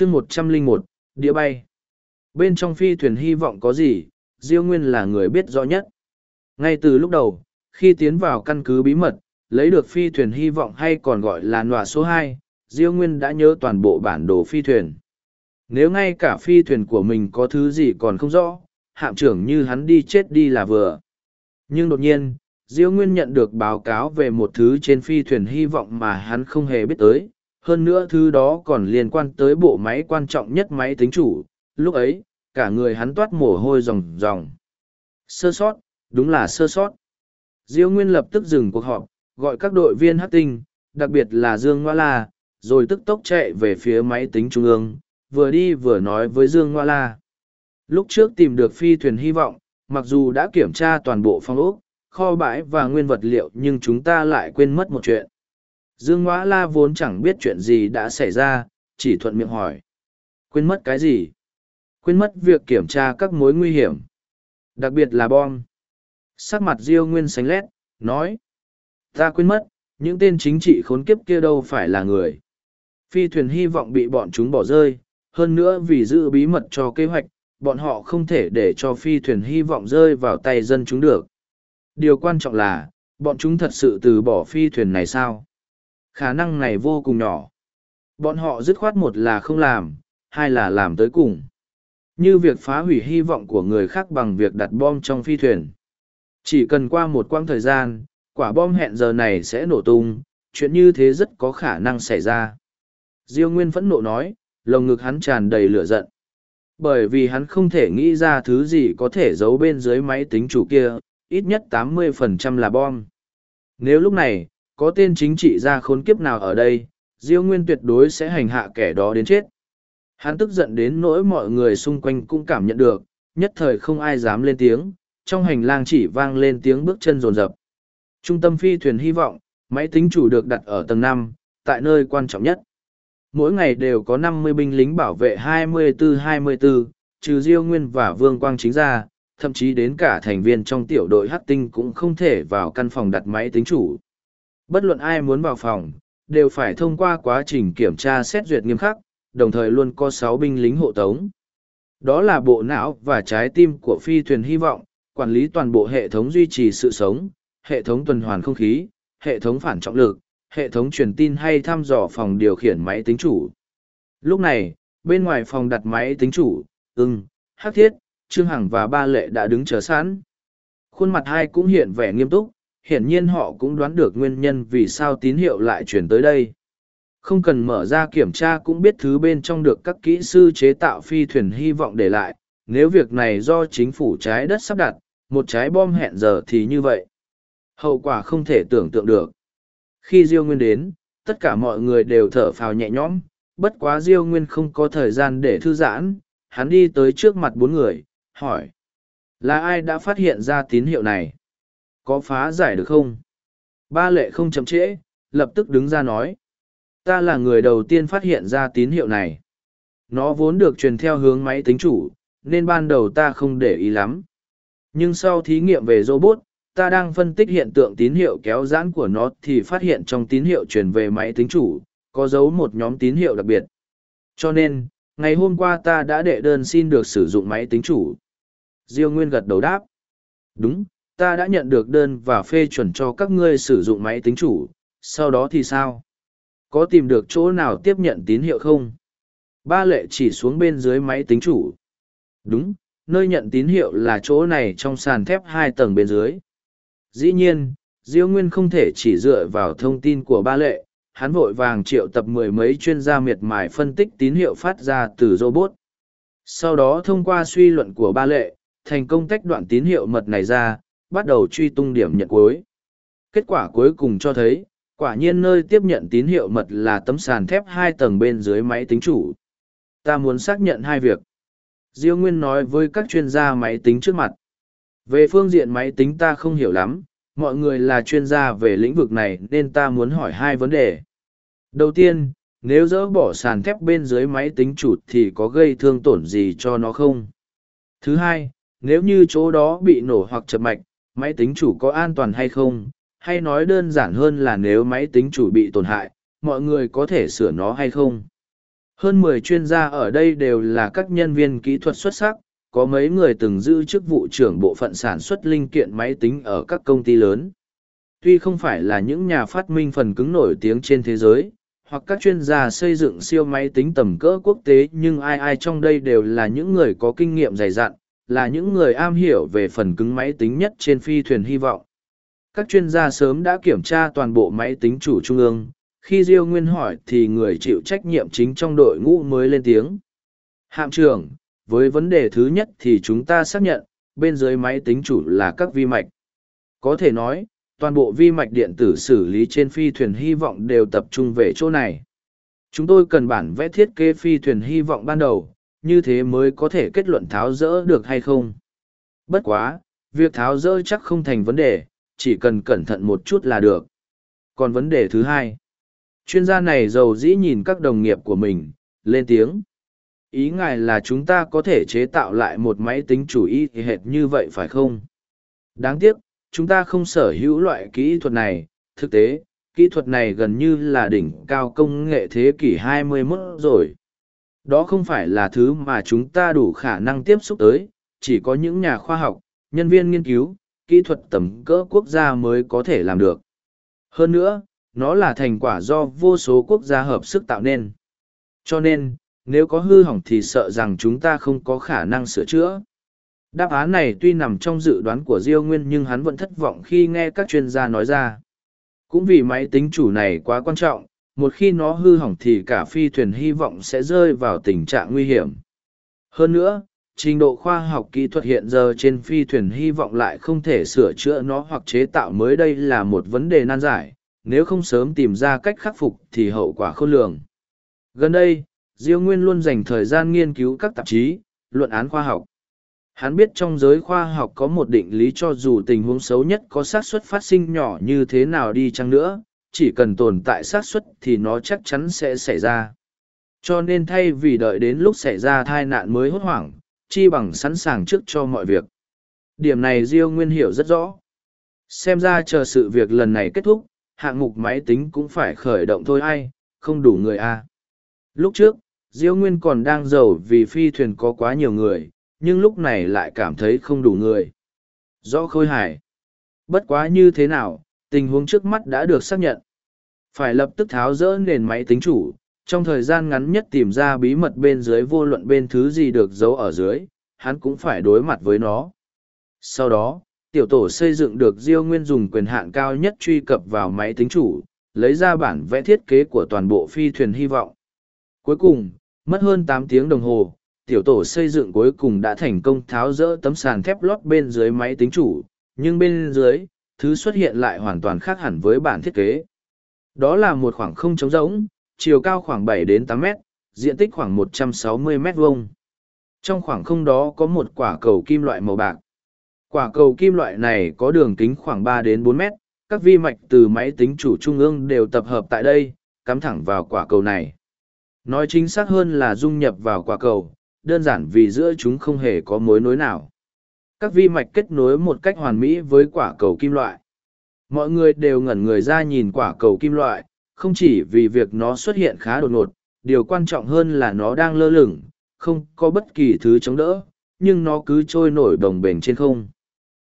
chương một trăm linh một, đĩa bay. Bên trong phi thuyền hy vọng có gì, diêu nguyên là người biết rõ nhất. Ngay từ lúc đầu, khi tiến vào căn cứ bí mật, lấy được phi thuyền hy vọng hay còn gọi là nọa số hai, diêu nguyên đã nhớ toàn bộ bản đồ phi thuyền. Nếu ngay cả phi thuyền của mình có thứ gì còn không rõ, hạm trưởng như hắn đi chết đi là vừa. Nhưng đột nhiên, diêu nguyên nhận được báo cáo về một thứ trên phi thuyền hy vọng mà hắn không hề biết tới hơn nữa thứ đó còn liên quan tới bộ máy quan trọng nhất máy tính chủ. Lúc ấy, cả người hắn toát mồ hôi ròng ròng. Sơ sót, đúng là sơ sót. Diêu nguyên lập tức dừng cuộc họp, gọi các đội viên hát tinh, đặc biệt là dương ngoa la, rồi tức tốc chạy về phía máy tính trung ương, vừa đi vừa nói với dương ngoa la. Lúc trước tìm được phi thuyền hy vọng, mặc dù đã kiểm tra toàn bộ phòng ốc, kho bãi và nguyên vật liệu, nhưng chúng ta lại quên mất một chuyện dương Ngoã la vốn chẳng biết chuyện gì đã xảy ra, chỉ thuận miệng hỏi. Quên mất cái gì? Quên mất việc kiểm tra các mối nguy hiểm. Đặc biệt là bom. Sắc mặt diêu nguyên sánh lét, nói. Ta quên mất, những tên chính trị khốn kiếp kia đâu phải là người. Phi thuyền hy vọng bị bọn chúng bỏ rơi, hơn nữa vì giữ bí mật cho kế hoạch, bọn họ không thể để cho phi thuyền hy vọng rơi vào tay dân chúng được. Điều quan trọng là, bọn chúng thật sự từ bỏ phi thuyền này sao? Khả năng này vô cùng nhỏ. Bọn họ dứt khoát một là không làm, hai là làm tới cùng. Như việc phá hủy hy vọng của người khác bằng việc đặt bom trong phi thuyền. Chỉ cần qua một quãng thời gian, quả bom hẹn giờ này sẽ nổ tung, chuyện như thế rất có khả năng xảy ra. Diêu nguyên phẫn nộ nói, lồng ngực hắn tràn đầy lửa giận. Bởi vì hắn không thể nghĩ ra thứ gì có thể giấu bên dưới máy tính chủ kia, ít nhất 80% là bom. Nếu lúc này có tên chính trị ra khốn kiếp nào ở đây diêu nguyên tuyệt đối sẽ hành hạ kẻ đó đến chết. Hắn tức giận đến nỗi mọi người xung quanh cũng cảm nhận được nhất thời không ai dám lên tiếng trong hành lang chỉ vang lên tiếng bước chân rồn rập. Trung tâm phi thuyền hy vọng máy tính chủ được đặt ở tầng năm tại nơi quan trọng nhất. Mỗi ngày đều có năm mươi binh lính bảo vệ 24-24, trừ diêu nguyên và vương quang chính ra thậm chí đến cả thành viên trong tiểu đội hát tinh cũng không thể vào căn phòng đặt máy tính chủ bất luận ai muốn vào phòng, đều phải thông qua quá trình kiểm tra xét duyệt nghiêm khắc, đồng thời luôn có sáu binh lính hộ tống. Đó là bộ não và trái tim của phi thuyền hy vọng, quản lý toàn bộ hệ thống duy trì sự sống, hệ thống tuần hoàn không khí, hệ thống phản trọng lực, hệ thống truyền tin hay thăm dò phòng điều khiển máy tính chủ. Lúc này, bên ngoài phòng đặt máy tính chủ, ưng hắc thiết, trương hằng và ba lệ đã đứng chờ sẵn. Khuôn mặt hai cũng hiện vẻ nghiêm túc hiển nhiên họ cũng đoán được nguyên nhân vì sao tín hiệu lại chuyển tới đây. Không cần mở ra kiểm tra cũng biết thứ bên trong được các kỹ sư chế tạo phi thuyền hy vọng để lại. Nếu việc này do chính phủ trái đất sắp đặt, một trái bom hẹn giờ thì như vậy. Hậu quả không thể tưởng tượng được. Khi diêu nguyên đến, tất cả mọi người đều thở phào nhẹ nhõm. Bất quá diêu nguyên không có thời gian để thư giãn. Hắn đi tới trước mặt bốn người, hỏi, là ai đã phát hiện ra tín hiệu này? Có phá giải được không? Ba lệ không chậm trễ, lập tức đứng ra nói. Ta là người đầu tiên phát hiện ra tín hiệu này. Nó vốn được truyền theo hướng máy tính chủ, nên ban đầu ta không để ý lắm. Nhưng sau thí nghiệm về robot, ta đang phân tích hiện tượng tín hiệu kéo giãn của nó thì phát hiện trong tín hiệu truyền về máy tính chủ, có dấu một nhóm tín hiệu đặc biệt. Cho nên, ngày hôm qua ta đã đệ đơn xin được sử dụng máy tính chủ. Diêu nguyên gật đầu đáp. Đúng ta đã nhận được đơn và phê chuẩn cho các ngươi sử dụng máy tính chủ, sau đó thì sao? Có tìm được chỗ nào tiếp nhận tín hiệu không? Ba lệ chỉ xuống bên dưới máy tính chủ. Đúng, nơi nhận tín hiệu là chỗ này trong sàn thép hai tầng bên dưới. Dĩ nhiên, diêu nguyên không thể chỉ dựa vào thông tin của ba lệ, hắn vội vàng triệu tập mười mấy chuyên gia miệt mài phân tích tín hiệu phát ra từ robot. Sau đó thông qua suy luận của ba lệ, thành công tách đoạn tín hiệu mật này ra bắt đầu truy tung điểm nhận cuối. Kết quả cuối cùng cho thấy, quả nhiên nơi tiếp nhận tín hiệu mật là tấm sàn thép hai tầng bên dưới máy tính chủ. Ta muốn xác nhận hai việc. Diêu nguyên nói với các chuyên gia máy tính trước mặt. Về phương diện máy tính ta không hiểu lắm, mọi người là chuyên gia về lĩnh vực này nên ta muốn hỏi hai vấn đề. Đầu tiên, nếu dỡ bỏ sàn thép bên dưới máy tính chủ thì có gây thương tổn gì cho nó không? Thứ hai, nếu như chỗ đó bị nổ hoặc chập mạch máy tính chủ có an toàn hay không hay nói đơn giản hơn là nếu máy tính chủ bị tổn hại mọi người có thể sửa nó hay không Hơn mười chuyên gia ở đây đều là các nhân viên kỹ thuật xuất sắc, có mấy người từng giữ chức vụ trưởng bộ phận sản xuất linh kiện máy tính ở các công ty lớn. Tuy không phải là những nhà phát minh phần cứng nổi tiếng trên thế giới, hoặc các chuyên gia xây dựng siêu máy tính tầm cỡ quốc tế nhưng ai ai trong đây đều là những người có kinh nghiệm dày dặn, là những người am hiểu về phần cứng máy tính nhất trên phi thuyền hy vọng. Các chuyên gia sớm đã kiểm tra toàn bộ máy tính chủ trung ương, khi Diêu Nguyên hỏi thì người chịu trách nhiệm chính trong đội ngũ mới lên tiếng. Hạm trưởng, với vấn đề thứ nhất thì chúng ta xác nhận, bên dưới máy tính chủ là các vi mạch. Có thể nói, toàn bộ vi mạch điện tử xử lý trên phi thuyền hy vọng đều tập trung về chỗ này. Chúng tôi cần bản vẽ thiết kế phi thuyền hy vọng ban đầu, như thế mới có thể kết luận tháo rỡ được hay không. Bất quá, việc tháo rỡ chắc không thành vấn đề, chỉ cần cẩn thận một chút là được. Còn vấn đề thứ hai, chuyên gia này giàu dĩ nhìn các đồng nghiệp của mình, lên tiếng. Ý ngài là chúng ta có thể chế tạo lại một máy tính chủ y hệt như vậy phải không? Đáng tiếc, chúng ta không sở hữu loại kỹ thuật này. Thực tế, kỹ thuật này gần như là đỉnh cao công nghệ thế kỷ 21 rồi. Đó không phải là thứ mà chúng ta đủ khả năng tiếp xúc tới, chỉ có những nhà khoa học, nhân viên nghiên cứu, kỹ thuật tầm cỡ quốc gia mới có thể làm được. Hơn nữa, nó là thành quả do vô số quốc gia hợp sức tạo nên. Cho nên, nếu có hư hỏng thì sợ rằng chúng ta không có khả năng sửa chữa. Đáp án này tuy nằm trong dự đoán của Diêu Nguyên nhưng hắn vẫn thất vọng khi nghe các chuyên gia nói ra. Cũng vì máy tính chủ này quá quan trọng, một khi nó hư hỏng thì cả phi thuyền hy vọng sẽ rơi vào tình trạng nguy hiểm. Hơn nữa, trình độ khoa học kỹ thuật hiện giờ trên phi thuyền hy vọng lại không thể sửa chữa nó hoặc chế tạo mới đây là một vấn đề nan giải, nếu không sớm tìm ra cách khắc phục thì hậu quả khôn lường. Gần đây, Diêu Nguyên luôn dành thời gian nghiên cứu các tạp chí, luận án khoa học. Hắn biết trong giới khoa học có một định lý cho dù tình huống xấu nhất có xác suất phát sinh nhỏ như thế nào đi chăng nữa, chỉ cần tồn tại xác suất thì nó chắc chắn sẽ xảy ra. Cho nên thay vì đợi đến lúc xảy ra tai nạn mới hốt hoảng, chi bằng sẵn sàng trước cho mọi việc. Điểm này Diêu Nguyên hiểu rất rõ. Xem ra chờ sự việc lần này kết thúc, hạng mục máy tính cũng phải khởi động thôi ai, không đủ người a. À. Lúc trước, Diêu Nguyên còn đang giàu vì phi thuyền có quá nhiều người, nhưng lúc này lại cảm thấy không đủ người. Rõ khôi hài. Bất quá như thế nào, tình huống trước mắt đã được xác nhận. Phải lập tức tháo rỡ nền máy tính chủ, trong thời gian ngắn nhất tìm ra bí mật bên dưới vô luận bên thứ gì được giấu ở dưới, hắn cũng phải đối mặt với nó. Sau đó, tiểu tổ xây dựng được Diêu Nguyên dùng quyền hạn cao nhất truy cập vào máy tính chủ, lấy ra bản vẽ thiết kế của toàn bộ phi thuyền hy vọng. Cuối cùng, mất hơn tám tiếng đồng hồ, tiểu tổ xây dựng cuối cùng đã thành công tháo rỡ tấm sàn thép lót bên dưới máy tính chủ, nhưng bên dưới, thứ xuất hiện lại hoàn toàn khác hẳn với bản thiết kế. Đó là một khoảng không trống rỗng, chiều cao khoảng 7 đến 8 mét, diện tích khoảng 160 mét vuông. Trong khoảng không đó có một quả cầu kim loại màu bạc. Quả cầu kim loại này có đường kính khoảng 3 đến 4 mét, các vi mạch từ máy tính chủ trung ương đều tập hợp tại đây, cắm thẳng vào quả cầu này. Nói chính xác hơn là dung nhập vào quả cầu, đơn giản vì giữa chúng không hề có mối nối nào. Các vi mạch kết nối một cách hoàn mỹ với quả cầu kim loại. Mọi người đều ngẩn người ra nhìn quả cầu kim loại, không chỉ vì việc nó xuất hiện khá đột ngột, điều quan trọng hơn là nó đang lơ lửng, không có bất kỳ thứ chống đỡ, nhưng nó cứ trôi nổi đồng bềnh trên không.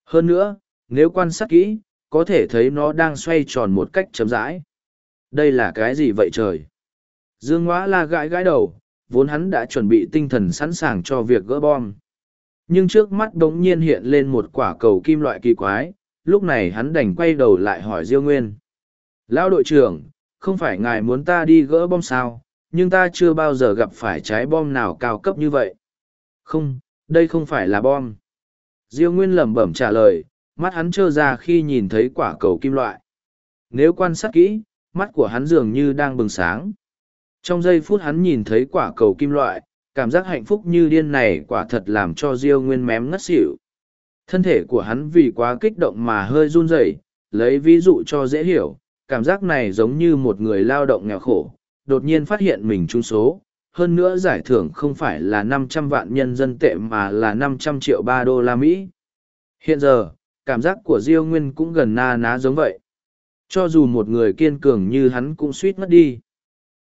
Hơn nữa, nếu quan sát kỹ, có thể thấy nó đang xoay tròn một cách chấm rãi. Đây là cái gì vậy trời? Dương Ngoã la gãi gãi đầu, vốn hắn đã chuẩn bị tinh thần sẵn sàng cho việc gỡ bom. Nhưng trước mắt đống nhiên hiện lên một quả cầu kim loại kỳ quái, lúc này hắn đành quay đầu lại hỏi Diêu Nguyên. Lão đội trưởng, không phải ngài muốn ta đi gỡ bom sao, nhưng ta chưa bao giờ gặp phải trái bom nào cao cấp như vậy. Không, đây không phải là bom. Diêu Nguyên lẩm bẩm trả lời, mắt hắn trơ ra khi nhìn thấy quả cầu kim loại. Nếu quan sát kỹ, mắt của hắn dường như đang bừng sáng. Trong giây phút hắn nhìn thấy quả cầu kim loại, cảm giác hạnh phúc như điên này quả thật làm cho Diêu Nguyên mém ngất xỉu. Thân thể của hắn vì quá kích động mà hơi run rẩy, lấy ví dụ cho dễ hiểu, cảm giác này giống như một người lao động nghèo khổ, đột nhiên phát hiện mình trúng số. Hơn nữa giải thưởng không phải là năm trăm vạn nhân dân tệ mà là năm trăm triệu ba đô la Mỹ. Hiện giờ, cảm giác của Diêu Nguyên cũng gần na ná giống vậy. Cho dù một người kiên cường như hắn cũng suýt mất đi.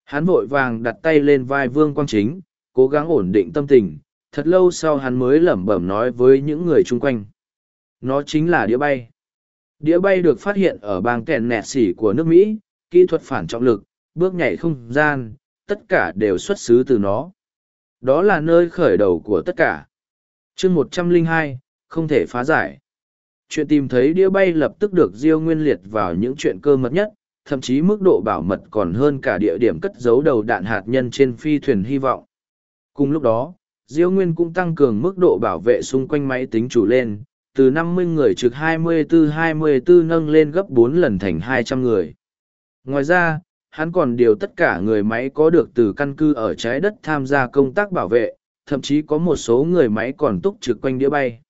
Hắn vội vàng đặt tay lên vai Vương Quang Chính, cố gắng ổn định tâm tình, thật lâu sau hắn mới lẩm bẩm nói với những người chung quanh. Nó chính là đĩa bay. Đĩa bay được phát hiện ở bang kèn nẹt xỉ của nước Mỹ, kỹ thuật phản trọng lực, bước nhảy không gian, tất cả đều xuất xứ từ nó. Đó là nơi khởi đầu của tất cả. chương một trăm linh hai không thể phá giải. Chuyện tìm thấy đĩa bay lập tức được Diêu Nguyên liệt vào những chuyện cơ mật nhất, thậm chí mức độ bảo mật còn hơn cả địa điểm cất giấu đầu đạn hạt nhân trên phi thuyền hy vọng. Cùng lúc đó, Diêu Nguyên cũng tăng cường mức độ bảo vệ xung quanh máy tính chủ lên, từ 50 người trực 24-24 nâng lên gấp 4 lần thành 200 người. Ngoài ra, hắn còn điều tất cả người máy có được từ căn cứ ở trái đất tham gia công tác bảo vệ, thậm chí có một số người máy còn túc trực quanh đĩa bay.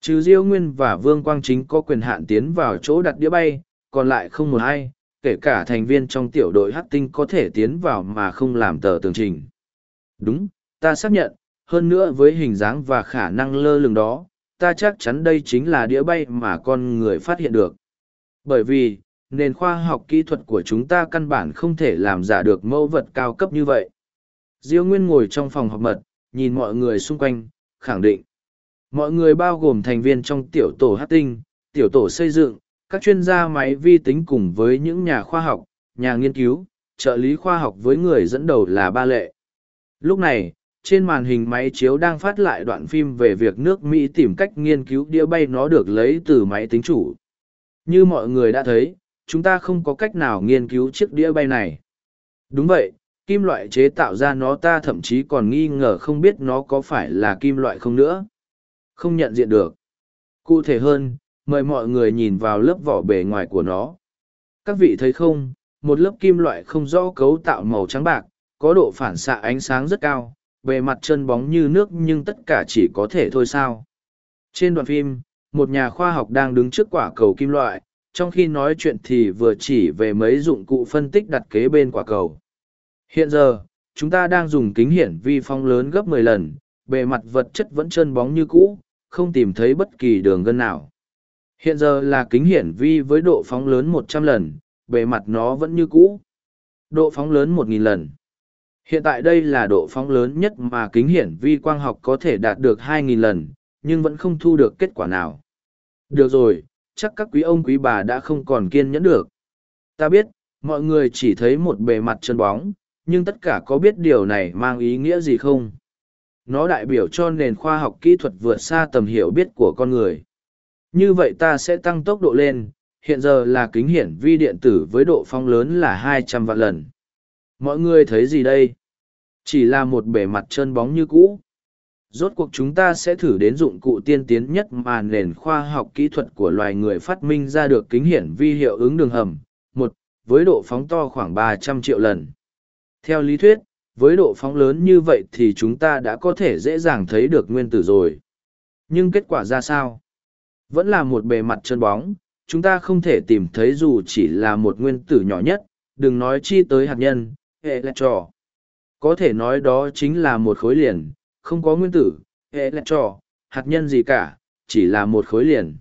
Trừ Diêu Nguyên và Vương Quang Chính có quyền hạn tiến vào chỗ đặt đĩa bay, còn lại không một ai, kể cả thành viên trong tiểu đội hắc tinh có thể tiến vào mà không làm tờ tường trình. Đúng, ta xác nhận, hơn nữa với hình dáng và khả năng lơ lửng đó, ta chắc chắn đây chính là đĩa bay mà con người phát hiện được. Bởi vì, nền khoa học kỹ thuật của chúng ta căn bản không thể làm giả được mẫu vật cao cấp như vậy. Diêu Nguyên ngồi trong phòng họp mật, nhìn mọi người xung quanh, khẳng định. Mọi người bao gồm thành viên trong tiểu tổ hát tinh, tiểu tổ xây dựng, các chuyên gia máy vi tính cùng với những nhà khoa học, nhà nghiên cứu, trợ lý khoa học với người dẫn đầu là Ba Lệ. Lúc này, trên màn hình máy chiếu đang phát lại đoạn phim về việc nước Mỹ tìm cách nghiên cứu đĩa bay nó được lấy từ máy tính chủ. Như mọi người đã thấy, chúng ta không có cách nào nghiên cứu chiếc đĩa bay này. Đúng vậy, kim loại chế tạo ra nó ta thậm chí còn nghi ngờ không biết nó có phải là kim loại không nữa. Không nhận diện được. Cụ thể hơn, mời mọi người nhìn vào lớp vỏ bề ngoài của nó. Các vị thấy không, một lớp kim loại không rõ cấu tạo màu trắng bạc, có độ phản xạ ánh sáng rất cao, bề mặt chân bóng như nước nhưng tất cả chỉ có thể thôi sao. Trên đoạn phim, một nhà khoa học đang đứng trước quả cầu kim loại, trong khi nói chuyện thì vừa chỉ về mấy dụng cụ phân tích đặt kế bên quả cầu. Hiện giờ, chúng ta đang dùng kính hiển vi phong lớn gấp 10 lần, bề mặt vật chất vẫn chân bóng như cũ, không tìm thấy bất kỳ đường gân nào. Hiện giờ là kính hiển vi với độ phóng lớn 100 lần, bề mặt nó vẫn như cũ. Độ phóng lớn 1.000 lần. Hiện tại đây là độ phóng lớn nhất mà kính hiển vi quang học có thể đạt được 2.000 lần, nhưng vẫn không thu được kết quả nào. Được rồi, chắc các quý ông quý bà đã không còn kiên nhẫn được. Ta biết, mọi người chỉ thấy một bề mặt chân bóng, nhưng tất cả có biết điều này mang ý nghĩa gì không? Nó đại biểu cho nền khoa học kỹ thuật vượt xa tầm hiểu biết của con người. Như vậy ta sẽ tăng tốc độ lên, hiện giờ là kính hiển vi điện tử với độ phong lớn là 200 vạn lần. Mọi người thấy gì đây? Chỉ là một bề mặt trơn bóng như cũ. Rốt cuộc chúng ta sẽ thử đến dụng cụ tiên tiến nhất mà nền khoa học kỹ thuật của loài người phát minh ra được kính hiển vi hiệu ứng đường hầm. Một, với độ phóng to khoảng 300 triệu lần. Theo lý thuyết, với độ phóng lớn như vậy thì chúng ta đã có thể dễ dàng thấy được nguyên tử rồi. Nhưng kết quả ra sao? Vẫn là một bề mặt chân bóng, chúng ta không thể tìm thấy dù chỉ là một nguyên tử nhỏ nhất, đừng nói chi tới hạt nhân, hệ là trò. Có thể nói đó chính là một khối liền, không có nguyên tử, hệ lẹt trò, hạt nhân gì cả, chỉ là một khối liền.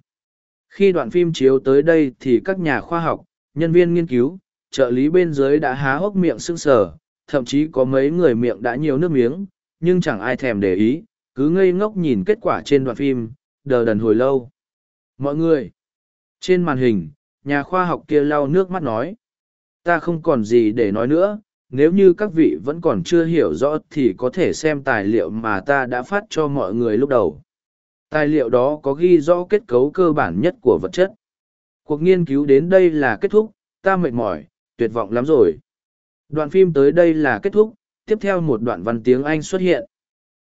Khi đoạn phim chiếu tới đây thì các nhà khoa học, nhân viên nghiên cứu, trợ lý bên dưới đã há hốc miệng sưng sờ, thậm chí có mấy người miệng đã nhiều nước miếng, nhưng chẳng ai thèm để ý, cứ ngây ngốc nhìn kết quả trên đoạn phim, đờ đần hồi lâu. Mọi người! Trên màn hình, nhà khoa học kia lau nước mắt nói. Ta không còn gì để nói nữa, nếu như các vị vẫn còn chưa hiểu rõ thì có thể xem tài liệu mà ta đã phát cho mọi người lúc đầu. Tài liệu đó có ghi rõ kết cấu cơ bản nhất của vật chất. Cuộc nghiên cứu đến đây là kết thúc, ta mệt mỏi, tuyệt vọng lắm rồi. Đoạn phim tới đây là kết thúc, tiếp theo một đoạn văn tiếng Anh xuất hiện.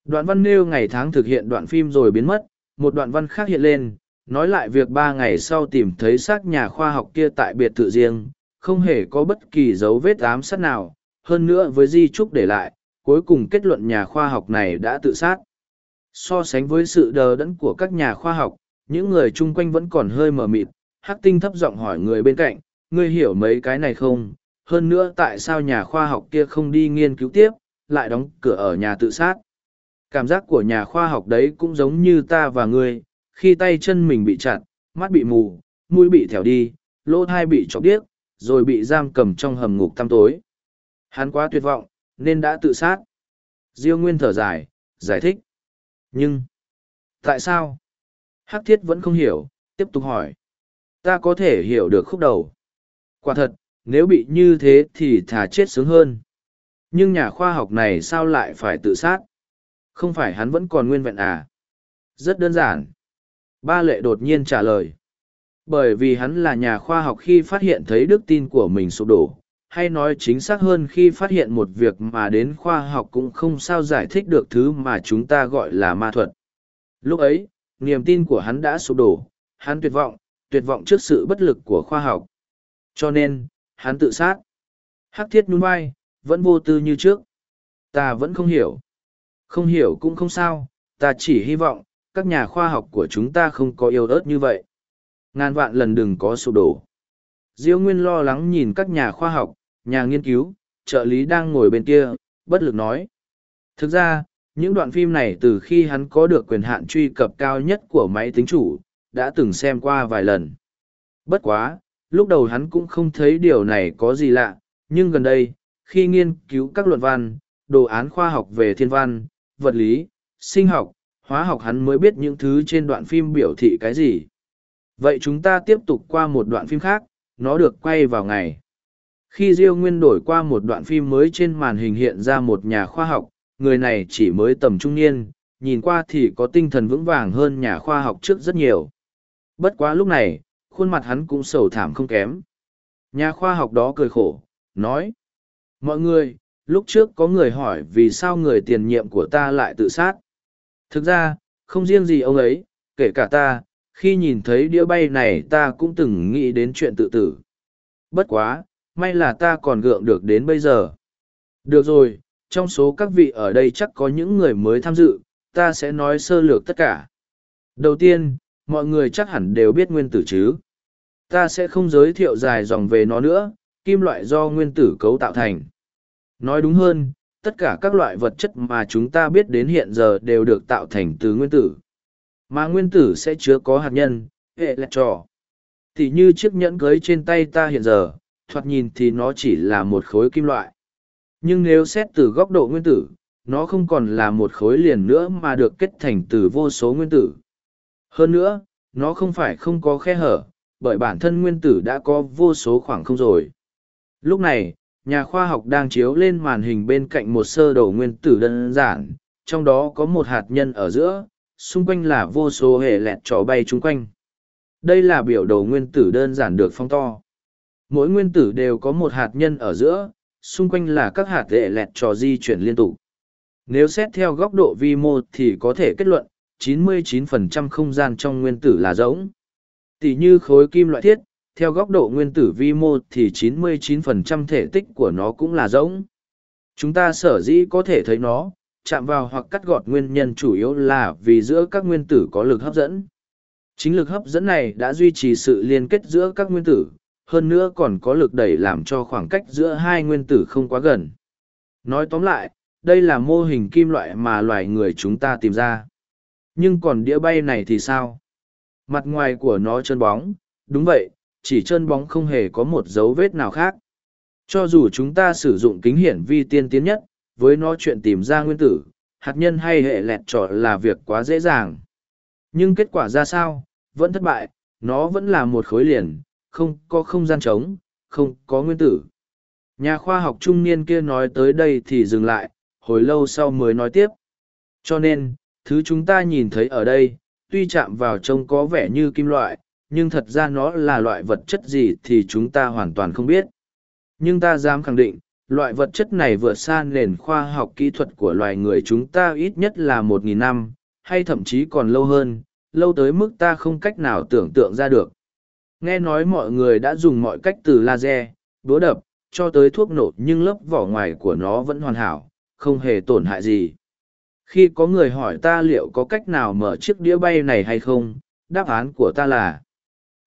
Đoạn văn nêu ngày tháng thực hiện đoạn phim rồi biến mất, một đoạn văn khác hiện lên, nói lại việc ba ngày sau tìm thấy xác nhà khoa học kia tại biệt thự riêng, không hề có bất kỳ dấu vết ám sát nào, hơn nữa với di trúc để lại, cuối cùng kết luận nhà khoa học này đã tự sát. So sánh với sự đờ đẫn của các nhà khoa học, những người chung quanh vẫn còn hơi mờ mịt, Hắc Tinh thấp giọng hỏi người bên cạnh, ngươi hiểu mấy cái này không? Hơn nữa tại sao nhà khoa học kia không đi nghiên cứu tiếp, lại đóng cửa ở nhà tự sát? Cảm giác của nhà khoa học đấy cũng giống như ta và ngươi, khi tay chân mình bị chặt, mắt bị mù, mũi bị thẻo đi, lỗ thai bị chọc điếc, rồi bị giam cầm trong hầm ngục tăm tối. Hắn quá tuyệt vọng, nên đã tự sát. Diêu Nguyên thở dài, giải thích. Nhưng, tại sao? Hắc thiết vẫn không hiểu, tiếp tục hỏi. Ta có thể hiểu được khúc đầu. Quả thật, nếu bị như thế thì thà chết sướng hơn. Nhưng nhà khoa học này sao lại phải tự sát? Không phải hắn vẫn còn nguyên vẹn à? Rất đơn giản. Ba lệ đột nhiên trả lời. Bởi vì hắn là nhà khoa học khi phát hiện thấy đức tin của mình sụp đổ, hay nói chính xác hơn khi phát hiện một việc mà đến khoa học cũng không sao giải thích được thứ mà chúng ta gọi là ma thuật. Lúc ấy, niềm tin của hắn đã sụp đổ, hắn tuyệt vọng, tuyệt vọng trước sự bất lực của khoa học. Cho nên, hắn tự sát. Hắc thiết nhún vai, vẫn vô tư như trước. Ta vẫn không hiểu. Không hiểu cũng không sao, ta chỉ hy vọng, các nhà khoa học của chúng ta không có yêu ớt như vậy. Ngàn vạn lần đừng có sụp đổ. Diêu Nguyên lo lắng nhìn các nhà khoa học, nhà nghiên cứu, trợ lý đang ngồi bên kia, bất lực nói. Thực ra, những đoạn phim này từ khi hắn có được quyền hạn truy cập cao nhất của máy tính chủ, đã từng xem qua vài lần. Bất quá, lúc đầu hắn cũng không thấy điều này có gì lạ, nhưng gần đây, khi nghiên cứu các luận văn, đồ án khoa học về thiên văn, vật lý, sinh học, hóa học hắn mới biết những thứ trên đoạn phim biểu thị cái gì. Vậy chúng ta tiếp tục qua một đoạn phim khác, nó được quay vào ngày. Khi Diêu Nguyên đổi qua một đoạn phim mới trên màn hình hiện ra một nhà khoa học, người này chỉ mới tầm trung niên, nhìn qua thì có tinh thần vững vàng hơn nhà khoa học trước rất nhiều. Bất quá lúc này, khuôn mặt hắn cũng sầu thảm không kém. Nhà khoa học đó cười khổ, nói. Mọi người, lúc trước có người hỏi vì sao người tiền nhiệm của ta lại tự sát. Thực ra, không riêng gì ông ấy, kể cả ta, khi nhìn thấy đĩa bay này ta cũng từng nghĩ đến chuyện tự tử. Bất quá, may là ta còn gượng được đến bây giờ. Được rồi, trong số các vị ở đây chắc có những người mới tham dự, ta sẽ nói sơ lược tất cả. Đầu tiên, mọi người chắc hẳn đều biết nguyên tử chứ. Ta sẽ không giới thiệu dài dòng về nó nữa, kim loại do nguyên tử cấu tạo thành. Nói đúng hơn, tất cả các loại vật chất mà chúng ta biết đến hiện giờ đều được tạo thành từ nguyên tử. Mà nguyên tử sẽ chứa có hạt nhân, hệ lẹt trò. Thì như chiếc nhẫn cưới trên tay ta hiện giờ, thoạt nhìn thì nó chỉ là một khối kim loại. Nhưng nếu xét từ góc độ nguyên tử, nó không còn là một khối liền nữa mà được kết thành từ vô số nguyên tử. Hơn nữa, nó không phải không có khe hở, bởi bản thân nguyên tử đã có vô số khoảng không rồi. Lúc này, nhà khoa học đang chiếu lên màn hình bên cạnh một sơ đồ nguyên tử đơn giản, trong đó có một hạt nhân ở giữa, xung quanh là vô số hệ lẹt trò bay chung quanh. Đây là biểu đồ nguyên tử đơn giản được phong to. Mỗi nguyên tử đều có một hạt nhân ở giữa, xung quanh là các hạt hệ lẹt trò di chuyển liên tục. Nếu xét theo góc độ vi mô thì có thể kết luận, 99% không gian trong nguyên tử là rỗng. Tỷ như khối kim loại thiết, theo góc độ nguyên tử vi mô thì 99% thể tích của nó cũng là rỗng. Chúng ta sở dĩ có thể thấy nó, chạm vào hoặc cắt gọt nguyên nhân chủ yếu là vì giữa các nguyên tử có lực hấp dẫn. Chính lực hấp dẫn này đã duy trì sự liên kết giữa các nguyên tử, hơn nữa còn có lực đẩy làm cho khoảng cách giữa hai nguyên tử không quá gần. Nói tóm lại, đây là mô hình kim loại mà loài người chúng ta tìm ra. Nhưng còn đĩa bay này thì sao? Mặt ngoài của nó trơn bóng, đúng vậy, chỉ trơn bóng không hề có một dấu vết nào khác. Cho dù chúng ta sử dụng kính hiển vi tiên tiến nhất, với nó chuyện tìm ra nguyên tử, hạt nhân hay hệ lẹt trọ là việc quá dễ dàng. Nhưng kết quả ra sao, vẫn thất bại, nó vẫn là một khối liền, không có không gian trống, không có nguyên tử. Nhà khoa học trung niên kia nói tới đây thì dừng lại, hồi lâu sau mới nói tiếp. Cho nên, thứ chúng ta nhìn thấy ở đây, tuy chạm vào trông có vẻ như kim loại, nhưng thật ra nó là loại vật chất gì thì chúng ta hoàn toàn không biết. Nhưng ta dám khẳng định, loại vật chất này vượt xa nền khoa học kỹ thuật của loài người chúng ta ít nhất là một nghìn năm, hay thậm chí còn lâu hơn, lâu tới mức ta không cách nào tưởng tượng ra được. Nghe nói mọi người đã dùng mọi cách từ laser, búa đập, cho tới thuốc nổ nhưng lớp vỏ ngoài của nó vẫn hoàn hảo, không hề tổn hại gì. Khi có người hỏi ta liệu có cách nào mở chiếc đĩa bay này hay không, đáp án của ta là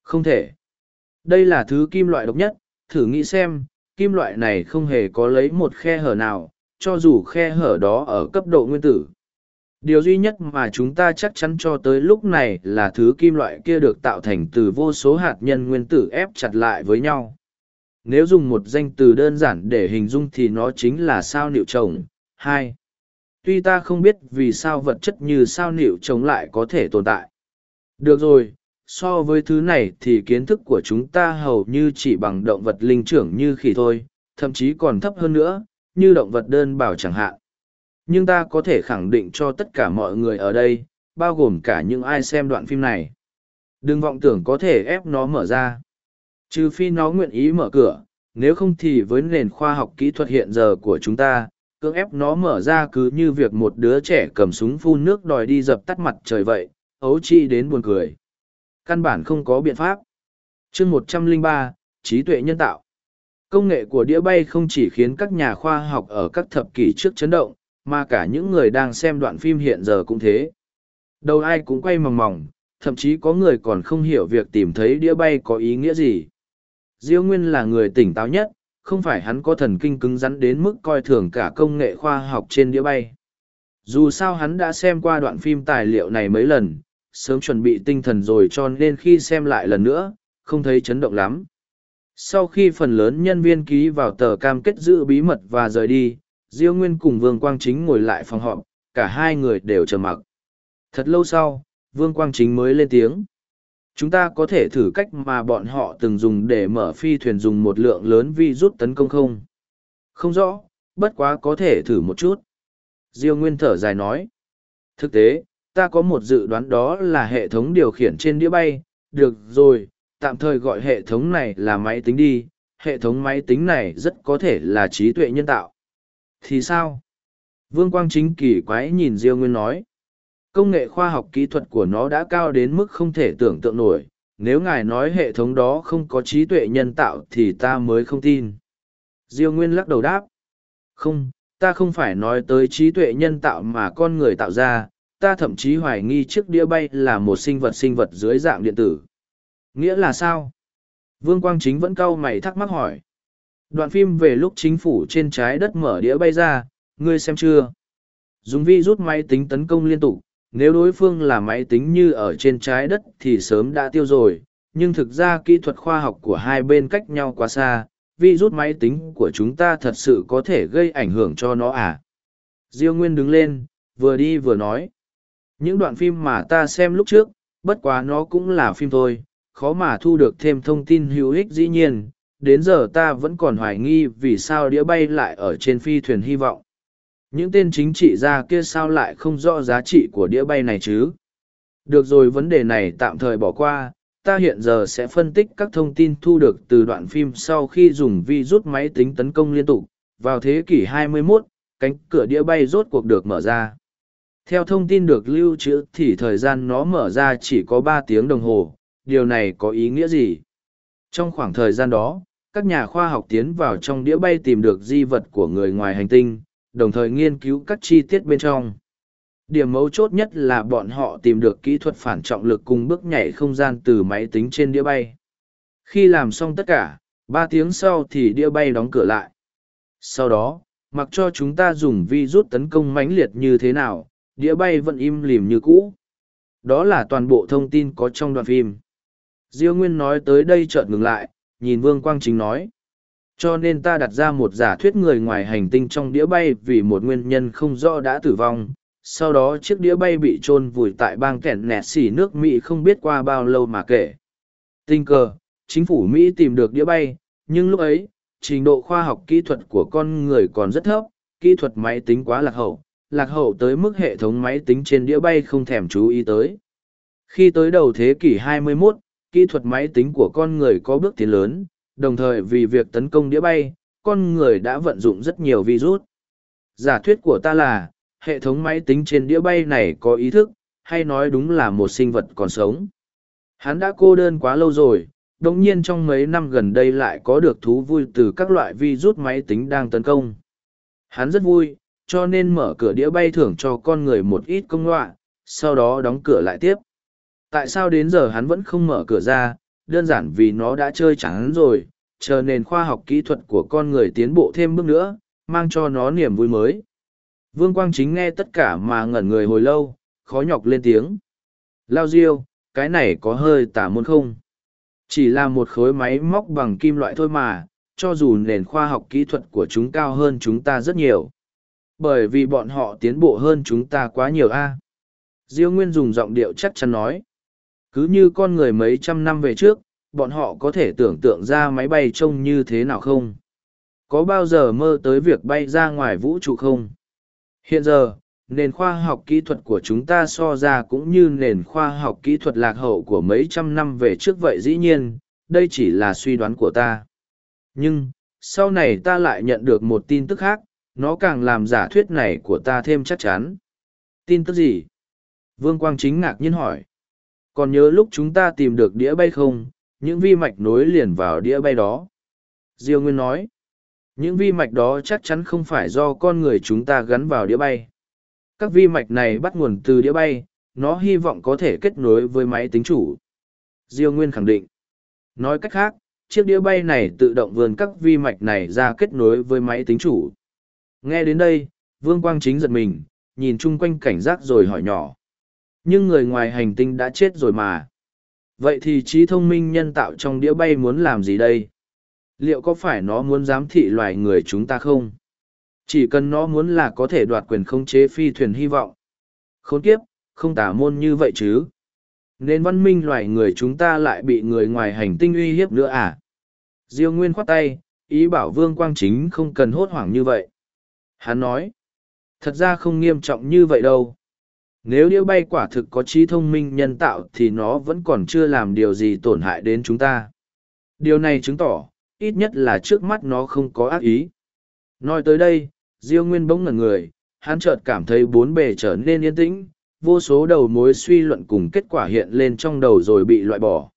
không thể. Đây là thứ kim loại độc nhất, thử nghĩ xem, kim loại này không hề có lấy một khe hở nào, cho dù khe hở đó ở cấp độ nguyên tử. Điều duy nhất mà chúng ta chắc chắn cho tới lúc này là thứ kim loại kia được tạo thành từ vô số hạt nhân nguyên tử ép chặt lại với nhau. nếu dùng một danh từ đơn giản để hình dung thì nó chính là sao nịu chồng. hai Tuy ta không biết vì sao vật chất như sao nịu chồng lại có thể tồn tại. Được rồi, so với thứ này thì kiến thức của chúng ta hầu như chỉ bằng động vật linh trưởng như khỉ thôi, thậm chí còn thấp hơn nữa, như động vật đơn bảo chẳng hạn. Nhưng ta có thể khẳng định cho tất cả mọi người ở đây, bao gồm cả những ai xem đoạn phim này. Đừng vọng tưởng có thể ép nó mở ra. Trừ phi nó nguyện ý mở cửa, nếu không thì với nền khoa học kỹ thuật hiện giờ của chúng ta, cưỡng ép nó mở ra cứ như việc một đứa trẻ cầm súng phun nước đòi đi dập tắt mặt trời vậy, ấu chi đến buồn cười. Căn bản không có biện pháp. chương một trăm linh ba trí tuệ nhân tạo. Công nghệ của đĩa bay không chỉ khiến các nhà khoa học ở các thập kỷ trước chấn động, mà cả những người đang xem đoạn phim hiện giờ cũng thế. Đầu ai cũng quay mòng mòng, thậm chí có người còn không hiểu việc tìm thấy đĩa bay có ý nghĩa gì. Diêu Nguyên là người tỉnh táo nhất, không phải hắn có thần kinh cứng rắn đến mức coi thường cả công nghệ khoa học trên đĩa bay. Dù sao hắn đã xem qua đoạn phim tài liệu này mấy lần, sớm chuẩn bị tinh thần rồi cho nên khi xem lại lần nữa, không thấy chấn động lắm. Sau khi phần lớn nhân viên ký vào tờ cam kết giữ bí mật và rời đi, Diêu Nguyên cùng Vương Quang Chính ngồi lại phòng họp, cả hai người đều trầm mặc. Thật lâu sau, Vương Quang Chính mới lên tiếng. Chúng ta có thể thử cách mà bọn họ từng dùng để mở phi thuyền dùng một lượng lớn vi rút tấn công không? Không rõ, bất quá có thể thử một chút. Diêu Nguyên thở dài nói. Thực tế, ta có một dự đoán đó là hệ thống điều khiển trên đĩa bay. Được rồi, tạm thời gọi hệ thống này là máy tính đi. Hệ thống máy tính này rất có thể là trí tuệ nhân tạo. Thì sao? Vương Quang Chính kỳ quái nhìn Diêu Nguyên nói, công nghệ khoa học kỹ thuật của nó đã cao đến mức không thể tưởng tượng nổi, nếu ngài nói hệ thống đó không có trí tuệ nhân tạo thì ta mới không tin. Diêu nguyên lắc đầu đáp, không, ta không phải nói tới trí tuệ nhân tạo mà con người tạo ra, ta thậm chí hoài nghi chiếc đĩa bay là một sinh vật sinh vật dưới dạng điện tử. Nghĩa là sao? Vương quang chính vẫn cau mày thắc mắc hỏi đoạn phim về lúc chính phủ trên trái đất mở đĩa bay ra, ngươi xem chưa? Dùng vi rút máy tính tấn công liên tục, nếu đối phương là máy tính như ở trên trái đất thì sớm đã tiêu rồi, nhưng thực ra kỹ thuật khoa học của hai bên cách nhau quá xa, Vi rút máy tính của chúng ta thật sự có thể gây ảnh hưởng cho nó à? Diêu nguyên đứng lên, vừa đi vừa nói. Những đoạn phim mà ta xem lúc trước, bất quá nó cũng là phim thôi, khó mà thu được thêm thông tin hữu ích dĩ nhiên đến giờ ta vẫn còn hoài nghi vì sao đĩa bay lại ở trên phi thuyền hy vọng những tên chính trị gia kia sao lại không rõ giá trị của đĩa bay này chứ? Được rồi vấn đề này tạm thời bỏ qua, ta hiện giờ sẽ phân tích các thông tin thu được từ đoạn phim sau khi dùng vi rút máy tính tấn công liên tục. Vào thế kỷ 21, cánh cửa đĩa bay rốt cuộc được mở ra. Theo thông tin được lưu trữ thì thời gian nó mở ra chỉ có ba tiếng đồng hồ, điều này có ý nghĩa gì? Trong khoảng thời gian đó, các nhà khoa học tiến vào trong đĩa bay tìm được di vật của người ngoài hành tinh, đồng thời nghiên cứu các chi tiết bên trong. Điểm mấu chốt nhất là bọn họ tìm được kỹ thuật phản trọng lực cùng bước nhảy không gian từ máy tính trên đĩa bay. Khi làm xong tất cả, ba tiếng sau thì đĩa bay đóng cửa lại. Sau đó, mặc cho chúng ta dùng vi rút tấn công mãnh liệt như thế nào, đĩa bay vẫn im lìm như cũ. Đó là toàn bộ thông tin có trong đoạn phim. Diêu Nguyên nói tới đây chợt ngừng lại, nhìn Vương Quang Chính nói. Cho nên ta đặt ra một giả thuyết người ngoài hành tinh trong đĩa bay vì một nguyên nhân không rõ đã tử vong. Sau đó chiếc đĩa bay bị chôn vùi tại bang kẻn nẹt xỉ nước Mỹ không biết qua bao lâu mà kể. Tình cờ, chính phủ Mỹ tìm được đĩa bay, nhưng lúc ấy, trình độ khoa học kỹ thuật của con người còn rất thấp, kỹ thuật máy tính quá lạc hậu, lạc hậu tới mức hệ thống máy tính trên đĩa bay không thèm chú ý tới. Khi tới đầu thế kỷ 21, kỹ thuật máy tính của con người có bước tiến lớn, đồng thời vì việc tấn công đĩa bay, con người đã vận dụng rất nhiều virus. Giả thuyết của ta là, hệ thống máy tính trên đĩa bay này có ý thức, hay nói đúng là một sinh vật còn sống. Hắn đã cô đơn quá lâu rồi, đồng nhiên trong mấy năm gần đây lại có được thú vui từ các loại virus máy tính đang tấn công. Hắn rất vui, cho nên mở cửa đĩa bay thưởng cho con người một ít công ngoạ, sau đó đóng cửa lại tiếp. Tại sao đến giờ hắn vẫn không mở cửa ra, đơn giản vì nó đã chơi chán rồi, chờ nền khoa học kỹ thuật của con người tiến bộ thêm bước nữa, mang cho nó niềm vui mới. Vương Quang Chính nghe tất cả mà ngẩn người hồi lâu, khó nhọc lên tiếng. Lao Diêu, cái này có hơi tả môn không? Chỉ là một khối máy móc bằng kim loại thôi mà, cho dù nền khoa học kỹ thuật của chúng cao hơn chúng ta rất nhiều. Bởi vì bọn họ tiến bộ hơn chúng ta quá nhiều a. Diêu Nguyên dùng giọng điệu chắc chắn nói. Cứ như con người mấy trăm năm về trước, bọn họ có thể tưởng tượng ra máy bay trông như thế nào không? Có bao giờ mơ tới việc bay ra ngoài vũ trụ không? Hiện giờ, nền khoa học kỹ thuật của chúng ta so ra cũng như nền khoa học kỹ thuật lạc hậu của mấy trăm năm về trước vậy dĩ nhiên, đây chỉ là suy đoán của ta. Nhưng, sau này ta lại nhận được một tin tức khác, nó càng làm giả thuyết này của ta thêm chắc chắn. Tin tức gì? Vương Quang Chính ngạc nhiên hỏi. Còn nhớ lúc chúng ta tìm được đĩa bay không, những vi mạch nối liền vào đĩa bay đó. Diêu Nguyên nói. Những vi mạch đó chắc chắn không phải do con người chúng ta gắn vào đĩa bay. Các vi mạch này bắt nguồn từ đĩa bay, nó hy vọng có thể kết nối với máy tính chủ. Diêu Nguyên khẳng định. Nói cách khác, chiếc đĩa bay này tự động vươn các vi mạch này ra kết nối với máy tính chủ. Nghe đến đây, Vương Quang Chính giật mình, nhìn chung quanh cảnh giác rồi hỏi nhỏ. Nhưng người ngoài hành tinh đã chết rồi mà. Vậy thì trí thông minh nhân tạo trong đĩa bay muốn làm gì đây? Liệu có phải nó muốn giám thị loài người chúng ta không? Chỉ cần nó muốn là có thể đoạt quyền khống chế phi thuyền hy vọng. Khốn kiếp, không tả môn như vậy chứ. Nên văn minh loài người chúng ta lại bị người ngoài hành tinh uy hiếp nữa à? Diêu Nguyên khoát tay, ý bảo Vương Quang Chính không cần hốt hoảng như vậy. Hắn nói, thật ra không nghiêm trọng như vậy đâu. Nếu đĩa bay quả thực có trí thông minh nhân tạo thì nó vẫn còn chưa làm điều gì tổn hại đến chúng ta. Điều này chứng tỏ, ít nhất là trước mắt nó không có ác ý. Nói tới đây, Diêu Nguyên bỗng ngẩn người, hắn chợt cảm thấy bốn bề trở nên yên tĩnh, vô số đầu mối suy luận cùng kết quả hiện lên trong đầu rồi bị loại bỏ.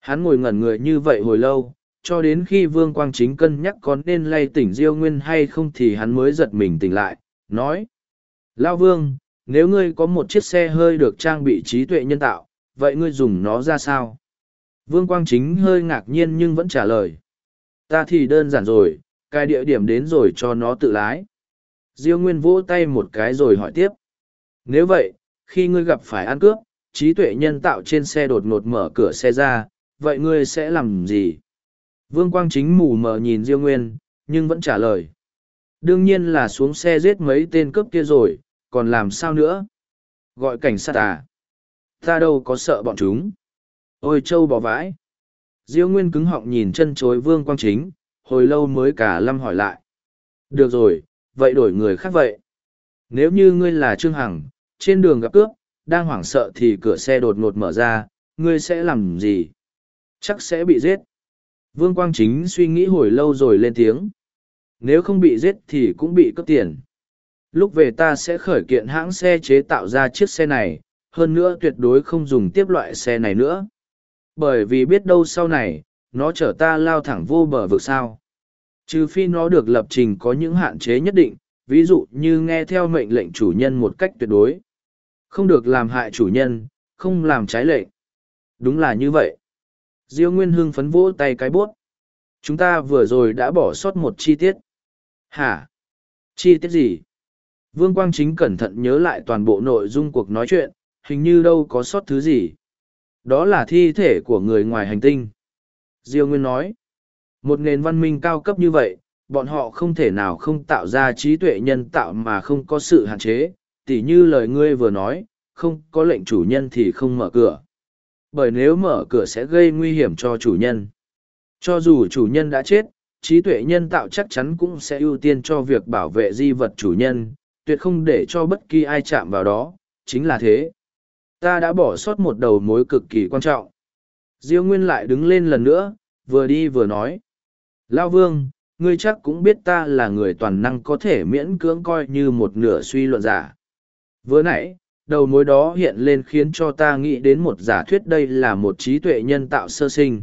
Hắn ngồi ngẩn người như vậy hồi lâu, cho đến khi Vương Quang Chính cân nhắc có nên lay tỉnh Diêu Nguyên hay không thì hắn mới giật mình tỉnh lại, nói. Lao Vương, nếu ngươi có một chiếc xe hơi được trang bị trí tuệ nhân tạo, vậy ngươi dùng nó ra sao? Vương Quang Chính hơi ngạc nhiên nhưng vẫn trả lời. Ta thì đơn giản rồi, cái địa điểm đến rồi cho nó tự lái. Diêu Nguyên vỗ tay một cái rồi hỏi tiếp. Nếu vậy, khi ngươi gặp phải ăn cướp, trí tuệ nhân tạo trên xe đột ngột mở cửa xe ra, vậy ngươi sẽ làm gì? Vương Quang Chính mù mờ nhìn Diêu Nguyên, nhưng vẫn trả lời. Đương nhiên là xuống xe giết mấy tên cướp kia rồi, còn làm sao nữa? Gọi cảnh sát à? Ta đâu có sợ bọn chúng. Ôi châu bỏ vãi. Diêu Nguyên cứng họng nhìn chân chối Vương Quang Chính, hồi lâu mới cả lâm hỏi lại. Được rồi, vậy đổi người khác vậy. Nếu như ngươi là Trương Hằng, trên đường gặp cướp, đang hoảng sợ thì cửa xe đột ngột mở ra, ngươi sẽ làm gì? Chắc sẽ bị giết. Vương Quang Chính suy nghĩ hồi lâu rồi lên tiếng. Nếu không bị giết thì cũng bị cướp tiền. Lúc về ta sẽ khởi kiện hãng xe chế tạo ra chiếc xe này, hơn nữa tuyệt đối không dùng tiếp loại xe này nữa. Bởi vì biết đâu sau này, nó chở ta lao thẳng vô bờ vực sao. Trừ phi nó được lập trình có những hạn chế nhất định, ví dụ như nghe theo mệnh lệnh chủ nhân một cách tuyệt đối. Không được làm hại chủ nhân, không làm trái lệnh. Đúng là như vậy. Diêu Nguyên hưng phấn vỗ tay cái bốt. Chúng ta vừa rồi đã bỏ sót một chi tiết. Hả? Chi tiết gì? Vương Quang Chính cẩn thận nhớ lại toàn bộ nội dung cuộc nói chuyện, hình như đâu có sót thứ gì. Đó là thi thể của người ngoài hành tinh. Diêu Nguyên nói, một nền văn minh cao cấp như vậy, bọn họ không thể nào không tạo ra trí tuệ nhân tạo mà không có sự hạn chế, tỉ như lời ngươi vừa nói, không có lệnh chủ nhân thì không mở cửa. Bởi nếu mở cửa sẽ gây nguy hiểm cho chủ nhân. Cho dù chủ nhân đã chết, trí tuệ nhân tạo chắc chắn cũng sẽ ưu tiên cho việc bảo vệ di vật chủ nhân, tuyệt không để cho bất kỳ ai chạm vào đó, chính là thế. Ta đã bỏ sót một đầu mối cực kỳ quan trọng. Diêu Nguyên lại đứng lên lần nữa, vừa đi vừa nói. Lao Vương, ngươi chắc cũng biết ta là người toàn năng có thể miễn cưỡng coi như một nửa suy luận giả. Vừa nãy, đầu mối đó hiện lên khiến cho ta nghĩ đến một giả thuyết đây là một trí tuệ nhân tạo sơ sinh.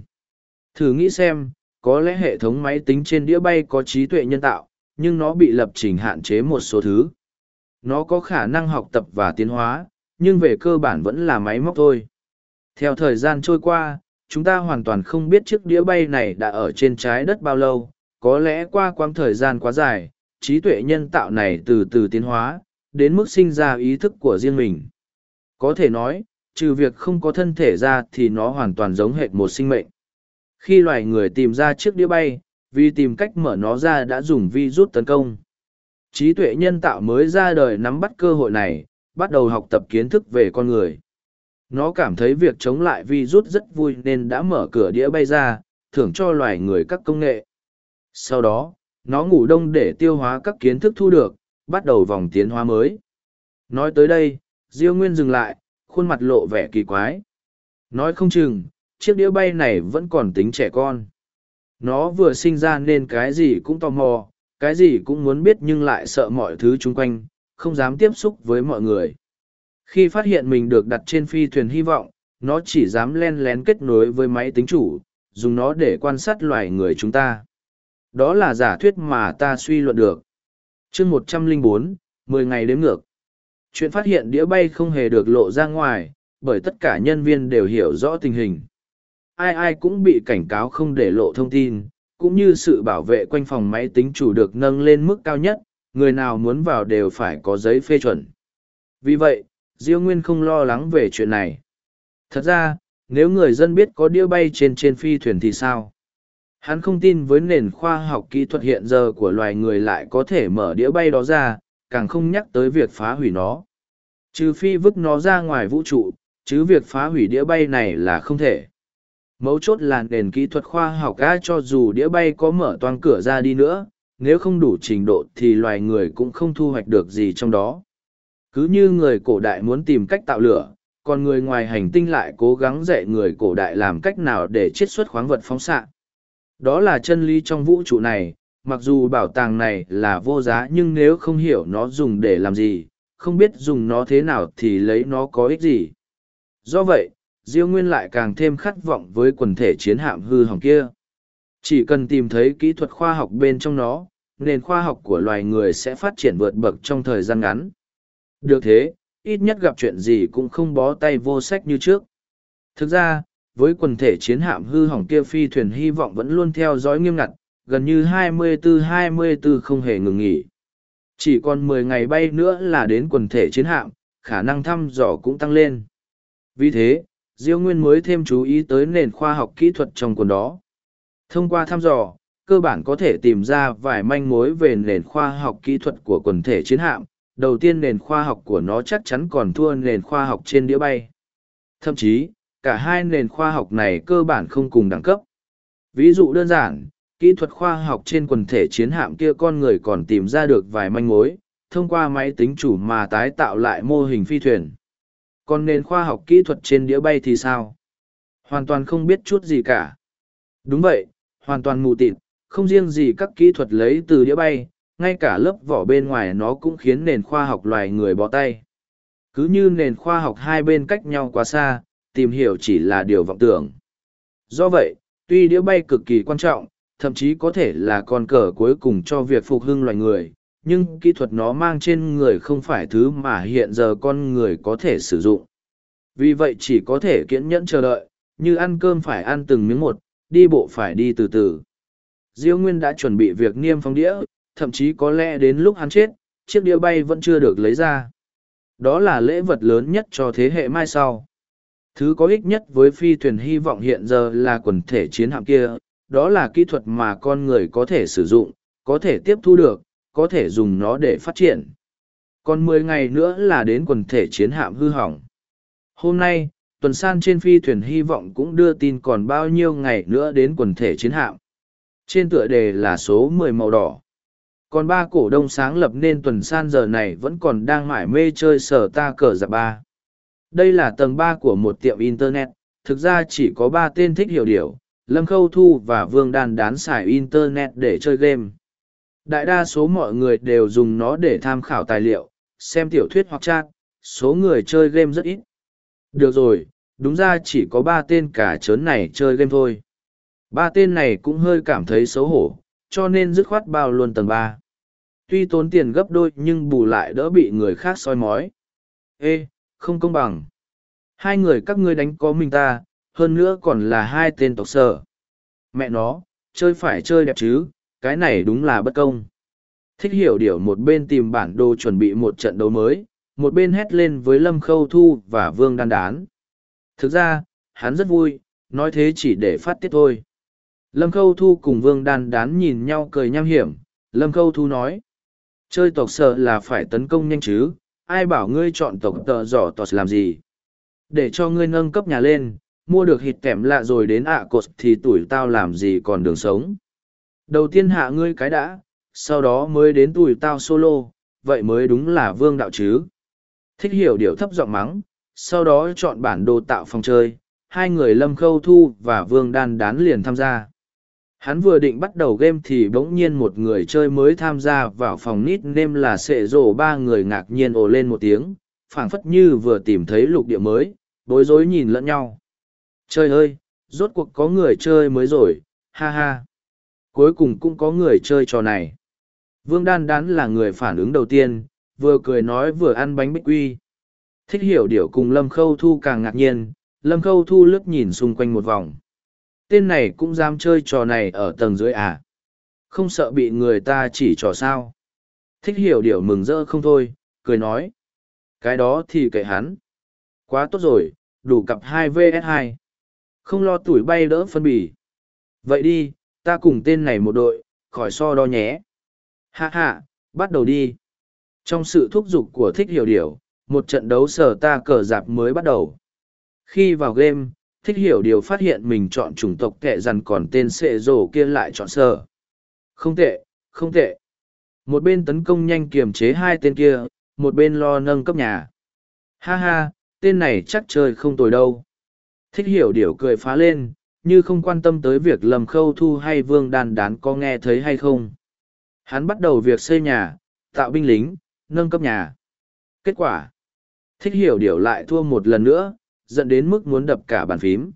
Thử nghĩ xem, có lẽ hệ thống máy tính trên đĩa bay có trí tuệ nhân tạo, nhưng nó bị lập trình hạn chế một số thứ. Nó có khả năng học tập và tiến hóa, nhưng về cơ bản vẫn là máy móc thôi. Theo thời gian trôi qua, chúng ta hoàn toàn không biết chiếc đĩa bay này đã ở trên trái đất bao lâu, có lẽ qua quãng thời gian quá dài, trí tuệ nhân tạo này từ từ tiến hóa, đến mức sinh ra ý thức của riêng mình. Có thể nói, trừ việc không có thân thể ra thì nó hoàn toàn giống hệt một sinh mệnh. Khi loài người tìm ra chiếc đĩa bay, vì tìm cách mở nó ra đã dùng vi rút tấn công. Trí tuệ nhân tạo mới ra đời nắm bắt cơ hội này, bắt đầu học tập kiến thức về con người. Nó cảm thấy việc chống lại vi rút rất vui nên đã mở cửa đĩa bay ra, thưởng cho loài người các công nghệ. Sau đó, nó ngủ đông để tiêu hóa các kiến thức thu được, bắt đầu vòng tiến hóa mới. Nói tới đây, Diêu Nguyên dừng lại, khuôn mặt lộ vẻ kỳ quái. Nói không chừng, chiếc đĩa bay này vẫn còn tính trẻ con. Nó vừa sinh ra nên cái gì cũng tò mò, cái gì cũng muốn biết nhưng lại sợ mọi thứ chung quanh, không dám tiếp xúc với mọi người. Khi phát hiện mình được đặt trên phi thuyền hy vọng, nó chỉ dám len lén kết nối với máy tính chủ, dùng nó để quan sát loài người chúng ta. Đó là giả thuyết mà ta suy luận được. chương một trăm linh bốn, mười ngày đếm ngược. Chuyện phát hiện đĩa bay không hề được lộ ra ngoài, bởi tất cả nhân viên đều hiểu rõ tình hình. Ai ai cũng bị cảnh cáo không để lộ thông tin, cũng như sự bảo vệ quanh phòng máy tính chủ được nâng lên mức cao nhất, người nào muốn vào đều phải có giấy phê chuẩn. Vì vậy, Diêu Nguyên không lo lắng về chuyện này. Thật ra, nếu người dân biết có đĩa bay trên trên phi thuyền thì sao? Hắn không tin với nền khoa học kỹ thuật hiện giờ của loài người lại có thể mở đĩa bay đó ra, càng không nhắc tới việc phá hủy nó. Trừ phi vứt nó ra ngoài vũ trụ, chứ việc phá hủy đĩa bay này là không thể. Mấu chốt là nền kỹ thuật khoa học ga cho dù đĩa bay có mở toang cửa ra đi nữa, nếu không đủ trình độ thì loài người cũng không thu hoạch được gì trong đó. Cứ như người cổ đại muốn tìm cách tạo lửa, còn người ngoài hành tinh lại cố gắng dạy người cổ đại làm cách nào để chiết xuất khoáng vật phóng xạ. Đó là chân lý trong vũ trụ này, mặc dù bảo tàng này là vô giá nhưng nếu không hiểu nó dùng để làm gì, không biết dùng nó thế nào thì lấy nó có ích gì. Do vậy, Diêu Nguyên lại càng thêm khát vọng với quần thể chiến hạm hư hỏng kia. Chỉ cần tìm thấy kỹ thuật khoa học bên trong nó, nền khoa học của loài người sẽ phát triển vượt bậc trong thời gian ngắn. Được thế, ít nhất gặp chuyện gì cũng không bó tay vô sách như trước. Thực ra, với quần thể chiến hạm hư hỏng kia phi thuyền hy vọng vẫn luôn theo dõi nghiêm ngặt, gần như 24-24 không hề ngừng nghỉ. Chỉ còn 10 ngày bay nữa là đến quần thể chiến hạm, khả năng thăm dò cũng tăng lên. Vì thế, Diêu Nguyên mới thêm chú ý tới nền khoa học kỹ thuật trong quần đó. Thông qua thăm dò, cơ bản có thể tìm ra vài manh mối về nền khoa học kỹ thuật của quần thể chiến hạm. Đầu tiên nền khoa học của nó chắc chắn còn thua nền khoa học trên đĩa bay. Thậm chí, cả hai nền khoa học này cơ bản không cùng đẳng cấp. Ví dụ đơn giản, kỹ thuật khoa học trên quần thể chiến hạm kia con người còn tìm ra được vài manh mối, thông qua máy tính chủ mà tái tạo lại mô hình phi thuyền. Còn nền khoa học kỹ thuật trên đĩa bay thì sao? Hoàn toàn không biết chút gì cả. Đúng vậy, hoàn toàn mù tịt, không riêng gì các kỹ thuật lấy từ đĩa bay, ngay cả lớp vỏ bên ngoài nó cũng khiến nền khoa học loài người bỏ tay. Cứ như nền khoa học hai bên cách nhau quá xa, tìm hiểu chỉ là điều vọng tưởng. Do vậy, tuy đĩa bay cực kỳ quan trọng, thậm chí có thể là con cờ cuối cùng cho việc phục hưng loài người, nhưng kỹ thuật nó mang trên người không phải thứ mà hiện giờ con người có thể sử dụng. Vì vậy chỉ có thể kiên nhẫn chờ đợi, như ăn cơm phải ăn từng miếng một, đi bộ phải đi từ từ. Diêu Nguyên đã chuẩn bị việc niêm phong đĩa, thậm chí có lẽ đến lúc hắn chết, chiếc đĩa bay vẫn chưa được lấy ra. Đó là lễ vật lớn nhất cho thế hệ mai sau. Thứ có ích nhất với phi thuyền hy vọng hiện giờ là quần thể chiến hạm kia, đó là kỹ thuật mà con người có thể sử dụng, có thể tiếp thu được, có thể dùng nó để phát triển. Còn mười ngày nữa là đến quần thể chiến hạm hư hỏng. Hôm nay, tuần san trên phi thuyền hy vọng cũng đưa tin còn bao nhiêu ngày nữa đến quần thể chiến hạm. Trên tựa đề là số mười màu đỏ. Còn ba cổ đông sáng lập nên tuần san giờ này vẫn còn đang mải mê chơi sở ta cờ giặc ba. Đây là tầng ba của một tiệm Internet, thực ra chỉ có ba tên thích hiểu điều, Lâm Khâu Thu và Vương Đan đán xài Internet để chơi game. Đại đa số mọi người đều dùng nó để tham khảo tài liệu, xem tiểu thuyết hoặc chat, số người chơi game rất ít. Được rồi, đúng ra chỉ có ba tên cả trớn này chơi game thôi. Ba tên này cũng hơi cảm thấy xấu hổ, cho nên dứt khoát bao luôn tầng ba. Tuy tốn tiền gấp đôi nhưng bù lại đỡ bị người khác soi mói. Ê, không công bằng. Hai người các ngươi đánh có mình ta, hơn nữa còn là hai tên tộc sở. Mẹ nó, chơi phải chơi đẹp chứ, cái này đúng là bất công. Thích hiểu điều một bên tìm bản đồ chuẩn bị một trận đấu mới, một bên hét lên với Lâm Khâu Thu và Vương Đan Đán. Thực ra, hắn rất vui, nói thế chỉ để phát tiết thôi. Lâm Khâu Thu cùng Vương Đan đán nhìn nhau cười nham hiểm, Lâm Khâu Thu nói. Chơi tộc sợ là phải tấn công nhanh chứ, ai bảo ngươi chọn tộc tờ giỏ tọt làm gì. Để cho ngươi nâng cấp nhà lên, mua được hịt kẻm lạ rồi đến ạ cột thì tuổi tao làm gì còn đường sống. Đầu tiên hạ ngươi cái đã, sau đó mới đến tuổi tao solo, vậy mới đúng là vương đạo chứ. Thích hiểu điều thấp giọng mắng, sau đó chọn bản đồ tạo phòng chơi, hai người Lâm Khâu Thu và Vương Đan đán liền tham gia. Hắn vừa định bắt đầu game thì bỗng nhiên một người chơi mới tham gia vào phòng nít nêm là sệ rổ ba người ngạc nhiên ồ lên một tiếng, phảng phất như vừa tìm thấy lục địa mới, bối rối nhìn lẫn nhau. Trời ơi, rốt cuộc có người chơi mới rồi, ha ha. Cuối cùng cũng có người chơi trò này. Vương Đan Đán là người phản ứng đầu tiên, vừa cười nói vừa ăn bánh bích quy. Thích hiểu điều cùng Lâm Khâu Thu càng ngạc nhiên, Lâm Khâu Thu lướt nhìn xung quanh một vòng. Tên này cũng dám chơi trò này ở tầng dưới à? Không sợ bị người ta chỉ trò sao? Thích hiểu điều mừng rỡ không thôi, cười nói. Cái đó thì kệ hắn. Quá tốt rồi, đủ cặp hai vs hai Không lo tuổi bay đỡ phân bì. Vậy đi, ta cùng tên này một đội, khỏi so đo nhé. Hạ hạ, bắt đầu đi. Trong sự thúc giục của thích hiểu điều, một trận đấu sở ta cờ dạp mới bắt đầu. Khi vào game, thích hiểu điều phát hiện mình chọn chủng tộc kệ dằn còn tên sệ rổ kia lại chọn sở. Không tệ, không tệ. Một bên tấn công nhanh kiềm chế hai tên kia, một bên lo nâng cấp nhà. Ha ha, tên này chắc chơi không tồi đâu. Thích hiểu điều cười phá lên, như không quan tâm tới việc lầm khâu thu hay vương đan đán có nghe thấy hay không. Hắn bắt đầu việc xây nhà, tạo binh lính, nâng cấp nhà. Kết quả, thích hiểu điều lại thua một lần nữa, dẫn đến mức muốn đập cả bàn phím.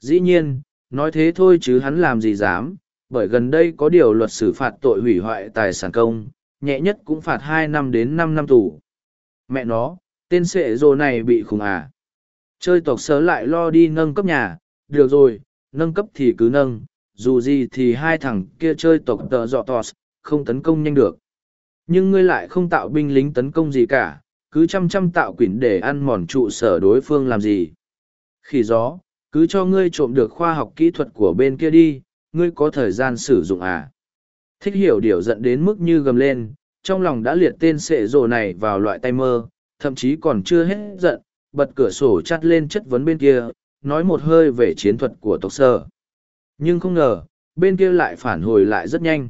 Dĩ nhiên, nói thế thôi chứ hắn làm gì dám, bởi gần đây có điều luật xử phạt tội hủy hoại tài sản công, nhẹ nhất cũng phạt hai năm đến năm năm tù. Mẹ nó, tên sệ rồ này bị khủng à. Chơi tộc sớ lại lo đi nâng cấp nhà, được rồi, nâng cấp thì cứ nâng, dù gì thì hai thằng kia chơi tộc tợ dọ tos, không tấn công nhanh được. Nhưng ngươi lại không tạo binh lính tấn công gì cả, cứ chăm chăm tạo quỷ để ăn mòn trụ sở đối phương làm gì. Khi gió, cứ cho ngươi trộm được khoa học kỹ thuật của bên kia đi, ngươi có thời gian sử dụng à. Thích hiểu điều giận đến mức như gầm lên, trong lòng đã liệt tên sệ rồ này vào loại tay mơ, thậm chí còn chưa hết giận, bật cửa sổ chắt lên chất vấn bên kia, nói một hơi về chiến thuật của tộc sở Nhưng không ngờ, bên kia lại phản hồi lại rất nhanh.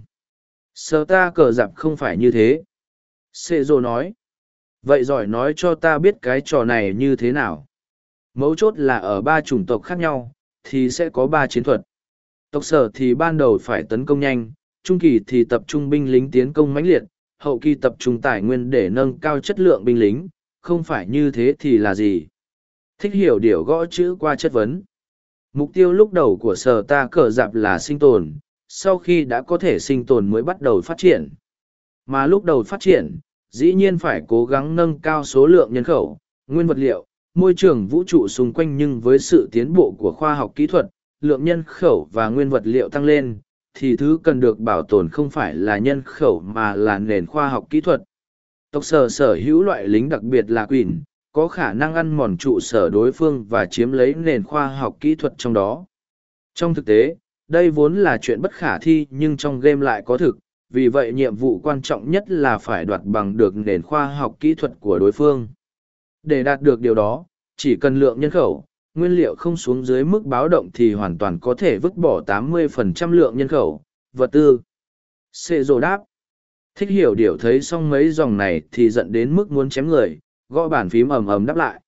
sở ta cờ dạp không phải như thế. Sệ rồ nói vậy giỏi nói cho ta biết cái trò này như thế nào mấu chốt là ở ba chủng tộc khác nhau thì sẽ có ba chiến thuật tộc sở thì ban đầu phải tấn công nhanh trung kỳ thì tập trung binh lính tiến công mãnh liệt hậu kỳ tập trung tài nguyên để nâng cao chất lượng binh lính không phải như thế thì là gì thích hiểu điều gõ chữ qua chất vấn mục tiêu lúc đầu của sở ta cờ dạp là sinh tồn sau khi đã có thể sinh tồn mới bắt đầu phát triển mà lúc đầu phát triển dĩ nhiên phải cố gắng nâng cao số lượng nhân khẩu, nguyên vật liệu, môi trường vũ trụ xung quanh nhưng với sự tiến bộ của khoa học kỹ thuật, lượng nhân khẩu và nguyên vật liệu tăng lên, thì thứ cần được bảo tồn không phải là nhân khẩu mà là nền khoa học kỹ thuật. Tộc sở sở hữu loại lính đặc biệt là quỷ, có khả năng ăn mòn trụ sở đối phương và chiếm lấy nền khoa học kỹ thuật trong đó. Trong thực tế, đây vốn là chuyện bất khả thi nhưng trong game lại có thực, vì vậy nhiệm vụ quan trọng nhất là phải đoạt bằng được nền khoa học kỹ thuật của đối phương. Để đạt được điều đó, chỉ cần lượng nhân khẩu, nguyên liệu không xuống dưới mức báo động thì hoàn toàn có thể vứt bỏ 80% lượng nhân khẩu, vật tư. Xê rồ đáp. Thích hiểu điều thấy xong mấy dòng này thì giận đến mức muốn chém người, gõ bàn phím ầm ầm đáp lại.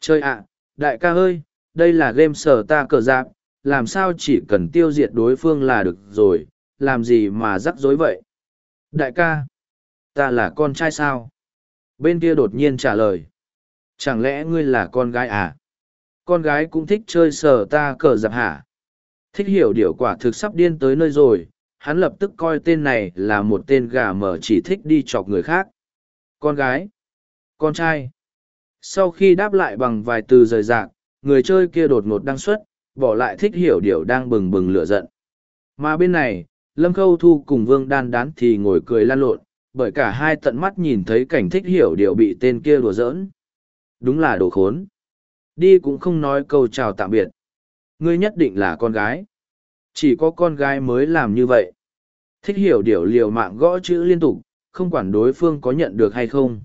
Chơi ạ, đại ca ơi, đây là game sở ta cờ giáp, làm sao chỉ cần tiêu diệt đối phương là được rồi, làm gì mà rắc rối vậy? Đại ca, ta là con trai sao? Bên kia đột nhiên trả lời. Chẳng lẽ ngươi là con gái à? Con gái cũng thích chơi sở ta cờ giặc hả? Thích hiểu điều quả thực sắp điên tới nơi rồi, hắn lập tức coi tên này là một tên gà mở chỉ thích đi chọc người khác. Con gái, con trai. Sau khi đáp lại bằng vài từ rời rạc, người chơi kia đột ngột đăng xuất, bỏ lại thích hiểu điều đang bừng bừng lửa giận. Mà bên này, Lâm Khâu Thu cùng Vương Đan Đán thì ngồi cười lan lộn, bởi cả hai tận mắt nhìn thấy cảnh thích hiểu điều bị tên kia đùa giỡn. Đúng là đồ khốn. Đi cũng không nói câu chào tạm biệt. Ngươi nhất định là con gái. Chỉ có con gái mới làm như vậy. Thích hiểu điều liều mạng gõ chữ liên tục, không quản đối phương có nhận được hay không.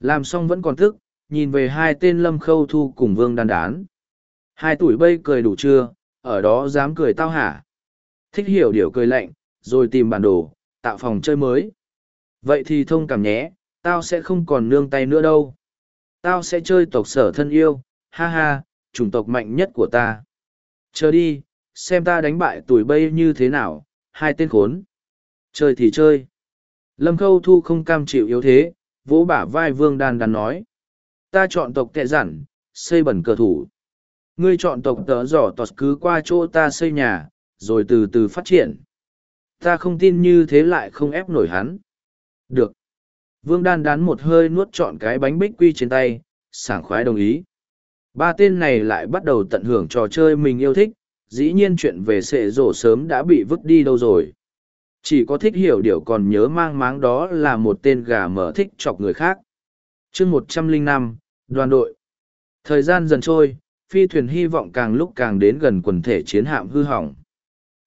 Làm xong vẫn còn thức, nhìn về hai tên lâm khâu thu cùng vương đan đán. Hai tuổi bây cười đủ chưa, ở đó dám cười tao hả. Thích hiểu điều cười lạnh, rồi tìm bản đồ, tạo phòng chơi mới. Vậy thì thông cảm nhé, tao sẽ không còn nương tay nữa đâu. Tao sẽ chơi tộc sở thân yêu, ha ha, chủng tộc mạnh nhất của ta. Chờ đi, xem ta đánh bại tuổi bây như thế nào, hai tên khốn. Chơi thì chơi. Lâm Khâu Thu không cam chịu yếu thế, vỗ bả vai Vương Đan Đan nói. Ta chọn tộc tệ giản, xây bẩn cờ thủ. Ngươi chọn tộc tớ giỏ tọt cứ qua chỗ ta xây nhà, rồi từ từ phát triển. Ta không tin như thế lại không ép nổi hắn. Được. Vương Đan đán một hơi nuốt trọn cái bánh bích quy trên tay, sảng khoái đồng ý. Ba tên này lại bắt đầu tận hưởng trò chơi mình yêu thích, dĩ nhiên chuyện về sệ rổ sớm đã bị vứt đi đâu rồi. Chỉ có thích hiểu điều còn nhớ mang máng đó là một tên gà mở thích chọc người khác. chương một trăm linh năm đoàn đội. Thời gian dần trôi, phi thuyền hy vọng càng lúc càng đến gần quần thể chiến hạm hư hỏng.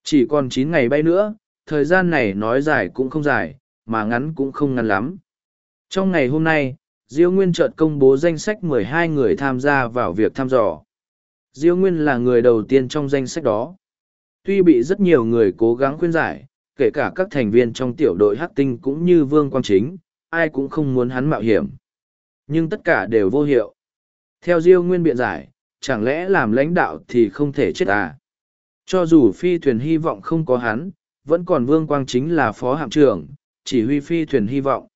Chỉ còn chín ngày bay nữa, thời gian này nói dài cũng không dài, mà ngắn cũng không ngắn lắm. Trong ngày hôm nay, Diêu Nguyên trợt công bố danh sách mười hai người tham gia vào việc thăm dò. Diêu Nguyên là người đầu tiên trong danh sách đó. Tuy bị rất nhiều người cố gắng khuyên giải, kể cả các thành viên trong tiểu đội Hắc Tinh cũng như Vương Quang Chính, ai cũng không muốn hắn mạo hiểm. Nhưng tất cả đều vô hiệu. Theo Diêu Nguyên biện giải, chẳng lẽ làm lãnh đạo thì không thể chết à? Cho dù phi thuyền hy vọng không có hắn, vẫn còn Vương Quang Chính là phó hạm trưởng, chỉ huy phi thuyền hy vọng.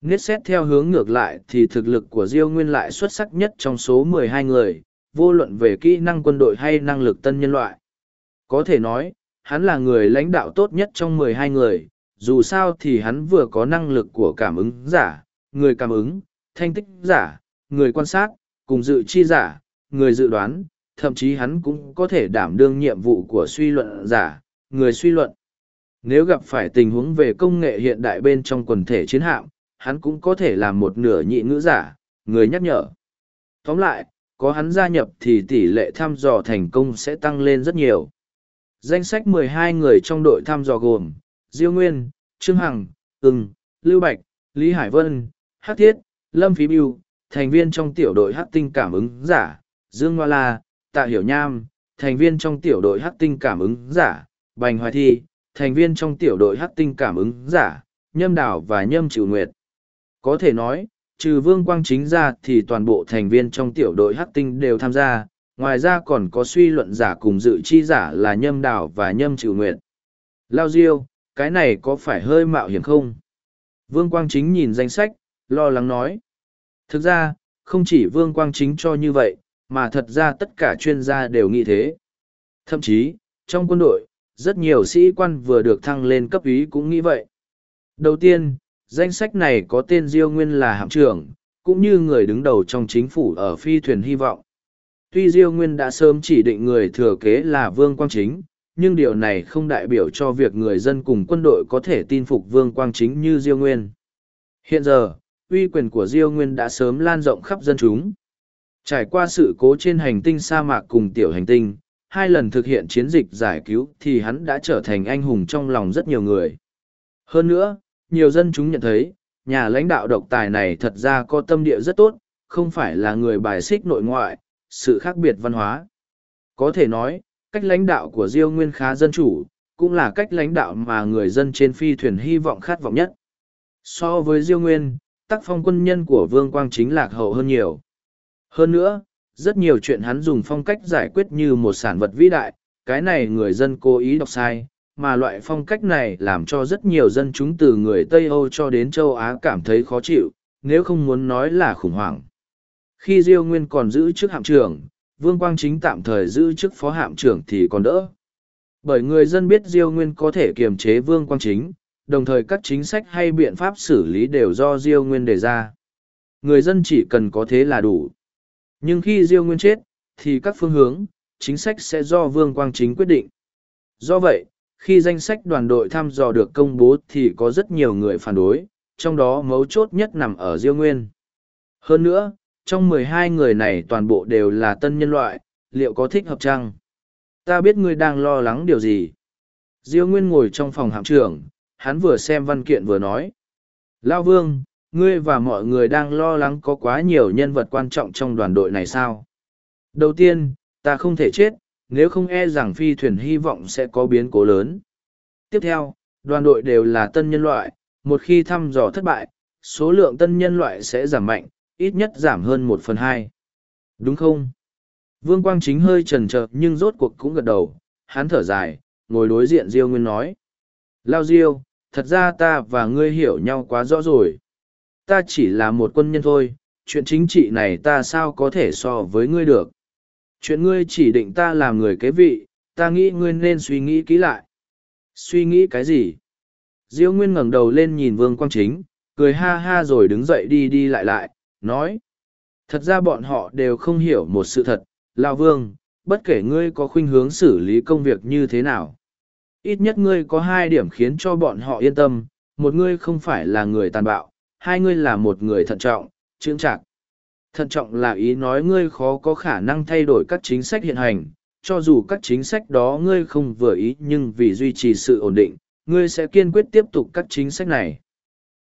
Niết xét theo hướng ngược lại thì thực lực của Diêu Nguyên lại xuất sắc nhất trong số 12 người, vô luận về kỹ năng quân đội hay năng lực tân nhân loại. Có thể nói, hắn là người lãnh đạo tốt nhất trong 12 người, dù sao thì hắn vừa có năng lực của cảm ứng giả, người cảm ứng, thanh tích giả, người quan sát, cùng dự chi giả, người dự đoán, thậm chí hắn cũng có thể đảm đương nhiệm vụ của suy luận giả, người suy luận. Nếu gặp phải tình huống về công nghệ hiện đại bên trong quần thể chiến hạm, hắn cũng có thể làm một nửa nhị ngữ giả, người nhắc nhở. Tóm lại, có hắn gia nhập thì tỷ lệ thăm dò thành công sẽ tăng lên rất nhiều. Danh sách 12 người trong đội thăm dò gồm, Diêu Nguyên, Trương Hằng, Ưng, Lưu Bạch, Lý Hải Vân, Hắc Thiết, Lâm Phí Biêu, thành viên trong tiểu đội Hắc Tinh Cảm ứng giả, Dương Hoa La, Tạ Hiểu Nham, thành viên trong tiểu đội Hắc Tinh Cảm ứng giả, Bành Hoài Thi, thành viên trong tiểu đội Hắc Tinh Cảm ứng giả, Nhâm Đảo và Nhâm Triệu Nguyệt. Có thể nói, trừ Vương Quang Chính ra thì toàn bộ thành viên trong tiểu đội Hắc Tinh đều tham gia, ngoài ra còn có suy luận giả cùng dự chi giả là Nhâm đào và Nhâm Chịu Nguyệt. Lao Diêu, cái này có phải hơi mạo hiểm không? Vương Quang Chính nhìn danh sách, lo lắng nói. Thực ra, không chỉ Vương Quang Chính cho như vậy, mà thật ra tất cả chuyên gia đều nghĩ thế. Thậm chí, trong quân đội, rất nhiều sĩ quan vừa được thăng lên cấp ý cũng nghĩ vậy. Đầu tiên, danh sách này có tên Diêu Nguyên là hạm trưởng, cũng như người đứng đầu trong chính phủ ở phi thuyền hy vọng. Tuy Diêu Nguyên đã sớm chỉ định người thừa kế là Vương Quang Chính, nhưng điều này không đại biểu cho việc người dân cùng quân đội có thể tin phục Vương Quang Chính như Diêu Nguyên. Hiện giờ, uy quyền của Diêu Nguyên đã sớm lan rộng khắp dân chúng. Trải qua sự cố trên hành tinh sa mạc cùng tiểu hành tinh, hai lần thực hiện chiến dịch giải cứu thì hắn đã trở thành anh hùng trong lòng rất nhiều người. Hơn nữa, nhiều dân chúng nhận thấy, nhà lãnh đạo độc tài này thật ra có tâm địa rất tốt, không phải là người bài xích nội ngoại, sự khác biệt văn hóa. Có thể nói, cách lãnh đạo của Diêu Nguyên khá dân chủ, cũng là cách lãnh đạo mà người dân trên phi thuyền hy vọng khát vọng nhất. So với Diêu Nguyên, tác phong quân nhân của Vương Quang chính lạc hậu hơn nhiều. Hơn nữa, rất nhiều chuyện hắn dùng phong cách giải quyết như một sản vật vĩ đại, cái này người dân cố ý đọc sai, mà loại phong cách này làm cho rất nhiều dân chúng từ người Tây Âu cho đến châu Á cảm thấy khó chịu, nếu không muốn nói là khủng hoảng. Khi Diêu Nguyên còn giữ chức hạm trưởng, Vương Quang Chính tạm thời giữ chức phó hạm trưởng thì còn đỡ. Bởi người dân biết Diêu Nguyên có thể kiềm chế Vương Quang Chính, đồng thời các chính sách hay biện pháp xử lý đều do Diêu Nguyên đề ra. Người dân chỉ cần có thế là đủ. Nhưng khi Diêu Nguyên chết, thì các phương hướng, chính sách sẽ do Vương Quang Chính quyết định. Do vậy, khi danh sách đoàn đội thăm dò được công bố thì có rất nhiều người phản đối, trong đó mấu chốt nhất nằm ở Diêu Nguyên. Hơn nữa, trong 12 người này toàn bộ đều là tân nhân loại, liệu có thích hợp chăng? ta biết ngươi đang lo lắng điều gì. Diêu Nguyên ngồi trong phòng hạm trưởng, hắn vừa xem văn kiện vừa nói. Lao Vương, ngươi và mọi người đang lo lắng có quá nhiều nhân vật quan trọng trong đoàn đội này sao? Đầu tiên, ta không thể chết, nếu không e rằng phi thuyền hy vọng sẽ có biến cố lớn. Tiếp theo, đoàn đội đều là tân nhân loại, một khi thăm dò thất bại, số lượng tân nhân loại sẽ giảm mạnh, ít nhất giảm hơn một phần hai. Đúng không? Vương Quang Chính hơi chần chờ nhưng rốt cuộc cũng gật đầu, hắn thở dài, ngồi đối diện Diêu Nguyên nói. Lao Diêu, thật ra ta và ngươi hiểu nhau quá rõ rồi. Ta chỉ là một quân nhân thôi, chuyện chính trị này ta sao có thể so với ngươi được. Chuyện ngươi chỉ định ta làm người kế vị, ta nghĩ ngươi nên suy nghĩ kỹ lại. Suy nghĩ cái gì? Diêu Nguyên ngẩng đầu lên nhìn Vương Quang Chính, cười ha ha rồi đứng dậy đi đi lại lại, nói. Thật ra bọn họ đều không hiểu một sự thật, Lao Vương, bất kể ngươi có khuynh hướng xử lý công việc như thế nào. Ít nhất ngươi có hai điểm khiến cho bọn họ yên tâm, một ngươi không phải là người tàn bạo, hai ngươi là một người thận trọng, chững chạc. Thận trọng là ý nói ngươi khó có khả năng thay đổi các chính sách hiện hành, cho dù các chính sách đó ngươi không vừa ý nhưng vì duy trì sự ổn định, ngươi sẽ kiên quyết tiếp tục các chính sách này.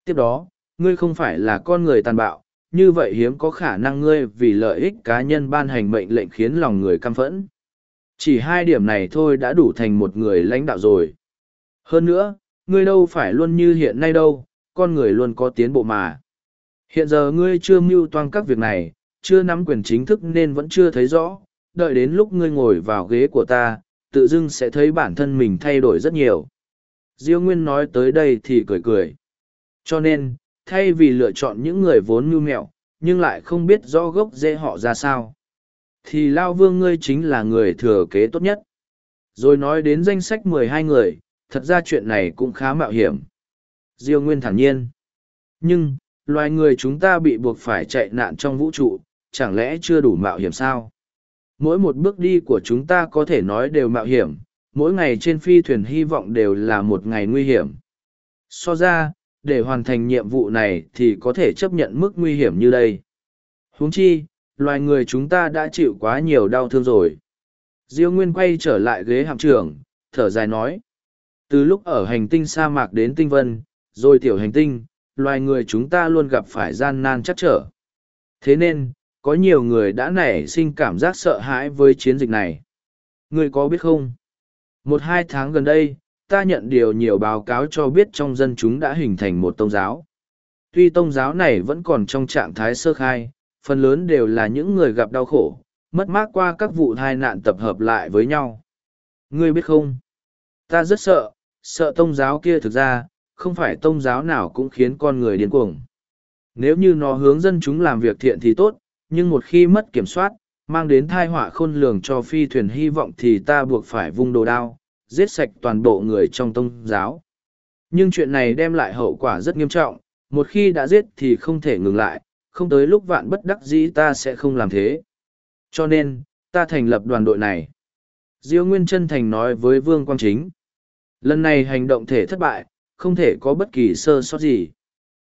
Tiếp đó, ngươi không phải là con người tàn bạo, như vậy hiếm có khả năng ngươi vì lợi ích cá nhân ban hành mệnh lệnh khiến lòng người căm phẫn. Chỉ hai điểm này thôi đã đủ thành một người lãnh đạo rồi. Hơn nữa, ngươi đâu phải luôn như hiện nay đâu, con người luôn có tiến bộ mà. Hiện giờ ngươi chưa mưu toan các việc này, chưa nắm quyền chính thức nên vẫn chưa thấy rõ, đợi đến lúc ngươi ngồi vào ghế của ta, tự dưng sẽ thấy bản thân mình thay đổi rất nhiều. Diêu Nguyên nói tới đây thì cười cười. Cho nên, thay vì lựa chọn những người vốn mưu mẹo, nhưng lại không biết rõ gốc rễ họ ra sao, thì Lao Vương ngươi chính là người thừa kế tốt nhất. Rồi nói đến danh sách mười hai người, thật ra chuyện này cũng khá mạo hiểm. Diêu Nguyên thản nhiên. Nhưng, loài người chúng ta bị buộc phải chạy nạn trong vũ trụ, chẳng lẽ chưa đủ mạo hiểm sao? Mỗi một bước đi của chúng ta có thể nói đều mạo hiểm, mỗi ngày trên phi thuyền hy vọng đều là một ngày nguy hiểm. So ra, để hoàn thành nhiệm vụ này thì có thể chấp nhận mức nguy hiểm như đây. huống chi, loài người chúng ta đã chịu quá nhiều đau thương rồi. Diêu Nguyên quay trở lại ghế hạm trưởng, thở dài nói. Từ lúc ở hành tinh sa mạc đến tinh vân, rồi tiểu hành tinh, loài người chúng ta luôn gặp phải gian nan chắc trở. Thế nên, có nhiều người đã nảy sinh cảm giác sợ hãi với chiến dịch này. Người có biết không? Một hai tháng gần đây, ta nhận điều nhiều báo cáo cho biết trong dân chúng đã hình thành một tôn giáo. Tuy tôn giáo này vẫn còn trong trạng thái sơ khai, phần lớn đều là những người gặp đau khổ, mất mát qua các vụ tai nạn tập hợp lại với nhau. Ngươi biết không? Ta rất sợ, sợ tôn giáo kia thực ra, không phải tôn giáo nào cũng khiến con người điên cuồng. Nếu như nó hướng dân chúng làm việc thiện thì tốt, nhưng một khi mất kiểm soát, mang đến thai họa khôn lường cho phi thuyền hy vọng thì ta buộc phải vung đồ đao, giết sạch toàn bộ người trong tông giáo. Nhưng chuyện này đem lại hậu quả rất nghiêm trọng, một khi đã giết thì không thể ngừng lại, không tới lúc vạn bất đắc dĩ ta sẽ không làm thế. Cho nên, ta thành lập đoàn đội này. Diêu Nguyên chân thành nói với Vương Quang Chính. Lần này hành động thể thất bại, không thể có bất kỳ sơ sót gì.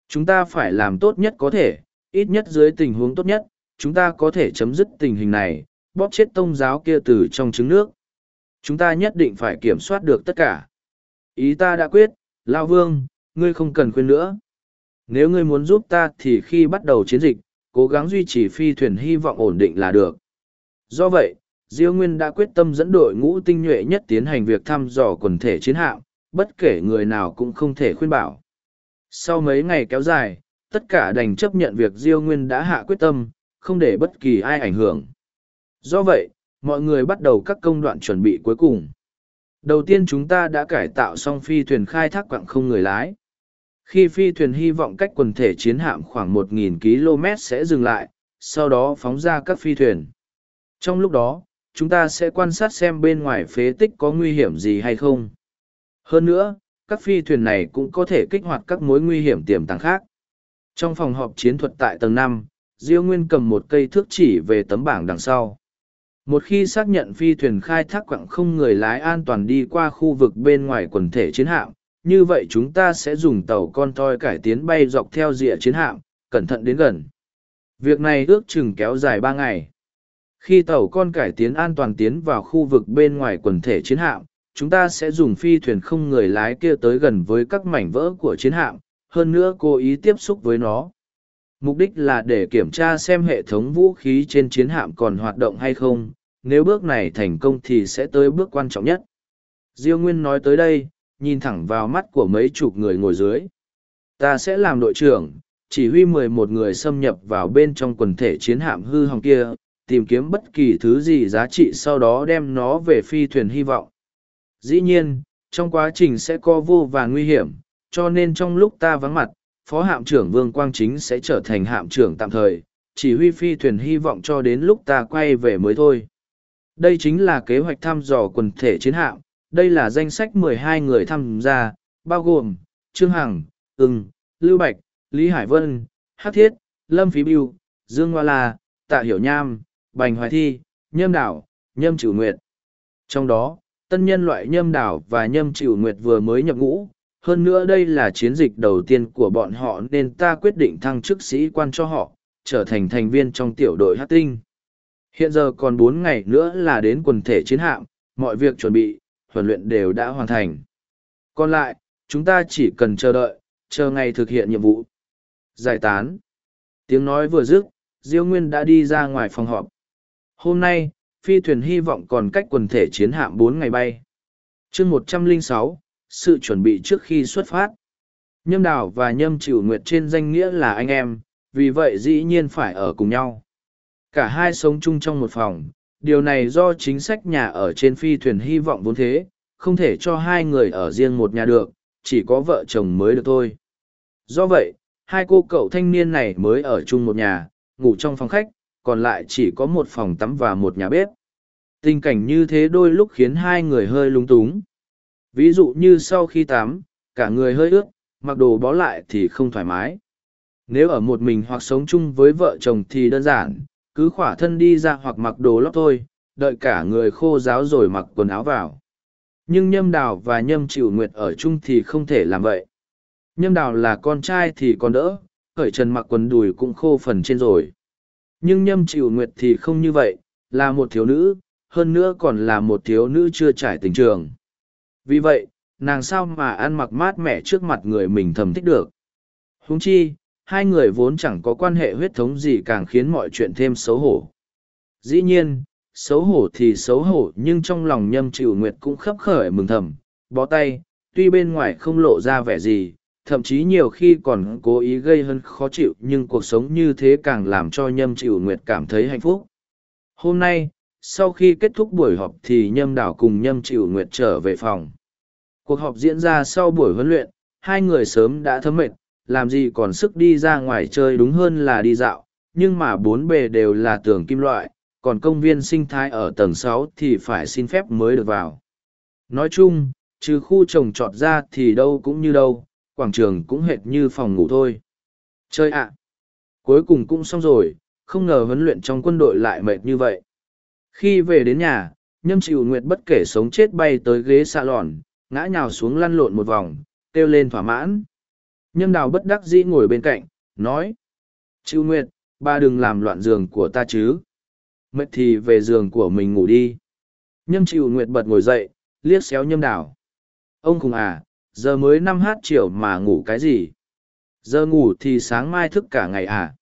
Chúng ta phải làm tốt nhất có thể, ít nhất dưới tình huống tốt nhất, chúng ta có thể chấm dứt tình hình này, bóp chết tông giáo kia từ trong trứng nước. Chúng ta nhất định phải kiểm soát được tất cả. Ý ta đã quyết, Lao Vương, ngươi không cần khuyên nữa. Nếu ngươi muốn giúp ta thì khi bắt đầu chiến dịch, cố gắng duy trì phi thuyền hy vọng ổn định là được. Do vậy, Diêu Nguyên đã quyết tâm dẫn đội ngũ tinh nhuệ nhất tiến hành việc thăm dò quần thể chiến hạm, bất kể người nào cũng không thể khuyên bảo. Sau mấy ngày kéo dài, tất cả đành chấp nhận việc Diêu Nguyên đã hạ quyết tâm, không để bất kỳ ai ảnh hưởng. Do vậy, mọi người bắt đầu các công đoạn chuẩn bị cuối cùng. Đầu tiên chúng ta đã cải tạo xong phi thuyền khai thác quặng không người lái. Khi phi thuyền hy vọng cách quần thể chiến hạm khoảng 1.000 km sẽ dừng lại, sau đó phóng ra các phi thuyền. Trong lúc đó, chúng ta sẽ quan sát xem bên ngoài phế tích có nguy hiểm gì hay không. Hơn nữa, các phi thuyền này cũng có thể kích hoạt các mối nguy hiểm tiềm tàng khác. Trong phòng họp chiến thuật tại tầng năm, Diêu Nguyên cầm một cây thước chỉ về tấm bảng đằng sau. Một khi xác nhận phi thuyền khai thác quặng không người lái an toàn đi qua khu vực bên ngoài quần thể chiến hạm, như vậy chúng ta sẽ dùng tàu con toi cải tiến bay dọc theo rìa chiến hạm, cẩn thận đến gần. Việc này ước chừng kéo dài ba ngày. Khi tàu con cải tiến an toàn tiến vào khu vực bên ngoài quần thể chiến hạm, chúng ta sẽ dùng phi thuyền không người lái kia tới gần với các mảnh vỡ của chiến hạm, hơn nữa cố ý tiếp xúc với nó. Mục đích là để kiểm tra xem hệ thống vũ khí trên chiến hạm còn hoạt động hay không, nếu bước này thành công thì sẽ tới bước quan trọng nhất. Diêu Nguyên nói tới đây, nhìn thẳng vào mắt của mấy chục người ngồi dưới. Ta sẽ làm đội trưởng, chỉ huy mười một người xâm nhập vào bên trong quần thể chiến hạm hư hỏng kia, tìm kiếm bất kỳ thứ gì giá trị sau đó đem nó về phi thuyền hy vọng. Dĩ nhiên, trong quá trình sẽ có vô vàn nguy hiểm, cho nên trong lúc ta vắng mặt, Phó Hạm trưởng Vương Quang Chính sẽ trở thành hạm trưởng tạm thời, chỉ huy phi thuyền hy vọng cho đến lúc ta quay về mới thôi. Đây chính là kế hoạch thăm dò quần thể chiến hạm, đây là danh sách mười hai người tham gia, bao gồm Trương Hằng, Ưng, Lưu Bạch, Lý Hải Vân, Hát Thiết, Lâm Phí Biêu, Dương Hoa La, Tạ Hiểu Nham, Bành Hoài Thi, Nhâm Đảo, Nhâm Chịu Nguyệt. Trong đó, tân nhân loại Nhâm Đảo và Nhâm Chịu Nguyệt vừa mới nhập ngũ, hơn nữa đây là chiến dịch đầu tiên của bọn họ nên ta quyết định thăng chức sĩ quan cho họ, trở thành thành viên trong tiểu đội Hát Tinh. Hiện giờ còn bốn ngày nữa là đến quần thể chiến hạm, mọi việc chuẩn bị, huấn luyện đều đã hoàn thành. Còn lại, chúng ta chỉ cần chờ đợi, chờ ngày thực hiện nhiệm vụ. Giải tán. Tiếng nói vừa dứt, Diêu Nguyên đã đi ra ngoài phòng họp. Hôm nay, phi thuyền hy vọng còn cách quần thể chiến hạm bốn ngày bay. chương một trăm linh sáu, sự chuẩn bị trước khi xuất phát. Nhâm Đào và Nhâm Chịu Nguyệt trên danh nghĩa là anh em, vì vậy dĩ nhiên phải ở cùng nhau. Cả hai sống chung trong một phòng, điều này do chính sách nhà ở trên phi thuyền hy vọng vốn thế, không thể cho hai người ở riêng một nhà được, chỉ có vợ chồng mới được thôi. Do vậy, hai cô cậu thanh niên này mới ở chung một nhà, ngủ trong phòng khách, còn lại chỉ có một phòng tắm và một nhà bếp. Tình cảnh như thế đôi lúc khiến hai người hơi lung túng. Ví dụ như sau khi tắm, cả người hơi ướt, mặc đồ bó lại thì không thoải mái. Nếu ở một mình hoặc sống chung với vợ chồng thì đơn giản, cứ khỏa thân đi ra hoặc mặc đồ lót thôi, đợi cả người khô ráo rồi mặc quần áo vào. Nhưng nhâm đào và nhâm chịu nguyệt ở chung thì không thể làm vậy. Nhâm đào là con trai thì còn đỡ, khởi trần mặc quần đùi cũng khô phần trên rồi. Nhưng nhâm chịu nguyệt thì không như vậy, là một thiếu nữ, hơn nữa còn là một thiếu nữ chưa trải tình trường. Vì vậy, nàng sao mà ăn mặc mát mẻ trước mặt người mình thầm thích được. Huống chi, hai người vốn chẳng có quan hệ huyết thống gì càng khiến mọi chuyện thêm xấu hổ. Dĩ nhiên, xấu hổ thì xấu hổ nhưng trong lòng nhâm chịu nguyệt cũng khấp khởi mừng thầm, bó tay, tuy bên ngoài không lộ ra vẻ gì, thậm chí nhiều khi còn cố ý gây hơn khó chịu nhưng cuộc sống như thế càng làm cho nhâm chịu nguyệt cảm thấy hạnh phúc. Hôm nay, sau khi kết thúc buổi họp thì nhâm đảo cùng nhâm chịu nguyệt trở về phòng. Cuộc họp diễn ra sau buổi huấn luyện, hai người sớm đã thấm mệt, làm gì còn sức đi ra ngoài chơi đúng hơn là đi dạo, nhưng mà bốn bề đều là tường kim loại, còn công viên sinh thái ở tầng sáu thì phải xin phép mới được vào. Nói chung, trừ khu trồng trọt ra thì đâu cũng như đâu, quảng trường cũng hệt như phòng ngủ thôi. Chơi ạ! Cuối cùng cũng xong rồi, không ngờ huấn luyện trong quân đội lại mệt như vậy. Khi về đến nhà, nhâm chịu nguyệt bất kể sống chết bay tới ghế xạ lòn, ngã nhào xuống lăn lộn một vòng, kêu lên thỏa mãn. Nhâm đào bất đắc dĩ ngồi bên cạnh, nói. Chịu nguyệt, ba đừng làm loạn giường của ta chứ. Mệt thì về giường của mình ngủ đi. Nhâm chịu nguyệt bật ngồi dậy, liếc xéo nhâm đào. Ông cùng à, giờ mới năm h chiều mà ngủ cái gì? Giờ ngủ thì sáng mai thức cả ngày à?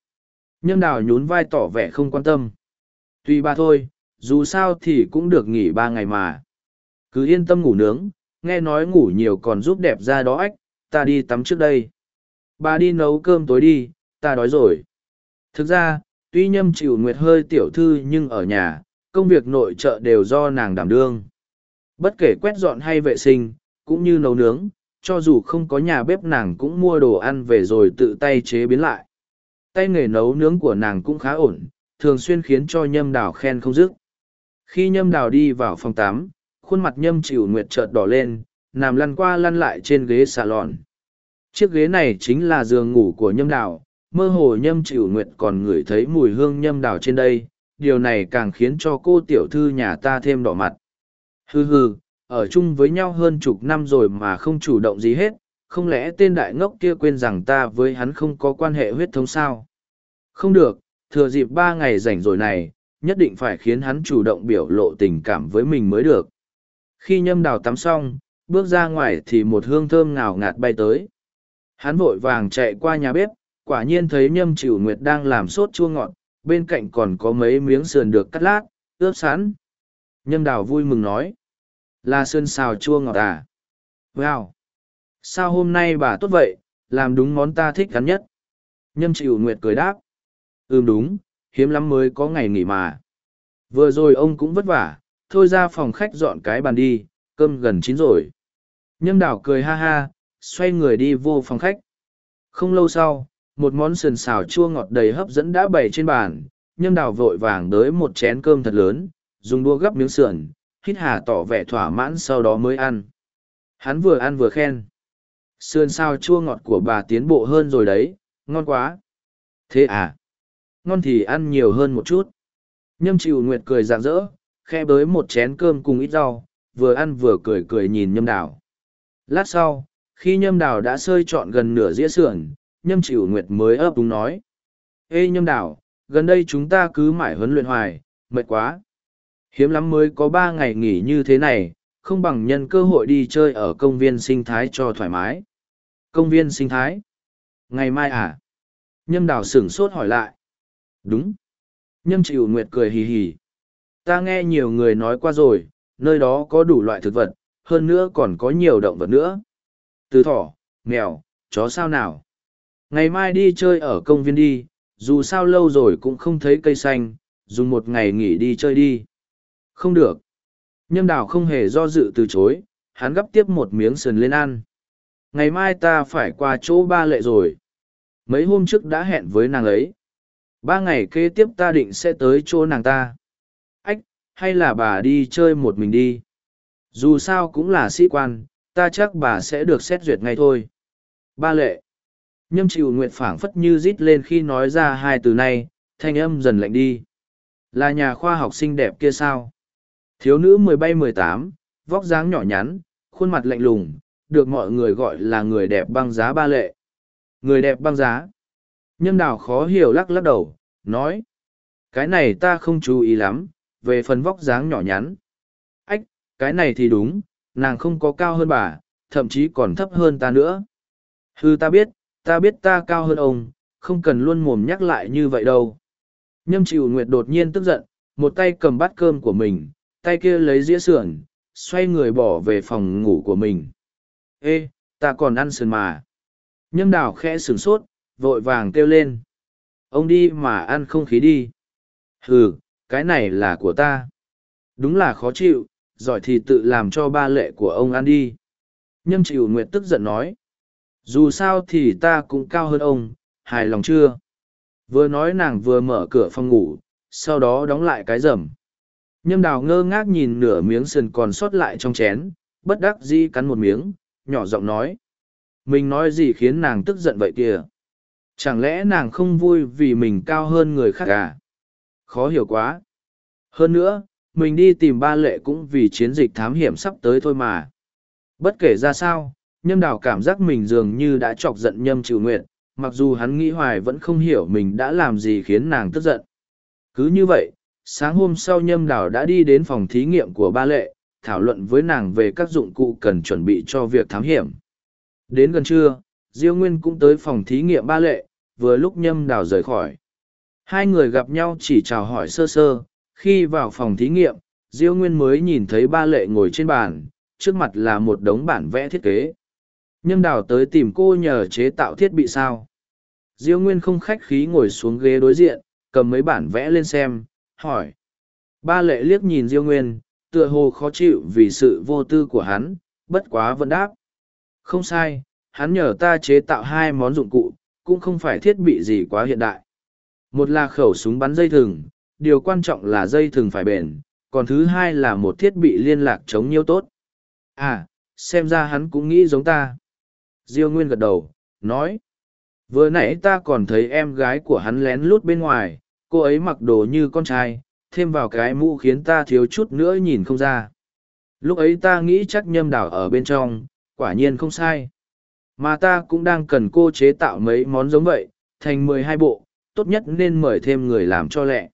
Nhâm đào nhún vai tỏ vẻ không quan tâm. Tuy ba thôi, dù sao thì cũng được nghỉ ba ngày mà. Cứ yên tâm ngủ nướng, nghe nói ngủ nhiều còn giúp đẹp ra đó ách, ta đi tắm trước đây. Bà đi nấu cơm tối đi, ta đói rồi. Thực ra, tuy nhâm chịu nguyệt hơi tiểu thư nhưng ở nhà, công việc nội trợ đều do nàng đảm đương. Bất kể quét dọn hay vệ sinh, cũng như nấu nướng, cho dù không có nhà bếp nàng cũng mua đồ ăn về rồi tự tay chế biến lại. Tay nghề nấu nướng của nàng cũng khá ổn, thường xuyên khiến cho nhâm đào khen không dứt. Khi nhâm đào đi vào phòng tắm, khuôn mặt nhâm chịu nguyệt chợt đỏ lên, nằm lăn qua lăn lại trên ghế xà lòn. Chiếc ghế này chính là giường ngủ của nhâm đào, mơ hồ nhâm chịu nguyệt còn ngửi thấy mùi hương nhâm đào trên đây, điều này càng khiến cho cô tiểu thư nhà ta thêm đỏ mặt. Hừ hừ, ở chung với nhau hơn chục năm rồi mà không chủ động gì hết, không lẽ tên đại ngốc kia quên rằng ta với hắn không có quan hệ huyết thống sao? Không được, thừa dịp ba ngày rảnh rồi này, nhất định phải khiến hắn chủ động biểu lộ tình cảm với mình mới được. Khi nhâm đào tắm xong, bước ra ngoài thì một hương thơm ngào ngạt bay tới. Hắn vội vàng chạy qua nhà bếp, quả nhiên thấy nhâm chịu nguyệt đang làm sốt chua ngọt, bên cạnh còn có mấy miếng sườn được cắt lát, ướp sẵn. Nhâm đào vui mừng nói. Là sườn xào chua ngọt à? Wow! Sao hôm nay bà tốt vậy, làm đúng món ta thích gắn nhất? Nhâm chịu nguyệt cười đáp. Ừm đúng, hiếm lắm mới có ngày nghỉ mà. Vừa rồi ông cũng vất vả, thôi ra phòng khách dọn cái bàn đi, cơm gần chín rồi. Nhâm đảo cười ha ha, xoay người đi vô phòng khách. Không lâu sau, một món sườn xào chua ngọt đầy hấp dẫn đã bày trên bàn. Nhâm đảo vội vàng đới một chén cơm thật lớn, dùng đua gấp miếng sườn, hít hà tỏ vẻ thỏa mãn sau đó mới ăn. Hắn vừa ăn vừa khen. Sườn xào chua ngọt của bà tiến bộ hơn rồi đấy, ngon quá. Thế à? Ngon thì ăn nhiều hơn một chút. Nhâm chịu nguyệt cười rạng rỡ, khe bới một chén cơm cùng ít rau, vừa ăn vừa cười cười nhìn nhâm đào. Lát sau, khi nhâm đào đã sơi trọn gần nửa dĩa sườn, nhâm chịu nguyệt mới ấp đúng nói. Ê nhâm đào, gần đây chúng ta cứ mãi huấn luyện hoài, mệt quá. Hiếm lắm mới có ba ngày nghỉ như thế này, không bằng nhân cơ hội đi chơi ở công viên sinh thái cho thoải mái. Công viên sinh thái? Ngày mai à? Nhâm đào sửng sốt hỏi lại. Đúng. Nhâm chịu nguyệt cười hì hì. Ta nghe nhiều người nói qua rồi, nơi đó có đủ loại thực vật, hơn nữa còn có nhiều động vật nữa. Từ thỏ, mèo, chó sao nào. Ngày mai đi chơi ở công viên đi, dù sao lâu rồi cũng không thấy cây xanh, dùng một ngày nghỉ đi chơi đi. Không được. Nhâm đào không hề do dự từ chối, hắn gắp tiếp một miếng sườn lên ăn. Ngày mai ta phải qua chỗ ba lệ rồi. Mấy hôm trước đã hẹn với nàng ấy. Ba ngày kế tiếp ta định sẽ tới chỗ nàng ta. Ách, hay là bà đi chơi một mình đi. Dù sao cũng là sĩ quan, ta chắc bà sẽ được xét duyệt ngay thôi. Ba lệ. Nhâm chịu nguyện phảng phất như rít lên khi nói ra hai từ này, thanh âm dần lạnh đi. Là nhà khoa học xinh đẹp kia sao? Thiếu nữ mười bay mười tám, vóc dáng nhỏ nhắn, khuôn mặt lạnh lùng, được mọi người gọi là người đẹp băng giá ba lệ. Người đẹp băng giá. Nhâm đào khó hiểu lắc lắc đầu, nói. Cái này ta không chú ý lắm, về phần vóc dáng nhỏ nhắn. Ách, cái này thì đúng, nàng không có cao hơn bà, thậm chí còn thấp hơn ta nữa. Hư ta biết, ta biết ta cao hơn ông, không cần luôn mồm nhắc lại như vậy đâu. Nhâm chịu nguyệt đột nhiên tức giận, một tay cầm bát cơm của mình, tay kia lấy dĩa sườn, xoay người bỏ về phòng ngủ của mình. Ê, ta còn ăn sườn mà. Nhâm đào khẽ sửng sốt, vội vàng kêu lên. Ông đi mà ăn không khí đi. hừ cái này là của ta. Đúng là khó chịu, giỏi thì tự làm cho ba lệ của ông ăn đi. Nhâm chịu nguyệt tức giận nói. Dù sao thì ta cũng cao hơn ông, hài lòng chưa? Vừa nói nàng vừa mở cửa phòng ngủ, sau đó đóng lại cái rầm. Nhâm đào ngơ ngác nhìn nửa miếng sườn còn sót lại trong chén, bất đắc dĩ cắn một miếng, nhỏ giọng nói. Mình nói gì khiến nàng tức giận vậy kìa? Chẳng lẽ nàng không vui vì mình cao hơn người khác à? Khó hiểu quá. Hơn nữa, mình đi tìm ba lệ cũng vì chiến dịch thám hiểm sắp tới thôi mà. Bất kể ra sao, nhâm đào cảm giác mình dường như đã chọc giận nhâm trừ nguyện, mặc dù hắn nghĩ hoài vẫn không hiểu mình đã làm gì khiến nàng tức giận. Cứ như vậy, sáng hôm sau nhâm đào đã đi đến phòng thí nghiệm của ba lệ, thảo luận với nàng về các dụng cụ cần chuẩn bị cho việc thám hiểm. Đến gần trưa, Diêu Nguyên cũng tới phòng thí nghiệm ba lệ, vừa lúc nhâm đào rời khỏi. Hai người gặp nhau chỉ chào hỏi sơ sơ, khi vào phòng thí nghiệm, Diêu Nguyên mới nhìn thấy ba lệ ngồi trên bàn, trước mặt là một đống bản vẽ thiết kế. Nhâm đào tới tìm cô nhờ chế tạo thiết bị sao. Diêu Nguyên không khách khí ngồi xuống ghế đối diện, cầm mấy bản vẽ lên xem, hỏi. Ba lệ liếc nhìn Diêu Nguyên, tựa hồ khó chịu vì sự vô tư của hắn, bất quá vẫn đáp. Không sai, hắn nhờ ta chế tạo hai món dụng cụ, cũng không phải thiết bị gì quá hiện đại. Một là khẩu súng bắn dây thừng, điều quan trọng là dây thừng phải bền, còn thứ hai là một thiết bị liên lạc chống nhiêu tốt. À, xem ra hắn cũng nghĩ giống ta. Diêu Nguyên gật đầu, nói. Vừa nãy ta còn thấy em gái của hắn lén lút bên ngoài, cô ấy mặc đồ như con trai, thêm vào cái mũ khiến ta thiếu chút nữa nhìn không ra. Lúc ấy ta nghĩ chắc nhâm đảo ở bên trong, quả nhiên không sai. Mà ta cũng đang cần cô chế tạo mấy món giống vậy, thành mười hai bộ, tốt nhất nên mời thêm người làm cho lẹ.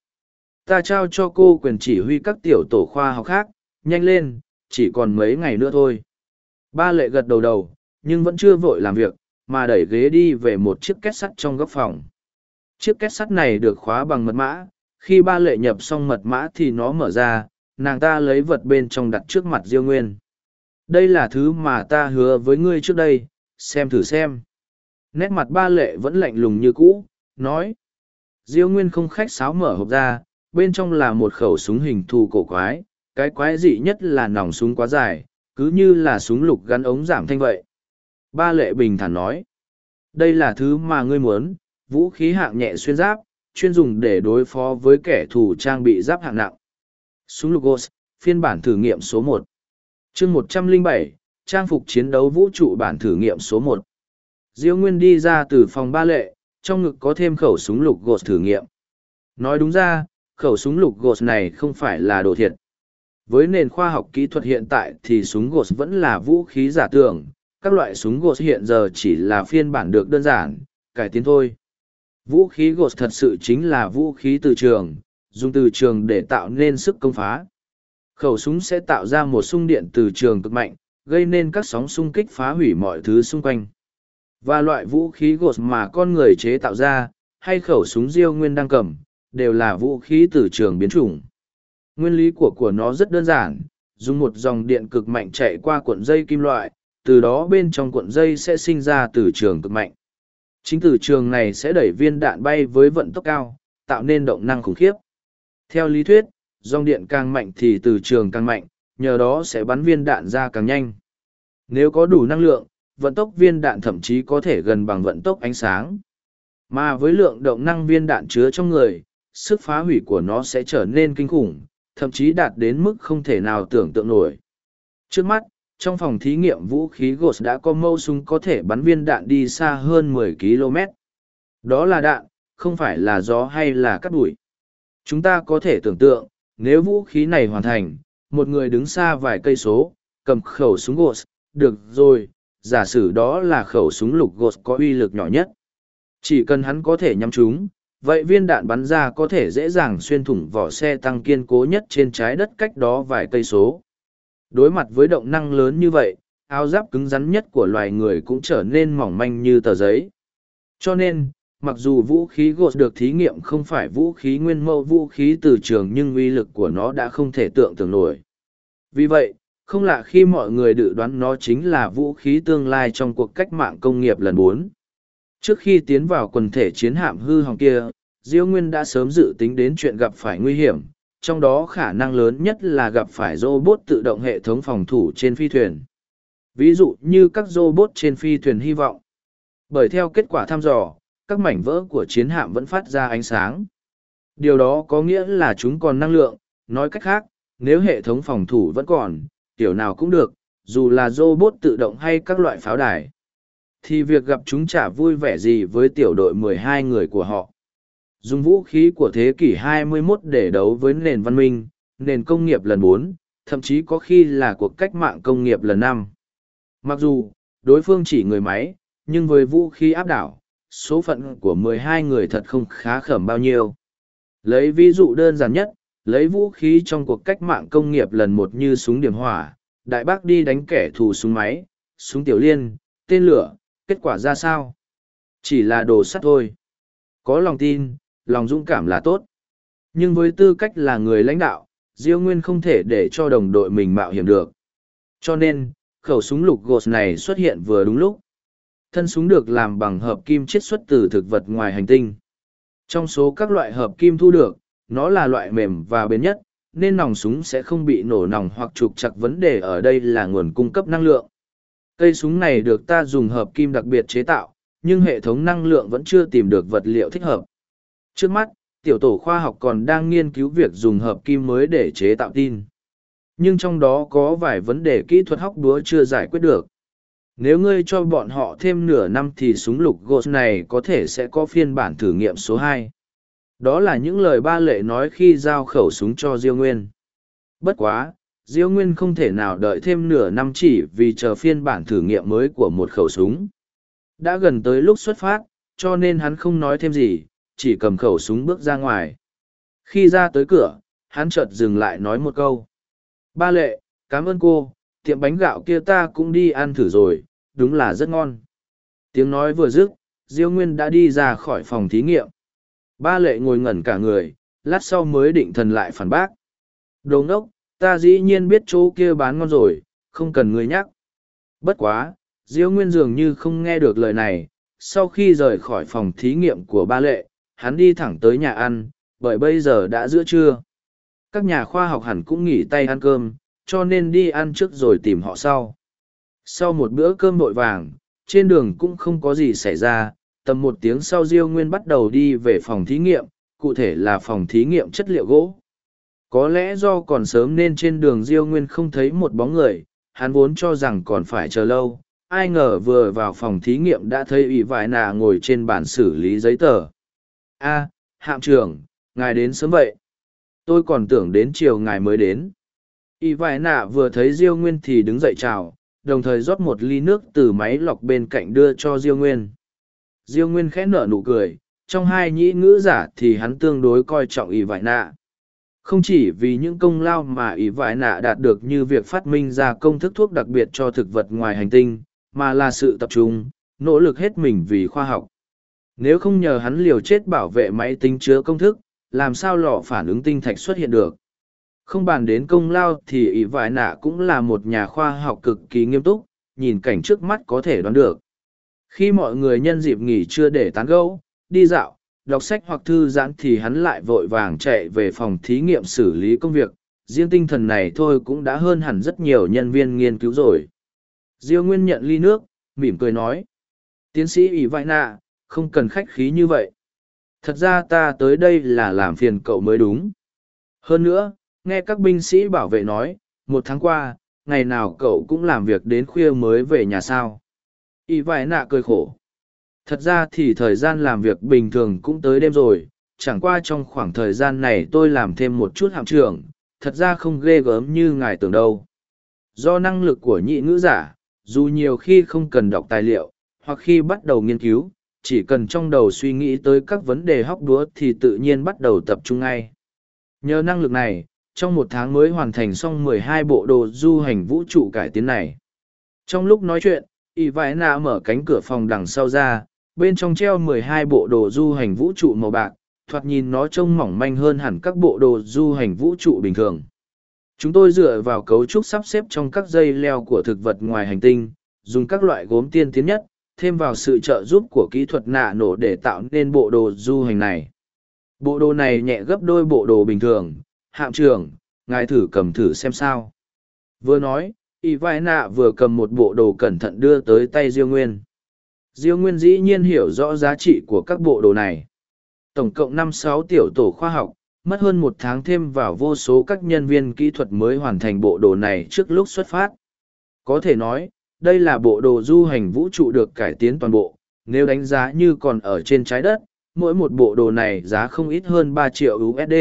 ta trao cho cô quyền chỉ huy các tiểu tổ khoa học khác nhanh lên chỉ còn mấy ngày nữa thôi. Ba lệ gật đầu đầu nhưng vẫn chưa vội làm việc mà đẩy ghế đi về một chiếc két sắt trong góc phòng. Chiếc két sắt này được khóa bằng mật mã khi ba lệ nhập xong mật mã thì nó mở ra nàng ta lấy vật bên trong đặt trước mặt diêu nguyên. Đây là thứ mà ta hứa với ngươi trước đây xem thử xem. Nét mặt ba lệ vẫn lạnh lùng như cũ, nói, diêu nguyên không khách sáo mở hộp ra, bên trong là một khẩu súng hình thù cổ quái, cái quái dị nhất là nòng súng quá dài, cứ như là súng lục gắn ống giảm thanh vậy. Ba lệ bình thản nói, đây là thứ mà ngươi muốn, vũ khí hạng nhẹ xuyên giáp, chuyên dùng để đối phó với kẻ thù trang bị giáp hạng nặng. Súng lục ghost, phiên bản thử nghiệm số một. Chương một trăm lẻ bảy trang phục chiến đấu vũ trụ bản thử nghiệm số một. Diêu nguyên đi ra từ phòng ba lệ, trong ngực có thêm khẩu súng lục gột thử nghiệm. Nói đúng ra, khẩu súng lục gột này không phải là đồ thiệt. Với nền khoa học kỹ thuật hiện tại thì súng gột vẫn là vũ khí giả tưởng, các loại súng gột hiện giờ chỉ là phiên bản được đơn giản, cải tiến thôi. Vũ khí gột thật sự chính là vũ khí từ trường, dùng từ trường để tạo nên sức công phá. Khẩu súng sẽ tạo ra một xung điện từ trường cực mạnh gây nên các sóng xung kích phá hủy mọi thứ xung quanh. Và loại vũ khí gột mà con người chế tạo ra, hay khẩu súng diêu nguyên đang cầm, đều là vũ khí từ trường biến chủng. Nguyên lý của của nó rất đơn giản, dùng một dòng điện cực mạnh chạy qua cuộn dây kim loại, từ đó bên trong cuộn dây sẽ sinh ra từ trường cực mạnh. Chính từ trường này sẽ đẩy viên đạn bay với vận tốc cao, tạo nên động năng khủng khiếp. Theo lý thuyết, dòng điện càng mạnh thì từ trường càng mạnh nhờ đó sẽ bắn viên đạn ra càng nhanh nếu có đủ năng lượng vận tốc viên đạn thậm chí có thể gần bằng vận tốc ánh sáng. Mà với lượng động năng viên đạn chứa trong người, sức phá hủy của nó sẽ trở nên kinh khủng, thậm chí đạt đến mức không thể nào tưởng tượng nổi. Trước mắt, trong phòng thí nghiệm vũ khí Ghost đã có mâu súng có thể bắn viên đạn đi xa hơn 10 km. Đó là đạn, không phải là gió hay là cắt bụi. Chúng ta có thể tưởng tượng, nếu vũ khí này hoàn thành, một người đứng xa vài cây số, cầm khẩu súng GOS, được rồi, giả sử đó là khẩu súng lục gột có uy lực nhỏ nhất. Chỉ cần hắn có thể nhắm chúng, vậy viên đạn bắn ra có thể dễ dàng xuyên thủng vỏ xe tăng kiên cố nhất trên trái đất cách đó vài cây số. Đối mặt với động năng lớn như vậy, áo giáp cứng rắn nhất của loài người cũng trở nên mỏng manh như tờ giấy. Cho nên, mặc dù vũ khí gột được thí nghiệm không phải vũ khí nguyên mẫu vũ khí từ trường nhưng uy lực của nó đã không thể tưởng tượng nổi. Vì vậy, không lạ khi mọi người dự đoán nó chính là vũ khí tương lai trong cuộc cách mạng công nghiệp lần bốn. Trước khi tiến vào quần thể chiến hạm hư hỏng kia diêu nguyên đã sớm dự tính đến chuyện gặp phải nguy hiểm trong đó khả năng lớn nhất là gặp phải robot tự động hệ thống phòng thủ trên phi thuyền. Ví dụ như các robot trên phi thuyền hy vọng. Bởi theo kết quả thăm dò các mảnh vỡ của chiến hạm vẫn phát ra ánh sáng. Điều đó có nghĩa là chúng còn năng lượng nói cách khác nếu hệ thống phòng thủ vẫn còn kiểu nào cũng được, dù là robot tự động hay các loại pháo đài. Thì việc gặp chúng chả vui vẻ gì với tiểu đội 12 người của họ. Dùng vũ khí của thế kỷ 21 để đấu với nền văn minh, nền công nghiệp lần 4, thậm chí có khi là cuộc cách mạng công nghiệp lần 5. Mặc dù, đối phương chỉ người máy, nhưng với vũ khí áp đảo, số phận của 12 người thật không khá khẩm bao nhiêu. Lấy ví dụ đơn giản nhất, lấy vũ khí trong cuộc cách mạng công nghiệp lần một như súng điểm hỏa, đại bác đi đánh kẻ thù súng máy, súng tiểu liên, tên lửa, kết quả ra sao? Chỉ là đồ sắt thôi. Có lòng tin, lòng dũng cảm là tốt. Nhưng với tư cách là người lãnh đạo, Diêu Nguyên không thể để cho đồng đội mình mạo hiểm được. Cho nên, khẩu súng lục gột này xuất hiện vừa đúng lúc. Thân súng được làm bằng hợp kim chiết xuất từ thực vật ngoài hành tinh. Trong số các loại hợp kim thu được, nó là loại mềm và bền nhất, nên nòng súng sẽ không bị nổ nòng hoặc trục chặt vấn đề ở đây là nguồn cung cấp năng lượng. Cây súng này được ta dùng hợp kim đặc biệt chế tạo, nhưng hệ thống năng lượng vẫn chưa tìm được vật liệu thích hợp. Trước mắt, tiểu tổ khoa học còn đang nghiên cứu việc dùng hợp kim mới để chế tạo tin. Nhưng trong đó có vài vấn đề kỹ thuật hóc búa chưa giải quyết được. Nếu ngươi cho bọn họ thêm nửa năm thì súng lục Ghost này có thể sẽ có phiên bản thử nghiệm số hai. Đó là những lời ba lệ nói khi giao khẩu súng cho Diêu Nguyên. Bất quá, Diêu Nguyên không thể nào đợi thêm nửa năm chỉ vì chờ phiên bản thử nghiệm mới của một khẩu súng. Đã gần tới lúc xuất phát, cho nên hắn không nói thêm gì, chỉ cầm khẩu súng bước ra ngoài. Khi ra tới cửa, hắn chợt dừng lại nói một câu. Ba lệ, cảm ơn cô, tiệm bánh gạo kia ta cũng đi ăn thử rồi, đúng là rất ngon. Tiếng nói vừa dứt, Diêu Nguyên đã đi ra khỏi phòng thí nghiệm. Ba lệ ngồi ngẩn cả người, lát sau mới định thần lại phản bác. Đồ ngốc, ta dĩ nhiên biết chỗ kia bán ngon rồi, không cần người nhắc. Bất quá, Diêu Nguyên dường như không nghe được lời này, sau khi rời khỏi phòng thí nghiệm của ba lệ, hắn đi thẳng tới nhà ăn, bởi bây giờ đã giữa trưa. Các nhà khoa học hẳn cũng nghỉ tay ăn cơm, cho nên đi ăn trước rồi tìm họ sau. Sau một bữa cơm vội vàng, trên đường cũng không có gì xảy ra, tầm một tiếng sau Diêu Nguyên bắt đầu đi về phòng thí nghiệm, cụ thể là phòng thí nghiệm chất liệu gỗ. Có lẽ do còn sớm nên trên đường Diêu Nguyên không thấy một bóng người, hắn vốn cho rằng còn phải chờ lâu, ai ngờ vừa vào phòng thí nghiệm đã thấy ủy vải nà ngồi trên bàn xử lý giấy tờ. a hạm trưởng, ngài đến sớm vậy. Tôi còn tưởng đến chiều ngài mới đến. Y vải nà vừa thấy Diêu Nguyên thì đứng dậy chào, đồng thời rót một ly nước từ máy lọc bên cạnh đưa cho Diêu Nguyên. Diêu Nguyên khẽ nở nụ cười, trong hai nhĩ ngữ giả thì hắn tương đối coi trọng Y vải nạ. Không chỉ vì những công lao mà Y vải nạ đạt được như việc phát minh ra công thức thuốc đặc biệt cho thực vật ngoài hành tinh, mà là sự tập trung, nỗ lực hết mình vì khoa học. Nếu không nhờ hắn liều chết bảo vệ máy tính chứa công thức, làm sao lò phản ứng tinh thạch xuất hiện được. Không bàn đến công lao thì ỷ vải nạ cũng là một nhà khoa học cực kỳ nghiêm túc, nhìn cảnh trước mắt có thể đoán được. Khi mọi người nhân dịp nghỉ trưa để tán gẫu, đi dạo, đọc sách hoặc thư giãn thì hắn lại vội vàng chạy về phòng thí nghiệm xử lý công việc. Riêng tinh thần này thôi cũng đã hơn hẳn rất nhiều nhân viên nghiên cứu rồi. Diêu Nguyên nhận ly nước, mỉm cười nói. Tiến sĩ ỷ Vai nạ, không cần khách khí như vậy. Thật ra ta tới đây là làm phiền cậu mới đúng. Hơn nữa, nghe các binh sĩ bảo vệ nói, một tháng qua, ngày nào cậu cũng làm việc đến khuya mới về nhà sao. Y vải nạ cười khổ. Thật ra thì thời gian làm việc bình thường cũng tới đêm rồi, chẳng qua trong khoảng thời gian này tôi làm thêm một chút hạm trưởng, thật ra không ghê gớm như ngài tưởng đâu. Do năng lực của nhị ngữ giả, dù nhiều khi không cần đọc tài liệu, hoặc khi bắt đầu nghiên cứu, chỉ cần trong đầu suy nghĩ tới các vấn đề hóc đúa thì tự nhiên bắt đầu tập trung ngay. Nhờ năng lực này, trong một tháng mới hoàn thành xong 12 bộ đồ du hành vũ trụ cải tiến này. Trong lúc nói chuyện, Y vải Nạ mở cánh cửa phòng đằng sau ra, bên trong treo 12 bộ đồ du hành vũ trụ màu bạc, thoạt nhìn nó trông mỏng manh hơn hẳn các bộ đồ du hành vũ trụ bình thường. Chúng tôi dựa vào cấu trúc sắp xếp trong các dây leo của thực vật ngoài hành tinh, dùng các loại gốm tiên tiến nhất, thêm vào sự trợ giúp của kỹ thuật nạ nổ để tạo nên bộ đồ du hành này. Bộ đồ này nhẹ gấp đôi bộ đồ bình thường, hạm trưởng, ngài thử cầm thử xem sao. Vừa nói, y vai nạ vừa cầm một bộ đồ cẩn thận đưa tới tay Diêu Nguyên. Diêu Nguyên dĩ nhiên hiểu rõ giá trị của các bộ đồ này. Tổng cộng năm sáu tiểu tổ khoa học, mất hơn một tháng thêm vào vô số các nhân viên kỹ thuật mới hoàn thành bộ đồ này trước lúc xuất phát. Có thể nói, đây là bộ đồ du hành vũ trụ được cải tiến toàn bộ, nếu đánh giá như còn ở trên trái đất, mỗi một bộ đồ này giá không ít hơn ba triệu USD.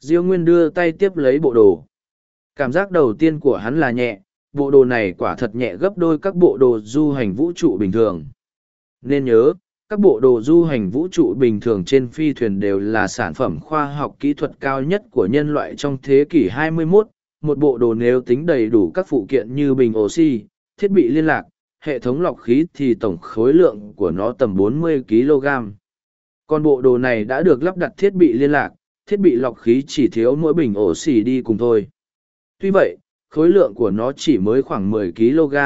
Diêu Nguyên đưa tay tiếp lấy bộ đồ. Cảm giác đầu tiên của hắn là nhẹ, bộ đồ này quả thật nhẹ gấp đôi các bộ đồ du hành vũ trụ bình thường. Nên nhớ, các bộ đồ du hành vũ trụ bình thường trên phi thuyền đều là sản phẩm khoa học kỹ thuật cao nhất của nhân loại trong thế kỷ 21. Một bộ đồ nếu tính đầy đủ các phụ kiện như bình oxy, thiết bị liên lạc, hệ thống lọc khí thì tổng khối lượng của nó tầm 40 kg. Còn bộ đồ này đã được lắp đặt thiết bị liên lạc, thiết bị lọc khí chỉ thiếu mỗi bình oxy đi cùng thôi. Tuy vậy, khối lượng của nó chỉ mới khoảng 10 kg,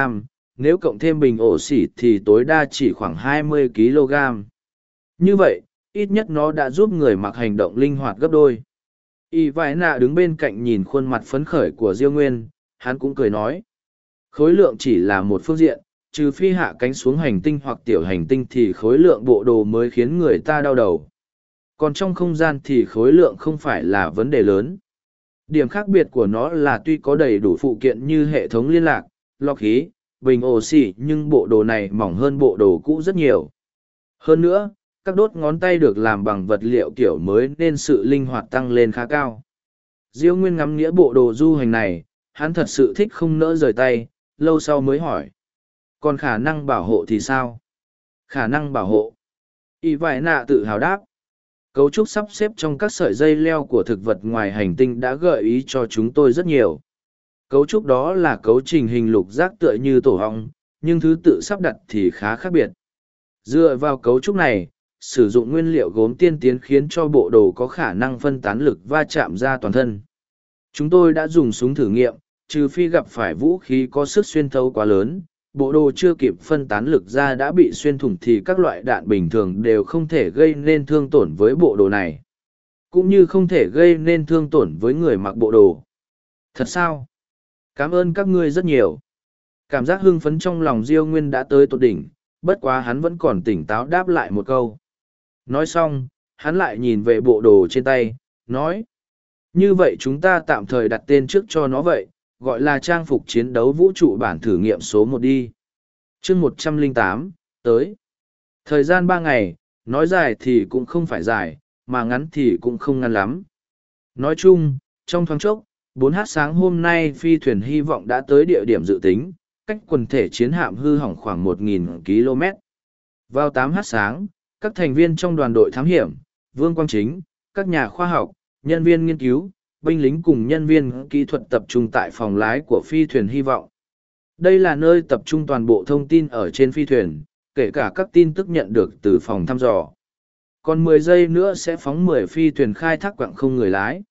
nếu cộng thêm bình ổ xỉ thì tối đa chỉ khoảng 20 kg. Như vậy, ít nhất nó đã giúp người mặc hành động linh hoạt gấp đôi. Y Vãi nạ đứng bên cạnh nhìn khuôn mặt phấn khởi của Diêu Nguyên, hắn cũng cười nói. Khối lượng chỉ là một phương diện, trừ phi hạ cánh xuống hành tinh hoặc tiểu hành tinh thì khối lượng bộ đồ mới khiến người ta đau đầu. Còn trong không gian thì khối lượng không phải là vấn đề lớn. Điểm khác biệt của nó là tuy có đầy đủ phụ kiện như hệ thống liên lạc, lọc khí, bình oxy nhưng bộ đồ này mỏng hơn bộ đồ cũ rất nhiều. Hơn nữa, các đốt ngón tay được làm bằng vật liệu kiểu mới nên sự linh hoạt tăng lên khá cao. Diêu Nguyên ngắm nghĩa bộ đồ du hành này, hắn thật sự thích không nỡ rời tay, lâu sau mới hỏi. Còn khả năng bảo hộ thì sao? Khả năng bảo hộ. Y vải nạ tự hào đáp. Cấu trúc sắp xếp trong các sợi dây leo của thực vật ngoài hành tinh đã gợi ý cho chúng tôi rất nhiều. Cấu trúc đó là cấu trình hình lục giác tựa như tổ hong, nhưng thứ tự sắp đặt thì khá khác biệt. Dựa vào cấu trúc này, sử dụng nguyên liệu gốm tiên tiến khiến cho bộ đồ có khả năng phân tán lực va chạm ra toàn thân. Chúng tôi đã dùng súng thử nghiệm, trừ phi gặp phải vũ khí có sức xuyên thấu quá lớn, bộ đồ chưa kịp phân tán lực ra đã bị xuyên thủng thì các loại đạn bình thường đều không thể gây nên thương tổn với bộ đồ này. Cũng như không thể gây nên thương tổn với người mặc bộ đồ. Thật sao? Cảm ơn các ngươi rất nhiều. Cảm giác hưng phấn trong lòng Diêu Nguyên đã tới tột đỉnh, bất quá hắn vẫn còn tỉnh táo đáp lại một câu. Nói xong, hắn lại nhìn về bộ đồ trên tay, nói. Như vậy chúng ta tạm thời đặt tên trước cho nó vậy, gọi là trang phục chiến đấu vũ trụ bản thử nghiệm số một đi. chương một trăm lẻ tám tới. Thời gian ba ngày, nói dài thì cũng không phải dài, mà ngắn thì cũng không ngắn lắm. Nói chung, trong thoáng chốc, bốn h sáng hôm nay phi thuyền hy vọng đã tới địa điểm dự tính, cách quần thể chiến hạm hư hỏng khoảng 1.000 km. Vào 8 h sáng, các thành viên trong đoàn đội thám hiểm, Vương Quang Chính, các nhà khoa học, nhân viên nghiên cứu, binh lính cùng nhân viên kỹ thuật tập trung tại phòng lái của phi thuyền hy vọng. Đây là nơi tập trung toàn bộ thông tin ở trên phi thuyền, kể cả các tin tức nhận được từ phòng thăm dò. Còn 10 giây nữa sẽ phóng 10 phi thuyền khai thác quặng không người lái.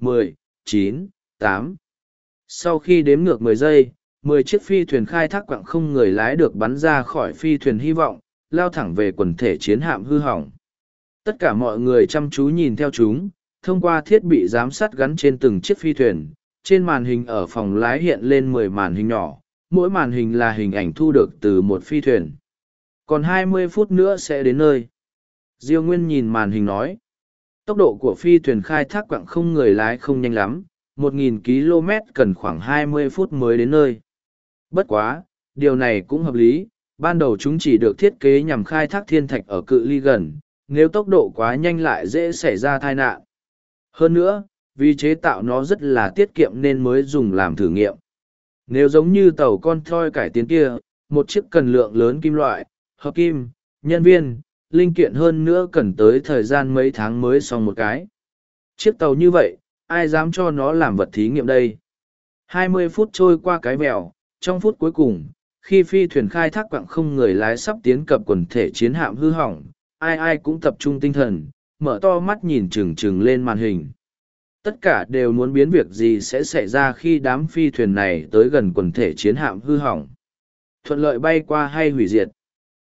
10, 9, 8. Sau khi đếm ngược 10 giây, 10 chiếc phi thuyền khai thác quặng không người lái được bắn ra khỏi phi thuyền hy vọng, lao thẳng về quần thể chiến hạm hư hỏng. Tất cả mọi người chăm chú nhìn theo chúng, thông qua thiết bị giám sát gắn trên từng chiếc phi thuyền, trên màn hình ở phòng lái hiện lên 10 màn hình nhỏ, mỗi màn hình là hình ảnh thu được từ một phi thuyền. Còn 20 phút nữa sẽ đến nơi. Diêu Nguyên nhìn màn hình nói. Tốc độ của phi thuyền khai thác quặng không người lái không nhanh lắm, 1.000 km cần khoảng 20 phút mới đến nơi. Bất quá, điều này cũng hợp lý, ban đầu chúng chỉ được thiết kế nhằm khai thác thiên thạch ở cự ly gần, nếu tốc độ quá nhanh lại dễ xảy ra tai nạn. Hơn nữa, vì chế tạo nó rất là tiết kiệm nên mới dùng làm thử nghiệm. Nếu giống như tàu con thoi cải tiến kia, một chiếc cần lượng lớn kim loại, hợp kim, nhân viên, linh kiện hơn nữa cần tới thời gian mấy tháng mới xong một cái. Chiếc tàu như vậy, ai dám cho nó làm vật thí nghiệm đây? 20 phút trôi qua cái mèo, trong phút cuối cùng, khi phi thuyền khai thác quặng không người lái sắp tiến cập quần thể chiến hạm hư hỏng, ai ai cũng tập trung tinh thần, mở to mắt nhìn trừng trừng lên màn hình. Tất cả đều muốn biến việc gì sẽ xảy ra khi đám phi thuyền này tới gần quần thể chiến hạm hư hỏng. Thuận lợi bay qua hay hủy diệt.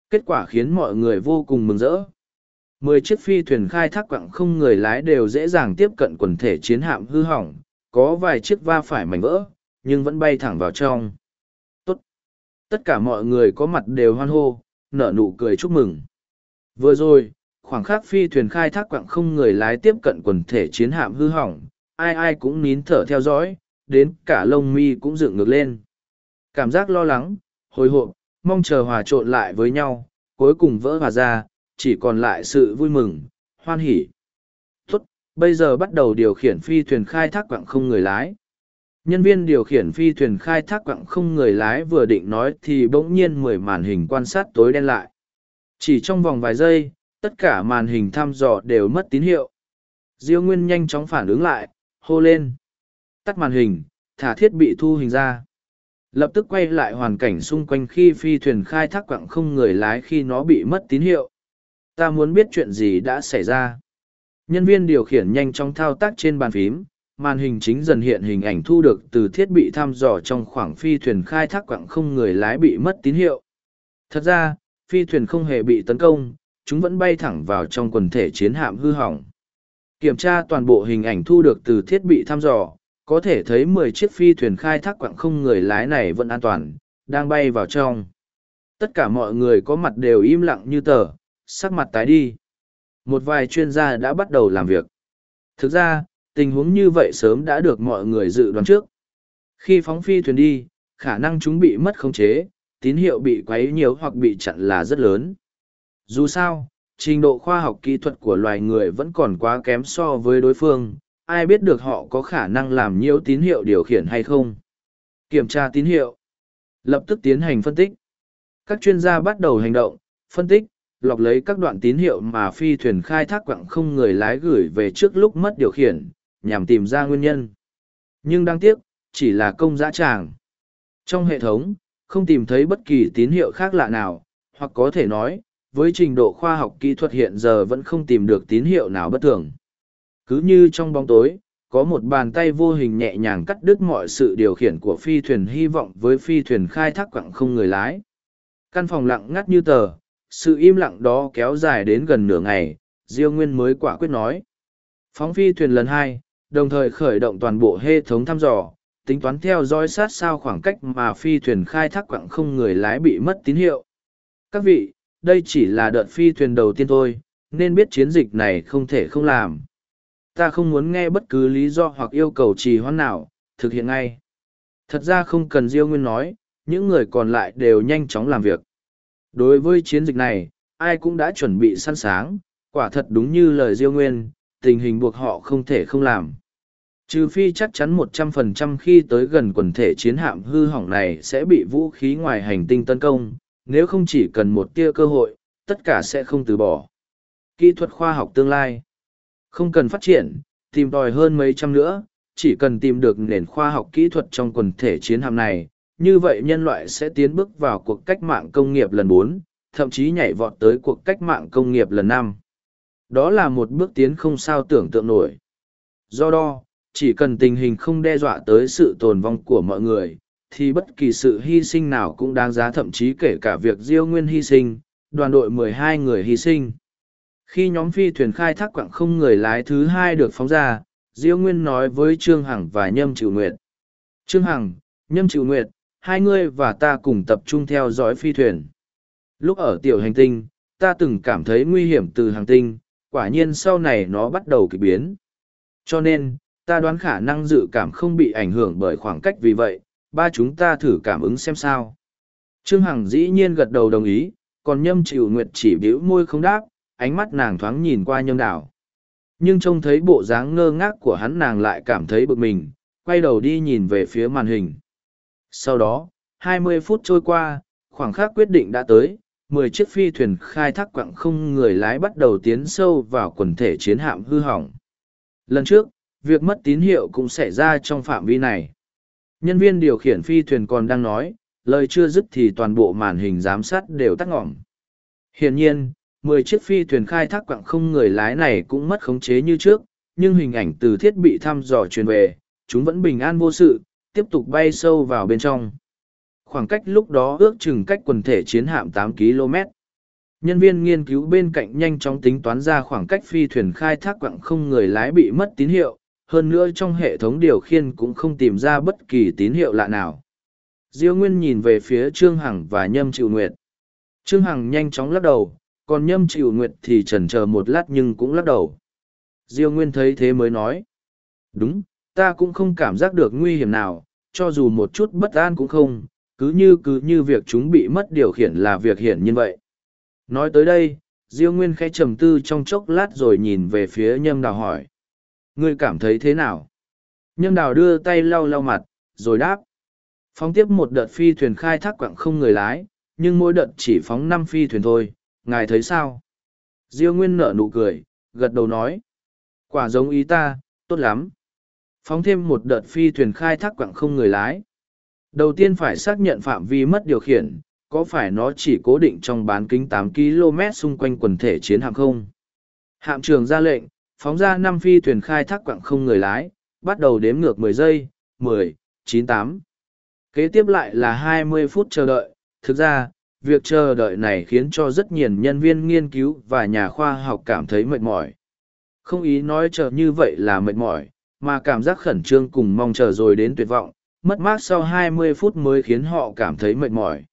Kết quả khiến mọi người vô cùng mừng rỡ. Mười chiếc phi thuyền khai thác quặng không người lái đều dễ dàng tiếp cận quần thể chiến hạm hư hỏng, có vài chiếc va phải mảnh vỡ, nhưng vẫn bay thẳng vào trong. Tốt! Tất cả mọi người có mặt đều hoan hô, nở nụ cười chúc mừng. Vừa rồi, khoảng khắc phi thuyền khai thác quặng không người lái tiếp cận quần thể chiến hạm hư hỏng, ai ai cũng nín thở theo dõi, đến cả lông mi cũng dựng ngược lên. Cảm giác lo lắng, hồi hộp, mong chờ hòa trộn lại với nhau, cuối cùng vỡ hòa ra, chỉ còn lại sự vui mừng, hoan hỉ. Tốt, bây giờ bắt đầu điều khiển phi thuyền khai thác quặng không người lái. Nhân viên điều khiển phi thuyền khai thác quặng không người lái vừa định nói thì bỗng nhiên mười màn hình quan sát tối đen lại. Chỉ trong vòng vài giây, tất cả màn hình thăm dò đều mất tín hiệu. Diêu Nguyên nhanh chóng phản ứng lại, hô lên. Tắt màn hình, thả thiết bị thu hình ra. Lập tức quay lại hoàn cảnh xung quanh khi phi thuyền khai thác quặng không người lái khi nó bị mất tín hiệu. Ta muốn biết chuyện gì đã xảy ra. Nhân viên điều khiển nhanh chóng thao tác trên bàn phím, màn hình chính dần hiện hình ảnh thu được từ thiết bị thăm dò trong khoảng phi thuyền khai thác quặng không người lái bị mất tín hiệu. Thật ra, phi thuyền không hề bị tấn công, chúng vẫn bay thẳng vào trong quần thể chiến hạm hư hỏng. Kiểm tra toàn bộ hình ảnh thu được từ thiết bị thăm dò, có thể thấy mười chiếc phi thuyền khai thác quặng không người lái này vẫn an toàn, đang bay vào trong. Tất cả mọi người có mặt đều im lặng như tờ, sắc mặt tái đi. Một vài chuyên gia đã bắt đầu làm việc. Thực ra, tình huống như vậy sớm đã được mọi người dự đoán trước. Khi phóng phi thuyền đi, khả năng chúng bị mất khống chế, tín hiệu bị quấy nhiều hoặc bị chặn là rất lớn. Dù sao, trình độ khoa học kỹ thuật của loài người vẫn còn quá kém so với đối phương, ai biết được họ có khả năng làm nhiễu tín hiệu điều khiển hay không. Kiểm tra tín hiệu. Lập tức tiến hành phân tích. Các chuyên gia bắt đầu hành động, phân tích, lọc lấy các đoạn tín hiệu mà phi thuyền khai thác quặng không người lái gửi về trước lúc mất điều khiển, nhằm tìm ra nguyên nhân. Nhưng đáng tiếc, chỉ là công dã tràng. Trong hệ thống, không tìm thấy bất kỳ tín hiệu khác lạ nào, hoặc có thể nói, với trình độ khoa học kỹ thuật hiện giờ vẫn không tìm được tín hiệu nào bất thường. Cứ như trong bóng tối, có một bàn tay vô hình nhẹ nhàng cắt đứt mọi sự điều khiển của phi thuyền hy vọng với phi thuyền khai thác quặng không người lái. Căn phòng lặng ngắt như tờ, sự im lặng đó kéo dài đến gần nửa ngày, Diêu Nguyên mới quả quyết nói. Phóng phi thuyền lần hai, đồng thời khởi động toàn bộ hệ thống thăm dò, tính toán theo dõi sát sao khoảng cách mà phi thuyền khai thác quặng không người lái bị mất tín hiệu. Các vị, đây chỉ là đợt phi thuyền đầu tiên thôi, nên biết chiến dịch này không thể không làm. Ta không muốn nghe bất cứ lý do hoặc yêu cầu trì hoãn nào, thực hiện ngay. Thật ra không cần Diêu Nguyên nói, những người còn lại đều nhanh chóng làm việc. Đối với chiến dịch này, ai cũng đã chuẩn bị sẵn sàng, quả thật đúng như lời Diêu Nguyên, tình hình buộc họ không thể không làm. Trừ phi chắc chắn một trăm phần trăm khi tới gần quần thể chiến hạm hư hỏng này sẽ bị vũ khí ngoài hành tinh tấn công, nếu không chỉ cần một tia cơ hội, tất cả sẽ không từ bỏ. Kỹ thuật khoa học tương lai không cần phát triển, tìm tòi hơn mấy trăm nữa, chỉ cần tìm được nền khoa học kỹ thuật trong quần thể chiến hạm này, như vậy nhân loại sẽ tiến bước vào cuộc cách mạng công nghiệp lần bốn, thậm chí nhảy vọt tới cuộc cách mạng công nghiệp lần năm. Đó là một bước tiến không sao tưởng tượng nổi. Do đó, chỉ cần tình hình không đe dọa tới sự tồn vong của mọi người, thì bất kỳ sự hy sinh nào cũng đáng giá thậm chí kể cả việc Diêu Nguyên hy sinh, đoàn đội 12 người hy sinh. Khi nhóm phi thuyền khai thác quặng không người lái thứ hai được phóng ra, Diêu Nguyên nói với Trương Hằng và Nhâm Triệu Nguyệt. Trương Hằng, Nhâm Triệu Nguyệt, hai ngươi và ta cùng tập trung theo dõi phi thuyền. Lúc ở tiểu hành tinh, ta từng cảm thấy nguy hiểm từ hành tinh, quả nhiên sau này nó bắt đầu kỳ biến. Cho nên, ta đoán khả năng dự cảm không bị ảnh hưởng bởi khoảng cách vì vậy, ba chúng ta thử cảm ứng xem sao. Trương Hằng dĩ nhiên gật đầu đồng ý, còn Nhâm Chịu Nguyệt chỉ biểu môi không đáp, ánh mắt nàng thoáng nhìn qua nhâm đảo. Nhưng trông thấy bộ dáng ngơ ngác của hắn nàng lại cảm thấy bực mình, quay đầu đi nhìn về phía màn hình. Sau đó, 20 phút trôi qua, khoảng khắc quyết định đã tới, 10 chiếc phi thuyền khai thác quặng không người lái bắt đầu tiến sâu vào quần thể chiến hạm hư hỏng. Lần trước, việc mất tín hiệu cũng xảy ra trong phạm vi này. Nhân viên điều khiển phi thuyền còn đang nói, lời chưa dứt thì toàn bộ màn hình giám sát đều tắt ngỏm. Hiển nhiên, mười chiếc phi thuyền khai thác quặng không người lái này cũng mất khống chế như trước, nhưng hình ảnh từ thiết bị thăm dò truyền về, chúng vẫn bình an vô sự, tiếp tục bay sâu vào bên trong. Khoảng cách lúc đó ước chừng cách quần thể chiến hạm 8 km. Nhân viên nghiên cứu bên cạnh nhanh chóng tính toán ra khoảng cách phi thuyền khai thác quặng không người lái bị mất tín hiệu, hơn nữa trong hệ thống điều khiển cũng không tìm ra bất kỳ tín hiệu lạ nào. Diêu Nguyên nhìn về phía Trương Hằng và Nhâm Chịu Nguyệt. Trương Hằng nhanh chóng lắc đầu, còn nhâm chịu nguyệt thì chần chờ một lát nhưng cũng lắc đầu diêu nguyên thấy thế mới nói đúng ta cũng không cảm giác được nguy hiểm nào cho dù một chút bất an cũng không cứ như cứ như việc chúng bị mất điều khiển là việc hiển nhiên vậy nói tới đây diêu nguyên khẽ trầm tư trong chốc lát rồi nhìn về phía nhâm đào hỏi ngươi cảm thấy thế nào? Nhâm đào đưa tay lau lau mặt, rồi đáp. Phóng tiếp một đợt phi thuyền khai thác quặng không người lái, nhưng mỗi đợt chỉ phóng năm phi thuyền thôi, ngài thấy sao? Diêu nguyên nở nụ cười, gật đầu nói. Quả giống ý ta, tốt lắm. Phóng thêm một đợt phi thuyền khai thác quặng không người lái. Đầu tiên phải xác nhận phạm vi mất điều khiển, có phải nó chỉ cố định trong bán kính 8 km xung quanh quần thể chiến hạm không? Hạm trường ra lệnh phóng ra năm phi thuyền khai thác quặng không người lái bắt đầu đếm ngược 10 giây 10, 9, 8. kế tiếp lại là 20 phút chờ đợi. Thực ra việc chờ đợi này khiến cho rất nhiều nhân viên nghiên cứu và nhà khoa học cảm thấy mệt mỏi. Không ý nói chờ như vậy là mệt mỏi mà cảm giác khẩn trương cùng mong chờ rồi đến tuyệt vọng mất mát sau 20 phút mới khiến họ cảm thấy mệt mỏi.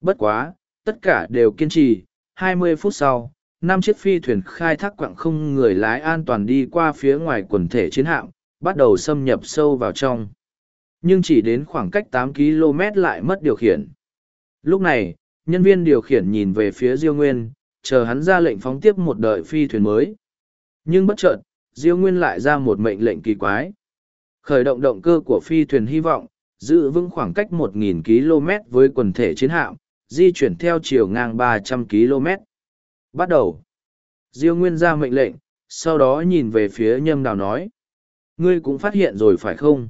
Bất quá tất cả đều kiên trì 20 phút sau năm chiếc phi thuyền khai thác quặng không người lái an toàn đi qua phía ngoài quần thể chiến hạm, bắt đầu xâm nhập sâu vào trong. Nhưng chỉ đến khoảng cách 8 km lại mất điều khiển. Lúc này, nhân viên điều khiển nhìn về phía diêu nguyên, chờ hắn ra lệnh phóng tiếp một đợi phi thuyền mới. Nhưng bất chợt, diêu nguyên lại ra một mệnh lệnh kỳ quái. Khởi động động cơ của phi thuyền hy vọng, giữ vững khoảng cách 1.000 km với quần thể chiến hạm, di chuyển theo chiều ngang 300 km. Bắt đầu. Diêu Nguyên ra mệnh lệnh, sau đó nhìn về phía nhâm đào nói. Ngươi cũng phát hiện rồi phải không?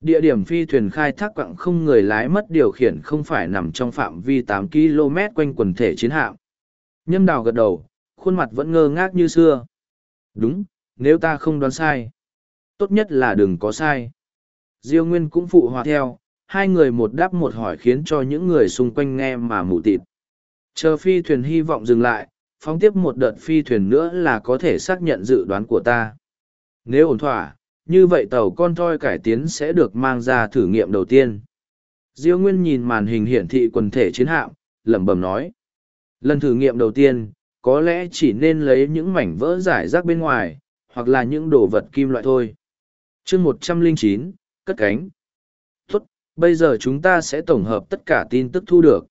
Địa điểm phi thuyền khai thác quặng không người lái mất điều khiển không phải nằm trong phạm vi tám km quanh quần thể chiến hạm. Nhâm đào gật đầu, khuôn mặt vẫn ngơ ngác như xưa. Đúng, nếu ta không đoán sai. Tốt nhất là đừng có sai. Diêu Nguyên cũng phụ hòa theo, hai người một đáp một hỏi khiến cho những người xung quanh nghe mà mù tịt. Chờ phi thuyền hy vọng dừng lại, phóng tiếp một đợt phi thuyền nữa là có thể xác nhận dự đoán của ta. Nếu ổn thỏa, như vậy tàu con thoi cải tiến sẽ được mang ra thử nghiệm đầu tiên. Diêu Nguyên nhìn màn hình hiển thị quần thể chiến hạm, lẩm bẩm nói. Lần thử nghiệm đầu tiên, có lẽ chỉ nên lấy những mảnh vỡ giải rác bên ngoài, hoặc là những đồ vật kim loại thôi. chương một trăm linh chín cất cánh. Tốt, bây giờ chúng ta sẽ tổng hợp tất cả tin tức thu được.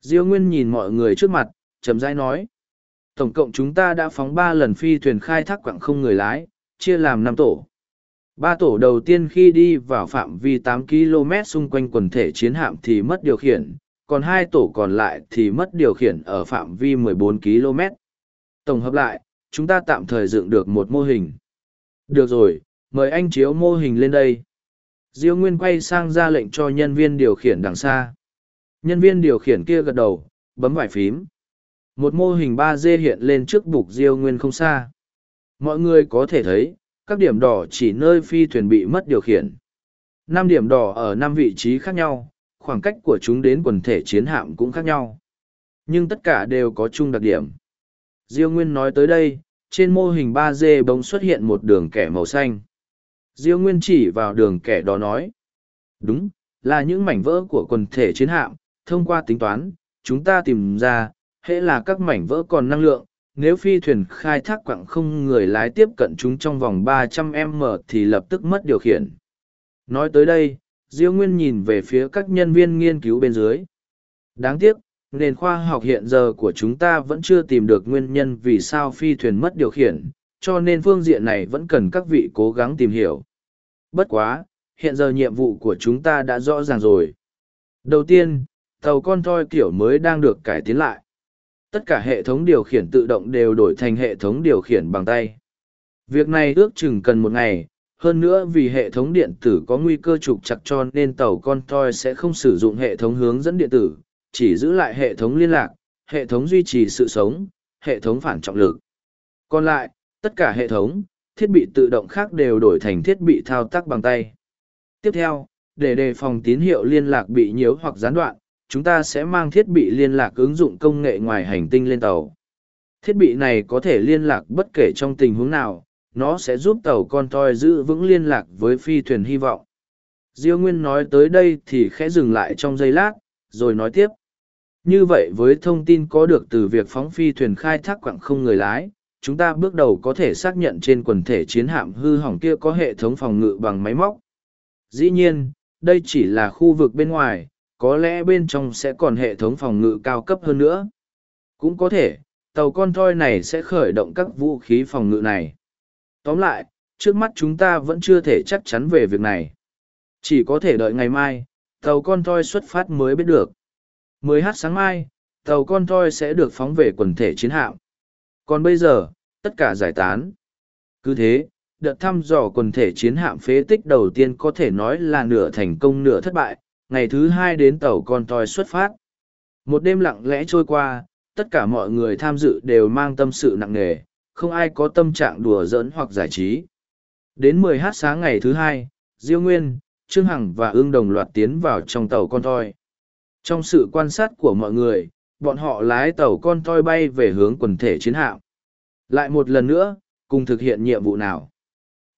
Diêu Nguyên nhìn mọi người trước mặt, chậm rãi nói. Tổng cộng chúng ta đã phóng ba lần phi thuyền khai thác quặng không người lái, chia làm năm tổ. Ba tổ đầu tiên khi đi vào phạm vi 8 km xung quanh quần thể chiến hạm thì mất điều khiển, còn hai tổ còn lại thì mất điều khiển ở phạm vi 14 km. Tổng hợp lại, chúng ta tạm thời dựng được một mô hình. Được rồi, mời anh chiếu mô hình lên đây. Diêu Nguyên quay sang ra lệnh cho nhân viên điều khiển đằng xa. Nhân viên điều khiển kia gật đầu, bấm vài phím. Một mô hình ba d hiện lên trước bục Diêu Nguyên không xa. Mọi người có thể thấy, các điểm đỏ chỉ nơi phi thuyền bị mất điều khiển. Năm điểm đỏ ở năm vị trí khác nhau, khoảng cách của chúng đến quần thể chiến hạm cũng khác nhau. Nhưng tất cả đều có chung đặc điểm. Diêu Nguyên nói tới đây, trên mô hình ba d bỗng xuất hiện một đường kẻ màu xanh. Diêu Nguyên chỉ vào đường kẻ đó nói. Đúng, là những mảnh vỡ của quần thể chiến hạm, thông qua tính toán, chúng ta tìm ra, hễ là các mảnh vỡ còn năng lượng, nếu phi thuyền khai thác quặng không người lái tiếp cận chúng trong vòng 300m thì lập tức mất điều khiển. Nói tới đây, Diêu Nguyên nhìn về phía các nhân viên nghiên cứu bên dưới. Đáng tiếc, nền khoa học hiện giờ của chúng ta vẫn chưa tìm được nguyên nhân vì sao phi thuyền mất điều khiển, cho nên phương diện này vẫn cần các vị cố gắng tìm hiểu. Bất quá, hiện giờ nhiệm vụ của chúng ta đã rõ ràng rồi. Đầu tiên, tàu con thoi kiểu mới đang được cải tiến lại. Tất cả hệ thống điều khiển tự động đều đổi thành hệ thống điều khiển bằng tay. Việc này ước chừng cần một ngày, hơn nữa vì hệ thống điện tử có nguy cơ trục chặt cho nên tàu con toi sẽ không sử dụng hệ thống hướng dẫn điện tử, chỉ giữ lại hệ thống liên lạc, hệ thống duy trì sự sống, hệ thống phản trọng lực. Còn lại, tất cả hệ thống, thiết bị tự động khác đều đổi thành thiết bị thao tác bằng tay. Tiếp theo, để đề phòng tín hiệu liên lạc bị nhiễu hoặc gián đoạn, chúng ta sẽ mang thiết bị liên lạc ứng dụng công nghệ ngoài hành tinh lên tàu. Thiết bị này có thể liên lạc bất kể trong tình huống nào, nó sẽ giúp tàu con toi giữ vững liên lạc với phi thuyền hy vọng. Diêu Nguyên nói tới đây thì khẽ dừng lại trong giây lát, rồi nói tiếp. Như vậy với thông tin có được từ việc phóng phi thuyền khai thác quặng không người lái, chúng ta bước đầu có thể xác nhận trên quần thể chiến hạm hư hỏng kia có hệ thống phòng ngự bằng máy móc. Dĩ nhiên, đây chỉ là khu vực bên ngoài, có lẽ bên trong sẽ còn hệ thống phòng ngự cao cấp hơn nữa. Cũng có thể, tàu con thoi này sẽ khởi động các vũ khí phòng ngự này. Tóm lại, trước mắt chúng ta vẫn chưa thể chắc chắn về việc này. Chỉ có thể đợi ngày mai, tàu con thoi xuất phát mới biết được. 10 h sáng mai, tàu con thoi sẽ được phóng về quần thể chiến hạm. Còn bây giờ, tất cả giải tán. Cứ thế, đợt thăm dò quần thể chiến hạm phế tích đầu tiên có thể nói là nửa thành công nửa thất bại, ngày thứ hai đến tàu con toi xuất phát. Một đêm lặng lẽ trôi qua, tất cả mọi người tham dự đều mang tâm sự nặng nề, không ai có tâm trạng đùa giỡn hoặc giải trí. Đến 10 h sáng ngày thứ hai, Diêu Nguyên, Trương Hằng và ương đồng loạt tiến vào trong tàu con toi. Trong sự quan sát của mọi người, bọn họ lái tàu con toi bay về hướng quần thể chiến hạm. Lại một lần nữa, cùng thực hiện nhiệm vụ nào.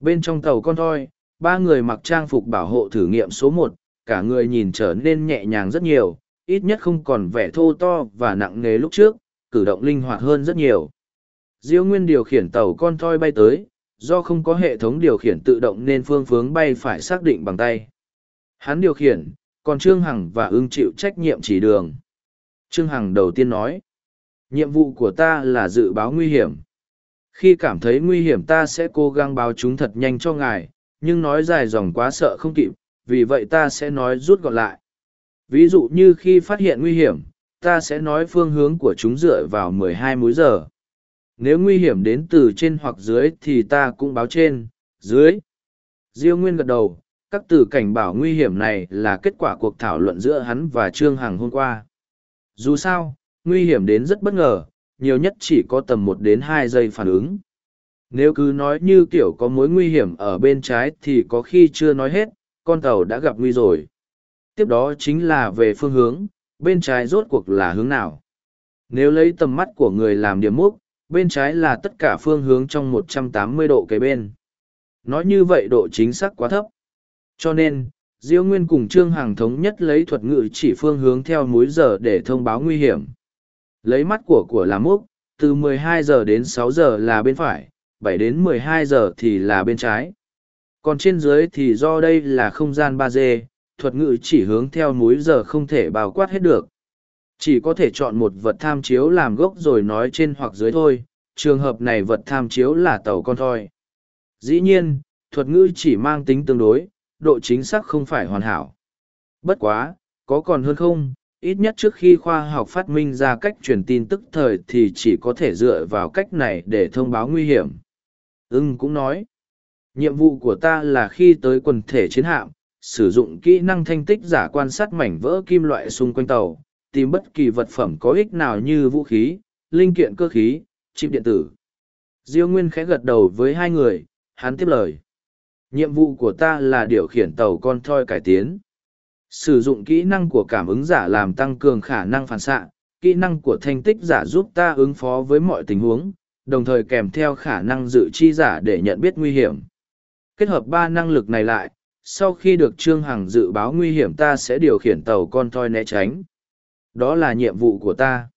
Bên trong tàu con toi, ba người mặc trang phục bảo hộ thử nghiệm số một, cả người nhìn trở nên nhẹ nhàng rất nhiều, ít nhất không còn vẻ thô to và nặng nề lúc trước, cử động linh hoạt hơn rất nhiều. Diêu Nguyên điều khiển tàu con thoi bay tới, do không có hệ thống điều khiển tự động nên phương hướng bay phải xác định bằng tay. Hắn điều khiển, còn Trương Hằng và ưng chịu trách nhiệm chỉ đường. Trương Hằng đầu tiên nói, nhiệm vụ của ta là dự báo nguy hiểm. Khi cảm thấy nguy hiểm ta sẽ cố gắng báo chúng thật nhanh cho ngài, nhưng nói dài dòng quá sợ không kịp, vì vậy ta sẽ nói rút gọn lại. Ví dụ như khi phát hiện nguy hiểm, ta sẽ nói phương hướng của chúng dựa vào 12 múi giờ. Nếu nguy hiểm đến từ trên hoặc dưới thì ta cũng báo trên, dưới. Diêu Nguyên gật đầu, các từ cảnh bảo nguy hiểm này là kết quả cuộc thảo luận giữa hắn và Trương Hằng hôm qua. Dù sao, nguy hiểm đến rất bất ngờ, nhiều nhất chỉ có tầm một đến hai giây phản ứng. Nếu cứ nói như kiểu có mối nguy hiểm ở bên trái thì có khi chưa nói hết, con tàu đã gặp nguy rồi. Tiếp đó chính là về phương hướng, bên trái rốt cuộc là hướng nào. Nếu lấy tầm mắt của người làm điểm múc, bên trái là tất cả phương hướng trong 180 độ kế bên. Nói như vậy độ chính xác quá thấp. Cho nên, Diêu Nguyên cùng Trương Hằng thống nhất lấy thuật ngữ chỉ phương hướng theo múi giờ để thông báo nguy hiểm. Lấy mắt của của làm múc, từ 12 giờ đến 6 giờ là bên phải, 7 đến 12 giờ thì là bên trái. Còn trên dưới thì do đây là không gian ba d, thuật ngữ chỉ hướng theo múi giờ không thể bao quát hết được. Chỉ có thể chọn một vật tham chiếu làm gốc rồi nói trên hoặc dưới thôi, trường hợp này vật tham chiếu là tàu con thoi. Dĩ nhiên, thuật ngữ chỉ mang tính tương đối, độ chính xác không phải hoàn hảo. Bất quá, có còn hơn không, ít nhất trước khi khoa học phát minh ra cách truyền tin tức thời thì chỉ có thể dựa vào cách này để thông báo nguy hiểm. Ưng cũng nói, nhiệm vụ của ta là khi tới quần thể chiến hạm, sử dụng kỹ năng thanh tích giả quan sát mảnh vỡ kim loại xung quanh tàu, tìm bất kỳ vật phẩm có ích nào như vũ khí, linh kiện cơ khí, chip điện tử. Diêu Nguyên khẽ gật đầu với hai người, hắn tiếp lời. Nhiệm vụ của ta là điều khiển tàu con thoi cải tiến. Sử dụng kỹ năng của cảm ứng giả làm tăng cường khả năng phản xạ, kỹ năng của thanh tích giả giúp ta ứng phó với mọi tình huống, đồng thời kèm theo khả năng dự chi giả để nhận biết nguy hiểm. Kết hợp ba năng lực này lại, sau khi được Trương Hằng dự báo nguy hiểm ta sẽ điều khiển tàu con thoi né tránh. Đó là nhiệm vụ của ta.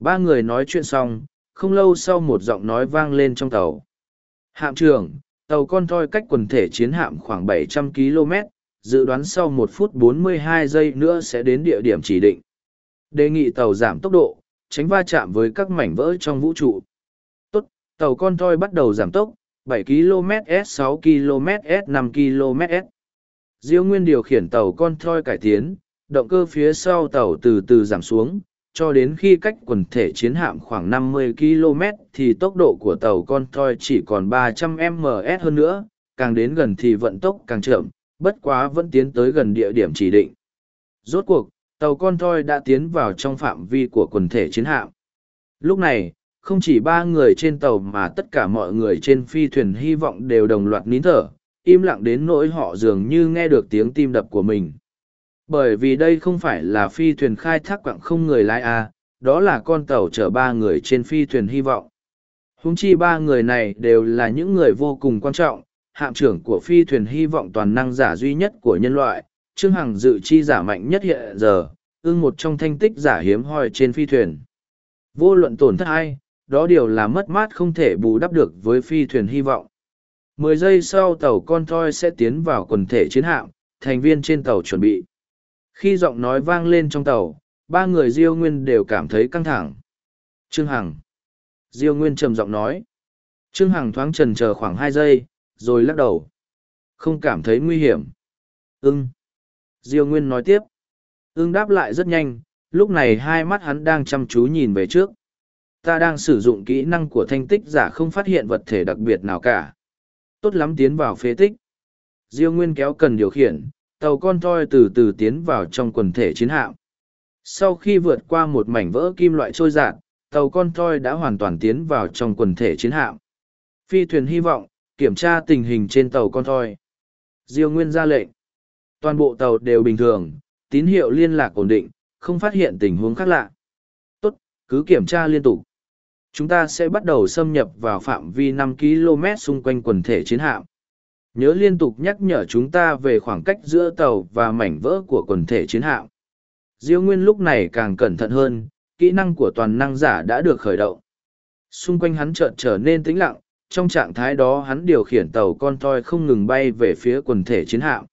Ba người nói chuyện xong, không lâu sau một giọng nói vang lên trong tàu. Hạm trưởng, tàu con thoi cách quần thể chiến hạm khoảng 700 km, dự đoán sau 1 phút 42 giây nữa sẽ đến địa điểm chỉ định. Đề nghị tàu giảm tốc độ, tránh va chạm với các mảnh vỡ trong vũ trụ. Tốt, tàu con thoi bắt đầu giảm tốc, 7 km s 6 km s 5 km s. Diêu Nguyên điều khiển tàu con thoi cải tiến, động cơ phía sau tàu từ từ giảm xuống, cho đến khi cách quần thể chiến hạm khoảng 50 km thì tốc độ của tàu con thoi chỉ còn 300 ms hơn nữa, càng đến gần thì vận tốc càng chậm, bất quá vẫn tiến tới gần địa điểm chỉ định. Rốt cuộc, tàu con thoi đã tiến vào trong phạm vi của quần thể chiến hạm. Lúc này, không chỉ ba người trên tàu mà tất cả mọi người trên phi thuyền hy vọng đều đồng loạt nín thở, im lặng đến nỗi họ dường như nghe được tiếng tim đập của mình. Bởi vì đây không phải là phi thuyền khai thác quặng không người lai à, đó là con tàu chở ba người trên phi thuyền hy vọng. Húng chi ba người này đều là những người vô cùng quan trọng, hạm trưởng của phi thuyền hy vọng toàn năng giả duy nhất của nhân loại, Trương Hằng dự chi giả mạnh nhất hiện giờ, ưng một trong thanh tích giả hiếm hoi trên phi thuyền. Vô luận tổn thất ai, đó điều là mất mát không thể bù đắp được với phi thuyền hy vọng. Mười giây sau tàu con thoi sẽ tiến vào quần thể chiến hạm, thành viên trên tàu chuẩn bị. Khi giọng nói vang lên trong tàu, ba người Diêu Nguyên đều cảm thấy căng thẳng. Trương Hằng. Diêu Nguyên trầm giọng nói. Trương Hằng thoáng trần chờ khoảng hai giây, rồi lắc đầu. Không cảm thấy nguy hiểm. Ưng. Diêu Nguyên nói tiếp. Ưng đáp lại rất nhanh, lúc này hai mắt hắn đang chăm chú nhìn về trước. Ta đang sử dụng kỹ năng của thanh tích giả không phát hiện vật thể đặc biệt nào cả. Tốt lắm tiến vào phế tích. Diêu Nguyên kéo cần điều khiển, tàu con toi từ từ tiến vào trong quần thể chiến hạm. Sau khi vượt qua một mảnh vỡ kim loại trôi dạt, tàu con toi đã hoàn toàn tiến vào trong quần thể chiến hạm. Phi thuyền hy vọng, kiểm tra tình hình trên tàu con thoi. Diêu Nguyên ra lệnh. Toàn bộ tàu đều bình thường, tín hiệu liên lạc ổn định, không phát hiện tình huống khác lạ. Tốt, cứ kiểm tra liên tục. Chúng ta sẽ bắt đầu xâm nhập vào phạm vi 5 km xung quanh quần thể chiến hạm. Nhớ liên tục nhắc nhở chúng ta về khoảng cách giữa tàu và mảnh vỡ của quần thể chiến hạm. Diêu Nguyên lúc này càng cẩn thận hơn, kỹ năng của toàn năng giả đã được khởi động. Xung quanh hắn chợt trở nên tĩnh lặng, trong trạng thái đó hắn điều khiển tàu con toi không ngừng bay về phía quần thể chiến hạm.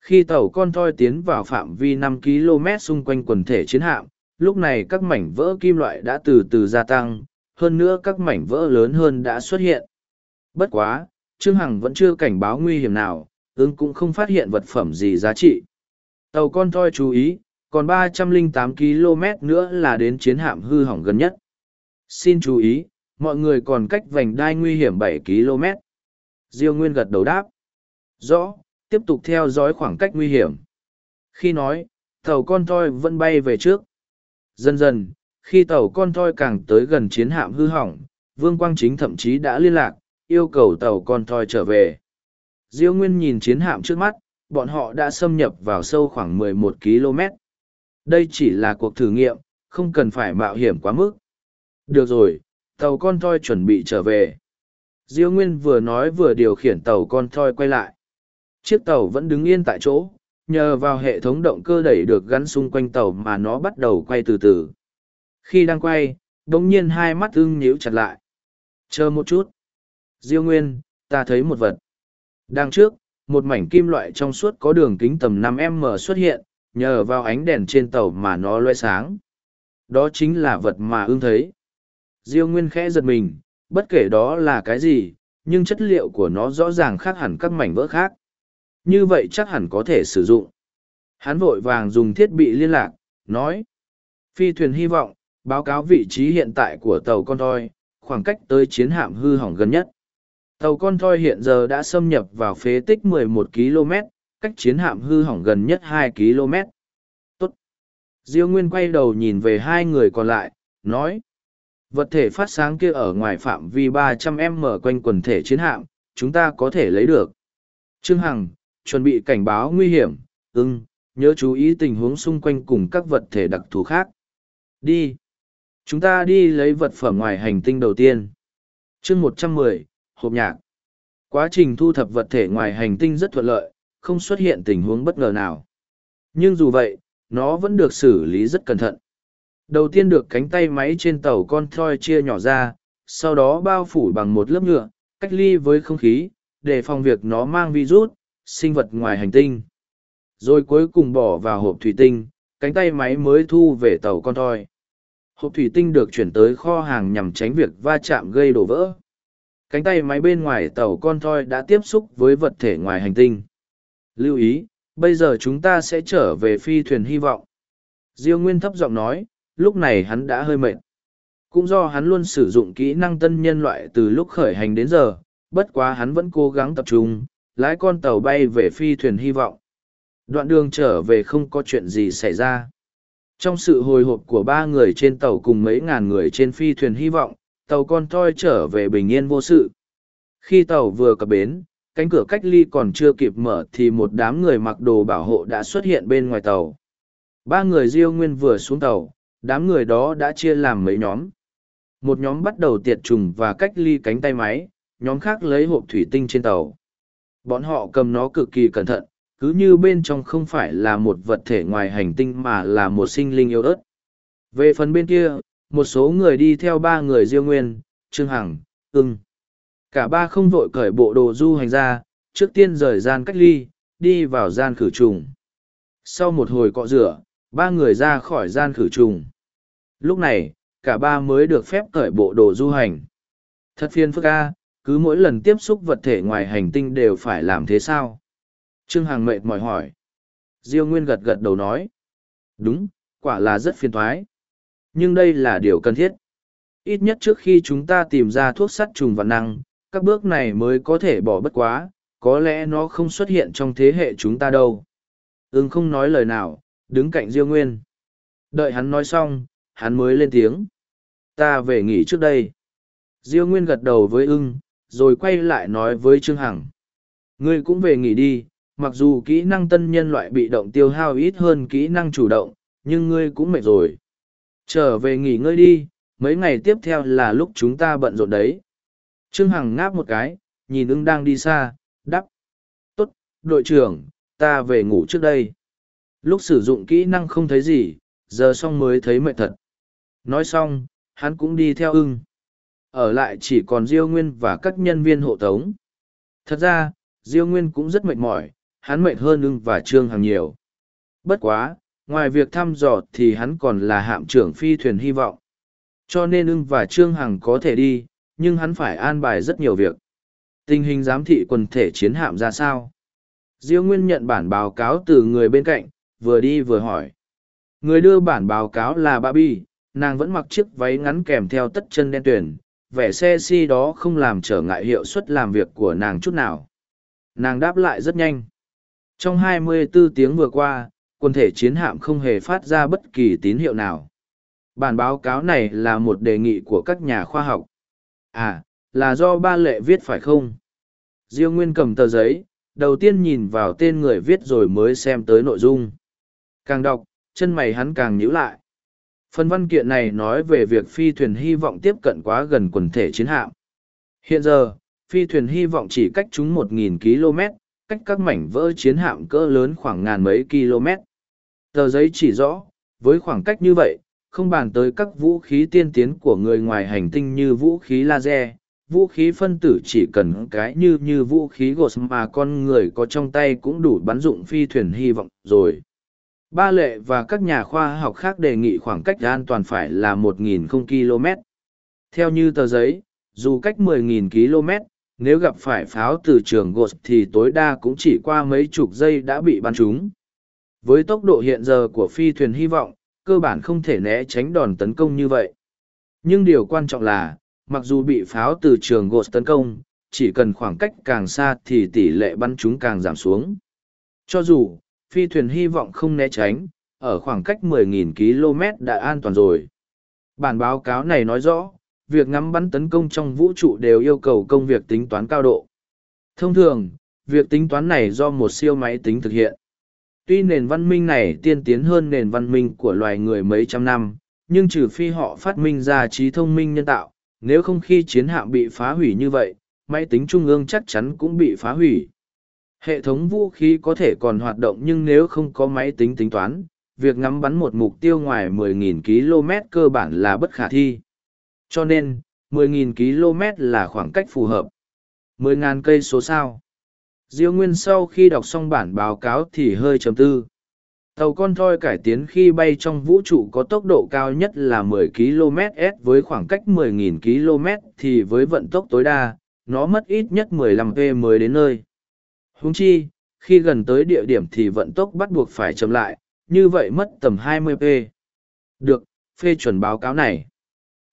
Khi tàu con toi tiến vào phạm vi 5 km xung quanh quần thể chiến hạm, lúc này các mảnh vỡ kim loại đã từ từ gia tăng, hơn nữa các mảnh vỡ lớn hơn đã xuất hiện. Bất quá, Trương Hằng vẫn chưa cảnh báo nguy hiểm nào, ứng cũng không phát hiện vật phẩm gì giá trị. Tàu con thoi chú ý, còn 308 km nữa là đến chiến hạm hư hỏng gần nhất. Xin chú ý, mọi người còn cách vành đai nguy hiểm 7 km. Diêu Nguyên gật đầu đáp. Rõ, tiếp tục theo dõi khoảng cách nguy hiểm. Khi nói, tàu con thoi vẫn bay về trước. Dần dần, khi tàu con thoi càng tới gần chiến hạm hư hỏng, Vương Quang Chính thậm chí đã liên lạc, yêu cầu tàu con thoi trở về. Diêu Nguyên nhìn chiến hạm trước mắt, bọn họ đã xâm nhập vào sâu khoảng 11 km. Đây chỉ là cuộc thử nghiệm, không cần phải mạo hiểm quá mức. Được rồi, tàu con thoi chuẩn bị trở về. Diêu Nguyên vừa nói vừa điều khiển tàu con thoi quay lại. Chiếc tàu vẫn đứng yên tại chỗ, nhờ vào hệ thống động cơ đẩy được gắn xung quanh tàu mà nó bắt đầu quay từ từ. Khi đang quay, đống nhiên hai mắt ưng nhíu chặt lại. Chờ một chút. Diêu Nguyên, ta thấy một vật. Đằng trước, một mảnh kim loại trong suốt có đường kính tầm 5M xuất hiện, nhờ vào ánh đèn trên tàu mà nó loe sáng. Đó chính là vật mà ưng thấy. Diêu Nguyên khẽ giật mình, bất kể đó là cái gì, nhưng chất liệu của nó rõ ràng khác hẳn các mảnh vỡ khác. Như vậy chắc hẳn có thể sử dụng. Hắn vội vàng dùng thiết bị liên lạc, nói. Phi thuyền hy vọng, báo cáo vị trí hiện tại của tàu con thoi, khoảng cách tới chiến hạm hư hỏng gần nhất. Tàu con thoi hiện giờ đã xâm nhập vào phế tích 11 km, cách chiến hạm hư hỏng gần nhất 2 km. Tốt. Diêu Nguyên quay đầu nhìn về hai người còn lại, nói. Vật thể phát sáng kia ở ngoài phạm vi 300m quanh quần thể chiến hạm, chúng ta có thể lấy được. Trương Hằng, chuẩn bị cảnh báo nguy hiểm, ưng, nhớ chú ý tình huống xung quanh cùng các vật thể đặc thù khác. Đi. Chúng ta đi lấy vật phẩm ngoài hành tinh đầu tiên. chương 110, hộp nhạc. Quá trình thu thập vật thể ngoài hành tinh rất thuận lợi, không xuất hiện tình huống bất ngờ nào. Nhưng dù vậy, nó vẫn được xử lý rất cẩn thận. Đầu tiên được cánh tay máy trên tàu con thoi chia nhỏ ra, sau đó bao phủ bằng một lớp nhựa, cách ly với không khí, để phòng việc nó mang virus, sinh vật ngoài hành tinh. Rồi cuối cùng bỏ vào hộp thủy tinh, cánh tay máy mới thu về tàu con thoi. Hộp thủy tinh được chuyển tới kho hàng nhằm tránh việc va chạm gây đổ vỡ. Cánh tay máy bên ngoài tàu con thoi đã tiếp xúc với vật thể ngoài hành tinh. Lưu ý, bây giờ chúng ta sẽ trở về phi thuyền hy vọng. Diêu Nguyên thấp giọng nói, lúc này hắn đã hơi mệt. Cũng do hắn luôn sử dụng kỹ năng tân nhân loại từ lúc khởi hành đến giờ, bất quá hắn vẫn cố gắng tập trung, lái con tàu bay về phi thuyền hy vọng. Đoạn đường trở về không có chuyện gì xảy ra. Trong sự hồi hộp của ba người trên tàu cùng mấy ngàn người trên phi thuyền hy vọng, tàu con toi trở về bình yên vô sự. Khi tàu vừa cập bến, cánh cửa cách ly còn chưa kịp mở thì một đám người mặc đồ bảo hộ đã xuất hiện bên ngoài tàu. Ba người Diêu Nguyên vừa xuống tàu, đám người đó đã chia làm mấy nhóm. Một nhóm bắt đầu tiệt trùng và cách ly cánh tay máy, nhóm khác lấy hộp thủy tinh trên tàu. Bọn họ cầm nó cực kỳ cẩn thận, cứ như bên trong không phải là một vật thể ngoài hành tinh mà là một sinh linh yêu ớt. Về phần bên kia, một số người đi theo ba người Diêu Nguyên, Trương Hằng, ưng. Cả ba không vội cởi bộ đồ du hành ra, trước tiên rời gian cách ly, đi vào gian khử trùng. Sau một hồi cọ rửa, ba người ra khỏi gian khử trùng. Lúc này, cả ba mới được phép cởi bộ đồ du hành. Thật phiền phức a, cứ mỗi lần tiếp xúc vật thể ngoài hành tinh đều phải làm thế sao? Trương Hằng mệt mỏi hỏi. Diêu Nguyên gật gật đầu nói. Đúng, quả là rất phiền thoái. Nhưng đây là điều cần thiết. Ít nhất trước khi chúng ta tìm ra thuốc sắt trùng và năng, các bước này mới có thể bỏ bất quá, có lẽ nó không xuất hiện trong thế hệ chúng ta đâu. Ưng không nói lời nào, đứng cạnh Diêu Nguyên. Đợi hắn nói xong, hắn mới lên tiếng. Ta về nghỉ trước đây. Diêu Nguyên gật đầu với ưng, rồi quay lại nói với Trương Hằng. Ngươi cũng về nghỉ đi, mặc dù kỹ năng tân nhân loại bị động tiêu hao ít hơn kỹ năng chủ động, nhưng ngươi cũng mệt rồi. Trở về nghỉ ngơi đi, mấy ngày tiếp theo là lúc chúng ta bận rộn đấy. Trương Hằng ngáp một cái, nhìn ưng đang đi xa, đắp. Tốt, đội trưởng, ta về ngủ trước đây. Lúc sử dụng kỹ năng không thấy gì, giờ xong mới thấy mệt thật. Nói xong, hắn cũng đi theo ưng. Ở lại chỉ còn Diêu Nguyên và các nhân viên hộ tống. Thật ra, Diêu Nguyên cũng rất mệt mỏi, hắn mệt hơn ưng và Trương Hằng nhiều. Bất quá, ngoài việc thăm dò thì hắn còn là hạm trưởng phi thuyền hy vọng. Cho nên ưng và Trương Hằng có thể đi, nhưng hắn phải an bài rất nhiều việc. Tình hình giám thị quần thể chiến hạm ra sao? Diêu Nguyên nhận bản báo cáo từ người bên cạnh, vừa đi vừa hỏi. Người đưa bản báo cáo là Barbie, nàng vẫn mặc chiếc váy ngắn kèm theo tất chân đen tuyển, vẻ xe si đó không làm trở ngại hiệu suất làm việc của nàng chút nào. Nàng đáp lại rất nhanh. Trong 24 tiếng vừa qua, quân thể chiến hạm không hề phát ra bất kỳ tín hiệu nào. Bản báo cáo này là một đề nghị của các nhà khoa học. À, là do ba lệ viết phải không? Diêu Nguyên cầm tờ giấy, đầu tiên nhìn vào tên người viết rồi mới xem tới nội dung. Càng đọc, chân mày hắn càng nhíu lại. Phần văn kiện này nói về việc phi thuyền hy vọng tiếp cận quá gần quần thể chiến hạm. Hiện giờ, phi thuyền hy vọng chỉ cách chúng 1.000 km, cách các mảnh vỡ chiến hạm cỡ lớn khoảng ngàn mấy km. Tờ giấy chỉ rõ, với khoảng cách như vậy, không bàn tới các vũ khí tiên tiến của người ngoài hành tinh như vũ khí laser, vũ khí phân tử chỉ cần cái như như vũ khí gột mà con người có trong tay cũng đủ bắn dụng phi thuyền hy vọng rồi. Ba lệ và các nhà khoa học khác đề nghị khoảng cách an toàn phải là 1.000 km. Theo như tờ giấy, dù cách 10.000 km, nếu gặp phải pháo từ trường gột thì tối đa cũng chỉ qua mấy chục giây đã bị bắn trúng. Với tốc độ hiện giờ của phi thuyền hy vọng, cơ bản không thể né tránh đòn tấn công như vậy. Nhưng điều quan trọng là, mặc dù bị pháo từ trường gột tấn công, chỉ cần khoảng cách càng xa thì tỷ lệ bắn chúng càng giảm xuống. Cho dù, phi thuyền hy vọng không né tránh, ở khoảng cách 10.000 km đã an toàn rồi. Bản báo cáo này nói rõ, việc ngắm bắn tấn công trong vũ trụ đều yêu cầu công việc tính toán cao độ. Thông thường, việc tính toán này do một siêu máy tính thực hiện. Tuy nền văn minh này tiên tiến hơn nền văn minh của loài người mấy trăm năm, nhưng trừ phi họ phát minh ra trí thông minh nhân tạo, nếu không khi chiến hạm bị phá hủy như vậy, máy tính trung ương chắc chắn cũng bị phá hủy. Hệ thống vũ khí có thể còn hoạt động nhưng nếu không có máy tính tính toán, việc ngắm bắn một mục tiêu ngoài 10.000 km cơ bản là bất khả thi. Cho nên, 10.000 km là khoảng cách phù hợp. 10.000 cây số sao. Diêu Nguyên sau khi đọc xong bản báo cáo thì hơi chấm tư. Tàu con thoi cải tiến khi bay trong vũ trụ có tốc độ cao nhất là 10 km/s với khoảng cách 10.000 km thì với vận tốc tối đa, nó mất ít nhất 15 p mới đến nơi. Húng chi, khi gần tới địa điểm thì vận tốc bắt buộc phải chậm lại, như vậy mất tầm 20 p. Được, phê chuẩn báo cáo này.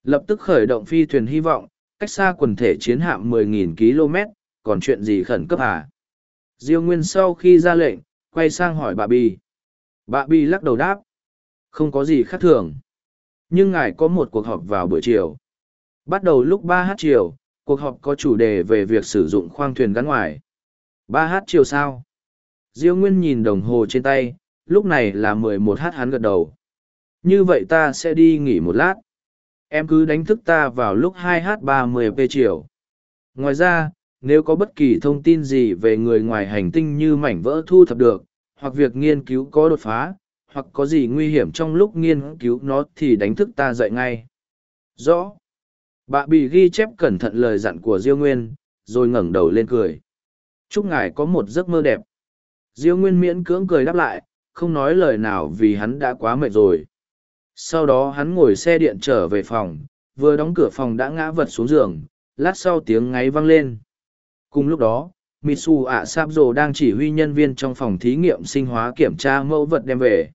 Lập tức khởi động phi thuyền hy vọng, cách xa quần thể chiến hạm 10.000 km, còn chuyện gì khẩn cấp à? Diêu Nguyên sau khi ra lệnh, quay sang hỏi bà Bì. Bà Bì lắc đầu đáp. Không có gì khác thường. Nhưng ngài có một cuộc họp vào buổi chiều. Bắt đầu lúc 3h chiều, cuộc họp có chủ đề về việc sử dụng khoang thuyền gắn ngoài. 3h chiều sao? Diêu Nguyên nhìn đồng hồ trên tay, lúc này là mười một h hắn gật đầu. Như vậy ta sẽ đi nghỉ một lát. Em cứ đánh thức ta vào lúc 2h30p chiều. Ngoài ra, nếu có bất kỳ thông tin gì về người ngoài hành tinh như mảnh vỡ thu thập được, hoặc việc nghiên cứu có đột phá, hoặc có gì nguy hiểm trong lúc nghiên cứu nó thì đánh thức ta dậy ngay. Rõ. Bà bị ghi chép cẩn thận lời dặn của Diêu Nguyên, rồi ngẩng đầu lên cười. Chúc ngài có một giấc mơ đẹp. Diêu Nguyên miễn cưỡng cười đáp lại, không nói lời nào vì hắn đã quá mệt rồi. Sau đó hắn ngồi xe điện trở về phòng, vừa đóng cửa phòng đã ngã vật xuống giường, lát sau tiếng ngáy vang lên. Cùng lúc đó, Mitsu ạ Sáp Dồ đang chỉ huy nhân viên trong phòng thí nghiệm sinh hóa kiểm tra mẫu vật đem về.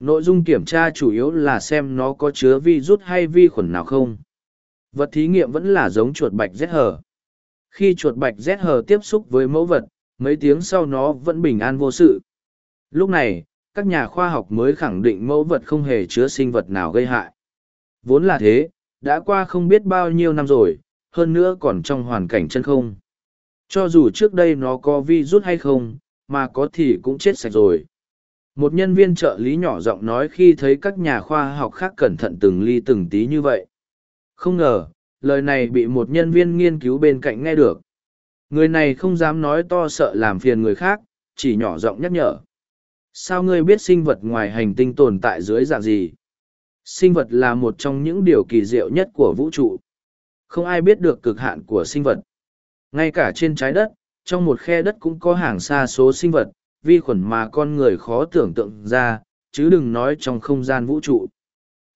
Nội dung kiểm tra chủ yếu là xem nó có chứa virus hay vi khuẩn nào không. Vật thí nghiệm vẫn là giống chuột bạch rét hở. Khi chuột bạch rét hở tiếp xúc với mẫu vật, mấy tiếng sau nó vẫn bình an vô sự. Lúc này, các nhà khoa học mới khẳng định mẫu vật không hề chứa sinh vật nào gây hại. Vốn là thế, đã qua không biết bao nhiêu năm rồi, hơn nữa còn trong hoàn cảnh chân không. Cho dù trước đây nó có virus hay không, mà có thì cũng chết sạch rồi. Một nhân viên trợ lý nhỏ giọng nói khi thấy các nhà khoa học khác cẩn thận từng ly từng tí như vậy. Không ngờ, lời này bị một nhân viên nghiên cứu bên cạnh nghe được. Người này không dám nói to sợ làm phiền người khác, chỉ nhỏ giọng nhắc nhở. Sao ngươi biết sinh vật ngoài hành tinh tồn tại dưới dạng gì? Sinh vật là một trong những điều kỳ diệu nhất của vũ trụ. Không ai biết được cực hạn của sinh vật. Ngay cả trên trái đất, trong một khe đất cũng có hàng xa số sinh vật, vi khuẩn mà con người khó tưởng tượng ra, chứ đừng nói trong không gian vũ trụ.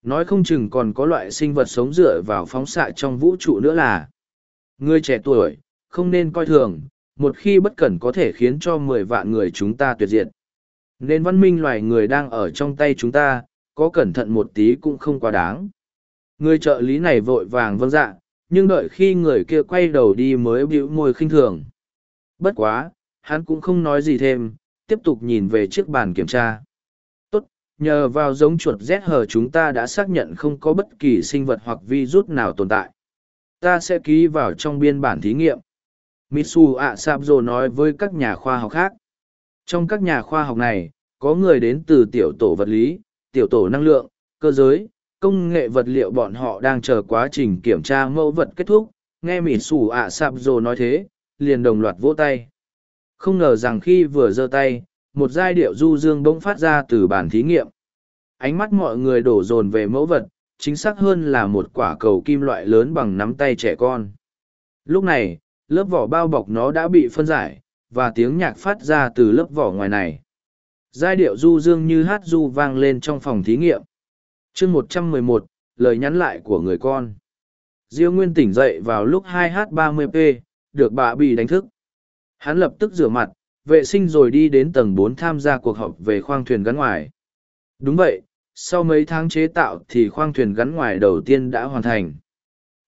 Nói không chừng còn có loại sinh vật sống dựa vào phóng xạ trong vũ trụ nữa là. Người trẻ tuổi, không nên coi thường, một khi bất cẩn có thể khiến cho mười vạn người chúng ta tuyệt diệt. Nên văn minh loài người đang ở trong tay chúng ta, có cẩn thận một tí cũng không quá đáng. Người trợ lý này vội vàng vâng dạ, nhưng đợi khi người kia quay đầu đi mới bĩu môi khinh thường. Bất quá, hắn cũng không nói gì thêm, tiếp tục nhìn về chiếc bàn kiểm tra. Tốt, nhờ vào giống chuột rét hờ chúng ta đã xác nhận không có bất kỳ sinh vật hoặc virus nào tồn tại. Ta sẽ ký vào trong biên bản thí nghiệm. Mitsu Asabzo nói với các nhà khoa học khác. Trong các nhà khoa học này, có người đến từ tiểu tổ vật lý, tiểu tổ năng lượng, cơ giới, công nghệ vật liệu bọn họ đang chờ quá trình kiểm tra mẫu vật kết thúc. Nghe mỉ xù ạ sạp rồ nói thế, liền đồng loạt vỗ tay. Không ngờ rằng khi vừa giơ tay, một giai điệu du dương bỗng phát ra từ bàn thí nghiệm. Ánh mắt mọi người đổ dồn về mẫu vật, chính xác hơn là một quả cầu kim loại lớn bằng nắm tay trẻ con. Lúc này, lớp vỏ bao bọc nó đã bị phân giải, và tiếng nhạc phát ra từ lớp vỏ ngoài này. Giai điệu du dương như hát du vang lên trong phòng thí nghiệm. chương một trăm mười một, lời nhắn lại của người con. Diêu Nguyên tỉnh dậy vào lúc 2h30p, được bà bị đánh thức. Hắn lập tức rửa mặt, vệ sinh rồi đi đến tầng bốn tham gia cuộc họp về khoang thuyền gắn ngoài. Đúng vậy, sau mấy tháng chế tạo thì khoang thuyền gắn ngoài đầu tiên đã hoàn thành.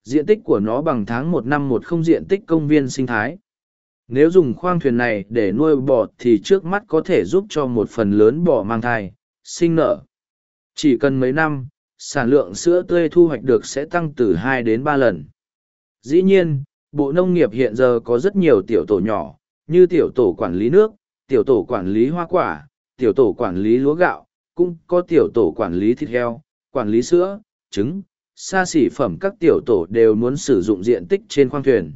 Diện tích của nó bằng tháng một năm một không diện tích công viên sinh thái. Nếu dùng khoang thuyền này để nuôi bò thì trước mắt có thể giúp cho một phần lớn bò mang thai, sinh nở. Chỉ cần mấy năm, sản lượng sữa tươi thu hoạch được sẽ tăng từ hai đến ba lần. Dĩ nhiên, Bộ Nông nghiệp hiện giờ có rất nhiều tiểu tổ nhỏ, như tiểu tổ quản lý nước, tiểu tổ quản lý hoa quả, tiểu tổ quản lý lúa gạo, cũng có tiểu tổ quản lý thịt heo, quản lý sữa, trứng, xa xỉ phẩm các tiểu tổ đều muốn sử dụng diện tích trên khoang thuyền.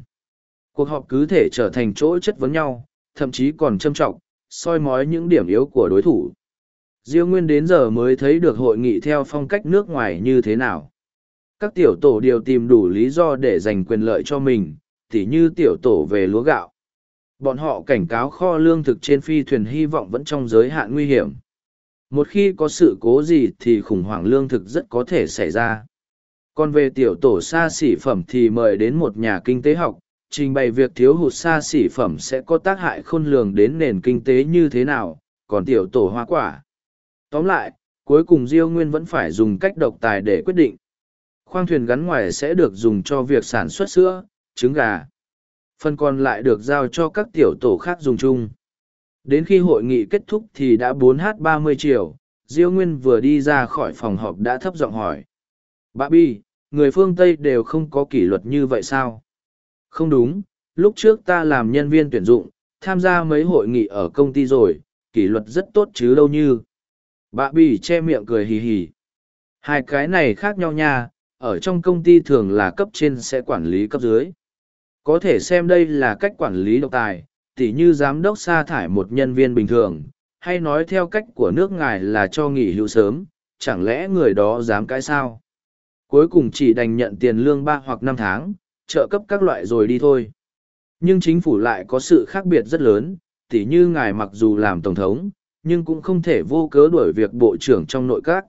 Cuộc họp cứ thể trở thành chỗ chất vấn nhau, thậm chí còn châm trọng, soi mói những điểm yếu của đối thủ. Diêu Nguyên đến giờ mới thấy được hội nghị theo phong cách nước ngoài như thế nào. Các tiểu tổ đều tìm đủ lý do để giành quyền lợi cho mình, tỉ như tiểu tổ về lúa gạo. Bọn họ cảnh cáo kho lương thực trên phi thuyền hy vọng vẫn trong giới hạn nguy hiểm. Một khi có sự cố gì thì khủng hoảng lương thực rất có thể xảy ra. Còn về tiểu tổ xa xỉ phẩm thì mời đến một nhà kinh tế học, trình bày việc thiếu hụt xa xỉ phẩm sẽ có tác hại khôn lường đến nền kinh tế như thế nào, còn tiểu tổ hoa quả. Tóm lại, cuối cùng Diêu Nguyên vẫn phải dùng cách độc tài để quyết định. Khoang thuyền gắn ngoài sẽ được dùng cho việc sản xuất sữa, trứng gà. Phần còn lại được giao cho các tiểu tổ khác dùng chung. Đến khi hội nghị kết thúc thì đã 4h30 chiều, Diêu Nguyên vừa đi ra khỏi phòng họp đã thấp giọng hỏi. Bà Bi, người phương Tây đều không có kỷ luật như vậy sao? Không đúng, lúc trước ta làm nhân viên tuyển dụng, tham gia mấy hội nghị ở công ty rồi, kỷ luật rất tốt chứ đâu như. Bà bỉ che miệng cười hì hì. Hai cái này khác nhau nha, ở trong công ty thường là cấp trên sẽ quản lý cấp dưới. Có thể xem đây là cách quản lý độc tài, tỉ như giám đốc sa thải một nhân viên bình thường, hay nói theo cách của nước ngài là cho nghỉ hưu sớm, chẳng lẽ người đó dám cãi sao? Cuối cùng chỉ đành nhận tiền lương ba hoặc năm tháng, trợ cấp các loại rồi đi thôi. Nhưng chính phủ lại có sự khác biệt rất lớn, tỉ như ngài mặc dù làm tổng thống, nhưng cũng không thể vô cớ đuổi việc bộ trưởng trong nội các.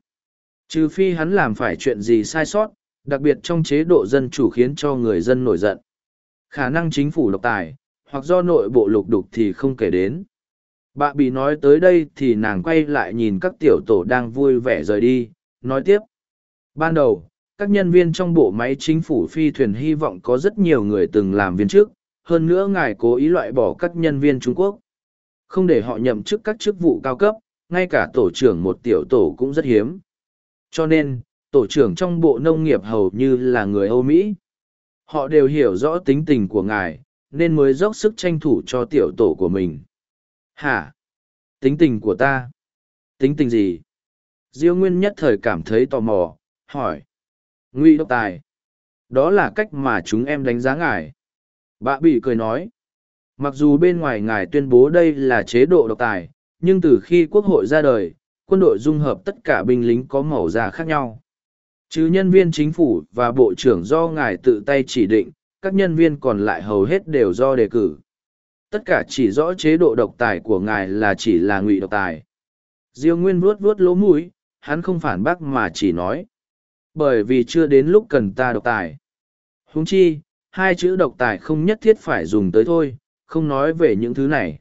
Trừ phi hắn làm phải chuyện gì sai sót, đặc biệt trong chế độ dân chủ khiến cho người dân nổi giận. Khả năng chính phủ độc tài, hoặc do nội bộ lục đục thì không kể đến. Bà bị nói tới đây thì nàng quay lại nhìn các tiểu tổ đang vui vẻ rời đi, nói tiếp. Ban đầu, các nhân viên trong bộ máy chính phủ phi thuyền hy vọng có rất nhiều người từng làm viên chức, hơn nữa ngài cố ý loại bỏ các nhân viên Trung Quốc. Không để họ nhậm chức các chức vụ cao cấp, ngay cả tổ trưởng một tiểu tổ cũng rất hiếm. Cho nên, tổ trưởng trong bộ nông nghiệp hầu như là người Âu Mỹ. Họ đều hiểu rõ tính tình của ngài, nên mới dốc sức tranh thủ cho tiểu tổ của mình. Hả? Tính tình của ta? Tính tình gì? Diêu Nguyên nhất thời cảm thấy tò mò, hỏi. Ngụy độc tài. Đó là cách mà chúng em đánh giá ngài. Bà bị cười nói. Mặc dù bên ngoài ngài tuyên bố đây là chế độ độc tài, nhưng từ khi quốc hội ra đời, quân đội dung hợp tất cả binh lính có màu da khác nhau. Chứ nhân viên chính phủ và bộ trưởng do ngài tự tay chỉ định, các nhân viên còn lại hầu hết đều do đề cử. Tất cả chỉ rõ chế độ độc tài của ngài là chỉ là ngụy độc tài. Diêu Nguyên vuốt vuốt lỗ mũi, hắn không phản bác mà chỉ nói. Bởi vì chưa đến lúc cần ta độc tài. Huống chi, hai chữ độc tài không nhất thiết phải dùng tới thôi, không nói về những thứ này.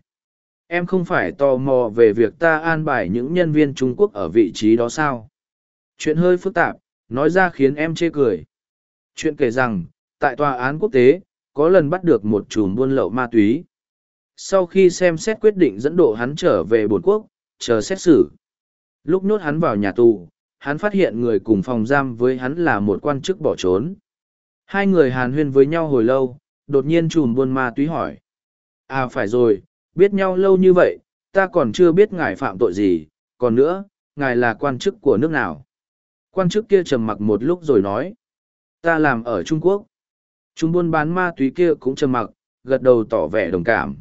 Em không phải tò mò về việc ta an bài những nhân viên Trung Quốc ở vị trí đó sao? Chuyện hơi phức tạp, nói ra khiến em chê cười. Chuyện kể rằng, tại tòa án quốc tế, có lần bắt được một chùm buôn lậu ma túy. Sau khi xem xét quyết định dẫn độ hắn trở về bồn quốc, chờ xét xử. Lúc nhốt hắn vào nhà tù, hắn phát hiện người cùng phòng giam với hắn là một quan chức bỏ trốn. Hai người hàn huyên với nhau hồi lâu, đột nhiên chùm buôn ma túy hỏi. À phải rồi, biết nhau lâu như vậy, ta còn chưa biết ngài phạm tội gì, còn nữa, ngài là quan chức của nước nào. Quan chức kia trầm mặc một lúc rồi nói. Ta làm ở Trung Quốc. Chúng buôn bán ma túy kia cũng trầm mặc, gật đầu tỏ vẻ đồng cảm.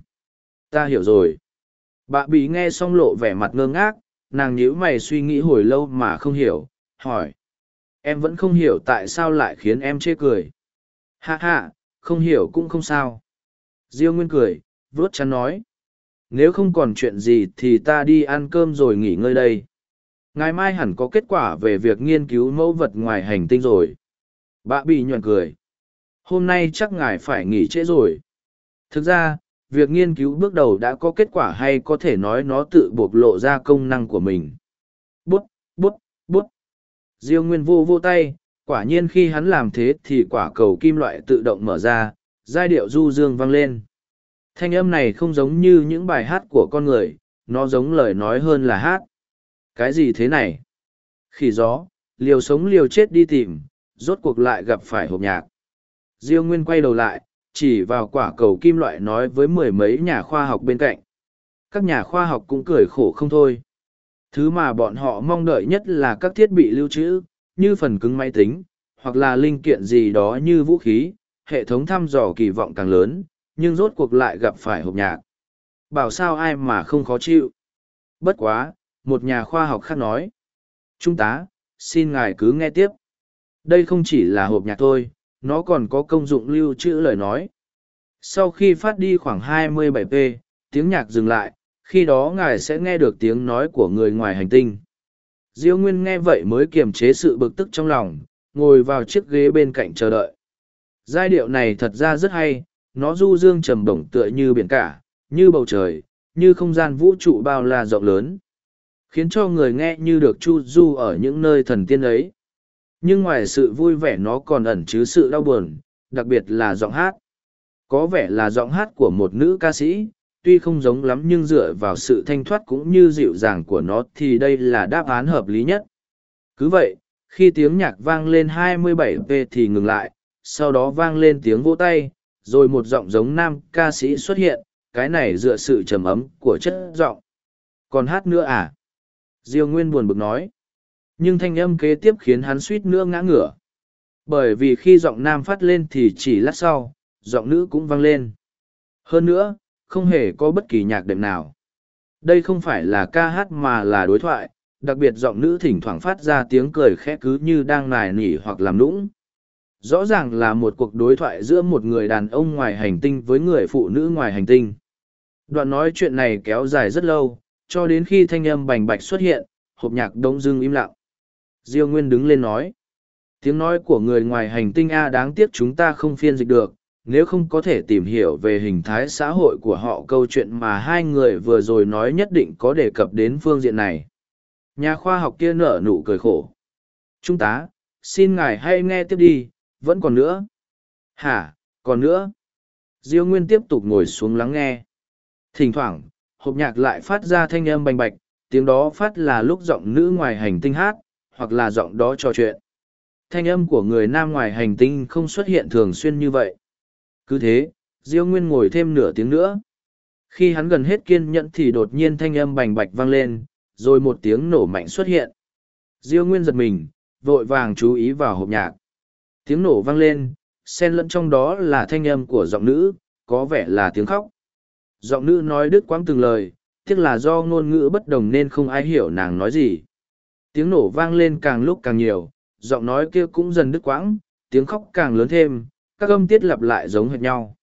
Ta hiểu rồi. Bà bị nghe xong lộ vẻ mặt ngơ ngác, nàng nhíu mày suy nghĩ hồi lâu mà không hiểu, hỏi. Em vẫn không hiểu tại sao lại khiến em chê cười. Hạ hạ, không hiểu cũng không sao. Diêu Nguyên cười, vớt chắn nói. Nếu không còn chuyện gì thì ta đi ăn cơm rồi nghỉ ngơi đây. Ngày mai hẳn có kết quả về việc nghiên cứu mẫu vật ngoài hành tinh rồi. Bà bị nhuận cười. Hôm nay chắc ngài phải nghỉ trễ rồi. Thực ra, việc nghiên cứu bước đầu đã có kết quả hay có thể nói nó tự bộc lộ ra công năng của mình. Bút, bút, bút. Diêu Nguyên vô vô tay, quả nhiên khi hắn làm thế thì quả cầu kim loại tự động mở ra, giai điệu du dương vang lên. Thanh âm này không giống như những bài hát của con người, nó giống lời nói hơn là hát. Cái gì thế này? Khỉ gió, liều sống liều chết đi tìm, rốt cuộc lại gặp phải hộp nhạc. Diêu Nguyên quay đầu lại, chỉ vào quả cầu kim loại nói với mười mấy nhà khoa học bên cạnh. Các nhà khoa học cũng cười khổ không thôi. Thứ mà bọn họ mong đợi nhất là các thiết bị lưu trữ, như phần cứng máy tính, hoặc là linh kiện gì đó như vũ khí, hệ thống thăm dò kỳ vọng càng lớn, nhưng rốt cuộc lại gặp phải hộp nhạc. Bảo sao ai mà không khó chịu. Bất quá, một nhà khoa học khác nói. Trung tá, xin ngài cứ nghe tiếp. Đây không chỉ là hộp nhạc thôi, nó còn có công dụng lưu trữ lời nói. Sau khi phát đi khoảng 27p, tiếng nhạc dừng lại, khi đó ngài sẽ nghe được tiếng nói của người ngoài hành tinh. Diêu Nguyên nghe vậy mới kiềm chế sự bực tức trong lòng, ngồi vào chiếc ghế bên cạnh chờ đợi. Giai điệu này thật ra rất hay, nó du dương trầm bổng tựa như biển cả, như bầu trời, như không gian vũ trụ bao la rộng lớn. Khiến cho người nghe như được chu du ở những nơi thần tiên ấy. Nhưng ngoài sự vui vẻ nó còn ẩn chứa sự đau buồn, đặc biệt là giọng hát. Có vẻ là giọng hát của một nữ ca sĩ, tuy không giống lắm nhưng dựa vào sự thanh thoát cũng như dịu dàng của nó thì đây là đáp án hợp lý nhất. Cứ vậy, khi tiếng nhạc vang lên 27p thì ngừng lại, sau đó vang lên tiếng vỗ tay, rồi một giọng giống nam ca sĩ xuất hiện, cái này dựa sự trầm ấm của chất giọng. Còn hát nữa à? Diêu Nguyên buồn bực nói. Nhưng thanh âm kế tiếp khiến hắn suýt nữa ngã ngửa. Bởi vì khi giọng nam phát lên thì chỉ lát sau, giọng nữ cũng vang lên. Hơn nữa, không hề có bất kỳ nhạc đệm nào. Đây không phải là ca hát mà là đối thoại, đặc biệt giọng nữ thỉnh thoảng phát ra tiếng cười khẽ cứ như đang nài nỉ hoặc làm nũng. Rõ ràng là một cuộc đối thoại giữa một người đàn ông ngoài hành tinh với người phụ nữ ngoài hành tinh. Đoạn nói chuyện này kéo dài rất lâu, cho đến khi thanh âm bành bạch xuất hiện, hộp nhạc đông dưng im lặng. Diêu Nguyên đứng lên nói. Tiếng nói của người ngoài hành tinh A đáng tiếc chúng ta không phiên dịch được, nếu không có thể tìm hiểu về hình thái xã hội của họ câu chuyện mà hai người vừa rồi nói nhất định có đề cập đến phương diện này. Nhà khoa học kia nở nụ cười khổ. Trung tá, xin ngài hay nghe tiếp đi, vẫn còn nữa. Hả, còn nữa. Diêu Nguyên tiếp tục ngồi xuống lắng nghe. Thỉnh thoảng, hộp nhạc lại phát ra thanh âm bành bạch, tiếng đó phát là lúc giọng nữ ngoài hành tinh hát, hoặc là giọng đó trò chuyện. Thanh âm của người nam ngoài hành tinh không xuất hiện thường xuyên như vậy. Cứ thế, Diêu Nguyên ngồi thêm nửa tiếng nữa. Khi hắn gần hết kiên nhẫn thì đột nhiên thanh âm bành bạch vang lên, rồi một tiếng nổ mạnh xuất hiện. Diêu Nguyên giật mình, vội vàng chú ý vào hộp nhạc. Tiếng nổ vang lên, xen lẫn trong đó là thanh âm của giọng nữ, có vẻ là tiếng khóc. Giọng nữ nói đứt quãng từng lời, tiếc là do ngôn ngữ bất đồng nên không ai hiểu nàng nói gì. Tiếng nổ vang lên càng lúc càng nhiều, giọng nói kia cũng dần đứt quãng, tiếng khóc càng lớn thêm, các âm tiết lặp lại giống hệt nhau.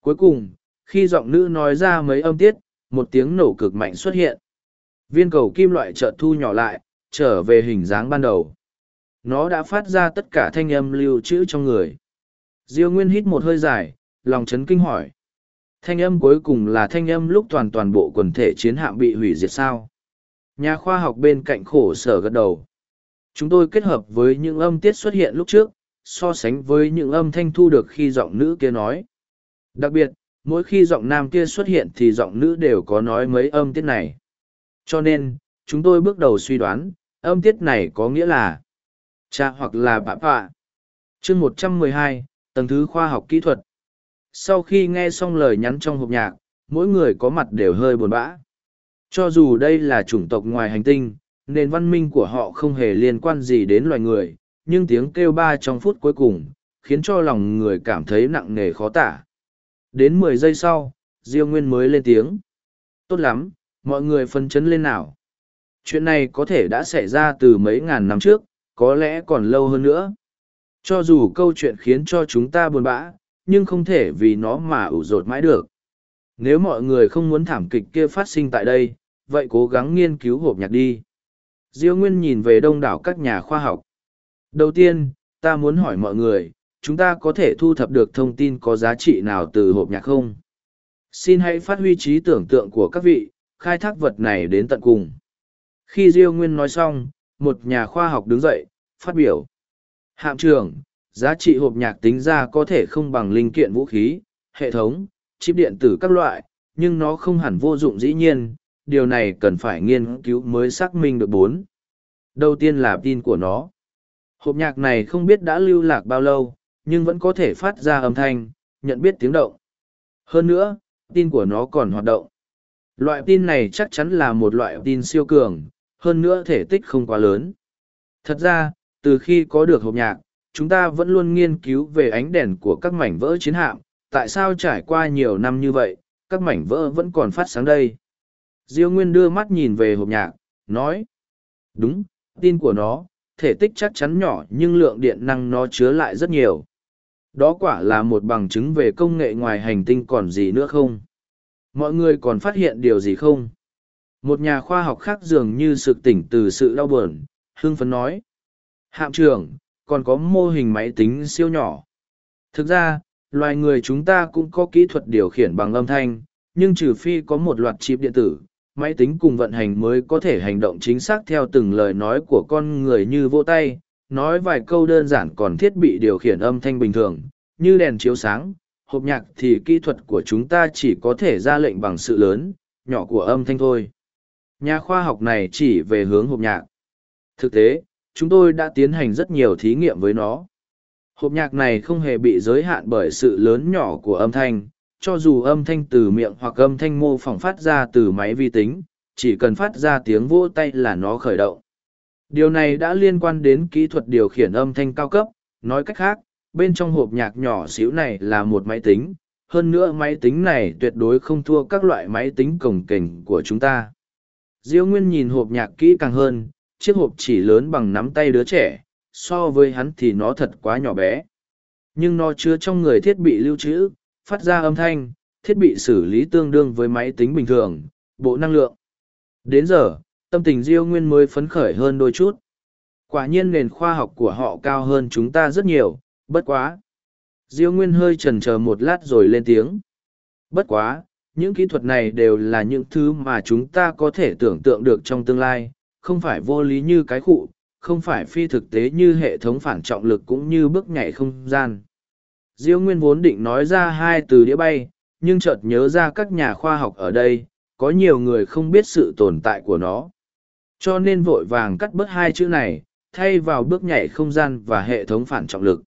Cuối cùng, khi giọng nữ nói ra mấy âm tiết, một tiếng nổ cực mạnh xuất hiện. Viên cầu kim loại chợt thu nhỏ lại, trở về hình dáng ban đầu. Nó đã phát ra tất cả thanh âm lưu trữ trong người. Diêu Nguyên hít một hơi dài, lòng chấn kinh hỏi. Thanh âm cuối cùng là thanh âm lúc toàn toàn bộ quần thể chiến hạm bị hủy diệt sao. Nhà khoa học bên cạnh khổ sở gật đầu. Chúng tôi kết hợp với những âm tiết xuất hiện lúc trước, so sánh với những âm thanh thu được khi giọng nữ kia nói. Đặc biệt, mỗi khi giọng nam kia xuất hiện thì giọng nữ đều có nói mấy âm tiết này. Cho nên, chúng tôi bước đầu suy đoán, âm tiết này có nghĩa là cha hoặc là bạ bạ. Chương một trăm mười hai, tầng thứ khoa học kỹ thuật. Sau khi nghe xong lời nhắn trong hộp nhạc, mỗi người có mặt đều hơi buồn bã. Cho dù đây là chủng tộc ngoài hành tinh, nền văn minh của họ không hề liên quan gì đến loài người, nhưng tiếng kêu ba trong phút cuối cùng, khiến cho lòng người cảm thấy nặng nề khó tả. Đến mười giây sau, Diêu Nguyên mới lên tiếng. Tốt lắm, mọi người phân chấn lên nào. Chuyện này có thể đã xảy ra từ mấy ngàn năm trước, có lẽ còn lâu hơn nữa. Cho dù câu chuyện khiến cho chúng ta buồn bã, nhưng không thể vì nó mà ủ rột mãi được. Nếu mọi người không muốn thảm kịch kia phát sinh tại đây, vậy cố gắng nghiên cứu hộp nhạc đi. Diêu Nguyên nhìn về đông đảo các nhà khoa học. Đầu tiên, ta muốn hỏi mọi người, chúng ta có thể thu thập được thông tin có giá trị nào từ hộp nhạc không? Xin hãy phát huy trí tưởng tượng của các vị, khai thác vật này đến tận cùng. Khi Diêu Nguyên nói xong, một nhà khoa học đứng dậy, phát biểu. Hạm trưởng, giá trị hộp nhạc tính ra có thể không bằng linh kiện vũ khí, hệ thống, chip điện tử các loại, nhưng nó không hẳn vô dụng dĩ nhiên, điều này cần phải nghiên cứu mới xác minh được bốn. Đầu tiên là tin của nó. Hộp nhạc này không biết đã lưu lạc bao lâu, nhưng vẫn có thể phát ra âm thanh, nhận biết tiếng động. Hơn nữa, tin của nó còn hoạt động. Loại tin này chắc chắn là một loại tin siêu cường, hơn nữa thể tích không quá lớn. Thật ra, từ khi có được hộp nhạc, chúng ta vẫn luôn nghiên cứu về ánh đèn của các mảnh vỡ chiến hạm, tại sao trải qua nhiều năm như vậy, các mảnh vỡ vẫn còn phát sáng đây. Diêu Nguyên đưa mắt nhìn về hộp nhạc, nói. Đúng, tin của nó, thể tích chắc chắn nhỏ nhưng lượng điện năng nó chứa lại rất nhiều. Đó quả là một bằng chứng về công nghệ ngoài hành tinh còn gì nữa không? Mọi người còn phát hiện điều gì không? Một nhà khoa học khác dường như sực tỉnh từ sự đau buồn, hưng phấn nói. Hạm trưởng, còn có mô hình máy tính siêu nhỏ. Thực ra, loài người chúng ta cũng có kỹ thuật điều khiển bằng âm thanh, nhưng trừ phi có một loạt chip điện tử, máy tính cùng vận hành mới có thể hành động chính xác theo từng lời nói của con người như vỗ tay, nói vài câu đơn giản còn thiết bị điều khiển âm thanh bình thường, như đèn chiếu sáng, hộp nhạc thì kỹ thuật của chúng ta chỉ có thể ra lệnh bằng sự lớn, nhỏ của âm thanh thôi. Nhà khoa học này chỉ về hướng hộp nhạc. Thực tế, chúng tôi đã tiến hành rất nhiều thí nghiệm với nó. Hộp nhạc này không hề bị giới hạn bởi sự lớn nhỏ của âm thanh, cho dù âm thanh từ miệng hoặc âm thanh mô phỏng phát ra từ máy vi tính, chỉ cần phát ra tiếng vỗ tay là nó khởi động. Điều này đã liên quan đến kỹ thuật điều khiển âm thanh cao cấp, nói cách khác, bên trong hộp nhạc nhỏ xíu này là một máy tính, hơn nữa máy tính này tuyệt đối không thua các loại máy tính cổng kềnh của chúng ta. Diêu Nguyên nhìn hộp nhạc kỹ càng hơn, chiếc hộp chỉ lớn bằng nắm tay đứa trẻ, so với hắn thì nó thật quá nhỏ bé. Nhưng nó chứa trong người thiết bị lưu trữ, phát ra âm thanh, thiết bị xử lý tương đương với máy tính bình thường, bộ năng lượng. Đến giờ, tâm tình Diêu Nguyên mới phấn khởi hơn đôi chút. Quả nhiên nền khoa học của họ cao hơn chúng ta rất nhiều, bất quá. Diêu Nguyên hơi chần chờ một lát rồi lên tiếng. Bất quá, những kỹ thuật này đều là những thứ mà chúng ta có thể tưởng tượng được trong tương lai, không phải vô lý như cái khụ, không phải phi thực tế như hệ thống phản trọng lực cũng như bước nhảy không gian. Diêu Nguyên vốn định nói ra hai từ đĩa bay, nhưng chợt nhớ ra các nhà khoa học ở đây, có nhiều người không biết sự tồn tại của nó. Cho nên vội vàng cắt bớt hai chữ này, thay vào bước nhảy không gian và hệ thống phản trọng lực.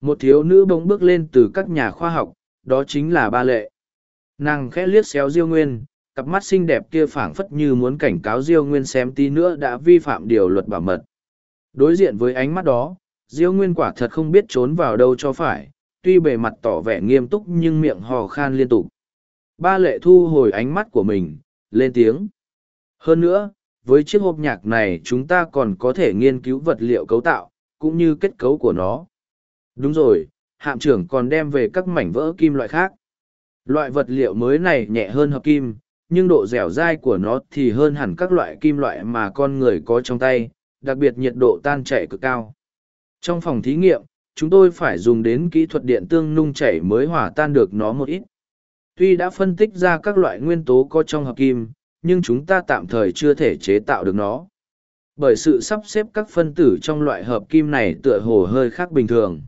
Một thiếu nữ bỗng bước lên từ các nhà khoa học, đó chính là ba lệ. Nàng khẽ liếc xéo Diêu Nguyên, cặp mắt xinh đẹp kia phảng phất như muốn cảnh cáo Diêu Nguyên xem tí nữa đã vi phạm điều luật bảo mật. Đối diện với ánh mắt đó, Diêu Nguyên quả thật không biết trốn vào đâu cho phải, tuy bề mặt tỏ vẻ nghiêm túc nhưng miệng hò khan liên tục. Ba lệ thu hồi ánh mắt của mình, lên tiếng. Hơn nữa, với chiếc hộp nhạc này chúng ta còn có thể nghiên cứu vật liệu cấu tạo, cũng như kết cấu của nó. Đúng rồi, hạm trưởng còn đem về các mảnh vỡ kim loại khác. Loại vật liệu mới này nhẹ hơn hợp kim, nhưng độ dẻo dai của nó thì hơn hẳn các loại kim loại mà con người có trong tay, đặc biệt nhiệt độ tan chảy cực cao. Trong phòng thí nghiệm, chúng tôi phải dùng đến kỹ thuật điện tương nung chảy mới hòa tan được nó một ít. Tuy đã phân tích ra các loại nguyên tố có trong hợp kim, nhưng chúng ta tạm thời chưa thể chế tạo được nó. bởi sự sắp xếp các phân tử trong loại hợp kim này tựa hồ hơi khác bình thường.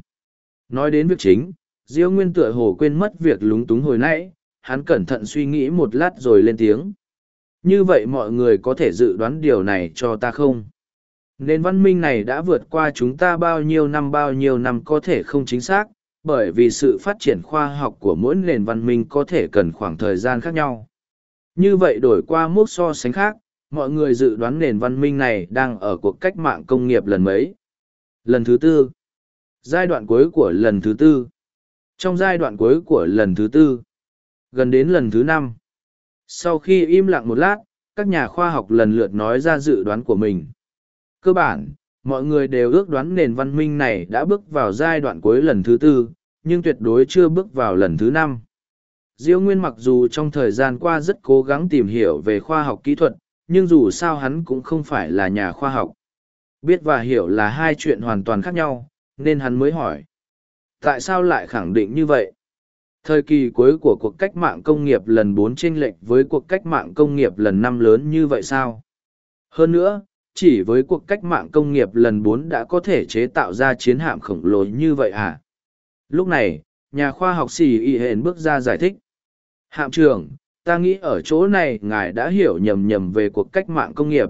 Nói đến việc chính, Diêu Nguyên tựa hồ quên mất việc lúng túng hồi nãy, hắn cẩn thận suy nghĩ một lát rồi lên tiếng. Như vậy mọi người có thể dự đoán điều này cho ta không? Nền văn minh này đã vượt qua chúng ta bao nhiêu năm bao nhiêu năm có thể không chính xác, bởi vì sự phát triển khoa học của mỗi nền văn minh có thể cần khoảng thời gian khác nhau. Như vậy đổi qua mức so sánh khác, mọi người dự đoán nền văn minh này đang ở cuộc cách mạng công nghiệp lần mấy. Lần thứ tư. Giai đoạn cuối của lần thứ tư. Trong giai đoạn cuối của lần thứ tư, gần đến lần thứ năm. Sau khi im lặng một lát, các nhà khoa học lần lượt nói ra dự đoán của mình. Cơ bản, mọi người đều ước đoán nền văn minh này đã bước vào giai đoạn cuối lần thứ tư, nhưng tuyệt đối chưa bước vào lần thứ năm. Diêu Nguyên mặc dù trong thời gian qua rất cố gắng tìm hiểu về khoa học kỹ thuật, nhưng dù sao hắn cũng không phải là nhà khoa học. Biết và hiểu là hai chuyện hoàn toàn khác nhau, nên hắn mới hỏi. Tại sao lại khẳng định như vậy? Thời kỳ cuối của cuộc cách mạng công nghiệp lần bốn chênh lệch với cuộc cách mạng công nghiệp lần năm lớn như vậy sao? Hơn nữa, chỉ với cuộc cách mạng công nghiệp lần bốn đã có thể chế tạo ra chiến hạm khổng lồ như vậy à? Lúc này, nhà khoa học xì y hền bước ra giải thích. Hạm trưởng, ta nghĩ ở chỗ này ngài đã hiểu nhầm nhầm về cuộc cách mạng công nghiệp.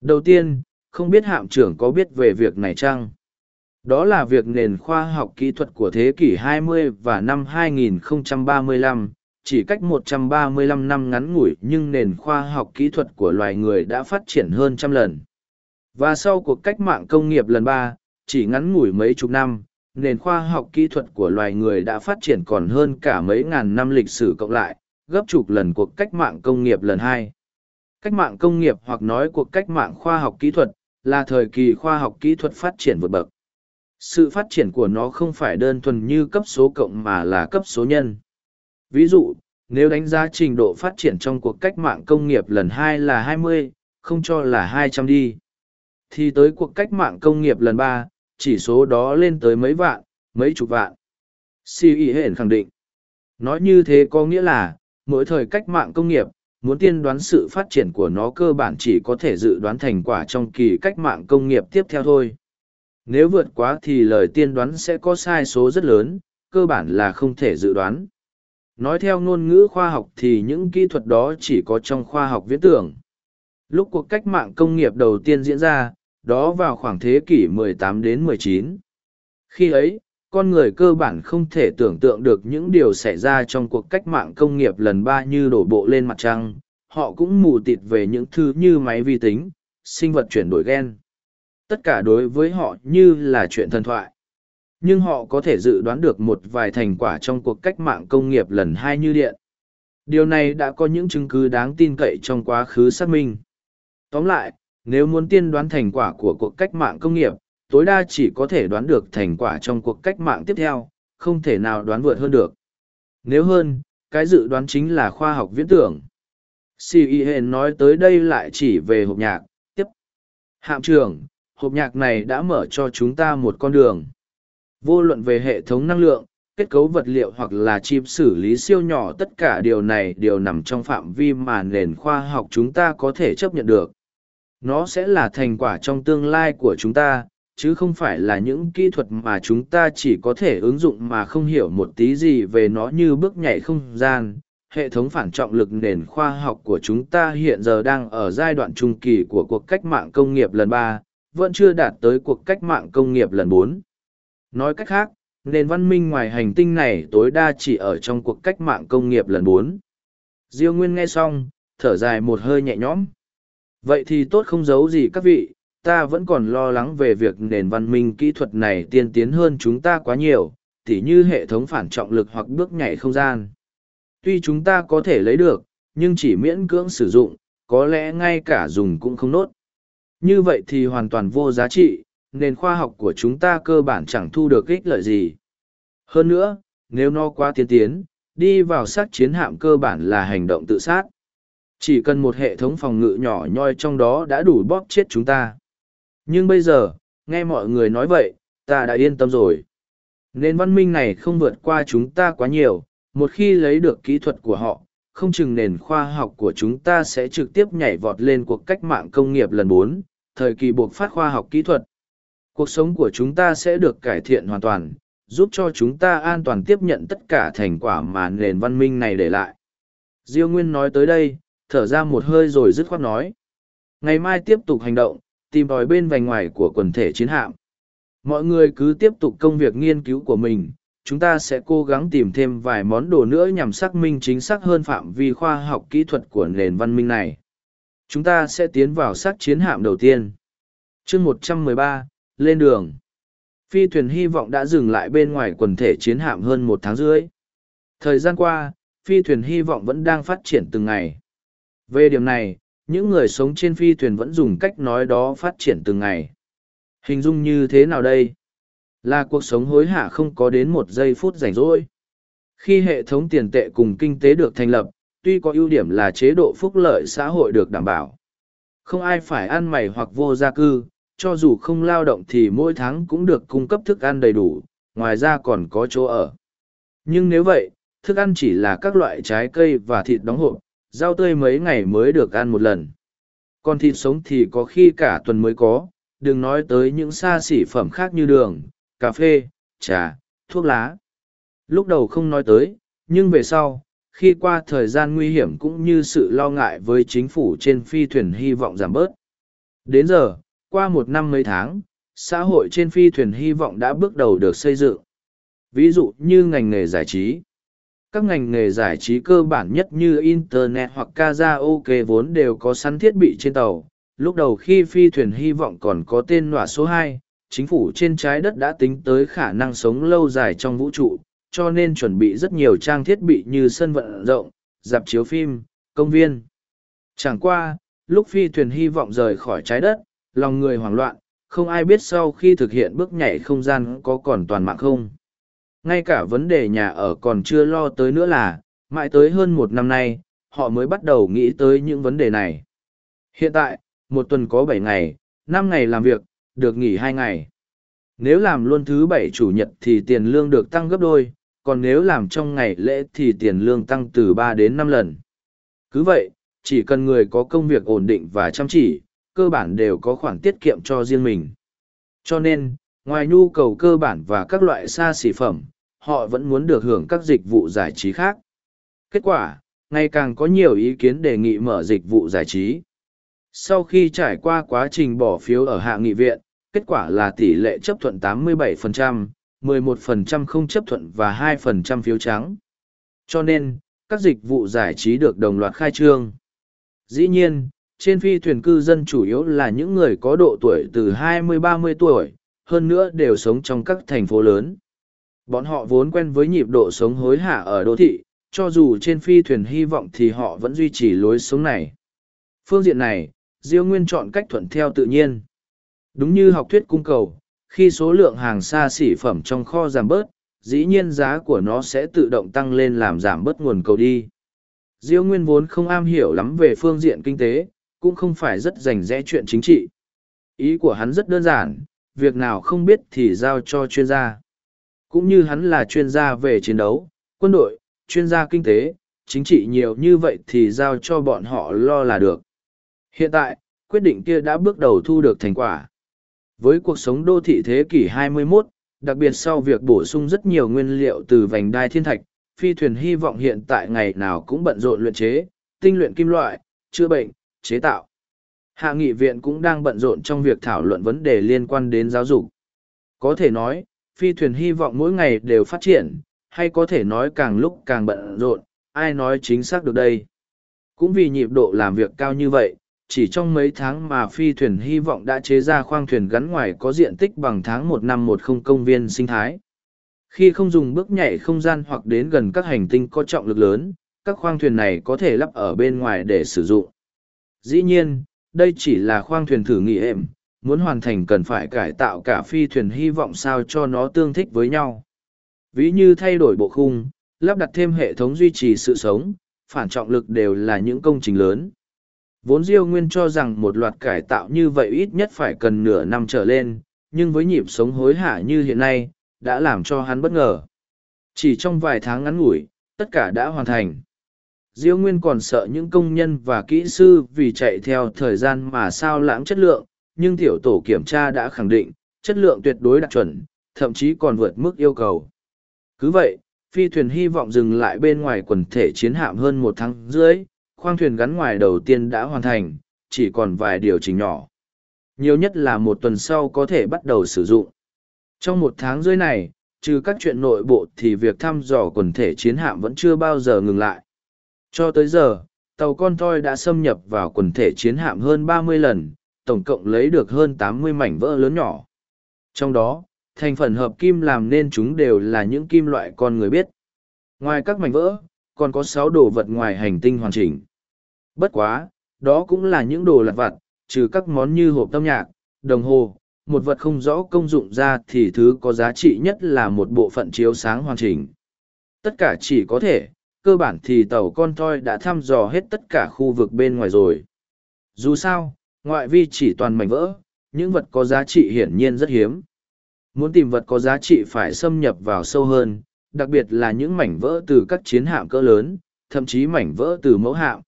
Đầu tiên, không biết hạm trưởng có biết về việc này chăng? Đó là việc nền khoa học kỹ thuật của thế kỷ 20 và năm 2035, chỉ cách 135 năm ngắn ngủi nhưng nền khoa học kỹ thuật của loài người đã phát triển hơn trăm lần. Và sau cuộc cách mạng công nghiệp lần ba, chỉ ngắn ngủi mấy chục năm, nền khoa học kỹ thuật của loài người đã phát triển còn hơn cả mấy ngàn năm lịch sử cộng lại, gấp chục lần cuộc cách mạng công nghiệp lần hai. Cách mạng công nghiệp hoặc nói cuộc cách mạng khoa học kỹ thuật, là thời kỳ khoa học kỹ thuật phát triển vượt bậc sự phát triển của nó không phải đơn thuần như cấp số cộng mà là cấp số nhân ví dụ nếu đánh giá trình độ phát triển trong cuộc cách mạng công nghiệp lần hai là 20, không cho là 200 đi. Thì tới cuộc cách mạng công nghiệp lần ba chỉ số đó lên tới mấy vạn mấy chục vạn. Siêu ý hển khẳng định. Nói như thế có nghĩa là mỗi thời cách mạng công nghiệp muốn tiên đoán sự phát triển của nó cơ bản chỉ có thể dự đoán thành quả trong kỳ cách mạng công nghiệp tiếp theo thôi. Nếu vượt quá thì lời tiên đoán sẽ có sai số rất lớn, cơ bản là không thể dự đoán. Nói theo ngôn ngữ khoa học thì những kỹ thuật đó chỉ có trong khoa học viễn tưởng. Lúc cuộc cách mạng công nghiệp đầu tiên diễn ra, đó vào khoảng thế kỷ 18 đến 19. Khi ấy, con người cơ bản không thể tưởng tượng được những điều xảy ra trong cuộc cách mạng công nghiệp lần ba như đổ bộ lên mặt trăng. Họ cũng mù tịt về những thứ như máy vi tính, sinh vật chuyển đổi gen tất cả đối với họ như là chuyện thần thoại nhưng họ có thể dự đoán được một vài thành quả trong cuộc cách mạng công nghiệp lần hai như điện. Điều này đã có những chứng cứ đáng tin cậy trong quá khứ xác minh. Tóm lại, nếu muốn tiên đoán thành quả của cuộc cách mạng công nghiệp, tối đa chỉ có thể đoán được thành quả trong cuộc cách mạng tiếp theo, không thể nào đoán vượt hơn được. Nếu hơn, cái dự đoán chính là khoa học viễn tưởng. Si y hên nói tới đây lại chỉ về hộp nhạc, tiếp. Hạm trưởng, hộp nhạc này đã mở cho chúng ta một con đường. Vô luận về hệ thống năng lượng, kết cấu vật liệu hoặc là chip xử lý siêu nhỏ tất cả điều này đều nằm trong phạm vi mà nền khoa học chúng ta có thể chấp nhận được. Nó sẽ là thành quả trong tương lai của chúng ta, chứ không phải là những kỹ thuật mà chúng ta chỉ có thể ứng dụng mà không hiểu một tí gì về nó như bước nhảy không gian. Hệ thống phản trọng lực nền khoa học của chúng ta hiện giờ đang ở giai đoạn trung kỳ của cuộc cách mạng công nghiệp lần ba vẫn chưa đạt tới cuộc cách mạng công nghiệp lần bốn. Nói cách khác, nền văn minh ngoài hành tinh này tối đa chỉ ở trong cuộc cách mạng công nghiệp lần bốn. Diêu Nguyên nghe xong, thở dài một hơi nhẹ nhõm. Vậy thì tốt không giấu gì các vị, ta vẫn còn lo lắng về việc nền văn minh kỹ thuật này tiên tiến hơn chúng ta quá nhiều, tỉ như hệ thống phản trọng lực hoặc bước nhảy không gian. Tuy chúng ta có thể lấy được, nhưng chỉ miễn cưỡng sử dụng, có lẽ ngay cả dùng cũng không nốt như vậy thì hoàn toàn vô giá trị nền khoa học của chúng ta cơ bản chẳng thu được ích lợi gì. Hơn nữa, nếu nó quá tiên tiến, đi vào sát chiến hạm cơ bản là hành động tự sát. Chỉ cần một hệ thống phòng ngự nhỏ nhoi trong đó đã đủ bóp chết chúng ta. Nhưng bây giờ, nghe mọi người nói vậy, ta đã yên tâm rồi. Nền văn minh này không vượt qua chúng ta quá nhiều, một khi lấy được kỹ thuật của họ, không chừng nền khoa học của chúng ta sẽ trực tiếp nhảy vọt lên cuộc cách mạng công nghiệp lần bốn, thời kỳ buộc phát khoa học kỹ thuật. Cuộc sống của chúng ta sẽ được cải thiện hoàn toàn, giúp cho chúng ta an toàn tiếp nhận tất cả thành quả mà nền văn minh này để lại. Diêu Nguyên nói tới đây, thở ra một hơi rồi dứt khoát nói. Ngày mai tiếp tục hành động, tìm tòi bên vành ngoài của quần thể chiến hạm. Mọi người cứ tiếp tục công việc nghiên cứu của mình, chúng ta sẽ cố gắng tìm thêm vài món đồ nữa nhằm xác minh chính xác hơn phạm vi khoa học kỹ thuật của nền văn minh này. Chúng ta sẽ tiến vào xác chiến hạm đầu tiên. chương 113, lên đường. Phi thuyền hy vọng đã dừng lại bên ngoài quần thể chiến hạm hơn một tháng rưỡi. Thời gian qua, phi thuyền hy vọng vẫn đang phát triển từng ngày. Về điểm này, những người sống trên phi thuyền vẫn dùng cách nói đó phát triển từng ngày. Hình dung như thế nào đây? Là cuộc sống hối hả không có đến một giây phút rảnh rỗi. Khi hệ thống tiền tệ cùng kinh tế được thành lập, tuy có ưu điểm là chế độ phúc lợi xã hội được đảm bảo. Không ai phải ăn mày hoặc vô gia cư, cho dù không lao động thì mỗi tháng cũng được cung cấp thức ăn đầy đủ, ngoài ra còn có chỗ ở. Nhưng nếu vậy, thức ăn chỉ là các loại trái cây và thịt đóng hộp, rau tươi mấy ngày mới được ăn một lần. Còn thịt sống thì có khi cả tuần mới có, đừng nói tới những xa xỉ phẩm khác như đường, cà phê, trà, thuốc lá. Lúc đầu không nói tới, nhưng về sau, khi qua thời gian nguy hiểm cũng như sự lo ngại với chính phủ trên phi thuyền hy vọng giảm bớt. Đến giờ, qua một năm mấy tháng, xã hội trên phi thuyền hy vọng đã bước đầu được xây dựng. Ví dụ như ngành nghề giải trí. Các ngành nghề giải trí cơ bản nhất như Internet hoặc karaoke vốn đều có sẵn thiết bị trên tàu. Lúc đầu khi phi thuyền hy vọng còn có tên nọa số hai, chính phủ trên trái đất đã tính tới khả năng sống lâu dài trong vũ trụ, cho nên chuẩn bị rất nhiều trang thiết bị như sân vận rộng, dạp chiếu phim, công viên. Chẳng qua, lúc phi thuyền hy vọng rời khỏi trái đất, lòng người hoảng loạn, không ai biết sau khi thực hiện bước nhảy không gian có còn toàn mạng không. Ngay cả vấn đề nhà ở còn chưa lo tới nữa là, mãi tới hơn một năm nay, họ mới bắt đầu nghĩ tới những vấn đề này. Hiện tại, một tuần có bảy ngày, năm ngày làm việc, được nghỉ hai ngày. Nếu làm luôn thứ bảy chủ nhật thì tiền lương được tăng gấp đôi, còn nếu làm trong ngày lễ thì tiền lương tăng từ ba đến năm lần. Cứ vậy, chỉ cần người có công việc ổn định và chăm chỉ, cơ bản đều có khoản tiết kiệm cho riêng mình. Cho nên, ngoài nhu cầu cơ bản và các loại xa xỉ phẩm, họ vẫn muốn được hưởng các dịch vụ giải trí khác. Kết quả, ngày càng có nhiều ý kiến đề nghị mở dịch vụ giải trí. Sau khi trải qua quá trình bỏ phiếu ở hạ nghị viện, kết quả là tỷ lệ chấp thuận 87%, 11% không chấp thuận và 2% phiếu trắng. Cho nên, các dịch vụ giải trí được đồng loạt khai trương. Dĩ nhiên, trên phi thuyền cư dân chủ yếu là những người có độ tuổi từ 20-30 tuổi, hơn nữa đều sống trong các thành phố lớn. Bọn họ vốn quen với nhịp độ sống hối hả ở đô thị, cho dù trên phi thuyền hy vọng thì họ vẫn duy trì lối sống này. Phương diện này, Diêu Nguyên chọn cách thuận theo tự nhiên. Đúng như học thuyết cung cầu, khi số lượng hàng xa xỉ phẩm trong kho giảm bớt, dĩ nhiên giá của nó sẽ tự động tăng lên làm giảm bớt nguồn cầu đi. Diêu Nguyên vốn không am hiểu lắm về phương diện kinh tế, cũng không phải rất rành rẽ chuyện chính trị. Ý của hắn rất đơn giản, việc nào không biết thì giao cho chuyên gia. Cũng như hắn là chuyên gia về chiến đấu, quân đội, chuyên gia kinh tế, chính trị nhiều như vậy thì giao cho bọn họ lo là được. Hiện tại, quyết định kia đã bước đầu thu được thành quả. Với cuộc sống đô thị thế kỷ 21, đặc biệt sau việc bổ sung rất nhiều nguyên liệu từ vành đai thiên thạch, phi thuyền hy vọng hiện tại ngày nào cũng bận rộn luyện chế, tinh luyện kim loại, chữa bệnh, chế tạo. Hạ nghị viện cũng đang bận rộn trong việc thảo luận vấn đề liên quan đến giáo dục. Có thể nói, phi thuyền hy vọng mỗi ngày đều phát triển, hay có thể nói càng lúc càng bận rộn, ai nói chính xác được đây. Cũng vì nhịp độ làm việc cao như vậy, chỉ trong mấy tháng mà phi thuyền hy vọng đã chế ra khoang thuyền gắn ngoài có diện tích bằng tháng một năm một không công viên sinh thái. Khi không dùng bước nhảy không gian hoặc đến gần các hành tinh có trọng lực lớn, các khoang thuyền này có thể lắp ở bên ngoài để sử dụng. Dĩ nhiên, đây chỉ là khoang thuyền thử nghiệm, muốn hoàn thành cần phải cải tạo cả phi thuyền hy vọng sao cho nó tương thích với nhau. Ví như thay đổi bộ khung, lắp đặt thêm hệ thống duy trì sự sống, phản trọng lực đều là những công trình lớn. Vốn Diêu Nguyên cho rằng một loạt cải tạo như vậy ít nhất phải cần nửa năm trở lên, nhưng với nhịp sống hối hả như hiện nay, đã làm cho hắn bất ngờ. Chỉ trong vài tháng ngắn ngủi, tất cả đã hoàn thành. Diêu Nguyên còn sợ những công nhân và kỹ sư vì chạy theo thời gian mà sao lãng chất lượng, nhưng tiểu tổ kiểm tra đã khẳng định, chất lượng tuyệt đối đạt chuẩn, thậm chí còn vượt mức yêu cầu. Cứ vậy, phi thuyền hy vọng dừng lại bên ngoài quần thể chiến hạm hơn một tháng rưỡi, khoang thuyền gắn ngoài đầu tiên đã hoàn thành, chỉ còn vài điều chỉnh nhỏ. Nhiều nhất là một tuần sau có thể bắt đầu sử dụng. Trong một tháng rưỡi này, trừ các chuyện nội bộ thì việc thăm dò quần thể chiến hạm vẫn chưa bao giờ ngừng lại. Cho tới giờ, tàu con toi đã xâm nhập vào quần thể chiến hạm hơn ba mươi lần, tổng cộng lấy được hơn tám mươi mảnh vỡ lớn nhỏ. Trong đó, thành phần hợp kim làm nên chúng đều là những kim loại con người biết. Ngoài các mảnh vỡ, còn có 6 đồ vật ngoài hành tinh hoàn chỉnh. Bất quá, đó cũng là những đồ lặt vặt, trừ các món như hộp tâm nhạc, đồng hồ, một vật không rõ công dụng ra thì thứ có giá trị nhất là một bộ phận chiếu sáng hoàn chỉnh. Tất cả chỉ có thể, cơ bản thì tàu con toi đã thăm dò hết tất cả khu vực bên ngoài rồi. Dù sao, ngoại vi chỉ toàn mảnh vỡ, những vật có giá trị hiển nhiên rất hiếm. Muốn tìm vật có giá trị phải xâm nhập vào sâu hơn, đặc biệt là những mảnh vỡ từ các chiến hạm cỡ lớn, thậm chí mảnh vỡ từ mẫu hạm.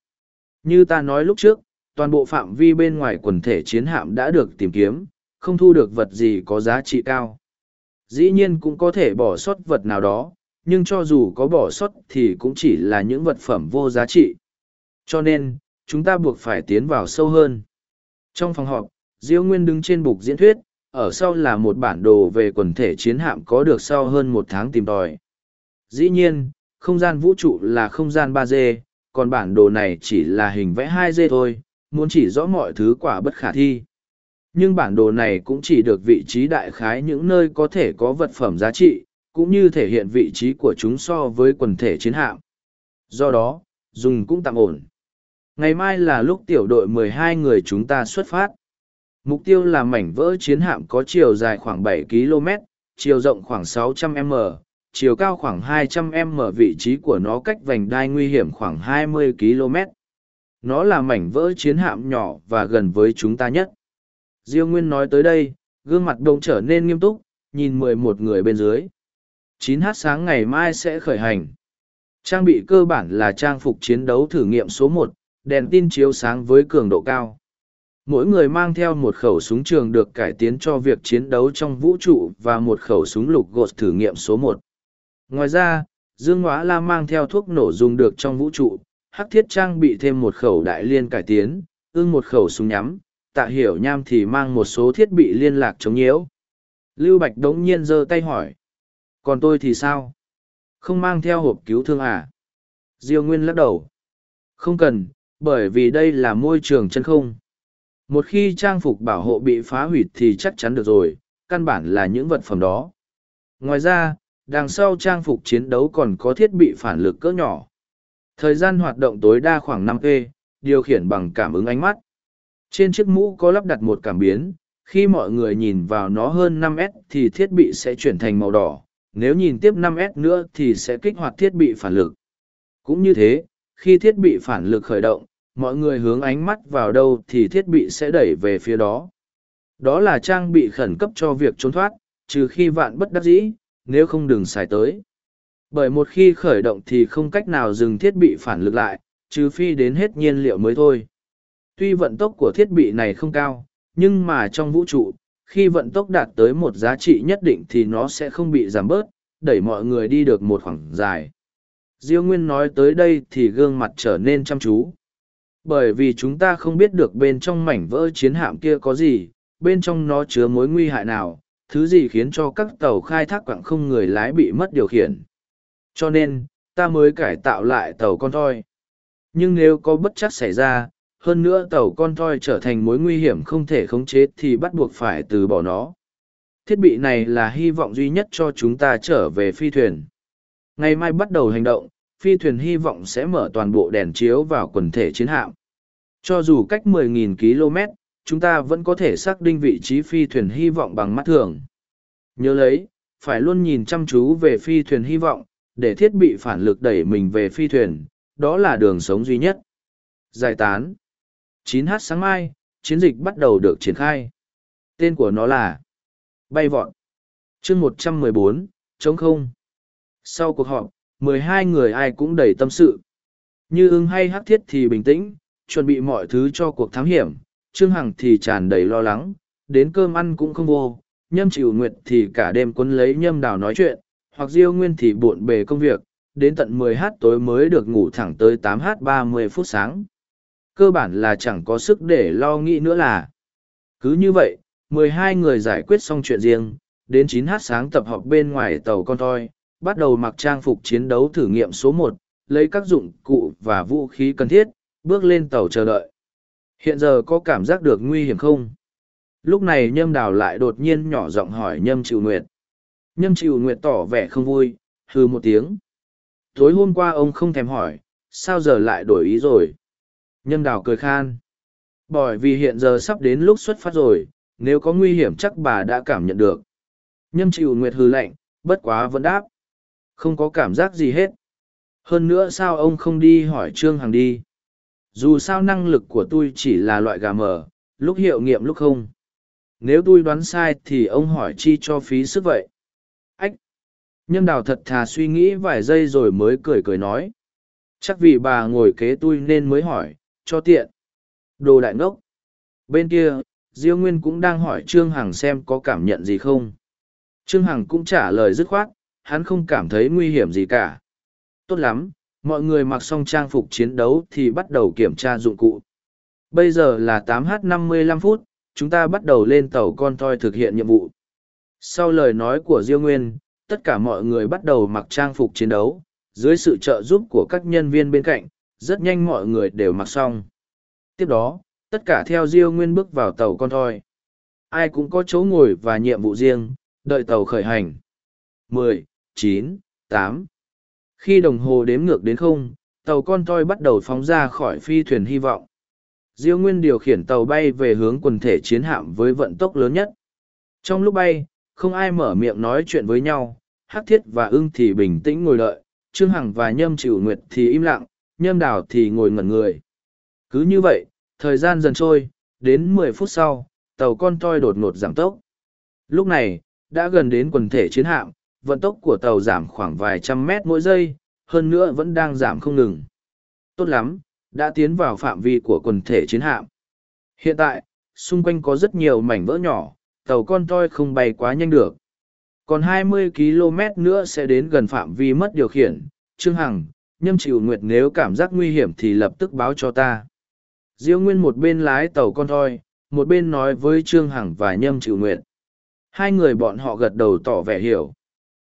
Như ta nói lúc trước, toàn bộ phạm vi bên ngoài quần thể chiến hạm đã được tìm kiếm, không thu được vật gì có giá trị cao. Dĩ nhiên cũng có thể bỏ sót vật nào đó, nhưng cho dù có bỏ sót thì cũng chỉ là những vật phẩm vô giá trị. Cho nên, chúng ta buộc phải tiến vào sâu hơn. Trong phòng họp, Diêu Nguyên đứng trên bục diễn thuyết, ở sau là một bản đồ về quần thể chiến hạm có được sau hơn một tháng tìm tòi. Dĩ nhiên, không gian vũ trụ là không gian 3D, còn bản đồ này chỉ là hình vẽ 2D thôi, muốn chỉ rõ mọi thứ quả bất khả thi. Nhưng bản đồ này cũng chỉ được vị trí đại khái những nơi có thể có vật phẩm giá trị, cũng như thể hiện vị trí của chúng so với quần thể chiến hạm. Do đó, dùng cũng tạm ổn. Ngày mai là lúc tiểu đội 12 người chúng ta xuất phát. Mục tiêu là mảnh vỡ chiến hạm có chiều dài khoảng 7 km, chiều rộng khoảng 600m, chiều cao khoảng 200m vị trí của nó cách vành đai nguy hiểm khoảng 20 km. Nó là mảnh vỡ chiến hạm nhỏ và gần với chúng ta nhất. Diêu Nguyên nói tới đây, gương mặt đông trở nên nghiêm túc, nhìn mười một người bên dưới. 9h sáng ngày mai sẽ khởi hành. Trang bị cơ bản là trang phục chiến đấu thử nghiệm số một, đèn tin chiếu sáng với cường độ cao. Mỗi người mang theo một khẩu súng trường được cải tiến cho việc chiến đấu trong vũ trụ và một khẩu súng lục gột thử nghiệm số một. Ngoài ra, Dương Ngoã La mang theo thuốc nổ dùng được trong vũ trụ, Hắc Thiết trang bị thêm một khẩu đại liên cải tiến, ương một khẩu súng nhắm, tạ hiểu nham thì mang một số thiết bị liên lạc chống nhiễu. Lưu Bạch đống nhiên giơ tay hỏi. Còn tôi thì sao? Không mang theo hộp cứu thương à? Diêu Nguyên lắc đầu. Không cần, bởi vì đây là môi trường chân không. Một khi trang phục bảo hộ bị phá hủy thì chắc chắn được rồi, căn bản là những vật phẩm đó. Ngoài ra, đằng sau trang phục chiến đấu còn có thiết bị phản lực cỡ nhỏ. Thời gian hoạt động tối đa khoảng 5 p điều khiển bằng cảm ứng ánh mắt. Trên chiếc mũ có lắp đặt một cảm biến, khi mọi người nhìn vào nó hơn 5S thì thiết bị sẽ chuyển thành màu đỏ, nếu nhìn tiếp 5S nữa thì sẽ kích hoạt thiết bị phản lực. Cũng như thế, khi thiết bị phản lực khởi động, mọi người hướng ánh mắt vào đâu thì thiết bị sẽ đẩy về phía đó. Đó là trang bị khẩn cấp cho việc trốn thoát, trừ khi vạn bất đắc dĩ, nếu không đừng xài tới. Bởi một khi khởi động thì không cách nào dừng thiết bị phản lực lại, trừ phi đến hết nhiên liệu mới thôi. Tuy vận tốc của thiết bị này không cao, nhưng mà trong vũ trụ, khi vận tốc đạt tới một giá trị nhất định thì nó sẽ không bị giảm bớt, đẩy mọi người đi được một khoảng dài. Diêu Nguyên nói tới đây thì gương mặt trở nên chăm chú. Bởi vì chúng ta không biết được bên trong mảnh vỡ chiến hạm kia có gì, bên trong nó chứa mối nguy hại nào, thứ gì khiến cho các tàu khai thác quặng không người lái bị mất điều khiển. Cho nên, ta mới cải tạo lại tàu con thoi. Nhưng nếu có bất chắc xảy ra, hơn nữa tàu con thoi trở thành mối nguy hiểm không thể khống chế thì bắt buộc phải từ bỏ nó. Thiết bị này là hy vọng duy nhất cho chúng ta trở về phi thuyền. Ngày mai bắt đầu hành động, phi thuyền hy vọng sẽ mở toàn bộ đèn chiếu vào quần thể chiến hạm. Cho dù cách 10.000 km, chúng ta vẫn có thể xác định vị trí phi thuyền hy vọng bằng mắt thường. Nhớ lấy, phải luôn nhìn chăm chú về phi thuyền hy vọng, để thiết bị phản lực đẩy mình về phi thuyền, đó là đường sống duy nhất. Giải tán 9h sáng mai, chiến dịch bắt đầu được triển khai. Tên của nó là Bay vọt. chương 114, chống không. Sau cuộc họp, 12 người ai cũng đầy tâm sự. Như ưng hay hắc thiết thì bình tĩnh, chuẩn bị mọi thứ cho cuộc thám hiểm, Trương Hằng thì tràn đầy lo lắng, đến cơm ăn cũng không vô, nhâm chịu nguyệt thì cả đêm quấn lấy nhâm đào nói chuyện, hoặc diêu nguyên thì buộn bề công việc, đến tận 10h tối mới được ngủ thẳng tới 8h 30 phút sáng. Cơ bản là chẳng có sức để lo nghĩ nữa là. Cứ như vậy, 12 người giải quyết xong chuyện riêng, đến 9h sáng tập họp bên ngoài tàu con thoi, bắt đầu mặc trang phục chiến đấu thử nghiệm số một, lấy các dụng cụ và vũ khí cần thiết, bước lên tàu chờ đợi. Hiện giờ có cảm giác được nguy hiểm không? Lúc này nhâm đào lại đột nhiên nhỏ giọng hỏi nhâm chịu nguyệt. Nhâm chịu nguyệt tỏ vẻ không vui, hừ một tiếng. Tối hôm qua ông không thèm hỏi, sao giờ lại đổi ý rồi? Nhâm đào cười khan. Bởi vì hiện giờ sắp đến lúc xuất phát rồi, nếu có nguy hiểm chắc bà đã cảm nhận được. Nhâm chịu nguyệt hư lạnh, bất quá vẫn đáp. Không có cảm giác gì hết. Hơn nữa sao ông không đi hỏi Trương Hằng đi? Dù sao năng lực của tôi chỉ là loại gà mờ, lúc hiệu nghiệm lúc không. Nếu tôi đoán sai thì ông hỏi chi cho phí sức vậy? Ách! Nhâm đào thật thà suy nghĩ vài giây rồi mới cười cười nói. Chắc vì bà ngồi kế tôi nên mới hỏi, cho tiện. Đồ đại ngốc! Bên kia, Diêu Nguyên cũng đang hỏi Trương Hằng xem có cảm nhận gì không. Trương Hằng cũng trả lời dứt khoát, hắn không cảm thấy nguy hiểm gì cả. Tốt lắm, mọi người mặc xong trang phục chiến đấu thì bắt đầu kiểm tra dụng cụ. Bây giờ là 8h55 phút, chúng ta bắt đầu lên tàu con toi thực hiện nhiệm vụ. Sau lời nói của Diêu Nguyên, tất cả mọi người bắt đầu mặc trang phục chiến đấu, dưới sự trợ giúp của các nhân viên bên cạnh, rất nhanh mọi người đều mặc xong. Tiếp đó, tất cả theo Diêu Nguyên bước vào tàu con thoi. Ai cũng có chỗ ngồi và nhiệm vụ riêng, đợi tàu khởi hành. 10, 9, 8. Khi đồng hồ đếm ngược đến không, tàu con thoi bắt đầu phóng ra khỏi phi thuyền hy vọng. Diêu Nguyên điều khiển tàu bay về hướng quần thể chiến hạm với vận tốc lớn nhất. Trong lúc bay, không ai mở miệng nói chuyện với nhau, Hắc Thiết và ưng thì bình tĩnh ngồi đợi, Trương Hằng và Nhâm Chịu Nguyệt thì im lặng, Nhâm Đào thì ngồi ngẩn người. Cứ như vậy, thời gian dần trôi, đến mười phút sau, tàu con toi đột ngột giảm tốc. Lúc này, đã gần đến quần thể chiến hạm, vận tốc của tàu giảm khoảng vài trăm mét mỗi giây, hơn nữa vẫn đang giảm không ngừng. Tốt lắm, đã tiến vào phạm vi của quần thể chiến hạm. Hiện tại, xung quanh có rất nhiều mảnh vỡ nhỏ, tàu con toi không bay quá nhanh được. Còn 20 km nữa sẽ đến gần phạm vi mất điều khiển. Trương Hằng, nhâm chịu nguyệt nếu cảm giác nguy hiểm thì lập tức báo cho ta. Diêu Nguyên một bên lái tàu con thoi, một bên nói với Trương Hằng và nhâm chịu nguyệt. Hai người bọn họ gật đầu tỏ vẻ hiểu.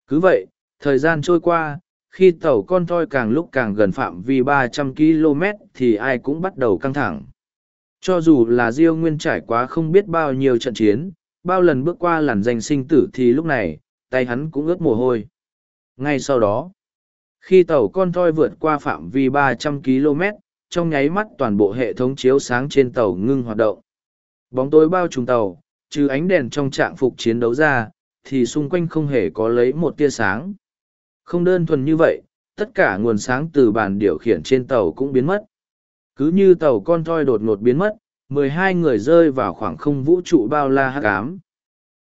Cứ vậy, thời gian trôi qua, khi tàu con thoi càng lúc càng gần phạm vi 300 km thì ai cũng bắt đầu căng thẳng. Cho dù là Diêu Nguyên trải qua không biết bao nhiêu trận chiến, bao lần bước qua làn danh sinh tử thì lúc này, tay hắn cũng ướt mồ hôi. Ngay sau đó, khi tàu con thoi vượt qua phạm vi 300 km, trong nháy mắt toàn bộ hệ thống chiếu sáng trên tàu ngưng hoạt động. Bóng tối bao trùm tàu, trừ ánh đèn trong trạng phục chiến đấu ra, thì xung quanh không hề có lấy một tia sáng. Không đơn thuần như vậy, tất cả nguồn sáng từ bàn điều khiển trên tàu cũng biến mất. Cứ như tàu con thoi đột ngột biến mất, mười hai người rơi vào khoảng không vũ trụ bao la hát cám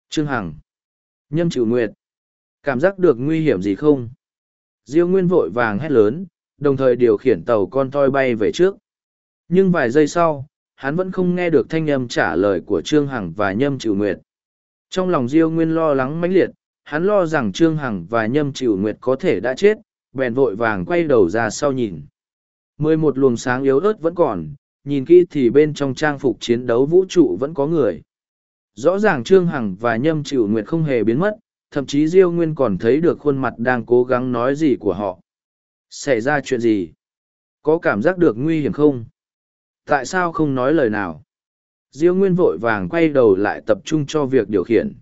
Trương Hằng. Nhâm chịu nguyệt. Cảm giác được nguy hiểm gì không? Diêu Nguyên vội vàng hét lớn, đồng thời điều khiển tàu con toi bay về trước. Nhưng vài giây sau, hắn vẫn không nghe được thanh âm trả lời của Trương Hằng và Nhâm Triệu nguyệt. Trong lòng Diêu Nguyên lo lắng mãnh liệt, hắn lo rằng Trương Hằng và Nhâm Triệu Nguyệt có thể đã chết, bèn vội vàng quay đầu ra sau nhìn. Mười một luồng sáng yếu ớt vẫn còn, nhìn kỹ thì bên trong trang phục chiến đấu vũ trụ vẫn có người. Rõ ràng Trương Hằng và Nhâm Triệu Nguyệt không hề biến mất, thậm chí Diêu Nguyên còn thấy được khuôn mặt đang cố gắng nói gì của họ. Xảy ra chuyện gì? Có cảm giác được nguy hiểm không? Tại sao không nói lời nào? Diêu Nguyên vội vàng quay đầu lại tập trung cho việc điều khiển.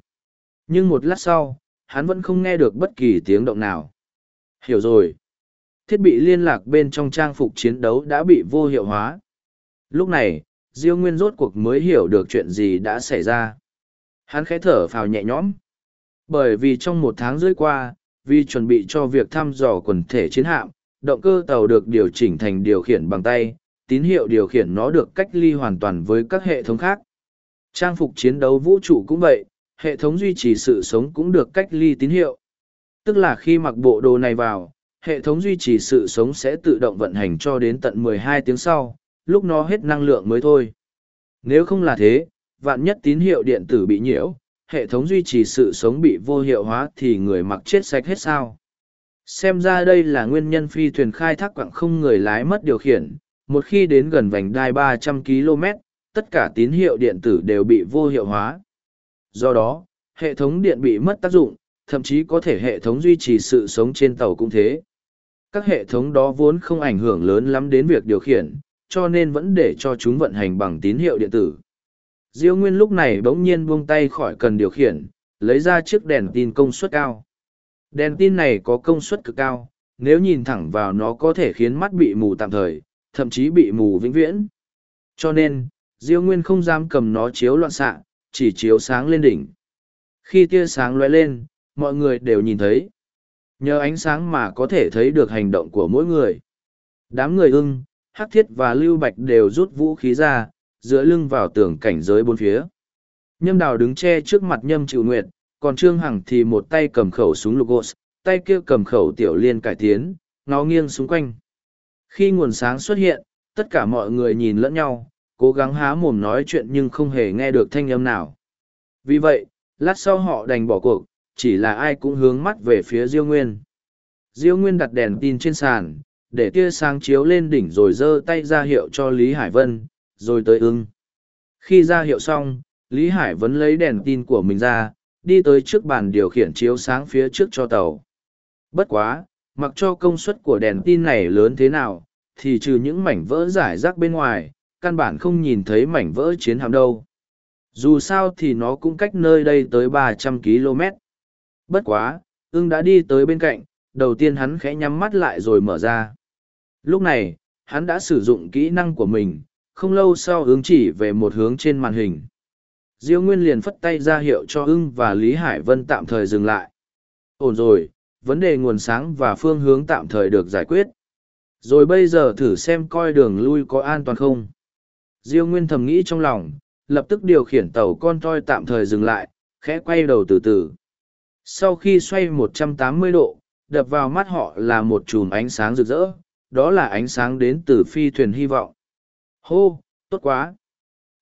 Nhưng một lát sau, hắn vẫn không nghe được bất kỳ tiếng động nào. Hiểu rồi. Thiết bị liên lạc bên trong trang phục chiến đấu đã bị vô hiệu hóa. Lúc này, Diêu Nguyên rốt cuộc mới hiểu được chuyện gì đã xảy ra. Hắn khẽ thở phào nhẹ nhõm. Bởi vì trong một tháng rưỡi qua, vì chuẩn bị cho việc thăm dò quần thể chiến hạm, động cơ tàu được điều chỉnh thành điều khiển bằng tay, tín hiệu điều khiển nó được cách ly hoàn toàn với các hệ thống khác. Trang phục chiến đấu vũ trụ cũng vậy, hệ thống duy trì sự sống cũng được cách ly tín hiệu. Tức là khi mặc bộ đồ này vào, hệ thống duy trì sự sống sẽ tự động vận hành cho đến tận 12 tiếng sau, lúc nó hết năng lượng mới thôi. Nếu không là thế, vạn nhất tín hiệu điện tử bị nhiễu, hệ thống duy trì sự sống bị vô hiệu hóa thì người mặc chết sạch hết sao. Xem ra đây là nguyên nhân phi thuyền khai thác quặng không người lái mất điều khiển, một khi đến gần vành đai 300 km, tất cả tín hiệu điện tử đều bị vô hiệu hóa. Do đó, hệ thống điện bị mất tác dụng, thậm chí có thể hệ thống duy trì sự sống trên tàu cũng thế. Các hệ thống đó vốn không ảnh hưởng lớn lắm đến việc điều khiển, cho nên vẫn để cho chúng vận hành bằng tín hiệu điện tử. Diêu Nguyên lúc này bỗng nhiên buông tay khỏi cần điều khiển, lấy ra chiếc đèn tin công suất cao. Đèn tin này có công suất cực cao, nếu nhìn thẳng vào nó có thể khiến mắt bị mù tạm thời, thậm chí bị mù vĩnh viễn. Cho nên, Diêu Nguyên không dám cầm nó chiếu loạn xạ, chỉ chiếu sáng lên đỉnh. Khi tia sáng lóe lên, mọi người đều nhìn thấy. Nhờ ánh sáng mà có thể thấy được hành động của mỗi người. Đám người ưng, Hắc Thiết và Lưu Bạch đều rút vũ khí ra, dựa lưng vào tường cảnh giới bốn phía. Nhâm đào đứng che trước mặt nhâm chịu nguyệt, còn Trương Hằng thì một tay cầm khẩu súng Lugos, tay kia cầm khẩu tiểu liên cải tiến, ngó nghiêng xung quanh. Khi nguồn sáng xuất hiện, tất cả mọi người nhìn lẫn nhau, cố gắng há mồm nói chuyện nhưng không hề nghe được thanh âm nào. Vì vậy, lát sau họ đành bỏ cuộc, chỉ là ai cũng hướng mắt về phía Diêu Nguyên. Diêu Nguyên đặt đèn tin trên sàn, để tia sáng chiếu lên đỉnh rồi giơ tay ra hiệu cho Lý Hải Vân, rồi tới ưng. Khi ra hiệu xong, Lý Hải vẫn lấy đèn tin của mình ra, đi tới trước bàn điều khiển chiếu sáng phía trước cho tàu. Bất quá, mặc cho công suất của đèn tin này lớn thế nào, thì trừ những mảnh vỡ giải rác bên ngoài, căn bản không nhìn thấy mảnh vỡ chiến hạm đâu. Dù sao thì nó cũng cách nơi đây tới ba trăm km. Bất quá, ưng đã đi tới bên cạnh, đầu tiên hắn khẽ nhắm mắt lại rồi mở ra. Lúc này, hắn đã sử dụng kỹ năng của mình, không lâu sau hướng chỉ về một hướng trên màn hình. Diêu Nguyên liền phất tay ra hiệu cho ưng và Lý Hải Vân tạm thời dừng lại. Ổn rồi, vấn đề nguồn sáng và phương hướng tạm thời được giải quyết. Rồi bây giờ thử xem coi đường lui có an toàn không. Diêu Nguyên thầm nghĩ trong lòng, lập tức điều khiển tàu con toi tạm thời dừng lại, khẽ quay đầu từ từ. Sau khi xoay 180 độ, đập vào mắt họ là một chùm ánh sáng rực rỡ, đó là ánh sáng đến từ phi thuyền hy vọng. Hô, tốt quá!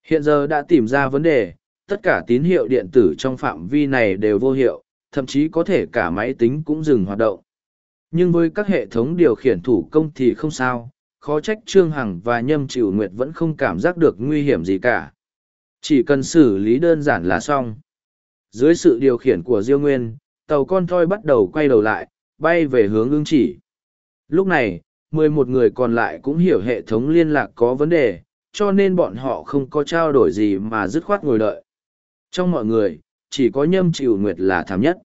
Hiện giờ đã tìm ra vấn đề, tất cả tín hiệu điện tử trong phạm vi này đều vô hiệu, thậm chí có thể cả máy tính cũng dừng hoạt động. Nhưng với các hệ thống điều khiển thủ công thì không sao, khó trách Trương Hằng và Nhâm Chịu Nguyệt vẫn không cảm giác được nguy hiểm gì cả. Chỉ cần xử lý đơn giản là xong. Dưới sự điều khiển của Diêu Nguyên, tàu con thoi bắt đầu quay đầu lại, bay về hướng ương chỉ. Lúc này, mười một người còn lại cũng hiểu hệ thống liên lạc có vấn đề, cho nên bọn họ không có trao đổi gì mà dứt khoát ngồi đợi. Trong mọi người, chỉ có nhâm chịu nguyệt là thảm nhất.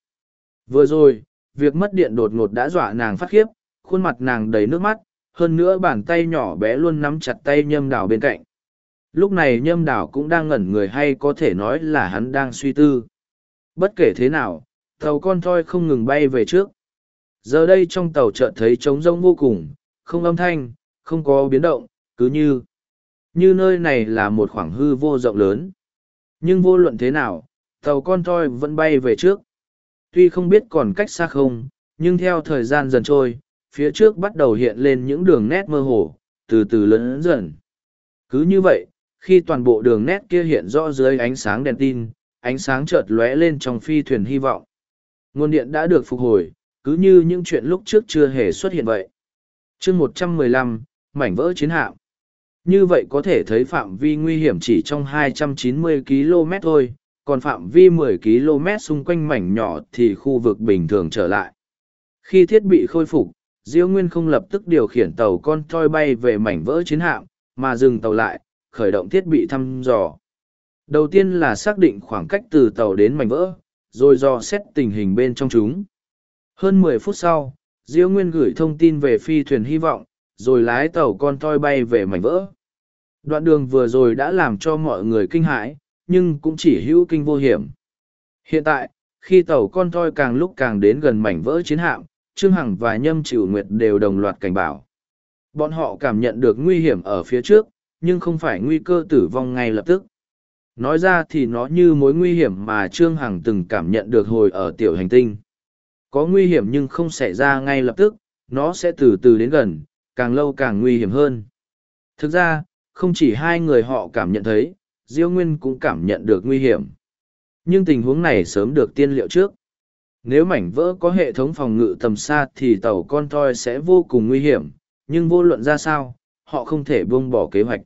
Vừa rồi, việc mất điện đột ngột đã dọa nàng phát khiếp, khuôn mặt nàng đầy nước mắt, hơn nữa bàn tay nhỏ bé luôn nắm chặt tay nhâm đào bên cạnh. Lúc này nhâm đào cũng đang ngẩn người hay có thể nói là hắn đang suy tư. Bất kể thế nào, tàu con thoi không ngừng bay về trước. Giờ đây trong tàu chợt thấy trống rông vô cùng, không âm thanh, không có biến động, cứ như như nơi này là một khoảng hư vô rộng lớn. Nhưng vô luận thế nào, tàu con toi vẫn bay về trước. Tuy không biết còn cách xa không, nhưng theo thời gian dần trôi, phía trước bắt đầu hiện lên những đường nét mơ hồ, từ từ lớn dần. Cứ như vậy, khi toàn bộ đường nét kia hiện rõ dưới ánh sáng đèn tin, ánh sáng chợt lóe lên trong phi thuyền hy vọng. Nguồn điện đã được phục hồi, cứ như những chuyện lúc trước chưa hề xuất hiện vậy chương 115, mảnh vỡ chiến hạm. Như vậy có thể thấy phạm vi nguy hiểm chỉ trong 290 km thôi, còn phạm vi 10 km xung quanh mảnh nhỏ thì khu vực bình thường trở lại. Khi thiết bị khôi phục, Diêu Nguyên không lập tức điều khiển tàu con toi bay về mảnh vỡ chiến hạm, mà dừng tàu lại, khởi động thiết bị thăm dò. Đầu tiên là xác định khoảng cách từ tàu đến mảnh vỡ, rồi dò xét tình hình bên trong chúng. Hơn mười phút sau, diễu Nguyên gửi thông tin về phi thuyền hy vọng, rồi lái tàu con toi bay về mảnh vỡ. Đoạn đường vừa rồi đã làm cho mọi người kinh hãi, nhưng cũng chỉ hữu kinh vô hiểm. Hiện tại, khi tàu con toi càng lúc càng đến gần mảnh vỡ chiến hạm, Trương Hằng và Nhâm Chịu Nguyệt đều đồng loạt cảnh báo. Bọn họ cảm nhận được nguy hiểm ở phía trước, nhưng không phải nguy cơ tử vong ngay lập tức. Nói ra thì nó như mối nguy hiểm mà Trương Hằng từng cảm nhận được hồi ở tiểu hành tinh. Có nguy hiểm nhưng không xảy ra ngay lập tức, nó sẽ từ từ đến gần, càng lâu càng nguy hiểm hơn. Thực ra, không chỉ hai người họ cảm nhận thấy, Diêu Nguyên cũng cảm nhận được nguy hiểm. Nhưng tình huống này sớm được tiên liệu trước. Nếu mảnh vỡ có hệ thống phòng ngự tầm xa thì tàu con toi sẽ vô cùng nguy hiểm, nhưng vô luận ra sao, họ không thể buông bỏ kế hoạch.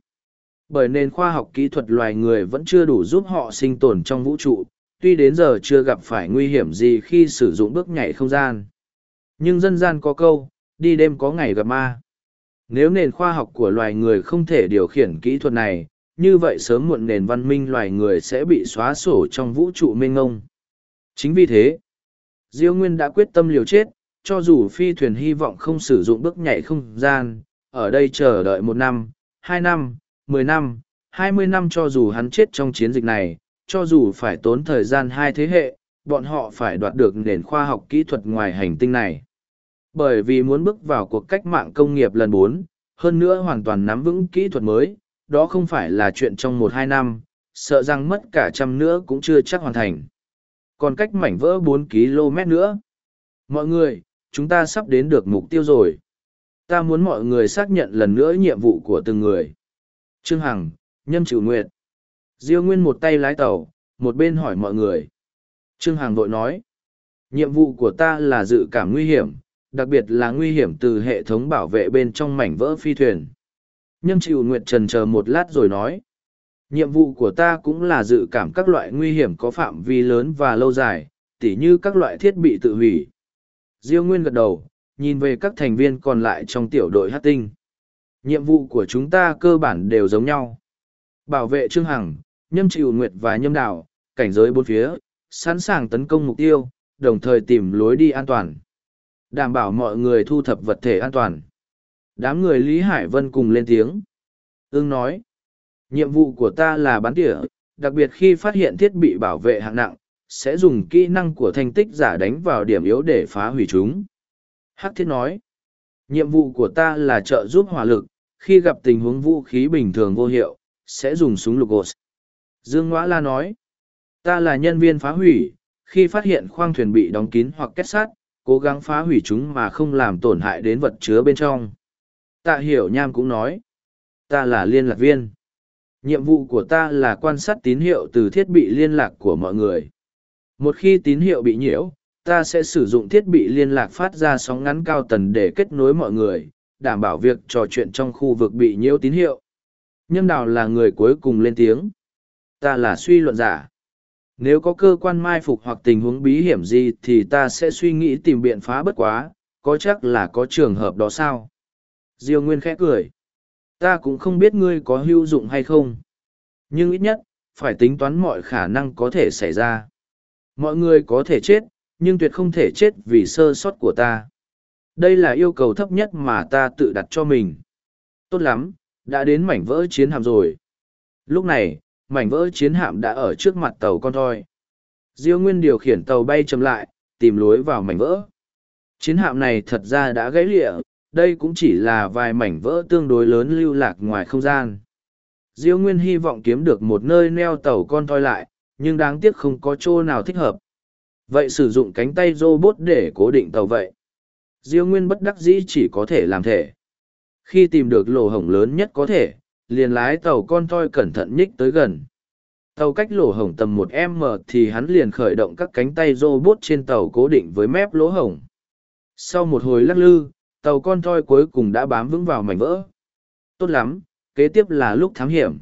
Bởi nền khoa học kỹ thuật loài người vẫn chưa đủ giúp họ sinh tồn trong vũ trụ, tuy đến giờ chưa gặp phải nguy hiểm gì khi sử dụng bước nhảy không gian. Nhưng dân gian có câu, đi đêm có ngày gặp ma. Nếu nền khoa học của loài người không thể điều khiển kỹ thuật này, như vậy sớm muộn nền văn minh loài người sẽ bị xóa sổ trong vũ trụ mênh ngông. Chính vì thế, Diêu Nguyên đã quyết tâm liều chết, cho dù phi thuyền hy vọng không sử dụng bước nhảy không gian, ở đây chờ đợi một năm, hai năm, mười năm, hai mươi năm cho dù hắn chết trong chiến dịch này, cho dù phải tốn thời gian hai thế hệ, bọn họ phải đoạt được nền khoa học kỹ thuật ngoài hành tinh này. Bởi vì muốn bước vào cuộc cách mạng công nghiệp lần bốn, hơn nữa hoàn toàn nắm vững kỹ thuật mới, đó không phải là chuyện trong một hai năm, sợ rằng mất cả trăm nữa cũng chưa chắc hoàn thành. Còn cách mảnh vỡ bốn km nữa. Mọi người, chúng ta sắp đến được mục tiêu rồi. Ta muốn mọi người xác nhận lần nữa nhiệm vụ của từng người. Trương Hằng, Nhâm Chịu Nguyệt. Diêu Nguyên một tay lái tàu, một bên hỏi mọi người. Trương Hằng vội nói. Nhiệm vụ của ta là dự cảm nguy hiểm, đặc biệt là nguy hiểm từ hệ thống bảo vệ bên trong mảnh vỡ phi thuyền. Nhâm chịu nguyệt trần chờ một lát rồi nói. Nhiệm vụ của ta cũng là dự cảm các loại nguy hiểm có phạm vi lớn và lâu dài, tỉ như các loại thiết bị tự hủy. Diêu Nguyên gật đầu, nhìn về các thành viên còn lại trong tiểu đội hát tinh. Nhiệm vụ của chúng ta cơ bản đều giống nhau. Bảo vệ Trương Hằng, Nhâm Chịu Nguyệt và Nhâm đảo cảnh giới bốn phía, sẵn sàng tấn công mục tiêu, đồng thời tìm lối đi an toàn. Đảm bảo mọi người thu thập vật thể an toàn. Đám người Lý Hải Vân cùng lên tiếng. Ưng nói, nhiệm vụ của ta là bắn tỉa, đặc biệt khi phát hiện thiết bị bảo vệ hạng nặng, sẽ dùng kỹ năng của thanh tích giả đánh vào điểm yếu để phá hủy chúng. Hắc thiết nói, nhiệm vụ của ta là trợ giúp hỏa lực, khi gặp tình huống vũ khí bình thường vô hiệu, sẽ dùng súng lục gột. Dương Ngoã La nói, ta là nhân viên phá hủy, khi phát hiện khoang thuyền bị đóng kín hoặc kết sát, cố gắng phá hủy chúng mà không làm tổn hại đến vật chứa bên trong. Tạ hiểu nham cũng nói, ta là liên lạc viên. Nhiệm vụ của ta là quan sát tín hiệu từ thiết bị liên lạc của mọi người. Một khi tín hiệu bị nhiễu, ta sẽ sử dụng thiết bị liên lạc phát ra sóng ngắn cao tần để kết nối mọi người, đảm bảo việc trò chuyện trong khu vực bị nhiễu tín hiệu. Nhâm đào là người cuối cùng lên tiếng. Ta là suy luận giả. Nếu có cơ quan mai phục hoặc tình huống bí hiểm gì thì ta sẽ suy nghĩ tìm biện phá bất quá, có chắc là có trường hợp đó sao? Diêu Nguyên khẽ cười. Ta cũng không biết ngươi có hữu dụng hay không. Nhưng ít nhất, phải tính toán mọi khả năng có thể xảy ra. Mọi người có thể chết, nhưng tuyệt không thể chết vì sơ sót của ta. Đây là yêu cầu thấp nhất mà ta tự đặt cho mình. Tốt lắm, đã đến mảnh vỡ chiến hạm rồi. Lúc này, mảnh vỡ chiến hạm đã ở trước mặt tàu con thoi. Diêu Nguyên điều khiển tàu bay chậm lại, tìm lối vào mảnh vỡ. Chiến hạm này thật ra đã gãy lịa, đây cũng chỉ là vài mảnh vỡ tương đối lớn lưu lạc ngoài không gian. Diêu Nguyên hy vọng kiếm được một nơi neo tàu con thoi lại, nhưng đáng tiếc không có chỗ nào thích hợp. Vậy sử dụng cánh tay robot để cố định tàu vậy. Diêu Nguyên bất đắc dĩ chỉ có thể làm thể. Khi tìm được lỗ hổng lớn nhất có thể, liền lái tàu con toi cẩn thận nhích tới gần. Tàu cách lỗ hổng tầm một m thì hắn liền khởi động các cánh tay robot trên tàu cố định với mép lỗ hổng. Sau một hồi lắc lư, tàu con toi cuối cùng đã bám vững vào mảnh vỡ. Tốt lắm, kế tiếp là lúc thám hiểm.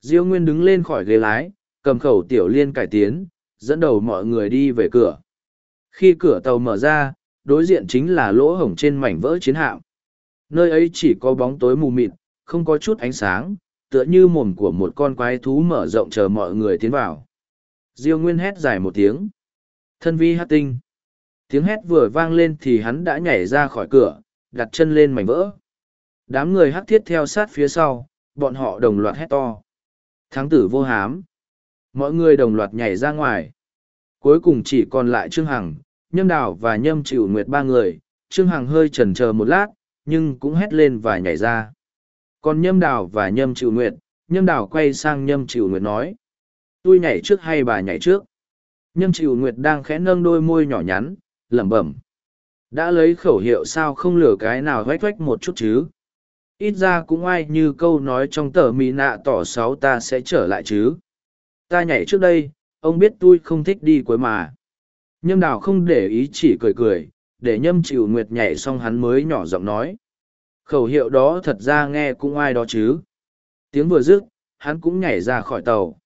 Diêu Nguyên đứng lên khỏi ghế lái, cầm khẩu tiểu liên cải tiến, dẫn đầu mọi người đi về cửa. Khi cửa tàu mở ra, đối diện chính là lỗ hổng trên mảnh vỡ chiến hạm. Nơi ấy chỉ có bóng tối mù mịt, không có chút ánh sáng, tựa như mồm của một con quái thú mở rộng chờ mọi người tiến vào. Diêu Nguyên hét dài một tiếng. Thân vi hát tinh. Tiếng hét vừa vang lên thì hắn đã nhảy ra khỏi cửa, đặt chân lên mảnh vỡ. Đám người hắc thiết theo sát phía sau, bọn họ đồng loạt hét to. Thắng tử vô hám. Mọi người đồng loạt nhảy ra ngoài. Cuối cùng chỉ còn lại Trương Hằng, Nhâm Đào và Nhâm Chịu Nguyệt ba người. Trương Hằng hơi chần chờ một lát, nhưng cũng hét lên và nhảy ra. Còn Nhâm Đào và Nhâm Chịu Nguyệt, Nhâm Đào quay sang Nhâm Chịu Nguyệt nói. Tôi nhảy trước hay bà nhảy trước? Nhâm Chịu Nguyệt đang khẽ nâng đôi môi nhỏ nhắn, lẩm bẩm. Đã lấy khẩu hiệu sao không lừa cái nào hoách hoách một chút chứ? ít ra cũng ai như câu nói trong tờ mỹ nạ tỏ sáu ta sẽ trở lại chứ ta nhảy trước đây ông biết tôi không thích đi cuối mà nhâm đào không để ý chỉ cười cười để nhâm chịu nguyệt nhảy xong hắn mới nhỏ giọng nói khẩu hiệu đó thật ra nghe cũng ai đó chứ. Tiếng vừa dứt, hắn cũng nhảy ra khỏi tàu.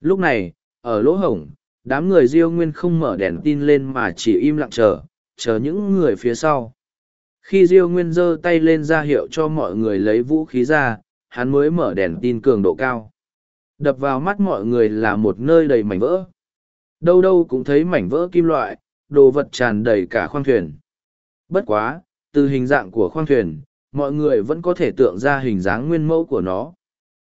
Lúc này, ở lỗ hổng, đám người diêu nguyên không mở đèn tin lên mà chỉ im lặng chờ chờ những người phía sau. Khi diêu nguyên giơ tay lên ra hiệu cho mọi người lấy vũ khí ra, hắn mới mở đèn tin cường độ cao. Đập vào mắt mọi người là một nơi đầy mảnh vỡ. Đâu đâu cũng thấy mảnh vỡ kim loại, đồ vật tràn đầy cả khoang thuyền. Bất quá, từ hình dạng của khoang thuyền mọi người vẫn có thể tượng ra hình dáng nguyên mẫu của nó.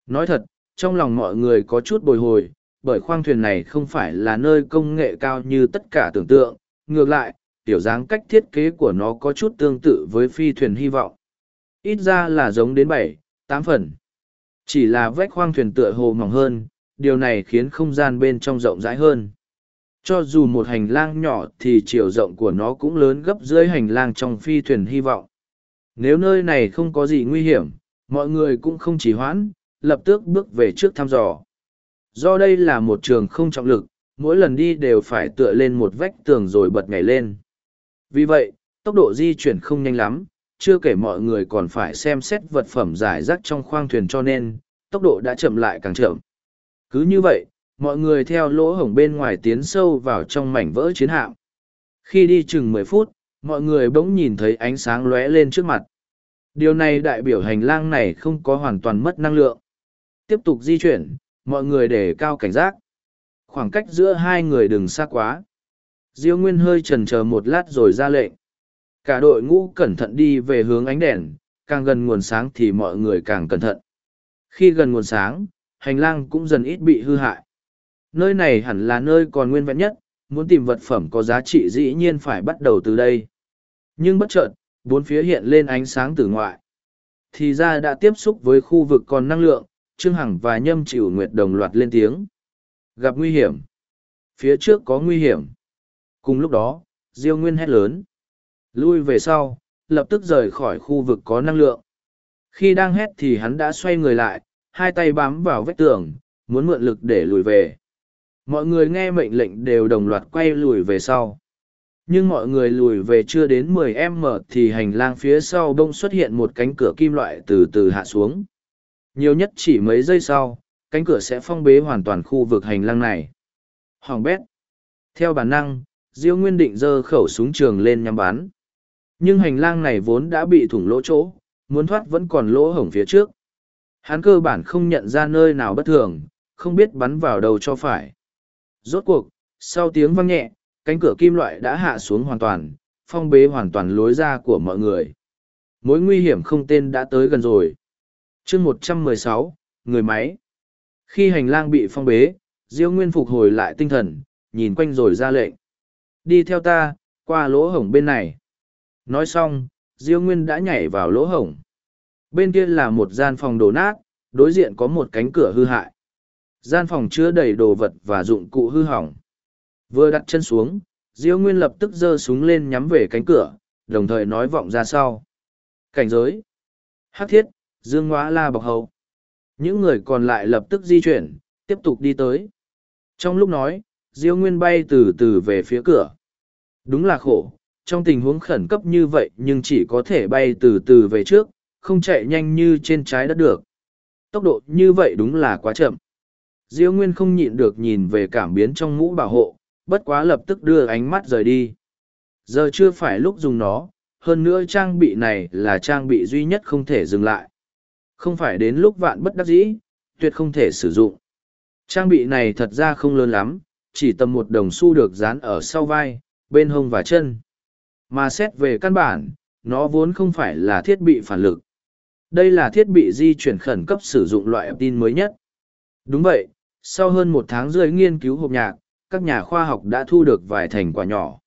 Nói thật, trong lòng mọi người có chút bồi hồi, bởi khoang thuyền này không phải là nơi công nghệ cao như tất cả tưởng tượng. Ngược lại, tiểu dáng cách thiết kế của nó có chút tương tự với phi thuyền hy vọng. Ít ra là giống đến bảy, tám phần. Chỉ là vách khoang thuyền tựa hồ mỏng hơn, điều này khiến không gian bên trong rộng rãi hơn. Cho dù một hành lang nhỏ thì chiều rộng của nó cũng lớn gấp dưới hành lang trong phi thuyền hy vọng nếu nơi này không có gì nguy hiểm, mọi người cũng không chỉ hoãn, lập tức bước về trước thăm dò. Do đây là một trường không trọng lực, mỗi lần đi đều phải tựa lên một vách tường rồi bật nhảy lên. Vì vậy, tốc độ di chuyển không nhanh lắm, chưa kể mọi người còn phải xem xét vật phẩm giải rác trong khoang thuyền cho nên, tốc độ đã chậm lại càng chậm. Cứ như vậy, mọi người theo lỗ hổng bên ngoài tiến sâu vào trong mảnh vỡ chiến hạm. Khi đi chừng mười phút, mọi người bỗng nhìn thấy ánh sáng lóe lên trước mặt điều này đại biểu hành lang này không có hoàn toàn mất năng lượng. Tiếp tục di chuyển, mọi người để cao cảnh giác. Khoảng cách giữa hai người đừng xa quá. Diêu nguyên hơi chần chờ một lát rồi ra lệnh. Cả đội ngũ cẩn thận đi về hướng ánh đèn, càng gần nguồn sáng thì mọi người càng cẩn thận. Khi gần nguồn sáng, hành lang cũng dần ít bị hư hại. Nơi này hẳn là nơi còn nguyên vẹn nhất, muốn tìm vật phẩm có giá trị dĩ nhiên phải bắt đầu từ đây. Nhưng bất chợt bốn phía hiện lên ánh sáng từ ngoại. Thì ra đã tiếp xúc với khu vực còn năng lượng, trương hằng và nhâm chịu nguyệt đồng loạt lên tiếng. Gặp nguy hiểm. Phía trước có nguy hiểm. Cùng lúc đó, diêu nguyên hét lớn. Lui về sau, lập tức rời khỏi khu vực có năng lượng. Khi đang hét thì hắn đã xoay người lại, hai tay bám vào vách tường, muốn mượn lực để lùi về. Mọi người nghe mệnh lệnh đều đồng loạt quay lùi về sau nhưng mọi người lùi về chưa đến 10 m thì hành lang phía sau bông xuất hiện một cánh cửa kim loại từ từ hạ xuống. Nhiều nhất chỉ mấy giây sau, cánh cửa sẽ phong bế hoàn toàn khu vực hành lang này. Hoàng bét. Theo bản năng, diêu nguyên định giơ khẩu súng trường lên nhắm bắn. Nhưng hành lang này vốn đã bị thủng lỗ chỗ, muốn thoát vẫn còn lỗ hổng phía trước. Hắn cơ bản không nhận ra nơi nào bất thường, không biết bắn vào đầu cho phải. Rốt cuộc, sau tiếng vang nhẹ cánh cửa kim loại đã hạ xuống hoàn toàn, phong bế hoàn toàn lối ra của mọi người. Mối nguy hiểm không tên đã tới gần rồi. Chương một trăm mười sáu, người máy. Khi hành lang bị phong bế, diêu nguyên phục hồi lại tinh thần, nhìn quanh rồi ra lệnh. Đi theo ta, qua lỗ hổng bên này. Nói xong, diêu nguyên đã nhảy vào lỗ hổng. Bên kia là một gian phòng đổ nát, đối diện có một cánh cửa hư hại. Gian phòng chứa đầy đồ vật và dụng cụ hư hỏng vừa đặt chân xuống, diêu nguyên lập tức giơ súng lên nhắm về cánh cửa, đồng thời nói vọng ra sau. Cảnh giới. Hắc thiết, dương Ngoã la bọc hầu. Những người còn lại lập tức di chuyển, tiếp tục đi tới. Trong lúc nói, diêu nguyên bay từ từ về phía cửa. Đúng là khổ, trong tình huống khẩn cấp như vậy nhưng chỉ có thể bay từ từ về trước, không chạy nhanh như trên trái đất được. Tốc độ như vậy đúng là quá chậm. Diêu nguyên không nhịn được nhìn về cảm biến trong mũ bảo hộ bất quá lập tức đưa ánh mắt rời đi. Giờ chưa phải lúc dùng nó, hơn nữa trang bị này là trang bị duy nhất không thể dừng lại. Không phải đến lúc vạn bất đắc dĩ, tuyệt không thể sử dụng. Trang bị này thật ra không lớn lắm, chỉ tầm một đồng xu được dán ở sau vai, bên hông và chân. Mà xét về căn bản, nó vốn không phải là thiết bị phản lực. Đây là thiết bị di chuyển khẩn cấp sử dụng loại tin mới nhất. Đúng vậy, sau hơn một tháng rưỡi nghiên cứu hộp nhạc các nhà khoa học đã thu được vài thành quả nhỏ.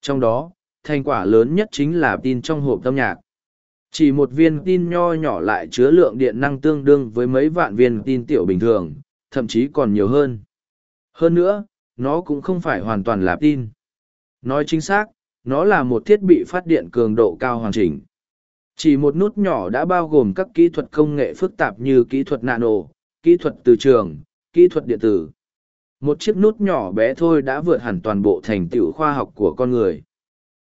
Trong đó thành quả lớn nhất chính là tin trong hộp âm nhạc. Chỉ một viên tin nho nhỏ lại chứa lượng điện năng tương đương với mấy vạn viên tin tiểu bình thường thậm chí còn nhiều hơn. Hơn nữa nó cũng không phải hoàn toàn là tin. Nói chính xác nó là một thiết bị phát điện cường độ cao hoàn chỉnh. Chỉ một nút nhỏ đã bao gồm các kỹ thuật công nghệ phức tạp như kỹ thuật nano, kỹ thuật từ trường, kỹ thuật điện tử. Một chiếc nút nhỏ bé thôi đã vượt hẳn toàn bộ thành tựu khoa học của con người.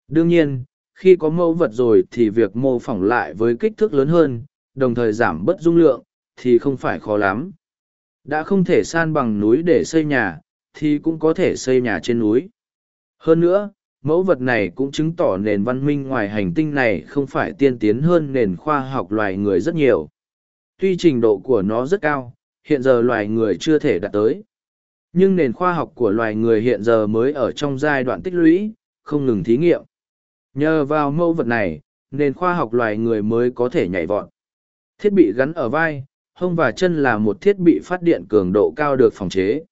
Đương nhiên, khi có mẫu vật rồi thì việc mô phỏng lại với kích thước lớn hơn, đồng thời giảm bớt dung lượng, thì không phải khó lắm. Đã không thể san bằng núi để xây nhà, thì cũng có thể xây nhà trên núi. Hơn nữa, mẫu vật này cũng chứng tỏ nền văn minh ngoài hành tinh này không phải tiên tiến hơn nền khoa học loài người rất nhiều. Tuy trình độ của nó rất cao, hiện giờ loài người chưa thể đạt tới. Nhưng nền khoa học của loài người hiện giờ mới ở trong giai đoạn tích lũy, không ngừng thí nghiệm. Nhờ vào mẫu vật này, nền khoa học loài người mới có thể nhảy vọt. Thiết bị gắn ở vai, hông và chân là một thiết bị phát điện cường độ cao được phòng chế.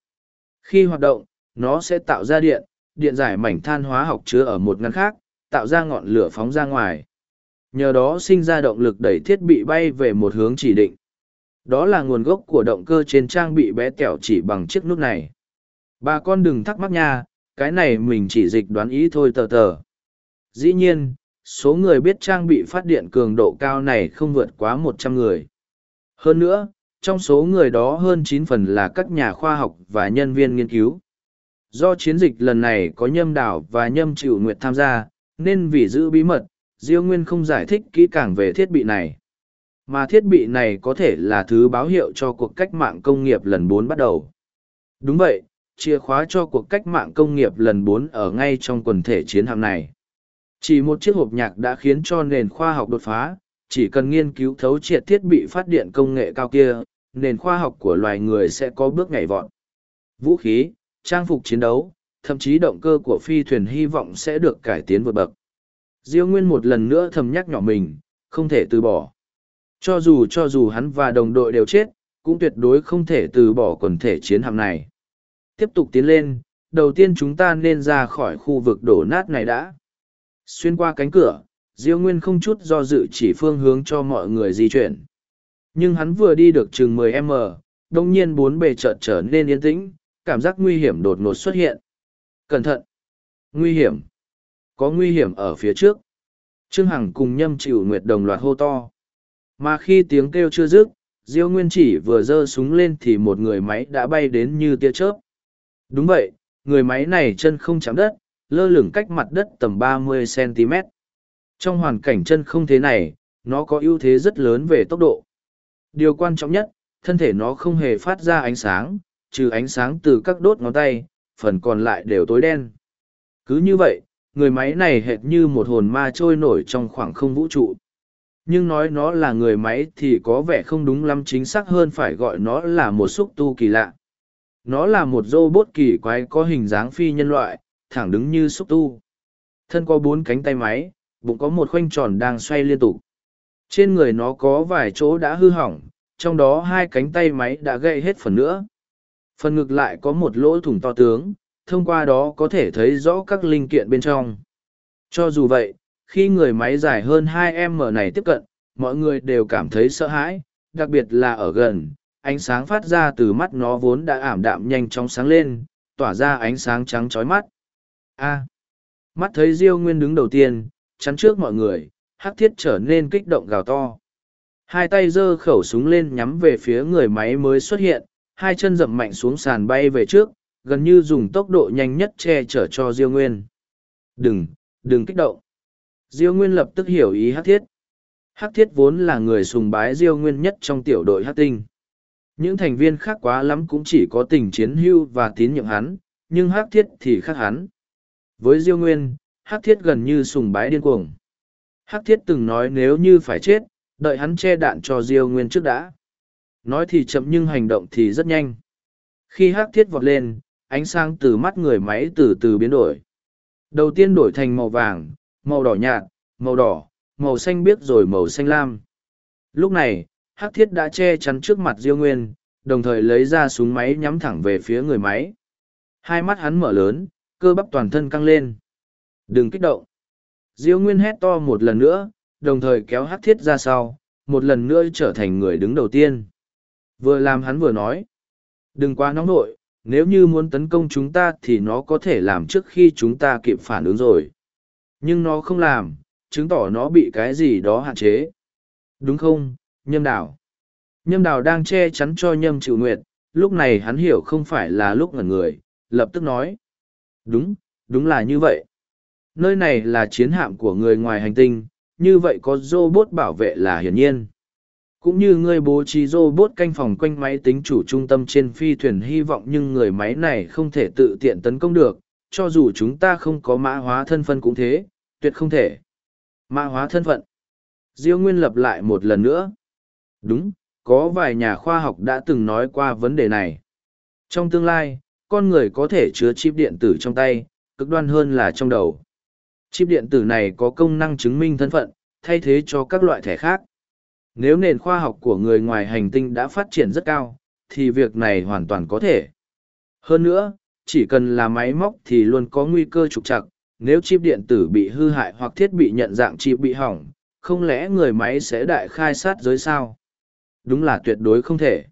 Khi hoạt động, nó sẽ tạo ra điện, điện giải mảnh than hóa học chứa ở một ngăn khác, tạo ra ngọn lửa phóng ra ngoài. Nhờ đó sinh ra động lực đẩy thiết bị bay về một hướng chỉ định. Đó là nguồn gốc của động cơ trên trang bị bé tẻo chỉ bằng chiếc nút này. Bà con đừng thắc mắc nha, cái này mình chỉ dịch đoán ý thôi tờ tờ. Dĩ nhiên, số người biết trang bị phát điện cường độ cao này không vượt quá một trăm người. Hơn nữa, trong số người đó hơn chín phần là các nhà khoa học và nhân viên nghiên cứu. Do chiến dịch lần này có nhâm đảo và nhâm chịu nguyệt tham gia, nên vì giữ bí mật, Diêu Nguyên không giải thích kỹ càng về thiết bị này. Mà thiết bị này có thể là thứ báo hiệu cho cuộc cách mạng công nghiệp lần bốn bắt đầu. Đúng vậy, chìa khóa cho cuộc cách mạng công nghiệp lần bốn ở ngay trong quần thể chiến hạm này. Chỉ một chiếc hộp nhạc đã khiến cho nền khoa học đột phá, chỉ cần nghiên cứu thấu triệt thiết bị phát điện công nghệ cao kia, nền khoa học của loài người sẽ có bước nhảy vọt. Vũ khí, trang phục chiến đấu, thậm chí động cơ của phi thuyền hy vọng sẽ được cải tiến vượt bậc. Diêu Nguyên một lần nữa thầm nhắc nhỏ mình, không thể từ bỏ. Cho dù cho dù hắn và đồng đội đều chết, cũng tuyệt đối không thể từ bỏ quần thể chiến hạm này. Tiếp tục tiến lên, đầu tiên chúng ta nên ra khỏi khu vực đổ nát này đã. Xuyên qua cánh cửa, Diêu Nguyên không chút do dự chỉ phương hướng cho mọi người di chuyển. Nhưng hắn vừa đi được chừng 10m, đông nhiên bốn bề chợt trở nên yên tĩnh, cảm giác nguy hiểm đột ngột xuất hiện. Cẩn thận! Nguy hiểm! Có nguy hiểm ở phía trước. Trương Hằng cùng nhâm chịu nguyệt đồng loạt hô to. Mà khi tiếng kêu chưa dứt, Diêu Nguyên chỉ vừa giơ súng lên thì một người máy đã bay đến như tia chớp. Đúng vậy, người máy này chân không chạm đất, lơ lửng cách mặt đất tầm 30 cm. Trong hoàn cảnh chân không thế này, nó có ưu thế rất lớn về tốc độ. Điều quan trọng nhất, thân thể nó không hề phát ra ánh sáng, trừ ánh sáng từ các đốt ngón tay, phần còn lại đều tối đen. Cứ như vậy, người máy này hệt như một hồn ma trôi nổi trong khoảng không vũ trụ. Nhưng nói nó là người máy thì có vẻ không đúng lắm chính xác hơn phải gọi nó là một xúc tu kỳ lạ. Nó là một robot kỳ quái có hình dáng phi nhân loại, thẳng đứng như xúc tu. Thân có bốn cánh tay máy, bụng có một khoanh tròn đang xoay liên tục. Trên người nó có vài chỗ đã hư hỏng, trong đó hai cánh tay máy đã gãy hết phần nữa. Phần ngực lại có một lỗ thủng to tướng, thông qua đó có thể thấy rõ các linh kiện bên trong. Cho dù vậy, khi người máy dài hơn 2M này tiếp cận, mọi người đều cảm thấy sợ hãi, đặc biệt là ở gần, ánh sáng phát ra từ mắt nó vốn đã ảm đạm nhanh chóng sáng lên, tỏa ra ánh sáng trắng chói mắt. A. mắt thấy Diêu Nguyên đứng đầu tiên, chắn trước mọi người, hắc thiết trở nên kích động gào to. Hai tay giơ khẩu súng lên nhắm về phía người máy mới xuất hiện, hai chân dậm mạnh xuống sàn bay về trước, gần như dùng tốc độ nhanh nhất che chở cho Diêu Nguyên. Đừng, đừng kích động. Diêu Nguyên lập tức hiểu ý hắc thiết. Hắc thiết vốn là người sùng bái Diêu Nguyên nhất trong tiểu đội hắc tinh. Những thành viên khác quá lắm cũng chỉ có tình chiến hưu và tín nhiệm hắn, nhưng hắc thiết thì khác hắn. Với Diêu Nguyên, hắc thiết gần như sùng bái điên cuồng. Hắc thiết từng nói nếu như phải chết, đợi hắn che đạn cho Diêu Nguyên trước đã. Nói thì chậm nhưng hành động thì rất nhanh. Khi hắc thiết vọt lên, ánh sáng từ mắt người máy từ từ biến đổi. Đầu tiên đổi thành màu vàng, màu đỏ nhạt, màu đỏ, màu xanh biếc rồi màu xanh lam. Lúc này, hắc thiết đã che chắn trước mặt Diêu Nguyên, đồng thời lấy ra súng máy nhắm thẳng về phía người máy. Hai mắt hắn mở lớn, cơ bắp toàn thân căng lên. Đừng kích động. Diêu Nguyên hét to một lần nữa, đồng thời kéo hắc thiết ra sau, một lần nữa trở thành người đứng đầu tiên. Vừa làm hắn vừa nói. Đừng quá nóng nổi nếu như muốn tấn công chúng ta thì nó có thể làm trước khi chúng ta kịp phản ứng rồi. Nhưng nó không làm, chứng tỏ nó bị cái gì đó hạn chế. Đúng không, nhâm đào? Nhâm đào đang che chắn cho nhâm chịu nguyệt, lúc này hắn hiểu không phải là lúc ngẩn người, lập tức nói. Đúng, đúng là như vậy. Nơi này là chiến hạm của người ngoài hành tinh, như vậy có robot bảo vệ là hiển nhiên. Cũng như ngươi bố trí robot canh phòng quanh máy tính chủ trung tâm trên phi thuyền hy vọng nhưng người máy này không thể tự tiện tấn công được, cho dù chúng ta không có mã hóa thân phận cũng thế, tuyệt không thể. Mã hóa thân phận. Diêu Nguyên lập lại một lần nữa. Đúng, có vài nhà khoa học đã từng nói qua vấn đề này. Trong tương lai, con người có thể chứa chip điện tử trong tay, cực đoan hơn là trong đầu. Chip điện tử này có công năng chứng minh thân phận, thay thế cho các loại thẻ khác. Nếu nền khoa học của người ngoài hành tinh đã phát triển rất cao, thì việc này hoàn toàn có thể. Hơn nữa, chỉ cần là máy móc thì luôn có nguy cơ trục trặc. Nếu chip điện tử bị hư hại hoặc thiết bị nhận dạng chip bị hỏng, không lẽ người máy sẽ đại khai sát giới sao? Đúng là tuyệt đối không thể.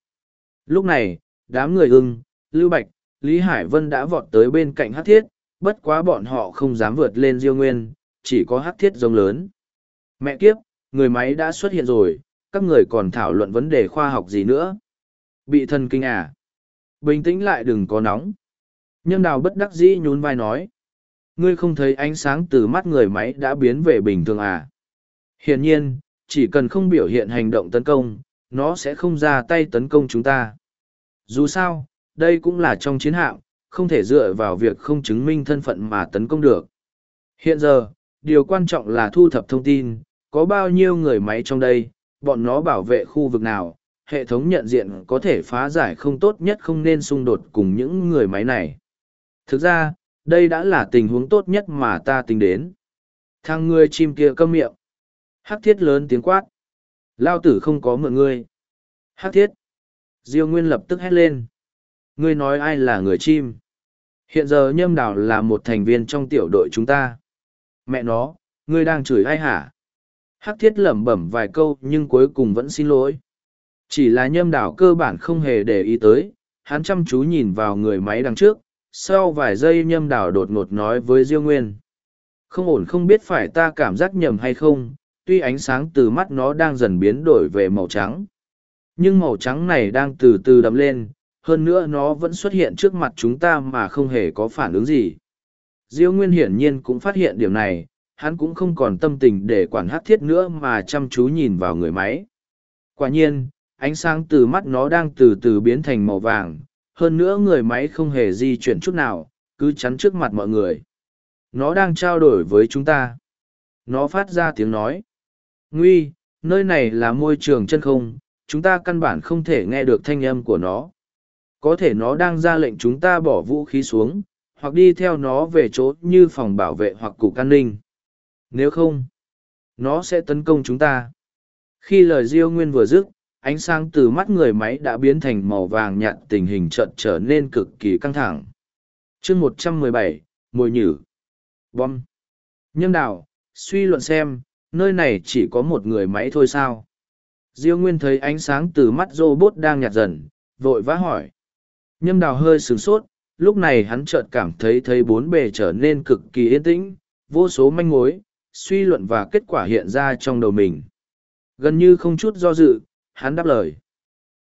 Lúc này, đám người ưng, Lưu Bạch, Lý Hải Vân đã vọt tới bên cạnh hát thiết, bất quá bọn họ không dám vượt lên diêu nguyên, chỉ có hát thiết giống lớn. Mẹ kiếp, người máy đã xuất hiện rồi, các người còn thảo luận vấn đề khoa học gì nữa? Bị thần kinh à? Bình tĩnh lại đừng có nóng. Nhâm đào bất đắc dĩ nhún vai nói. Ngươi không thấy ánh sáng từ mắt người máy đã biến về bình thường à? Hiển nhiên, chỉ cần không biểu hiện hành động tấn công, nó sẽ không ra tay tấn công chúng ta. Dù sao, đây cũng là trong chiến hạm, không thể dựa vào việc không chứng minh thân phận mà tấn công được. Hiện giờ, điều quan trọng là thu thập thông tin, có bao nhiêu người máy trong đây, bọn nó bảo vệ khu vực nào, hệ thống nhận diện có thể phá giải không tốt nhất không nên xung đột cùng những người máy này. Thực ra, đây đã là tình huống tốt nhất mà ta tính đến. Thằng người chim kia câm miệng. Hắc thiết lớn tiếng quát. Lao tử không có mượn ngươi. Hắc thiết. Diêu Nguyên lập tức hét lên. Ngươi nói ai là người chim? Hiện giờ nhâm đảo là một thành viên trong tiểu đội chúng ta. Mẹ nó, ngươi đang chửi ai hả? Hắc thiết lẩm bẩm vài câu nhưng cuối cùng vẫn xin lỗi. Chỉ là nhâm đảo cơ bản không hề để ý tới, hắn chăm chú nhìn vào người máy đằng trước, sau vài giây nhâm đảo đột ngột nói với Diêu Nguyên. Không ổn không biết phải ta cảm giác nhầm hay không, tuy ánh sáng từ mắt nó đang dần biến đổi về màu trắng. Nhưng màu trắng này đang từ từ đậm lên, hơn nữa nó vẫn xuất hiện trước mặt chúng ta mà không hề có phản ứng gì. Diêu Nguyên hiển nhiên cũng phát hiện điểm này, hắn cũng không còn tâm tình để quản hát thiết nữa mà chăm chú nhìn vào người máy. Quả nhiên, ánh sáng từ mắt nó đang từ từ biến thành màu vàng, hơn nữa người máy không hề di chuyển chút nào, cứ chắn trước mặt mọi người. Nó đang trao đổi với chúng ta. Nó phát ra tiếng nói. Nguy, nơi này là môi trường chân không, chúng ta căn bản không thể nghe được thanh âm của nó. Có thể nó đang ra lệnh chúng ta bỏ vũ khí xuống, hoặc đi theo nó về chỗ như phòng bảo vệ hoặc cục an ninh. Nếu không, nó sẽ tấn công chúng ta. Khi lời Diêu Nguyên vừa dứt, ánh sáng từ mắt người máy đã biến thành màu vàng nhạt tình hình trận trở nên cực kỳ căng thẳng. chương một trăm mười bảy mồi nhử. Bom. Nhâm đạo, suy luận xem, nơi này chỉ có một người máy thôi sao? Diêu Nguyên thấy ánh sáng từ mắt robot đang nhạt dần, vội vã hỏi. Nhâm đào hơi sửng sốt, lúc này hắn chợt cảm thấy thấy bốn bề trở nên cực kỳ yên tĩnh, vô số manh mối, suy luận và kết quả hiện ra trong đầu mình. Gần như không chút do dự, hắn đáp lời.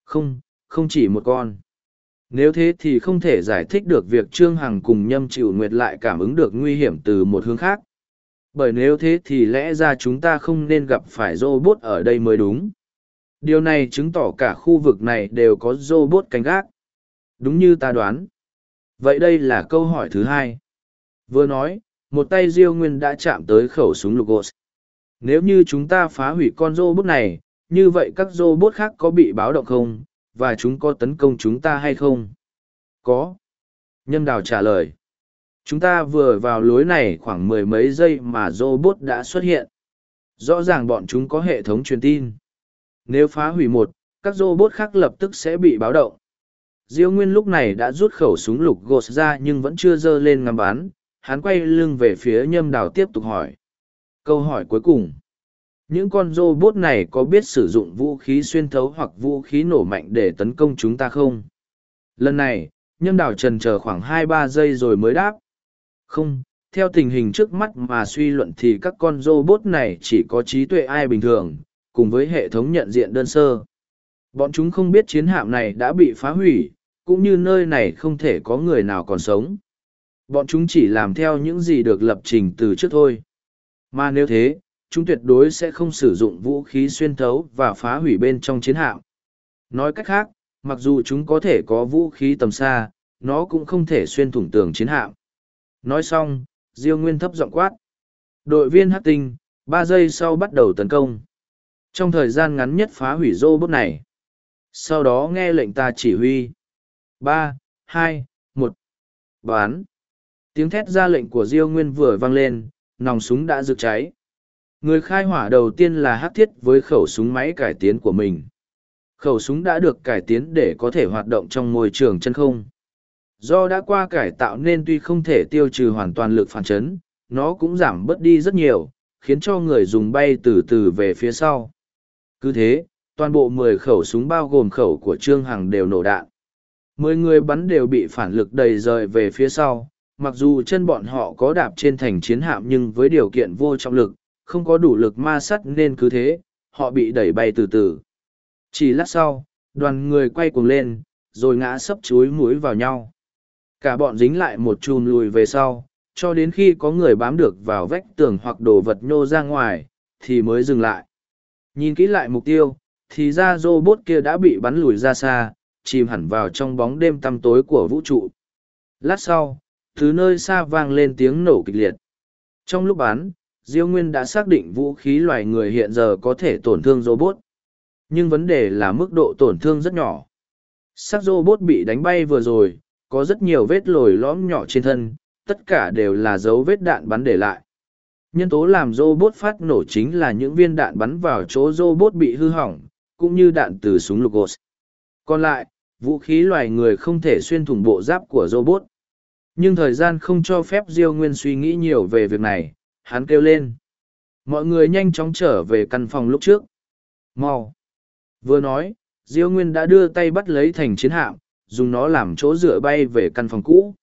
Không, không chỉ một con. Nếu thế thì không thể giải thích được việc Trương Hằng cùng nhâm chịu nguyệt lại cảm ứng được nguy hiểm từ một hướng khác. Bởi nếu thế thì lẽ ra chúng ta không nên gặp phải robot ở đây mới đúng. Điều này chứng tỏ cả khu vực này đều có robot canh gác. Đúng như ta đoán. Vậy đây là câu hỏi thứ hai. Vừa nói, một tay Diêu Nguyên đã chạm tới khẩu súng Lugos. Nếu như chúng ta phá hủy con robot này, như vậy các robot khác có bị báo động không, và chúng có tấn công chúng ta hay không? Có. Nhân đào trả lời. Chúng ta vừa vào lối này khoảng mười mấy giây mà robot đã xuất hiện. Rõ ràng bọn chúng có hệ thống truyền tin. Nếu phá hủy một, các robot khác lập tức sẽ bị báo động. Diêu Nguyên lúc này đã rút khẩu súng lục gột ra nhưng vẫn chưa dơ lên ngắm bắn, hắn quay lưng về phía nhâm đào tiếp tục hỏi. Câu hỏi cuối cùng. Những con robot này có biết sử dụng vũ khí xuyên thấu hoặc vũ khí nổ mạnh để tấn công chúng ta không? Lần này, nhâm đào trần chờ khoảng hai ba giây rồi mới đáp. Không, theo tình hình trước mắt mà suy luận thì các con robot này chỉ có trí tuệ ai bình thường, cùng với hệ thống nhận diện đơn sơ. Bọn chúng không biết chiến hạm này đã bị phá hủy, cũng như nơi này không thể có người nào còn sống. Bọn chúng chỉ làm theo những gì được lập trình từ trước thôi. Mà nếu thế, chúng tuyệt đối sẽ không sử dụng vũ khí xuyên thấu và phá hủy bên trong chiến hạm. Nói cách khác, mặc dù chúng có thể có vũ khí tầm xa, nó cũng không thể xuyên thủng tường chiến hạm. Nói xong, Diêu Nguyên thấp giọng quát. Đội viên hắc tinh, ba giây sau bắt đầu tấn công. Trong thời gian ngắn nhất phá hủy robot này. Sau đó nghe lệnh ta chỉ huy. ba, hai, một, Bán. Tiếng thét ra lệnh của Diêu Nguyên vừa vang lên, nòng súng đã rực cháy. Người khai hỏa đầu tiên là hắc thiết với khẩu súng máy cải tiến của mình. Khẩu súng đã được cải tiến để có thể hoạt động trong môi trường chân không. Do đã qua cải tạo nên tuy không thể tiêu trừ hoàn toàn lực phản chấn, nó cũng giảm bớt đi rất nhiều, khiến cho người dùng bay từ từ về phía sau. Cứ thế, toàn bộ mười khẩu súng bao gồm khẩu của Trương Hằng đều nổ đạn. Mười người bắn đều bị phản lực đầy rời về phía sau, mặc dù chân bọn họ có đạp trên thành chiến hạm nhưng với điều kiện vô trọng lực, không có đủ lực ma sắt nên cứ thế, họ bị đẩy bay từ từ. Chỉ lát sau, đoàn người quay cuồng lên, rồi ngã sấp chuối mũi vào nhau. Cả bọn dính lại một chùm lùi về sau, cho đến khi có người bám được vào vách tường hoặc đồ vật nhô ra ngoài, thì mới dừng lại. Nhìn kỹ lại mục tiêu, thì ra robot kia đã bị bắn lùi ra xa, chìm hẳn vào trong bóng đêm tăm tối của vũ trụ. Lát sau, từ nơi xa vang lên tiếng nổ kịch liệt. Trong lúc bắn, Diêu Nguyên đã xác định vũ khí loài người hiện giờ có thể tổn thương robot. Nhưng vấn đề là mức độ tổn thương rất nhỏ. Xác robot bị đánh bay vừa rồi, có rất nhiều vết lồi lõm nhỏ trên thân, tất cả đều là dấu vết đạn bắn để lại. Nhân tố làm robot phát nổ chính là những viên đạn bắn vào chỗ robot bị hư hỏng, cũng như đạn từ súng lục Lugos. Còn lại, vũ khí loài người không thể xuyên thủng bộ giáp của robot. Nhưng thời gian không cho phép Diêu Nguyên suy nghĩ nhiều về việc này, hắn kêu lên. Mọi người nhanh chóng trở về căn phòng lúc trước. Mau! Vừa nói, Diêu Nguyên đã đưa tay bắt lấy thành chiến hạm, dùng nó làm chỗ dựa bay về căn phòng cũ.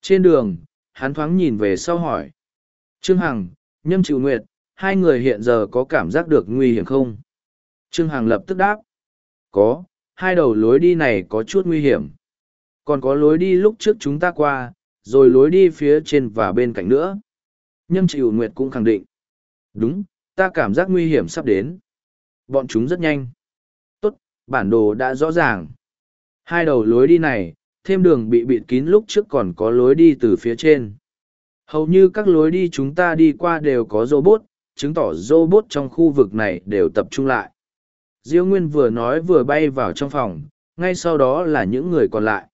Trên đường, hắn thoáng nhìn về sau hỏi. Trương Hằng, Nhâm Chịu Nguyệt, hai người hiện giờ có cảm giác được nguy hiểm không? Trương Hằng lập tức đáp. Có, hai đầu lối đi này có chút nguy hiểm. Còn có lối đi lúc trước chúng ta qua, rồi lối đi phía trên và bên cạnh nữa. Nhâm Chịu Nguyệt cũng khẳng định. Đúng, ta cảm giác nguy hiểm sắp đến. Bọn chúng rất nhanh. Tốt, bản đồ đã rõ ràng. Hai đầu lối đi này, thêm đường bị bịt kín lúc trước còn có lối đi từ phía trên. Hầu như các lối đi chúng ta đi qua đều có robot, chứng tỏ robot trong khu vực này đều tập trung lại. Diêu Nguyên vừa nói vừa bay vào trong phòng, ngay sau đó là những người còn lại.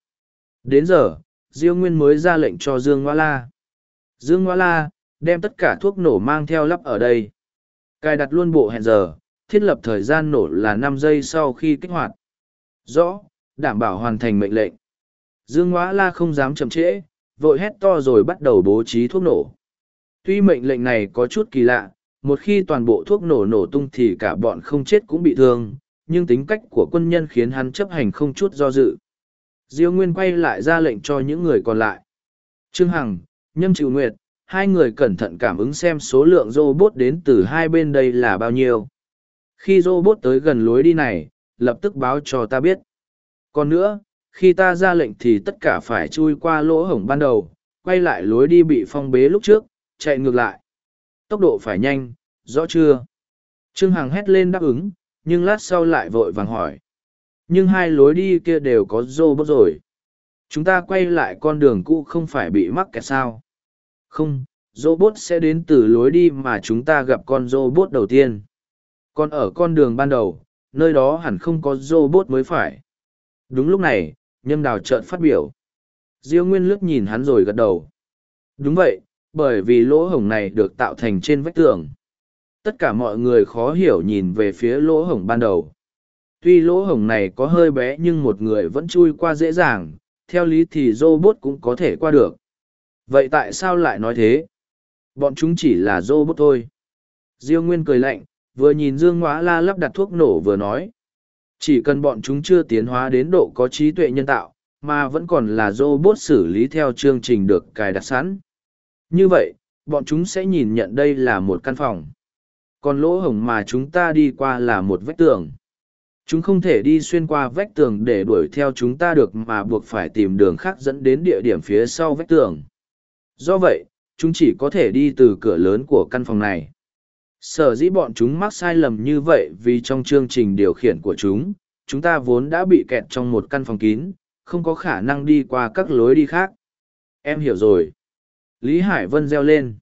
Đến giờ, Diêu Nguyên mới ra lệnh cho Dương Ngoa La. Dương Ngoa La, đem tất cả thuốc nổ mang theo lắp ở đây. Cài đặt luôn bộ hẹn giờ, thiết lập thời gian nổ là năm giây sau khi kích hoạt. Rõ, đảm bảo hoàn thành mệnh lệnh. Dương Ngoã La không dám chậm trễ, vội hét to rồi bắt đầu bố trí thuốc nổ. Tuy mệnh lệnh này có chút kỳ lạ, một khi toàn bộ thuốc nổ nổ tung thì cả bọn không chết cũng bị thương, nhưng tính cách của quân nhân khiến hắn chấp hành không chút do dự. Diêu Nguyên quay lại ra lệnh cho những người còn lại. Trương Hằng, Nhâm Triệu Nguyệt, hai người cẩn thận cảm ứng xem số lượng robot đến từ hai bên đây là bao nhiêu. Khi robot tới gần lối đi này, lập tức báo cho ta biết. Còn nữa, khi ta ra lệnh thì tất cả phải chui qua lỗ hổng ban đầu, quay lại lối đi bị phong bế lúc trước, chạy ngược lại. Tốc độ phải nhanh, rõ chưa? Trương Hằng hét lên đáp ứng, nhưng lát sau lại vội vàng hỏi. Nhưng hai lối đi kia đều có robot rồi. Chúng ta quay lại con đường cũ không phải bị mắc kẹt sao? Không, robot sẽ đến từ lối đi mà chúng ta gặp con robot đầu tiên. Còn ở con đường ban đầu, nơi đó hẳn không có robot mới phải. Đúng lúc này, nhâm đào trợn phát biểu. Diêu Nguyên lướt nhìn hắn rồi gật đầu. Đúng vậy, bởi vì lỗ hổng này được tạo thành trên vách tường. Tất cả mọi người khó hiểu nhìn về phía lỗ hổng ban đầu. Tuy lỗ hổng này có hơi bé nhưng một người vẫn chui qua dễ dàng, theo lý thì robot cũng có thể qua được. Vậy tại sao lại nói thế? Bọn chúng chỉ là robot thôi. Diêu Nguyên cười lạnh, vừa nhìn Dương Ngoã La lắp đặt thuốc nổ vừa nói. Chỉ cần bọn chúng chưa tiến hóa đến độ có trí tuệ nhân tạo, mà vẫn còn là robot xử lý theo chương trình được cài đặt sẵn. Như vậy, bọn chúng sẽ nhìn nhận đây là một căn phòng. Còn lỗ hổng mà chúng ta đi qua là một vách tường. Chúng không thể đi xuyên qua vách tường để đuổi theo chúng ta được mà buộc phải tìm đường khác dẫn đến địa điểm phía sau vách tường. Do vậy, chúng chỉ có thể đi từ cửa lớn của căn phòng này. Sở dĩ bọn chúng mắc sai lầm như vậy vì trong chương trình điều khiển của chúng, chúng ta vốn đã bị kẹt trong một căn phòng kín, không có khả năng đi qua các lối đi khác. Em hiểu rồi. Lý Hải Vân reo lên.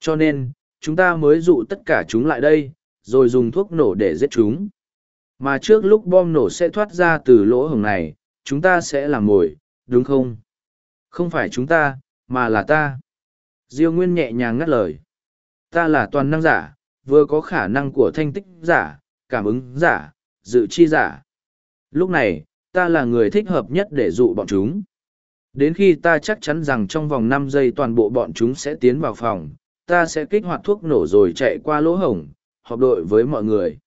Cho nên, chúng ta mới dụ tất cả chúng lại đây, rồi dùng thuốc nổ để giết chúng. Mà trước lúc bom nổ sẽ thoát ra từ lỗ hổng này, chúng ta sẽ làm mồi, đúng không? Không phải chúng ta, mà là ta. Diêu Nguyên nhẹ nhàng ngắt lời. Ta là toàn năng giả, vừa có khả năng của thanh tích giả, cảm ứng giả, dự chi giả. Lúc này, ta là người thích hợp nhất để dụ bọn chúng. Đến khi ta chắc chắn rằng trong vòng năm giây toàn bộ bọn chúng sẽ tiến vào phòng, ta sẽ kích hoạt thuốc nổ rồi chạy qua lỗ hổng, họp đội với mọi người.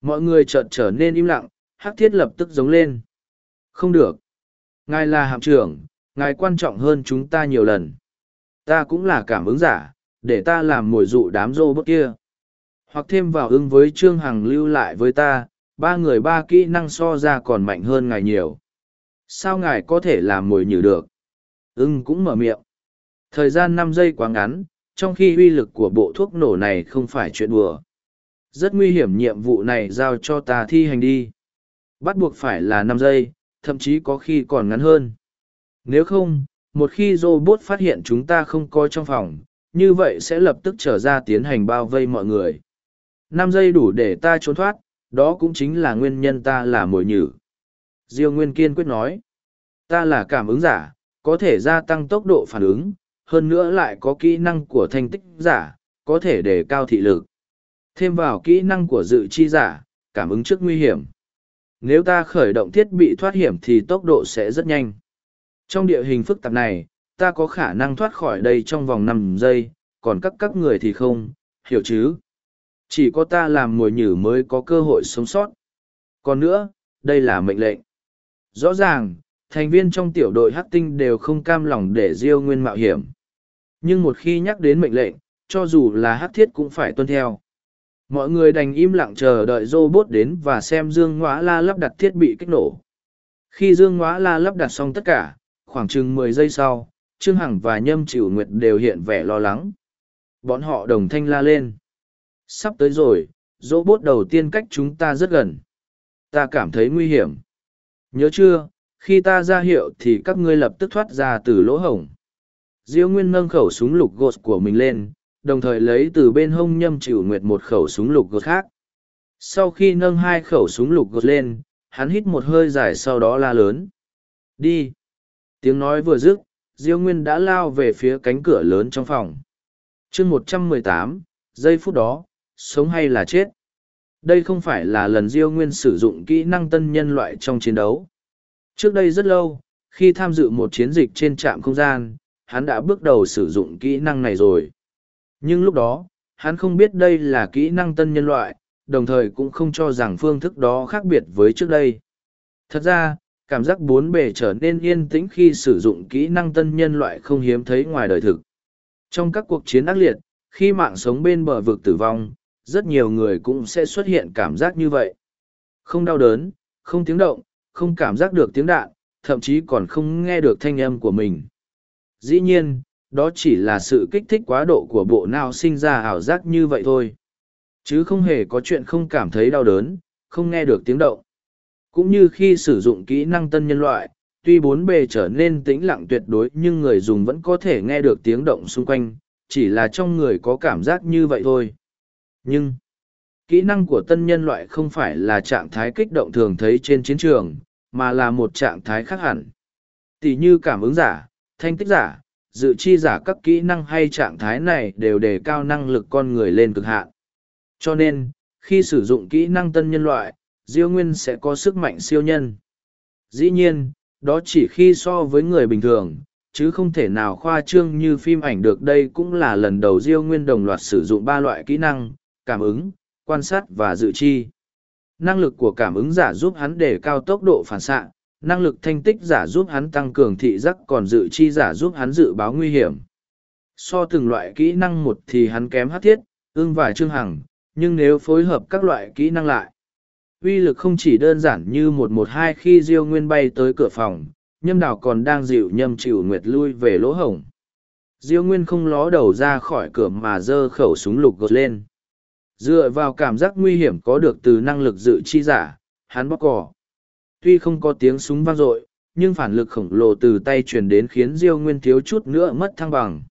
Mọi người chợt trở nên im lặng, hắc thiết lập tức giống lên. Không được. Ngài là hạm trưởng, ngài quan trọng hơn chúng ta nhiều lần. Ta cũng là cảm ứng giả, để ta làm mồi dụ đám rô kia. Hoặc thêm vào ứng với Trương Hằng lưu lại với ta, ba người ba kỹ năng so ra còn mạnh hơn ngài nhiều. Sao ngài có thể làm mồi nhử được? Ưng cũng mở miệng. Thời gian năm giây quá ngắn, trong khi uy lực của bộ thuốc nổ này không phải chuyện đùa. Rất nguy hiểm nhiệm vụ này giao cho ta thi hành đi. Bắt buộc phải là năm giây, thậm chí có khi còn ngắn hơn. Nếu không, một khi robot phát hiện chúng ta không có trong phòng, như vậy sẽ lập tức trở ra tiến hành bao vây mọi người. Năm giây đủ để ta trốn thoát, đó cũng chính là nguyên nhân ta là mồi nhử. Diêu Nguyên kiên quyết nói, ta là cảm ứng giả, có thể gia tăng tốc độ phản ứng, hơn nữa lại có kỹ năng của thanh tích giả, có thể đề cao thị lực. Thêm vào kỹ năng của dự chi giả, cảm ứng trước nguy hiểm. Nếu ta khởi động thiết bị thoát hiểm thì tốc độ sẽ rất nhanh. Trong địa hình phức tạp này, ta có khả năng thoát khỏi đây trong vòng năm giây, còn các các người thì không, hiểu chứ? Chỉ có ta làm mồi nhử mới có cơ hội sống sót. Còn nữa, đây là mệnh lệnh. Rõ ràng, thành viên trong tiểu đội hắc tinh đều không cam lòng để diêu nguyên mạo hiểm. Nhưng một khi nhắc đến mệnh lệnh, cho dù là hắc thiết cũng phải tuân theo. Mọi người đành im lặng chờ đợi robot đến và xem Dương Ngoã La lắp đặt thiết bị kích nổ. Khi Dương Ngoã La lắp đặt xong tất cả, khoảng chừng mười giây sau, Trương Hằng và Nhâm Chịu Nguyệt đều hiện vẻ lo lắng. Bọn họ đồng thanh la lên. Sắp tới rồi, robot đầu tiên cách chúng ta rất gần. Ta cảm thấy nguy hiểm. Nhớ chưa, khi ta ra hiệu thì các ngươi lập tức thoát ra từ lỗ hổng. Diêu Nguyên nâng khẩu súng lục gột của mình lên, đồng thời lấy từ bên hông nhâm chịu nguyệt một khẩu súng lục gột khác. Sau khi nâng hai khẩu súng lục gột lên, hắn hít một hơi dài sau đó la lớn. Đi! Tiếng nói vừa dứt, Diêu Nguyên đã lao về phía cánh cửa lớn trong phòng. chương một trăm mười tám, giây phút đó, sống hay là chết? Đây không phải là lần Diêu Nguyên sử dụng kỹ năng tân nhân loại trong chiến đấu. Trước đây rất lâu, khi tham dự một chiến dịch trên trạm không gian, hắn đã bước đầu sử dụng kỹ năng này rồi. Nhưng lúc đó, hắn không biết đây là kỹ năng tân nhân loại, đồng thời cũng không cho rằng phương thức đó khác biệt với trước đây. Thật ra, cảm giác bốn bề trở nên yên tĩnh khi sử dụng kỹ năng tân nhân loại không hiếm thấy ngoài đời thực. Trong các cuộc chiến ác liệt, khi mạng sống bên bờ vực tử vong, rất nhiều người cũng sẽ xuất hiện cảm giác như vậy. Không đau đớn, không tiếng động, không cảm giác được tiếng đạn, thậm chí còn không nghe được thanh âm của mình. Dĩ nhiên, đó chỉ là sự kích thích quá độ của bộ não sinh ra ảo giác như vậy thôi. Chứ không hề có chuyện không cảm thấy đau đớn, không nghe được tiếng động. Cũng như khi sử dụng kỹ năng tân nhân loại, tuy bốn bề trở nên tĩnh lặng tuyệt đối nhưng người dùng vẫn có thể nghe được tiếng động xung quanh, chỉ là trong người có cảm giác như vậy thôi. Nhưng, kỹ năng của tân nhân loại không phải là trạng thái kích động thường thấy trên chiến trường, mà là một trạng thái khác hẳn. Tỷ như cảm ứng giả, thanh tích giả, dự chi giả các kỹ năng hay trạng thái này đều đề cao năng lực con người lên cực hạn. Cho nên, khi sử dụng kỹ năng tân nhân loại, Diêu Nguyên sẽ có sức mạnh siêu nhân. Dĩ nhiên, đó chỉ khi so với người bình thường, chứ không thể nào khoa trương như phim ảnh được đây cũng là lần đầu Diêu Nguyên đồng loạt sử dụng ba loại kỹ năng, cảm ứng, quan sát và dự chi. Năng lực của cảm ứng giả giúp hắn đề cao tốc độ phản xạ, năng lực thanh tích giả giúp hắn tăng cường thị giác còn dự chi giả giúp hắn dự báo nguy hiểm. So từng loại kỹ năng một thì hắn kém hát thiết, ưng và trương hằng, nhưng nếu phối hợp các loại kỹ năng lại, uy lực không chỉ đơn giản như một một hai khi diêu nguyên bay tới cửa phòng nhâm đào còn đang dịu nhâm chịu nguyệt lui về lỗ hổng diêu nguyên không ló đầu ra khỏi cửa mà giơ khẩu súng lục gột lên dựa vào cảm giác nguy hiểm có được từ năng lực dự chi giả, hắn bóc cỏ. Tuy không có tiếng súng vang dội, nhưng phản lực khổng lồ từ tay truyền đến khiến diêu nguyên thiếu chút nữa mất thăng bằng.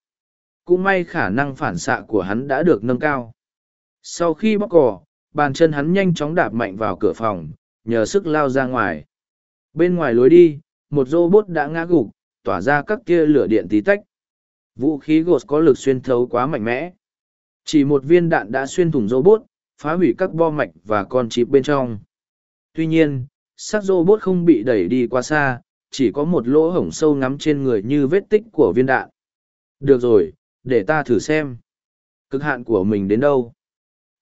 Cũng may khả năng phản xạ của hắn đã được nâng cao. Sau khi bóc cỏ, bàn chân hắn nhanh chóng đạp mạnh vào cửa phòng, nhờ sức lao ra ngoài. Bên ngoài lối đi, một robot đã ngã gục, tỏa ra các tia lửa điện tí tách. Vũ khí gột có lực xuyên thấu quá mạnh mẽ chỉ một viên đạn đã xuyên thủng robot phá hủy các bo mạch và con chip bên trong tuy nhiên xác robot không bị đẩy đi quá xa chỉ có một lỗ hổng sâu ngắm trên người như vết tích của viên đạn được rồi để ta thử xem cực hạn của mình đến đâu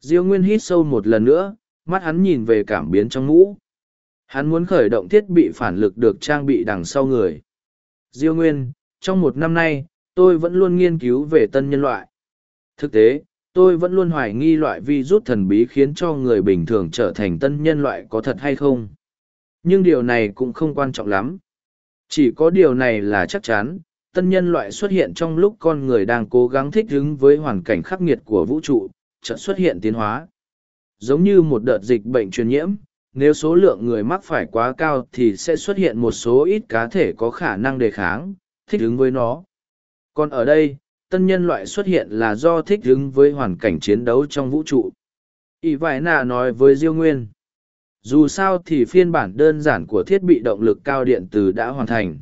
Diêu Nguyên hít sâu một lần nữa, mắt hắn nhìn về cảm biến trong mũ. Hắn muốn khởi động thiết bị phản lực được trang bị đằng sau người. Diêu Nguyên, trong một năm nay, tôi vẫn luôn nghiên cứu về tân nhân loại. Thực tế, tôi vẫn luôn hoài nghi loại virus thần bí khiến cho người bình thường trở thành tân nhân loại có thật hay không. Nhưng điều này cũng không quan trọng lắm. Chỉ có điều này là chắc chắn, tân nhân loại xuất hiện trong lúc con người đang cố gắng thích ứng với hoàn cảnh khắc nghiệt của vũ trụ, chợt xuất hiện tiến hóa. Giống như một đợt dịch bệnh truyền nhiễm, nếu số lượng người mắc phải quá cao thì sẽ xuất hiện một số ít cá thể có khả năng đề kháng, thích ứng với nó. Còn ở đây, tân nhân loại xuất hiện là do thích ứng với hoàn cảnh chiến đấu trong vũ trụ. ỷ vải nà nói với Diêu Nguyên. Dù sao thì phiên bản đơn giản của thiết bị động lực cao điện từ đã hoàn thành.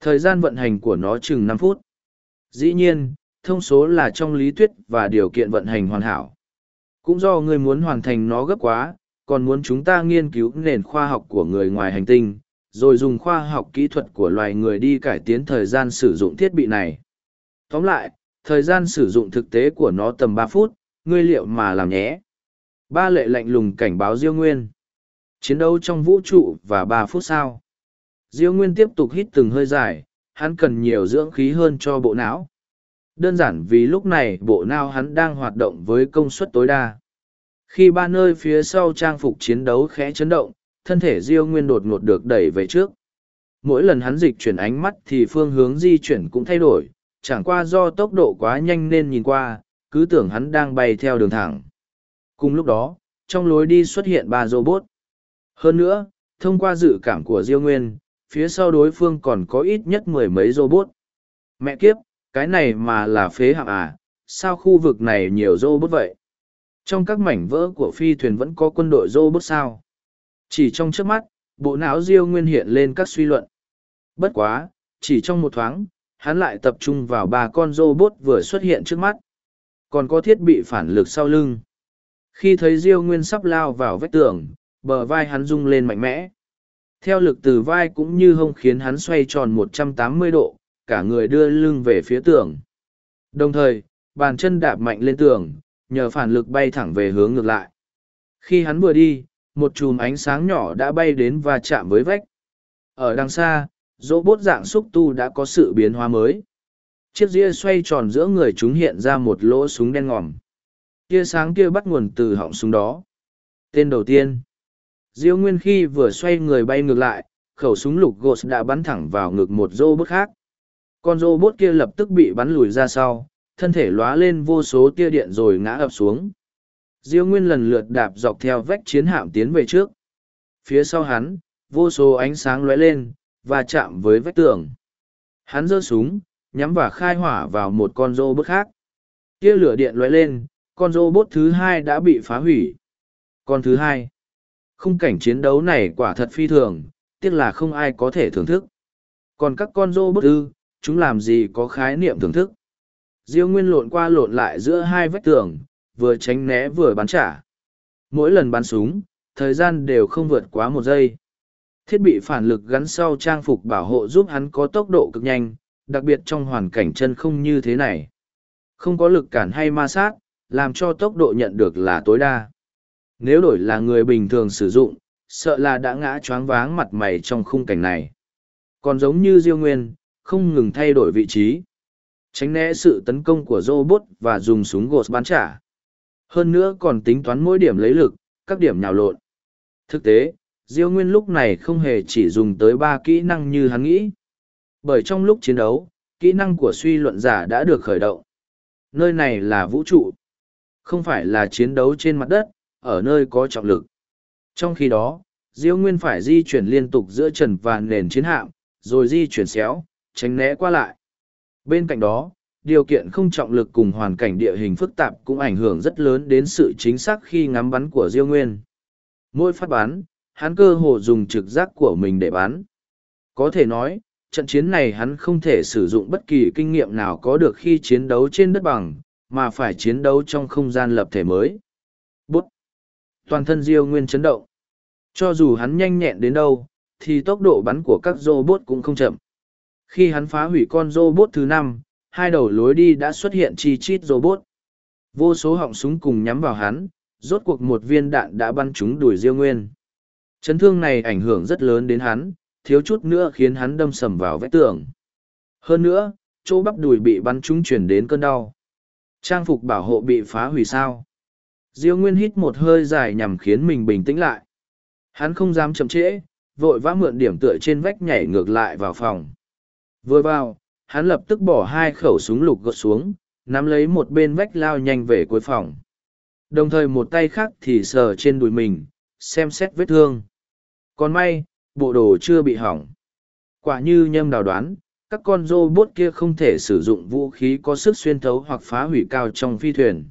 Thời gian vận hành của nó chừng năm phút. Dĩ nhiên, thông số là trong lý thuyết và điều kiện vận hành hoàn hảo. Cũng do người muốn hoàn thành nó gấp quá, còn muốn chúng ta nghiên cứu nền khoa học của người ngoài hành tinh, rồi dùng khoa học kỹ thuật của loài người đi cải tiến thời gian sử dụng thiết bị này. Tóm lại, thời gian sử dụng thực tế của nó tầm ba phút, ngươi liệu mà làm nhé. Ba lệ lạnh lùng cảnh báo Diêu Nguyên. Chiến đấu trong vũ trụ và ba phút sau. Diêu Nguyên tiếp tục hít từng hơi dài, hắn cần nhiều dưỡng khí hơn cho bộ não. Đơn giản vì lúc này bộ não hắn đang hoạt động với công suất tối đa. Khi ba nơi phía sau trang phục chiến đấu khẽ chấn động, thân thể Diêu Nguyên đột ngột được đẩy về trước. Mỗi lần hắn dịch chuyển ánh mắt thì phương hướng di chuyển cũng thay đổi, chẳng qua do tốc độ quá nhanh nên nhìn qua, cứ tưởng hắn đang bay theo đường thẳng. Cùng lúc đó, trong lối đi xuất hiện ba robot. Hơn nữa, thông qua dự cảm của Diêu Nguyên, phía sau đối phương còn có ít nhất mười mấy robot. Mẹ kiếp, cái này mà là phế hạng à, sao khu vực này nhiều robot vậy? Trong các mảnh vỡ của phi thuyền vẫn có quân đội robot sao? Chỉ trong trước mắt, bộ não Diêu Nguyên hiện lên các suy luận. Bất quá, chỉ trong một thoáng, hắn lại tập trung vào ba con robot vừa xuất hiện trước mắt. Còn có thiết bị phản lực sau lưng. Khi thấy Diêu Nguyên sắp lao vào vách tường, bờ vai hắn rung lên mạnh mẽ. Theo lực từ vai cũng như hông khiến hắn xoay tròn 180 độ, cả người đưa lưng về phía tường. Đồng thời, bàn chân đạp mạnh lên tường, nhờ phản lực bay thẳng về hướng ngược lại. Khi hắn vừa đi, một chùm ánh sáng nhỏ đã bay đến và chạm với vách. Ở đằng xa, dỗ bốt dạng xúc tu đã có sự biến hóa mới. Chiếc ria xoay tròn giữa người chúng hiện ra một lỗ súng đen ngòm. Tia sáng kia bắt nguồn từ họng súng đó. Tên đầu tiên. Diêu Nguyên khi vừa xoay người bay ngược lại, khẩu súng lục gột đã bắn thẳng vào ngực một rô bốt khác. Con rô bốt kia lập tức bị bắn lùi ra sau, thân thể lóa lên vô số tia điện rồi ngã ập xuống. Diêu Nguyên lần lượt đạp dọc theo vách chiến hạm tiến về trước. Phía sau hắn, vô số ánh sáng lóe lên, và chạm với vách tường. Hắn giơ súng, nhắm và khai hỏa vào một con robot khác. Tia lửa điện lóe lên, con robot thứ hai đã bị phá hủy. Con thứ hai. Khung cảnh chiến đấu này quả thật phi thường, tiếc là không ai có thể thưởng thức. Còn các con robot ư, chúng làm gì có khái niệm thưởng thức. Diêu Nguyên lộn qua lộn lại giữa hai vách tường, vừa tránh né vừa bắn trả. Mỗi lần bắn súng, thời gian đều không vượt quá một giây. Thiết bị phản lực gắn sau trang phục bảo hộ giúp hắn có tốc độ cực nhanh, đặc biệt trong hoàn cảnh chân không như thế này. Không có lực cản hay ma sát, làm cho tốc độ nhận được là tối đa. Nếu đổi là người bình thường sử dụng, sợ là đã ngã choáng váng mặt mày trong khung cảnh này. Còn giống như Diêu Nguyên, không ngừng thay đổi vị trí. Tránh né sự tấn công của robot và dùng súng gột bắn trả. Hơn nữa còn tính toán mỗi điểm lấy lực, các điểm nhào lộn. Thực tế, Diêu Nguyên lúc này không hề chỉ dùng tới ba kỹ năng như hắn nghĩ. Bởi trong lúc chiến đấu, kỹ năng của suy luận giả đã được khởi động. Nơi này là vũ trụ. Không phải là chiến đấu trên mặt đất, ở nơi có trọng lực. Trong khi đó, Diêu Nguyên phải di chuyển liên tục giữa trần và nền chiến hạm, rồi di chuyển xéo, tránh né qua lại. Bên cạnh đó, điều kiện không trọng lực cùng hoàn cảnh địa hình phức tạp cũng ảnh hưởng rất lớn đến sự chính xác khi ngắm bắn của Diêu Nguyên. Mỗi phát bắn, hắn cơ hồ dùng trực giác của mình để bắn. Có thể nói, trận chiến này hắn không thể sử dụng bất kỳ kinh nghiệm nào có được khi chiến đấu trên đất bằng, mà phải chiến đấu trong không gian lập thể mới. Bút! Toàn thân Diêu Nguyên chấn động. Cho dù hắn nhanh nhẹn đến đâu, thì tốc độ bắn của các robot cũng không chậm. Khi hắn phá hủy con robot thứ năm, hai đầu lối đi đã xuất hiện chi chít robot. Vô số họng súng cùng nhắm vào hắn, rốt cuộc một viên đạn đã bắn trúng đuổi Diêu Nguyên. Chấn thương này ảnh hưởng rất lớn đến hắn, thiếu chút nữa khiến hắn đâm sầm vào vách tường. Hơn nữa, chỗ bắp đùi bị bắn trúng chuyển đến cơn đau. Trang phục bảo hộ bị phá hủy sao. Diêu Nguyên hít một hơi dài nhằm khiến mình bình tĩnh lại. Hắn không dám chậm trễ, vội vã mượn điểm tựa trên vách nhảy ngược lại vào phòng. Vừa vào, hắn lập tức bỏ hai khẩu súng lục gọt xuống, nắm lấy một bên vách lao nhanh về cuối phòng. Đồng thời một tay khác thì sờ trên đùi mình, xem xét vết thương. Còn may, bộ đồ chưa bị hỏng. Quả như nhâm đào đoán, các con robot kia không thể sử dụng vũ khí có sức xuyên thấu hoặc phá hủy cao trong phi thuyền.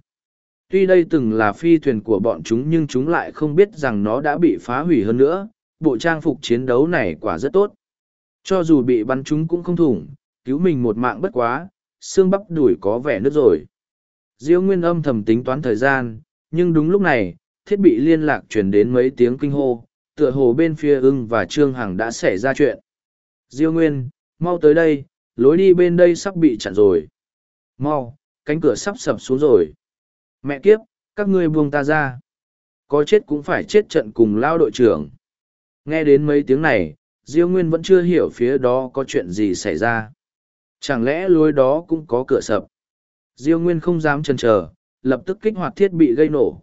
Tuy đây từng là phi thuyền của bọn chúng nhưng chúng lại không biết rằng nó đã bị phá hủy hơn nữa, bộ trang phục chiến đấu này quả rất tốt. Cho dù bị bắn chúng cũng không thủng, cứu mình một mạng bất quá, xương bắp đuổi có vẻ nứt rồi. Diêu Nguyên âm thầm tính toán thời gian, nhưng đúng lúc này, thiết bị liên lạc truyền đến mấy tiếng kinh hô, tựa hồ bên phía ưng và Trương Hằng đã xảy ra chuyện. Diêu Nguyên, mau tới đây, lối đi bên đây sắp bị chặn rồi. Mau, cánh cửa sắp sập xuống rồi. Mẹ kiếp, các ngươi buông ta ra. Có chết cũng phải chết trận cùng lao đội trưởng. Nghe đến mấy tiếng này, Diêu Nguyên vẫn chưa hiểu phía đó có chuyện gì xảy ra. Chẳng lẽ lối đó cũng có cửa sập? Diêu Nguyên không dám chần chờ, lập tức kích hoạt thiết bị gây nổ.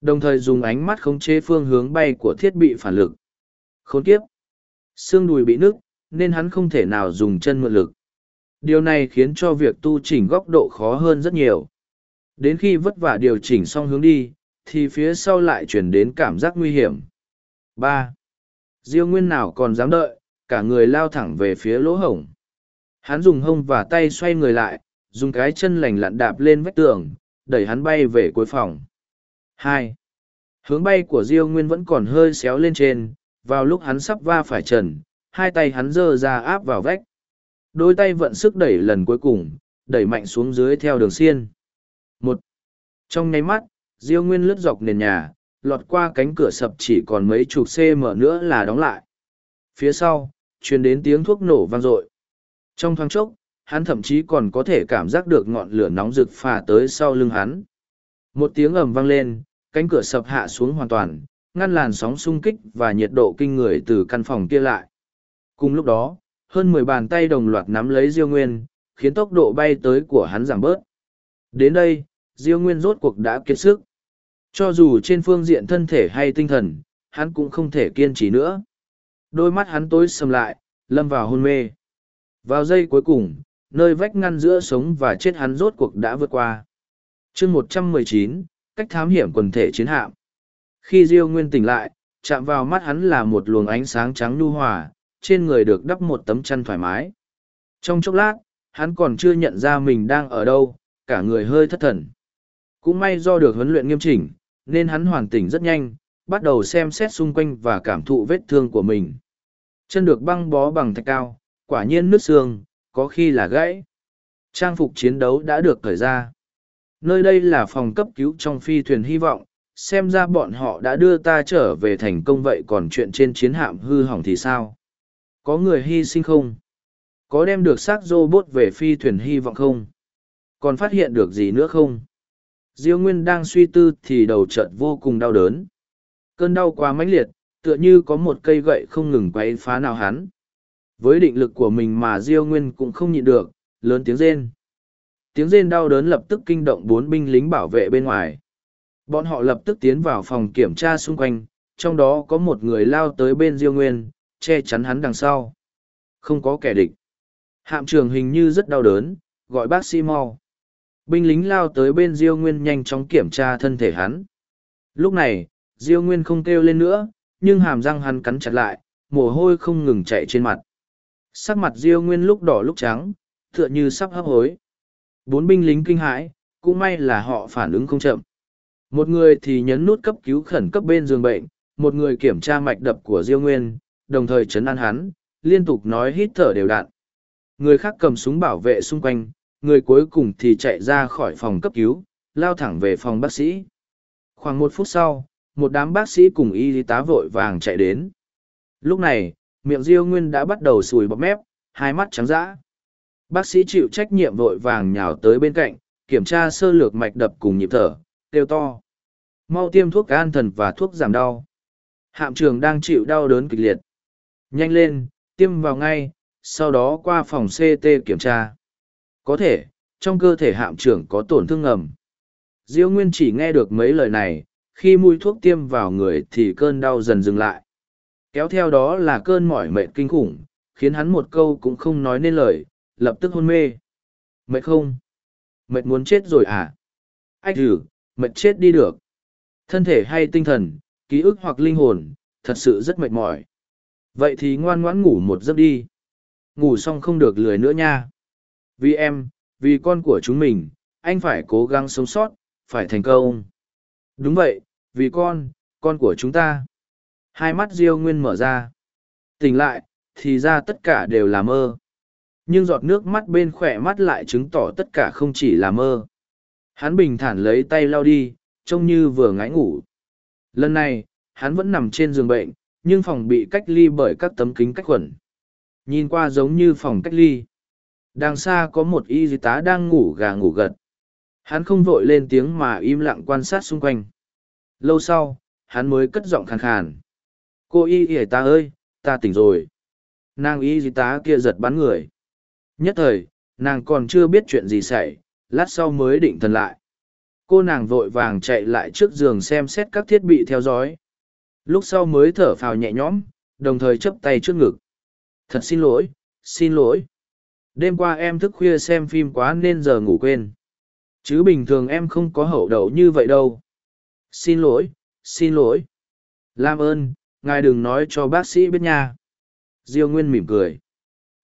Đồng thời dùng ánh mắt khống chế phương hướng bay của thiết bị phản lực. Khốn kiếp! Xương đùi bị nứt, nên hắn không thể nào dùng chân mượn lực. Điều này khiến cho việc tu chỉnh góc độ khó hơn rất nhiều. Đến khi vất vả điều chỉnh xong hướng đi, thì phía sau lại chuyển đến cảm giác nguy hiểm. ba Diêu Nguyên nào còn dám đợi, cả người lao thẳng về phía lỗ hổng. Hắn dùng hông và tay xoay người lại, dùng cái chân lành lặn đạp lên vách tường, đẩy hắn bay về cuối phòng hai Hướng bay của Diêu Nguyên vẫn còn hơi xéo lên trên, vào lúc hắn sắp va phải trần, hai tay hắn giơ ra áp vào vách. Đôi tay vận sức đẩy lần cuối cùng, đẩy mạnh xuống dưới theo đường xiên. Một. Trong nháy mắt, Diêu Nguyên lướt dọc nền nhà, lọt qua cánh cửa sập chỉ còn mấy chục cm nữa là đóng lại. Phía sau, truyền đến tiếng thuốc nổ vang dội. Trong thoáng chốc, hắn thậm chí còn có thể cảm giác được ngọn lửa nóng rực phà tới sau lưng hắn. Một tiếng ầm vang lên, cánh cửa sập hạ xuống hoàn toàn, ngăn làn sóng xung kích và nhiệt độ kinh người từ căn phòng kia lại. Cùng lúc đó, hơn mười bàn tay đồng loạt nắm lấy Diêu Nguyên, khiến tốc độ bay tới của hắn giảm bớt. Đến đây, Diêu Nguyên rốt cuộc đã kiệt sức. Cho dù trên phương diện thân thể hay tinh thần, hắn cũng không thể kiên trì nữa. Đôi mắt hắn tối sầm lại, lâm vào hôn mê. Vào giây cuối cùng, nơi vách ngăn giữa sống và chết hắn rốt cuộc đã vượt qua. chương một trăm mười chín cách thám hiểm quần thể chiến hạm. Khi Diêu Nguyên tỉnh lại, chạm vào mắt hắn là một luồng ánh sáng trắng nhu hòa, trên người được đắp một tấm chăn thoải mái. Trong chốc lát, hắn còn chưa nhận ra mình đang ở đâu, cả người hơi thất thần. Cũng may do được huấn luyện nghiêm chỉnh, nên hắn hoàn tỉnh rất nhanh, bắt đầu xem xét xung quanh và cảm thụ vết thương của mình. Chân được băng bó bằng thạch cao, quả nhiên nứt xương, có khi là gãy. Trang phục chiến đấu đã được cởi ra. Nơi đây là phòng cấp cứu trong phi thuyền hy vọng, xem ra bọn họ đã đưa ta trở về thành công vậy còn chuyện trên chiến hạm hư hỏng thì sao? Có người hy sinh không? Có đem được xác robot về phi thuyền hy vọng không? Còn phát hiện được gì nữa không? Diêu Nguyên đang suy tư thì đầu chợt vô cùng đau đớn. Cơn đau quá mãnh liệt, tựa như có một cây gậy không ngừng quay phá nào hắn. Với định lực của mình mà Diêu Nguyên cũng không nhịn được, lớn tiếng rên tiếng rên đau đớn lập tức kinh động bốn binh lính bảo vệ bên ngoài. Bọn họ lập tức tiến vào phòng kiểm tra xung quanh, trong đó có một người lao tới bên Diêu Nguyên, che chắn hắn đằng sau. Không có kẻ địch. Hạm trường hình như rất đau đớn, gọi bác sĩ mau. Binh lính lao tới bên Diêu Nguyên nhanh chóng kiểm tra thân thể hắn. Lúc này, Diêu Nguyên không kêu lên nữa, nhưng hàm răng hắn cắn chặt lại, mồ hôi không ngừng chạy trên mặt. Sắc mặt Diêu Nguyên lúc đỏ lúc trắng, tựa như sắp hấp hối. Bốn binh lính kinh hãi, cũng may là họ phản ứng không chậm. Một người thì nhấn nút cấp cứu khẩn cấp bên giường bệnh, một người kiểm tra mạch đập của Diêu Nguyên, đồng thời chấn an hắn, liên tục nói hít thở đều đặn. Người khác cầm súng bảo vệ xung quanh, người cuối cùng thì chạy ra khỏi phòng cấp cứu, lao thẳng về phòng bác sĩ. Khoảng một phút sau, một đám bác sĩ cùng y tá vội vàng chạy đến. Lúc này, miệng Diêu Nguyên đã bắt đầu sùi bọt mép, hai mắt trắng dã. Bác sĩ chịu trách nhiệm vội vàng nhào tới bên cạnh, kiểm tra sơ lược mạch đập cùng nhịp thở, kêu to. Mau tiêm thuốc an thần và thuốc giảm đau. Hạm trường đang chịu đau đớn kịch liệt. Nhanh lên, tiêm vào ngay, sau đó qua phòng CT kiểm tra. Có thể, trong cơ thể hạm trưởng có tổn thương ngầm. Diêu Nguyên chỉ nghe được mấy lời này, khi mùi thuốc tiêm vào người thì cơn đau dần dừng lại. Kéo theo đó là cơn mỏi mệt kinh khủng, khiến hắn một câu cũng không nói nên lời, lập tức hôn mê. Mệt không? Mệt muốn chết rồi à? Ách thử, mệt chết đi được. Thân thể hay tinh thần, ký ức hoặc linh hồn, thật sự rất mệt mỏi. Vậy thì ngoan ngoãn ngủ một giấc đi. Ngủ xong không được lười nữa nha. Vì em, vì con của chúng mình, anh phải cố gắng sống sót, phải thành công. Đúng vậy, vì con, con của chúng ta. Hai mắt Diêu Nguyên mở ra. Tỉnh lại, thì ra tất cả đều là mơ. Nhưng giọt nước mắt bên khỏe mắt lại chứng tỏ tất cả không chỉ là mơ. Hắn bình thản lấy tay lau đi, trông như vừa ngái ngủ. Lần này, hắn vẫn nằm trên giường bệnh, nhưng phòng bị cách ly bởi các tấm kính cách khuẩn. Nhìn qua giống như phòng cách ly. Đằng xa có một y tá đang ngủ gà ngủ gật. Hắn không vội lên tiếng mà im lặng quan sát xung quanh. Lâu sau, hắn mới cất giọng khàn khàn. Cô y y tá ơi, ta tỉnh rồi. Nàng y tá kia giật bắn người. Nhất thời, nàng còn chưa biết chuyện gì xảy, lát sau mới định thần lại. Cô nàng vội vàng chạy lại trước giường xem xét các thiết bị theo dõi. Lúc sau mới thở phào nhẹ nhõm, đồng thời chấp tay trước ngực. Thật xin lỗi, xin lỗi. Đêm qua em thức khuya xem phim quá nên giờ ngủ quên. Chứ bình thường em không có hậu đậu như vậy đâu. Xin lỗi, xin lỗi. Làm ơn, ngài đừng nói cho bác sĩ biết nha. Diêu Nguyên mỉm cười.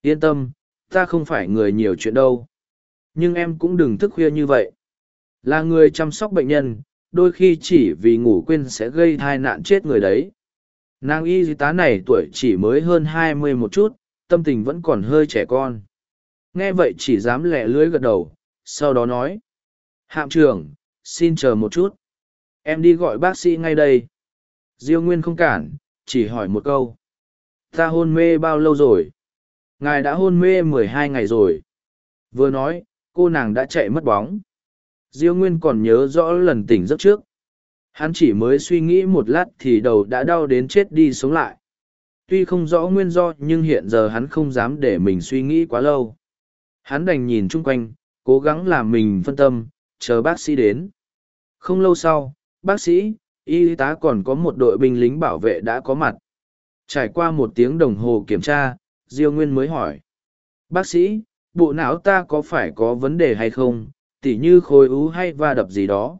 Yên tâm, ta không phải người nhiều chuyện đâu. Nhưng em cũng đừng thức khuya như vậy. Là người chăm sóc bệnh nhân, đôi khi chỉ vì ngủ quên sẽ gây thai nạn chết người đấy. Nàng y tá này tuổi chỉ mới hơn hai mươi một chút, tâm tình vẫn còn hơi trẻ con. Nghe vậy chỉ dám lẹ lưới gật đầu, sau đó nói. Hạm trưởng, xin chờ một chút. Em đi gọi bác sĩ ngay đây. Diêu Nguyên không cản, chỉ hỏi một câu. Ta hôn mê bao lâu rồi? Ngài đã hôn mê mười hai ngày rồi. Vừa nói, cô nàng đã chạy mất bóng. Diêu Nguyên còn nhớ rõ lần tỉnh giấc trước. Hắn chỉ mới suy nghĩ một lát thì đầu đã đau đến chết đi sống lại. Tuy không rõ nguyên do nhưng hiện giờ hắn không dám để mình suy nghĩ quá lâu. Hắn đành nhìn chung quanh, cố gắng làm mình phân tâm, chờ bác sĩ đến. Không lâu sau, bác sĩ, y tá còn có một đội binh lính bảo vệ đã có mặt. Trải qua một tiếng đồng hồ kiểm tra, Diêu Nguyên mới hỏi. Bác sĩ, bộ não ta có phải có vấn đề hay không, tỉ như khối ú hay va đập gì đó?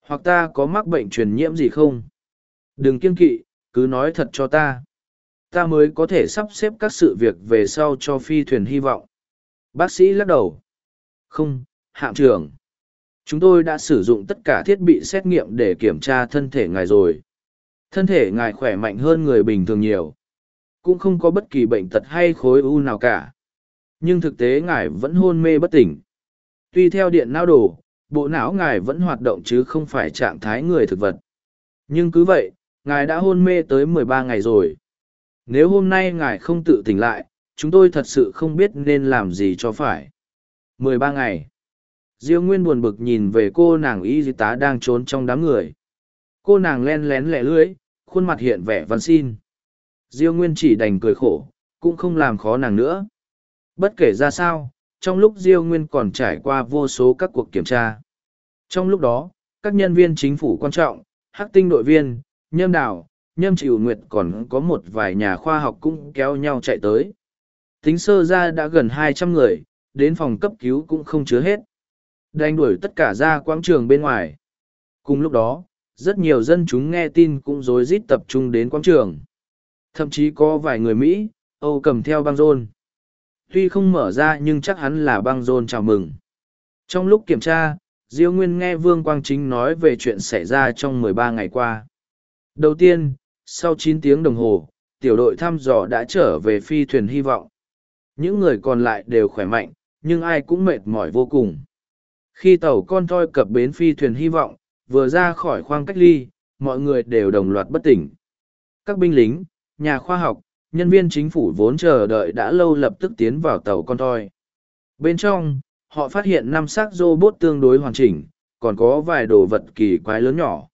Hoặc ta có mắc bệnh truyền nhiễm gì không? Đừng kiêng kỵ, cứ nói thật cho ta. Ta mới có thể sắp xếp các sự việc về sau cho phi thuyền hy vọng. Bác sĩ lắc đầu. Không, hạm trưởng. Chúng tôi đã sử dụng tất cả thiết bị xét nghiệm để kiểm tra thân thể ngài rồi. Thân thể ngài khỏe mạnh hơn người bình thường nhiều. Cũng không có bất kỳ bệnh tật hay khối u nào cả. Nhưng thực tế ngài vẫn hôn mê bất tỉnh. Tuy theo điện não đồ, bộ não ngài vẫn hoạt động chứ không phải trạng thái người thực vật. Nhưng cứ vậy, ngài đã hôn mê tới 13 ngày rồi. Nếu hôm nay ngài không tự tỉnh lại, chúng tôi thật sự không biết nên làm gì cho phải. 13 ngày. Diêu Nguyên buồn bực nhìn về cô nàng y tá đang trốn trong đám người. Cô nàng len lén lẻ lưỡi, khuôn mặt hiện vẻ văn xin. Diêu Nguyên chỉ đành cười khổ, cũng không làm khó nàng nữa. Bất kể ra sao, trong lúc Diêu Nguyên còn trải qua vô số các cuộc kiểm tra. Trong lúc đó, các nhân viên chính phủ quan trọng, hắc tinh đội viên, nhâm đảo, nhâm chịu nguyệt còn có một vài nhà khoa học cũng kéo nhau chạy tới. Tính sơ ra đã gần hai trăm người, đến phòng cấp cứu cũng không chứa hết. Đành đuổi tất cả ra quảng trường bên ngoài. Cùng lúc đó, rất nhiều dân chúng nghe tin cũng rối rít tập trung đến quảng trường. Thậm chí có vài người Mỹ, Âu cầm theo băng rôn. Tuy không mở ra nhưng chắc hắn là băng rôn chào mừng. Trong lúc kiểm tra, Diêu Nguyên nghe Vương Quang Chính nói về chuyện xảy ra trong 13 ngày qua. Đầu tiên, sau 9 tiếng đồng hồ, tiểu đội thăm dò đã trở về phi thuyền hy vọng. Những người còn lại đều khỏe mạnh, nhưng ai cũng mệt mỏi vô cùng. Khi tàu con toi cập bến phi thuyền hy vọng, vừa ra khỏi khoang cách ly, mọi người đều đồng loạt bất tỉnh. Các binh lính, nhà khoa học, nhân viên chính phủ vốn chờ đợi đã lâu lập tức tiến vào tàu con toi. Bên trong, họ phát hiện năm xác robot tương đối hoàn chỉnh, còn có vài đồ vật kỳ quái lớn nhỏ.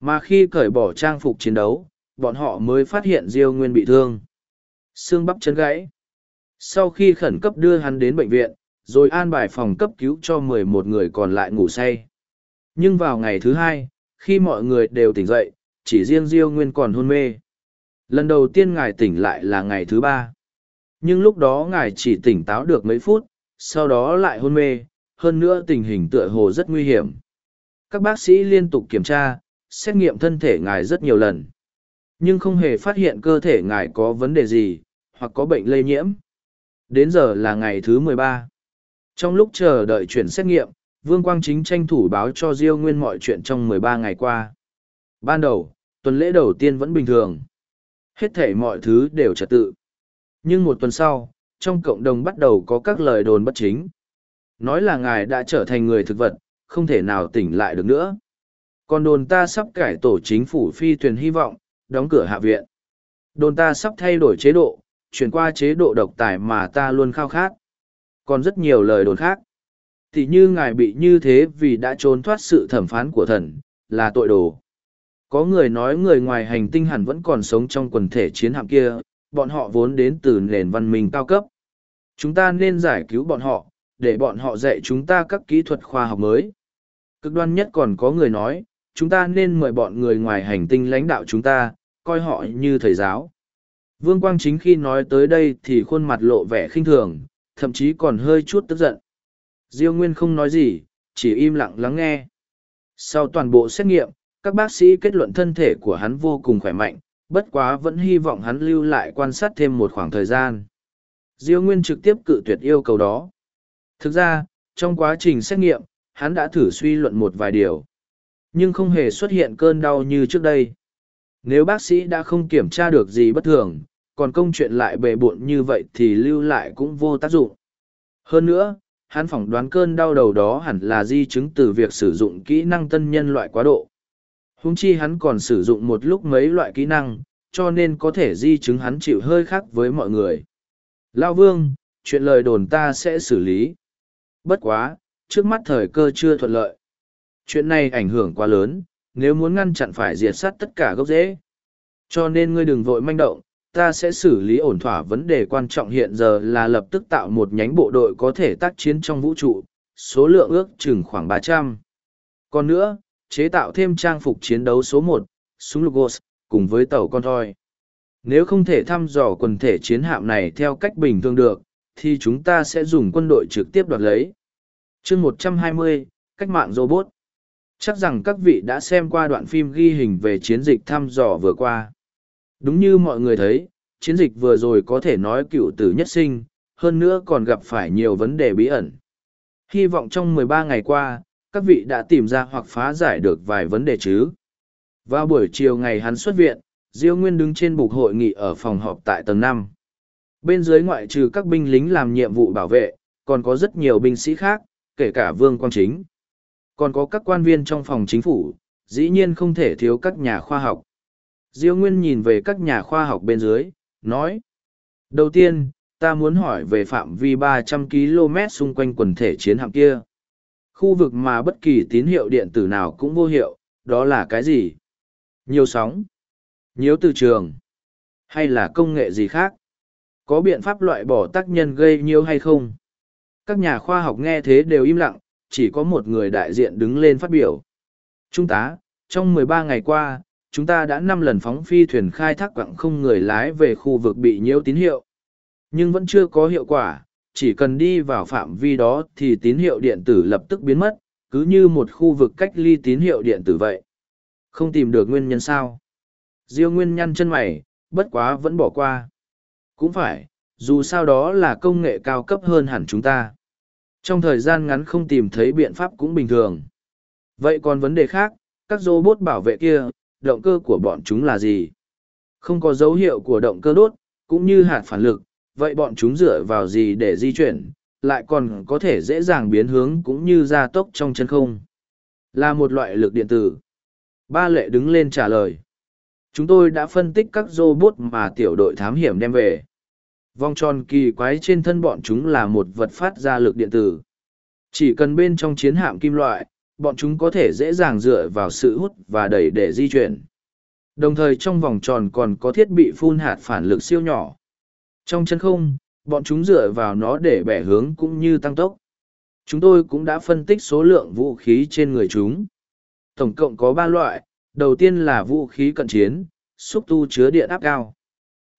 Mà khi cởi bỏ trang phục chiến đấu, bọn họ mới phát hiện Diêu Nguyên bị thương. Xương bắp chân gãy. Sau khi khẩn cấp đưa hắn đến bệnh viện, rồi an bài phòng cấp cứu cho mười một người còn lại ngủ say. Nhưng vào ngày thứ hai, khi mọi người đều tỉnh dậy, chỉ riêng Diêu Nguyên còn hôn mê. Lần đầu tiên ngài tỉnh lại là ngày thứ ba. Nhưng lúc đó ngài chỉ tỉnh táo được mấy phút, sau đó lại hôn mê, hơn nữa tình hình tựa hồ rất nguy hiểm. Các bác sĩ liên tục kiểm tra, xét nghiệm thân thể ngài rất nhiều lần. Nhưng không hề phát hiện cơ thể ngài có vấn đề gì, hoặc có bệnh lây nhiễm. Đến giờ là ngày thứ mười ba. Trong lúc chờ đợi chuyển xét nghiệm, Vương Quang Chính tranh thủ báo cho Diêu Nguyên mọi chuyện trong mười ba ngày qua. Ban đầu, tuần lễ đầu tiên vẫn bình thường. Hết thể mọi thứ đều trật tự. Nhưng một tuần sau, trong cộng đồng bắt đầu có các lời đồn bất chính. Nói là ngài đã trở thành người thực vật, không thể nào tỉnh lại được nữa. Còn đồn ta sắp cải tổ chính phủ phi thuyền hy vọng, đóng cửa hạ viện. Đồn ta sắp thay đổi chế độ, chuyển qua chế độ độc tài mà ta luôn khao khát. Còn rất nhiều lời đồn khác. Thì như ngài bị như thế vì đã trốn thoát sự thẩm phán của thần, là tội đồ. Có người nói người ngoài hành tinh hẳn vẫn còn sống trong quần thể chiến hạm kia, bọn họ vốn đến từ nền văn minh cao cấp. Chúng ta nên giải cứu bọn họ, để bọn họ dạy chúng ta các kỹ thuật khoa học mới. Cực đoan nhất còn có người nói, chúng ta nên mời bọn người ngoài hành tinh lãnh đạo chúng ta, coi họ như thầy giáo. Vương Quang chính khi nói tới đây thì khuôn mặt lộ vẻ khinh thường, thậm chí còn hơi chút tức giận. Diêu Nguyên không nói gì, chỉ im lặng lắng nghe. Sau toàn bộ xét nghiệm, các bác sĩ kết luận thân thể của hắn vô cùng khỏe mạnh, bất quá vẫn hy vọng hắn lưu lại quan sát thêm một khoảng thời gian. Diêu Nguyên trực tiếp cự tuyệt yêu cầu đó. Thực ra, trong quá trình xét nghiệm, hắn đã thử suy luận một vài điều. Nhưng không hề xuất hiện cơn đau như trước đây. Nếu bác sĩ đã không kiểm tra được gì bất thường, còn công chuyện lại bề bộn như vậy thì lưu lại cũng vô tác dụng. Hơn nữa, hắn phỏng đoán cơn đau đầu đó hẳn là di chứng từ việc sử dụng kỹ năng tân nhân loại quá độ. Húng chi hắn còn sử dụng một lúc mấy loại kỹ năng, cho nên có thể di chứng hắn chịu hơi khác với mọi người. Lao vương, chuyện lời đồn ta sẽ xử lý. Bất quá, trước mắt thời cơ chưa thuận lợi. Chuyện này ảnh hưởng quá lớn, nếu muốn ngăn chặn phải diệt sát tất cả gốc rễ. Cho nên ngươi đừng vội manh động, ta sẽ xử lý ổn thỏa vấn đề quan trọng hiện giờ là lập tức tạo một nhánh bộ đội có thể tác chiến trong vũ trụ, số lượng ước chừng khoảng ba trăm. Còn nữa, chế tạo thêm trang phục chiến đấu số một, súng Lugos, cùng với tàu con thoi. Nếu không thể thăm dò quần thể chiến hạm này theo cách bình thường được, thì chúng ta sẽ dùng quân đội trực tiếp đoạt lấy. chương 120, cách mạng robot. Chắc rằng các vị đã xem qua đoạn phim ghi hình về chiến dịch thăm dò vừa qua. Đúng như mọi người thấy, chiến dịch vừa rồi có thể nói cựu tử nhất sinh, hơn nữa còn gặp phải nhiều vấn đề bí ẩn. Hy vọng trong 13 ngày qua, các vị đã tìm ra hoặc phá giải được vài vấn đề chứ. Vào buổi chiều ngày hắn xuất viện, Diêu Nguyên đứng trên bục hội nghị ở phòng họp tại tầng năm. Bên dưới ngoại trừ các binh lính làm nhiệm vụ bảo vệ, còn có rất nhiều binh sĩ khác, kể cả Vương Quang Chính. Còn có các quan viên trong phòng chính phủ, dĩ nhiên không thể thiếu các nhà khoa học. Diêu Nguyên nhìn về các nhà khoa học bên dưới, nói. Đầu tiên, ta muốn hỏi về phạm vi 300 km xung quanh quần thể chiến hạm kia. Khu vực mà bất kỳ tín hiệu điện tử nào cũng vô hiệu, đó là cái gì? Nhiều sóng, nhiều từ trường, hay là công nghệ gì khác? Có biện pháp loại bỏ tác nhân gây nhiễu hay không? Các nhà khoa học nghe thế đều im lặng, chỉ có một người đại diện đứng lên phát biểu. Trung tá, trong 13 ngày qua, chúng ta đã năm lần phóng phi thuyền khai thác quặng không người lái về khu vực bị nhiễu tín hiệu. Nhưng vẫn chưa có hiệu quả, chỉ cần đi vào phạm vi đó thì tín hiệu điện tử lập tức biến mất, cứ như một khu vực cách ly tín hiệu điện tử vậy. Không tìm được nguyên nhân sao? Diêu Nguyên nhăn chân mày, bất quá vẫn bỏ qua. Cũng phải, dù sao đó là công nghệ cao cấp hơn hẳn chúng ta. Trong thời gian ngắn không tìm thấy biện pháp cũng bình thường. Vậy còn vấn đề khác, các robot bảo vệ kia, động cơ của bọn chúng là gì? Không có dấu hiệu của động cơ đốt, cũng như hạt phản lực, vậy bọn chúng dựa vào gì để di chuyển, lại còn có thể dễ dàng biến hướng cũng như gia tốc trong chân không. Là một loại lực điện tử. Ba lệ đứng lên trả lời. Chúng tôi đã phân tích các robot mà tiểu đội thám hiểm đem về. Vòng tròn kỳ quái trên thân bọn chúng là một vật phát ra lực điện tử. Chỉ cần bên trong chiến hạm kim loại, bọn chúng có thể dễ dàng dựa vào sự hút và đẩy để di chuyển. Đồng thời trong vòng tròn còn có thiết bị phun hạt phản lực siêu nhỏ. Trong chân không, bọn chúng dựa vào nó để bẻ hướng cũng như tăng tốc. Chúng tôi cũng đã phân tích số lượng vũ khí trên người chúng. Tổng cộng có ba loại, đầu tiên là vũ khí cận chiến, xúc tu chứa điện áp cao.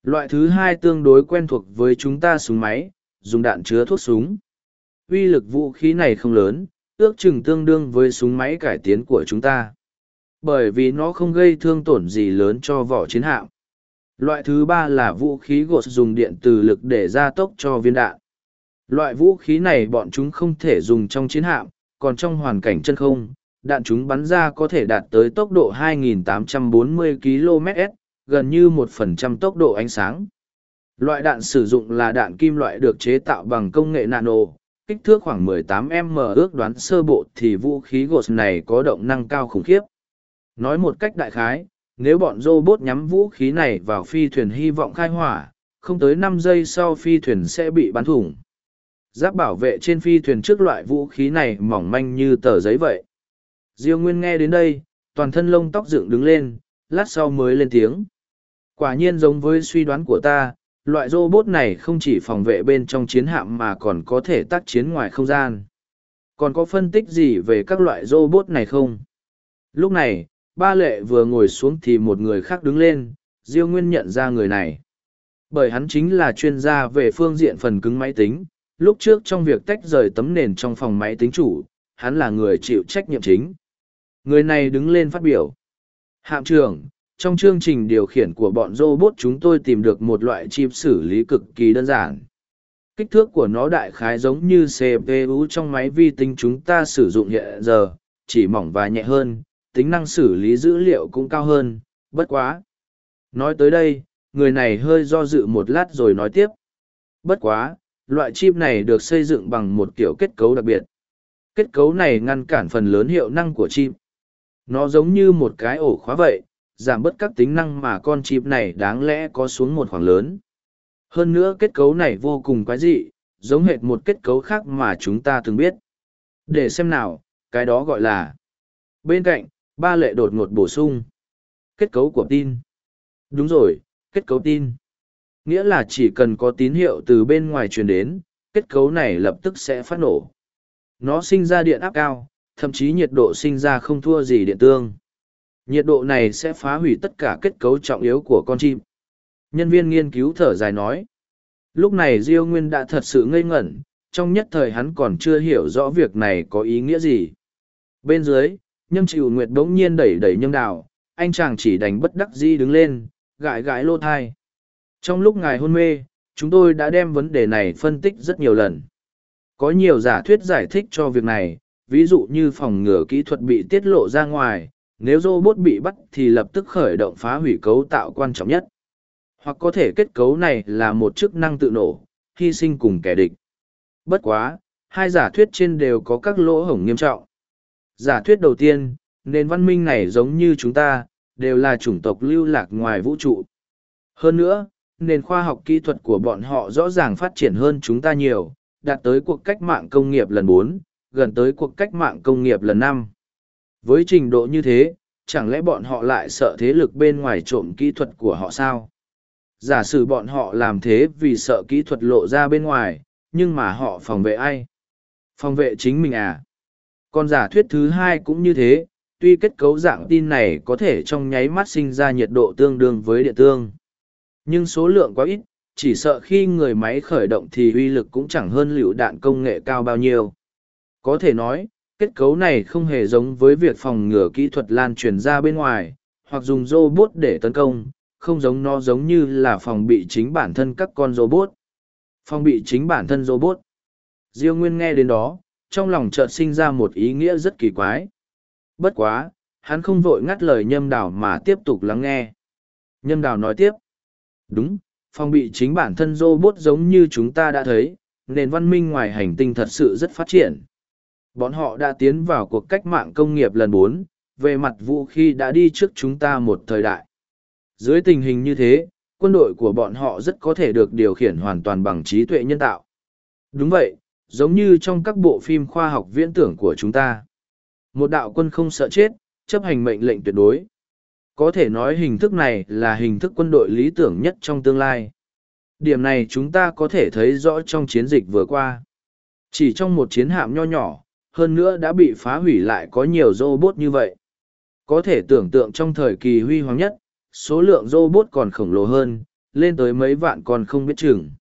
Loại thứ hai tương đối quen thuộc với chúng ta súng máy, dùng đạn chứa thuốc súng. Uy lực vũ khí này không lớn, ước chừng tương đương với súng máy cải tiến của chúng ta. Bởi vì nó không gây thương tổn gì lớn cho vỏ chiến hạm. Loại thứ ba là vũ khí gột dùng điện từ lực để gia tốc cho viên đạn. Loại vũ khí này bọn chúng không thể dùng trong chiến hạm, còn trong hoàn cảnh chân không, đạn chúng bắn ra có thể đạt tới tốc độ 2.840 km/s, gần như 1% tốc độ ánh sáng. Loại đạn sử dụng là đạn kim loại được chế tạo bằng công nghệ nano, kích thước khoảng 18m ước đoán sơ bộ thì vũ khí gột này có động năng cao khủng khiếp. Nói một cách đại khái, nếu bọn robot nhắm vũ khí này vào phi thuyền hy vọng khai hỏa, không tới năm giây sau phi thuyền sẽ bị bắn thủng. Giáp bảo vệ trên phi thuyền trước loại vũ khí này mỏng manh như tờ giấy vậy. Diêu Nguyên nghe đến đây, toàn thân lông tóc dựng đứng lên, lát sau mới lên tiếng. Quả nhiên giống với suy đoán của ta, loại robot này không chỉ phòng vệ bên trong chiến hạm mà còn có thể tác chiến ngoài không gian. Còn có phân tích gì về các loại robot này không? Lúc này, ba lệ vừa ngồi xuống thì một người khác đứng lên, Diêu Nguyên nhận ra người này. Bởi hắn chính là chuyên gia về phương diện phần cứng máy tính, lúc trước trong việc tách rời tấm nền trong phòng máy tính chủ, hắn là người chịu trách nhiệm chính. Người này đứng lên phát biểu. Hạm trưởng, trong chương trình điều khiển của bọn robot chúng tôi tìm được một loại chip xử lý cực kỳ đơn giản. Kích thước của nó đại khái giống như CPU trong máy vi tính chúng ta sử dụng hiện giờ, chỉ mỏng và nhẹ hơn, tính năng xử lý dữ liệu cũng cao hơn, bất quá. Nói tới đây, người này hơi do dự một lát rồi nói tiếp. Bất quá, loại chip này được xây dựng bằng một kiểu kết cấu đặc biệt. Kết cấu này ngăn cản phần lớn hiệu năng của chip. Nó giống như một cái ổ khóa vậy, giảm bớt các tính năng mà con chip này đáng lẽ có xuống một khoảng lớn. Hơn nữa kết cấu này vô cùng quái dị, giống hệt một kết cấu khác mà chúng ta từng biết. Để xem nào, cái đó gọi là. Bên cạnh, ba lệ đột ngột bổ sung. Kết cấu của tin. Đúng rồi, kết cấu tin. Nghĩa là chỉ cần có tín hiệu từ bên ngoài truyền đến, kết cấu này lập tức sẽ phát nổ. Nó sinh ra điện áp cao, thậm chí nhiệt độ sinh ra không thua gì điện tương. Nhiệt độ này sẽ phá hủy tất cả kết cấu trọng yếu của con chim. Nhân viên nghiên cứu thở dài nói. Lúc này Diêu Nguyên đã thật sự ngây ngẩn, trong nhất thời hắn còn chưa hiểu rõ việc này có ý nghĩa gì. Bên dưới, nhâm chịu nguyệt bỗng nhiên đẩy đẩy nhâm đào, anh chàng chỉ đành bất đắc dĩ đứng lên, gãi gãi lô thai. Trong lúc ngài hôn mê, chúng tôi đã đem vấn đề này phân tích rất nhiều lần. Có nhiều giả thuyết giải thích cho việc này, ví dụ như phòng ngừa kỹ thuật bị tiết lộ ra ngoài, nếu robot bị bắt thì lập tức khởi động phá hủy cấu tạo quan trọng nhất. Hoặc có thể kết cấu này là một chức năng tự nổ, hy sinh cùng kẻ địch. Bất quá, hai giả thuyết trên đều có các lỗ hổng nghiêm trọng. Giả thuyết đầu tiên, nền văn minh này giống như chúng ta, đều là chủng tộc lưu lạc ngoài vũ trụ. Hơn nữa, nền khoa học kỹ thuật của bọn họ rõ ràng phát triển hơn chúng ta nhiều, đạt tới cuộc cách mạng công nghiệp lần bốn, gần tới cuộc cách mạng công nghiệp lần năm. Với trình độ như thế, chẳng lẽ bọn họ lại sợ thế lực bên ngoài trộm kỹ thuật của họ sao? Giả sử bọn họ làm thế vì sợ kỹ thuật lộ ra bên ngoài, nhưng mà họ phòng vệ ai? Phòng vệ chính mình à? Còn giả thuyết thứ hai cũng như thế, tuy kết cấu dạng tin này có thể trong nháy mắt sinh ra nhiệt độ tương đương với địa tương. Nhưng số lượng quá ít, chỉ sợ khi người máy khởi động thì uy lực cũng chẳng hơn lựu đạn công nghệ cao bao nhiêu. Có thể nói, kết cấu này không hề giống với việc phòng ngừa kỹ thuật lan truyền ra bên ngoài, hoặc dùng robot để tấn công, không giống nó giống như là phòng bị chính bản thân các con robot. Phòng bị chính bản thân robot. Diêu Nguyên nghe đến đó, trong lòng chợt sinh ra một ý nghĩa rất kỳ quái. Bất quá, hắn không vội ngắt lời nhâm đào mà tiếp tục lắng nghe. Nhâm đào nói tiếp. Đúng, phòng bị chính bản thân robot giống như chúng ta đã thấy, nền văn minh ngoài hành tinh thật sự rất phát triển. Bọn họ đã tiến vào cuộc cách mạng công nghiệp lần bốn, về mặt vũ khí đã đi trước chúng ta một thời đại. Dưới tình hình như thế, quân đội của bọn họ rất có thể được điều khiển hoàn toàn bằng trí tuệ nhân tạo. Đúng vậy, giống như trong các bộ phim khoa học viễn tưởng của chúng ta. Một đạo quân không sợ chết, chấp hành mệnh lệnh tuyệt đối. Có thể nói hình thức này là hình thức quân đội lý tưởng nhất trong tương lai. Điểm này chúng ta có thể thấy rõ trong chiến dịch vừa qua. Chỉ trong một chiến hạm nho nhỏ, hơn nữa đã bị phá hủy lại có nhiều robot như vậy. Có thể tưởng tượng trong thời kỳ huy hoàng nhất, số lượng robot còn khổng lồ hơn, lên tới mấy vạn còn không biết chừng.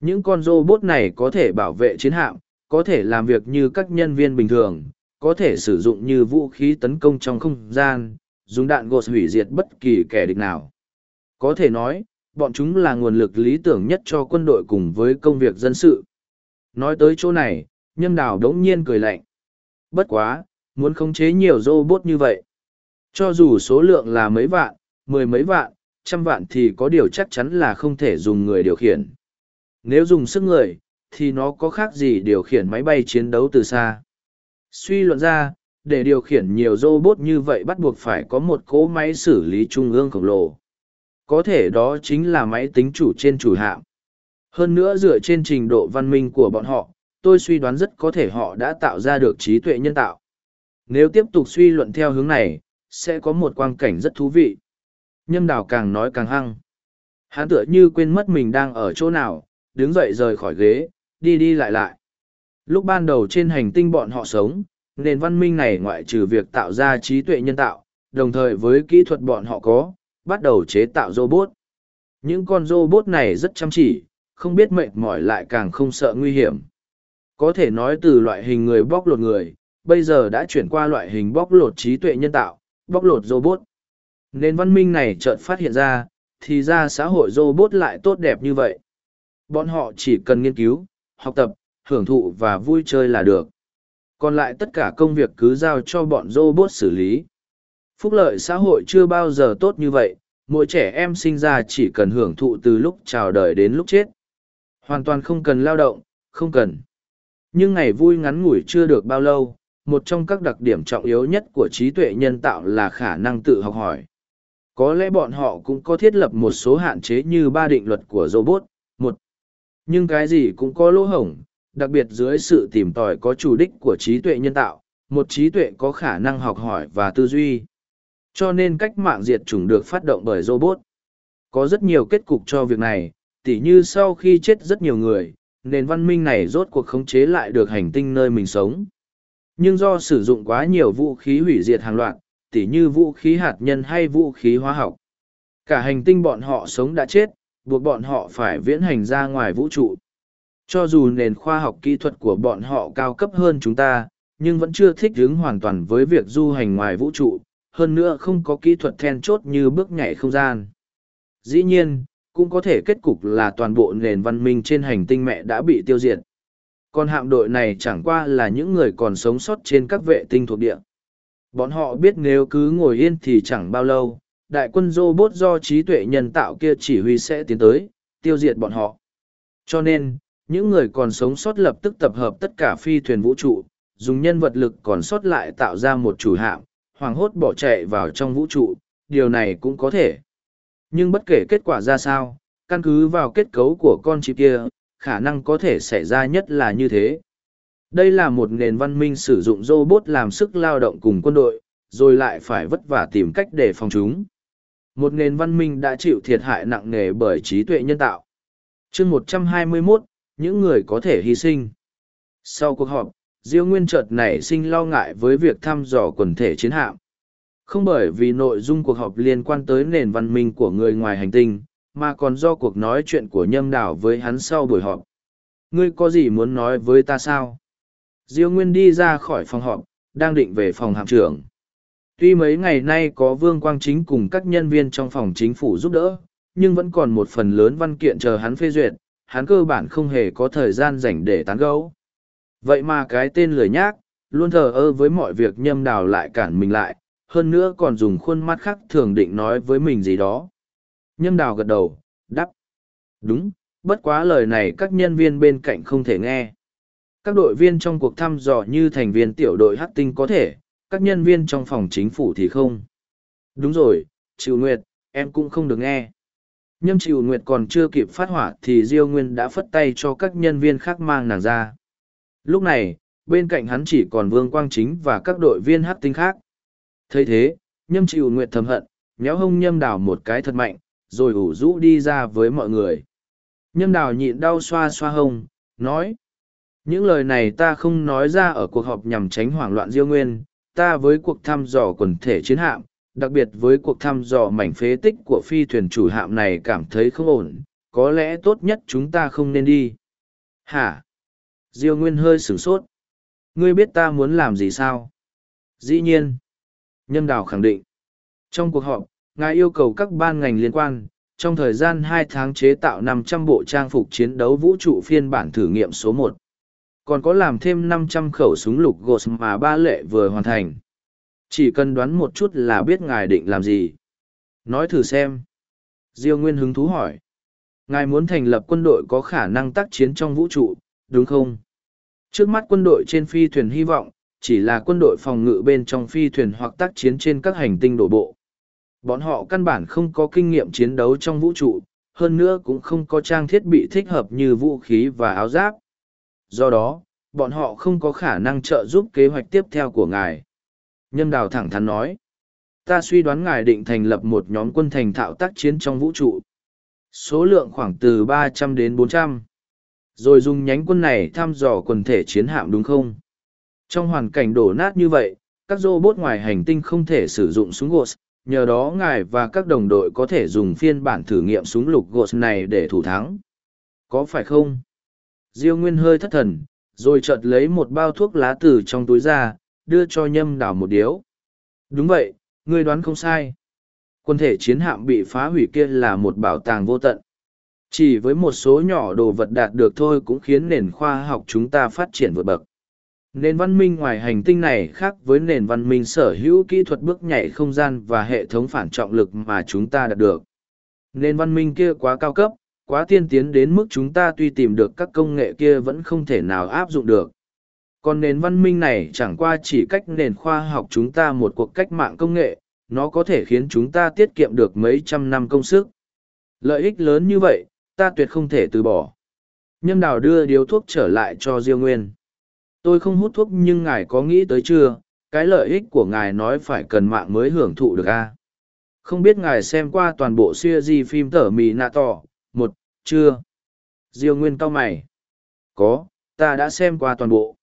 Những con robot này có thể bảo vệ chiến hạm, có thể làm việc như các nhân viên bình thường, có thể sử dụng như vũ khí tấn công trong không gian, dùng đạn gột hủy diệt bất kỳ kẻ địch nào. Có thể nói, bọn chúng là nguồn lực lý tưởng nhất cho quân đội cùng với công việc dân sự. Nói tới chỗ này, nhâm đào đống nhiên cười lạnh. Bất quá, muốn khống chế nhiều robot như vậy. Cho dù số lượng là mấy vạn, mười mấy vạn, trăm vạn thì có điều chắc chắn là không thể dùng người điều khiển. Nếu dùng sức người, thì nó có khác gì điều khiển máy bay chiến đấu từ xa. Suy luận ra, để điều khiển nhiều robot như vậy bắt buộc phải có một cỗ máy xử lý trung ương khổng lồ. Có thể đó chính là máy tính chủ trên chủ hạm. Hơn nữa dựa trên trình độ văn minh của bọn họ, tôi suy đoán rất có thể họ đã tạo ra được trí tuệ nhân tạo. Nếu tiếp tục suy luận theo hướng này, sẽ có một quang cảnh rất thú vị. Nhâm đào càng nói càng hăng. Hắn tựa như quên mất mình đang ở chỗ nào, đứng dậy rời khỏi ghế, đi đi lại lại. Lúc ban đầu trên hành tinh bọn họ sống, nền văn minh này ngoại trừ việc tạo ra trí tuệ nhân tạo, đồng thời với kỹ thuật bọn họ có, bắt đầu chế tạo robot. Những con robot này rất chăm chỉ, không biết mệt mỏi lại càng không sợ nguy hiểm. Có thể nói từ loại hình người bóc lột người, bây giờ đã chuyển qua loại hình bóc lột trí tuệ nhân tạo, bóc lột robot. Nền văn minh này chợt phát hiện ra, thì ra xã hội robot lại tốt đẹp như vậy. Bọn họ chỉ cần nghiên cứu, học tập, hưởng thụ và vui chơi là được. Còn lại tất cả công việc cứ giao cho bọn robot xử lý. Phúc lợi xã hội chưa bao giờ tốt như vậy, mỗi trẻ em sinh ra chỉ cần hưởng thụ từ lúc chào đời đến lúc chết. Hoàn toàn không cần lao động, không cần. Nhưng ngày vui ngắn ngủi chưa được bao lâu, một trong các đặc điểm trọng yếu nhất của trí tuệ nhân tạo là khả năng tự học hỏi. Có lẽ bọn họ cũng có thiết lập một số hạn chế như ba định luật của robot. Nhưng cái gì cũng có lỗ hổng, đặc biệt dưới sự tìm tòi có chủ đích của trí tuệ nhân tạo, một trí tuệ có khả năng học hỏi và tư duy. Cho nên cách mạng diệt chủng được phát động bởi robot. Có rất nhiều kết cục cho việc này, tỉ như sau khi chết rất nhiều người, nền văn minh này rốt cuộc khống chế lại được hành tinh nơi mình sống. Nhưng do sử dụng quá nhiều vũ khí hủy diệt hàng loạt, tỉ như vũ khí hạt nhân hay vũ khí hóa học. Cả hành tinh bọn họ sống đã chết, buộc bọn họ phải viễn hành ra ngoài vũ trụ. Cho dù nền khoa học kỹ thuật của bọn họ cao cấp hơn chúng ta, nhưng vẫn chưa thích ứng hoàn toàn với việc du hành ngoài vũ trụ, hơn nữa không có kỹ thuật then chốt như bước nhảy không gian. Dĩ nhiên, cũng có thể kết cục là toàn bộ nền văn minh trên hành tinh mẹ đã bị tiêu diệt. Còn hạm đội này chẳng qua là những người còn sống sót trên các vệ tinh thuộc địa. Bọn họ biết nếu cứ ngồi yên thì chẳng bao lâu, đại quân robot do trí tuệ nhân tạo kia chỉ huy sẽ tiến tới, tiêu diệt bọn họ. Cho nên, những người còn sống sót lập tức tập hợp tất cả phi thuyền vũ trụ, dùng nhân vật lực còn sót lại tạo ra một chủ hạm, hoàng hốt bỏ chạy vào trong vũ trụ, điều này cũng có thể. Nhưng bất kể kết quả ra sao, căn cứ vào kết cấu của con chip kia, khả năng có thể xảy ra nhất là như thế. Đây là một nền văn minh sử dụng robot làm sức lao động cùng quân đội, rồi lại phải vất vả tìm cách để phòng chúng. Một nền văn minh đã chịu thiệt hại nặng nề bởi trí tuệ nhân tạo. chương 121, những người có thể hy sinh. Sau cuộc họp, Diêu Nguyên chợt nảy sinh lo ngại với việc thăm dò quần thể chiến hạm. Không bởi vì nội dung cuộc họp liên quan tới nền văn minh của người ngoài hành tinh, mà còn do cuộc nói chuyện của nhâm đảo với hắn sau buổi họp. Ngươi có gì muốn nói với ta sao? Diêu Nguyên đi ra khỏi phòng họp, đang định về phòng hạm trưởng. Tuy mấy ngày nay có Vương Quang Chính cùng các nhân viên trong phòng chính phủ giúp đỡ, nhưng vẫn còn một phần lớn văn kiện chờ hắn phê duyệt, hắn cơ bản không hề có thời gian dành để tán gẫu. Vậy mà cái tên lười nhác, luôn thờ ơ với mọi việc nhâm đào lại cản mình lại, hơn nữa còn dùng khuôn mắt khác thường định nói với mình gì đó. Nhâm đào gật đầu, đắp. Đúng, bất quá lời này các nhân viên bên cạnh không thể nghe. Các đội viên trong cuộc thăm dò như thành viên tiểu đội hát tinh có thể, các nhân viên trong phòng chính phủ thì không. Đúng rồi, Triệu Nguyệt, em cũng không được nghe. Nhâm Triệu Nguyệt còn chưa kịp phát hỏa thì Diêu Nguyên đã phất tay cho các nhân viên khác mang nàng ra. Lúc này, bên cạnh hắn chỉ còn Vương Quang Chính và các đội viên hát tinh khác. thấy thế, Nhâm Triệu Nguyệt thầm hận, nhéo hông Nhâm Đào một cái thật mạnh, rồi ủ rũ đi ra với mọi người. Nhâm Đào nhịn đau xoa xoa hông, nói. Những lời này ta không nói ra ở cuộc họp nhằm tránh hoảng loạn Diêu Nguyên, ta với cuộc thăm dò quần thể chiến hạm, đặc biệt với cuộc thăm dò mảnh phế tích của phi thuyền chủ hạm này cảm thấy không ổn, có lẽ tốt nhất chúng ta không nên đi. Hả? Diêu Nguyên hơi sửng sốt. Ngươi biết ta muốn làm gì sao? Dĩ nhiên. Nhâm Đào khẳng định. Trong cuộc họp, ngài yêu cầu các ban ngành liên quan, trong thời gian hai tháng chế tạo 500 bộ trang phục chiến đấu vũ trụ phiên bản thử nghiệm số một còn có làm thêm 500 khẩu súng lục gột mà ba lệ vừa hoàn thành. Chỉ cần đoán một chút là biết ngài định làm gì. Nói thử xem. Diêu Nguyên hứng thú hỏi. Ngài muốn thành lập quân đội có khả năng tác chiến trong vũ trụ, đúng không? Trước mắt quân đội trên phi thuyền hy vọng, chỉ là quân đội phòng ngự bên trong phi thuyền hoặc tác chiến trên các hành tinh đổ bộ. Bọn họ căn bản không có kinh nghiệm chiến đấu trong vũ trụ, hơn nữa cũng không có trang thiết bị thích hợp như vũ khí và áo giáp do đó, bọn họ không có khả năng trợ giúp kế hoạch tiếp theo của ngài. Nhân đào thẳng thắn nói, ta suy đoán ngài định thành lập một nhóm quân thành thạo tác chiến trong vũ trụ. Số lượng khoảng từ ba trăm đến bốn trăm. Rồi dùng nhánh quân này thăm dò quần thể chiến hạm đúng không? Trong hoàn cảnh đổ nát như vậy, các robot ngoài hành tinh không thể sử dụng súng gos nhờ đó ngài và các đồng đội có thể dùng phiên bản thử nghiệm súng lục gos này để thủ thắng. Có phải không? Diêu Nguyên hơi thất thần, rồi chợt lấy một bao thuốc lá từ trong túi ra, đưa cho nhâm đảo một điếu. Đúng vậy, ngươi đoán không sai. Quân thể chiến hạm bị phá hủy kia là một bảo tàng vô tận. Chỉ với một số nhỏ đồ vật đạt được thôi cũng khiến nền khoa học chúng ta phát triển vượt bậc. Nền văn minh ngoài hành tinh này khác với nền văn minh sở hữu kỹ thuật bước nhảy không gian và hệ thống phản trọng lực mà chúng ta đạt được. Nền văn minh kia quá cao cấp, quá tiên tiến đến mức chúng ta tuy tìm được các công nghệ kia vẫn không thể nào áp dụng được. Còn nền văn minh này chẳng qua chỉ cách nền khoa học chúng ta một cuộc cách mạng công nghệ, nó có thể khiến chúng ta tiết kiệm được mấy trăm năm công sức. Lợi ích lớn như vậy, ta tuyệt không thể từ bỏ. Nhâm đào đưa điếu thuốc trở lại cho diêu nguyên. Tôi không hút thuốc nhưng ngài có nghĩ tới chưa? Cái lợi ích của ngài nói phải cần mạng mới hưởng thụ được a à? không biết ngài xem qua toàn bộ siêu di phim tở mì nạ tỏ, một chưa? Diêu nguyên cau mày. Có, ta đã xem qua toàn bộ.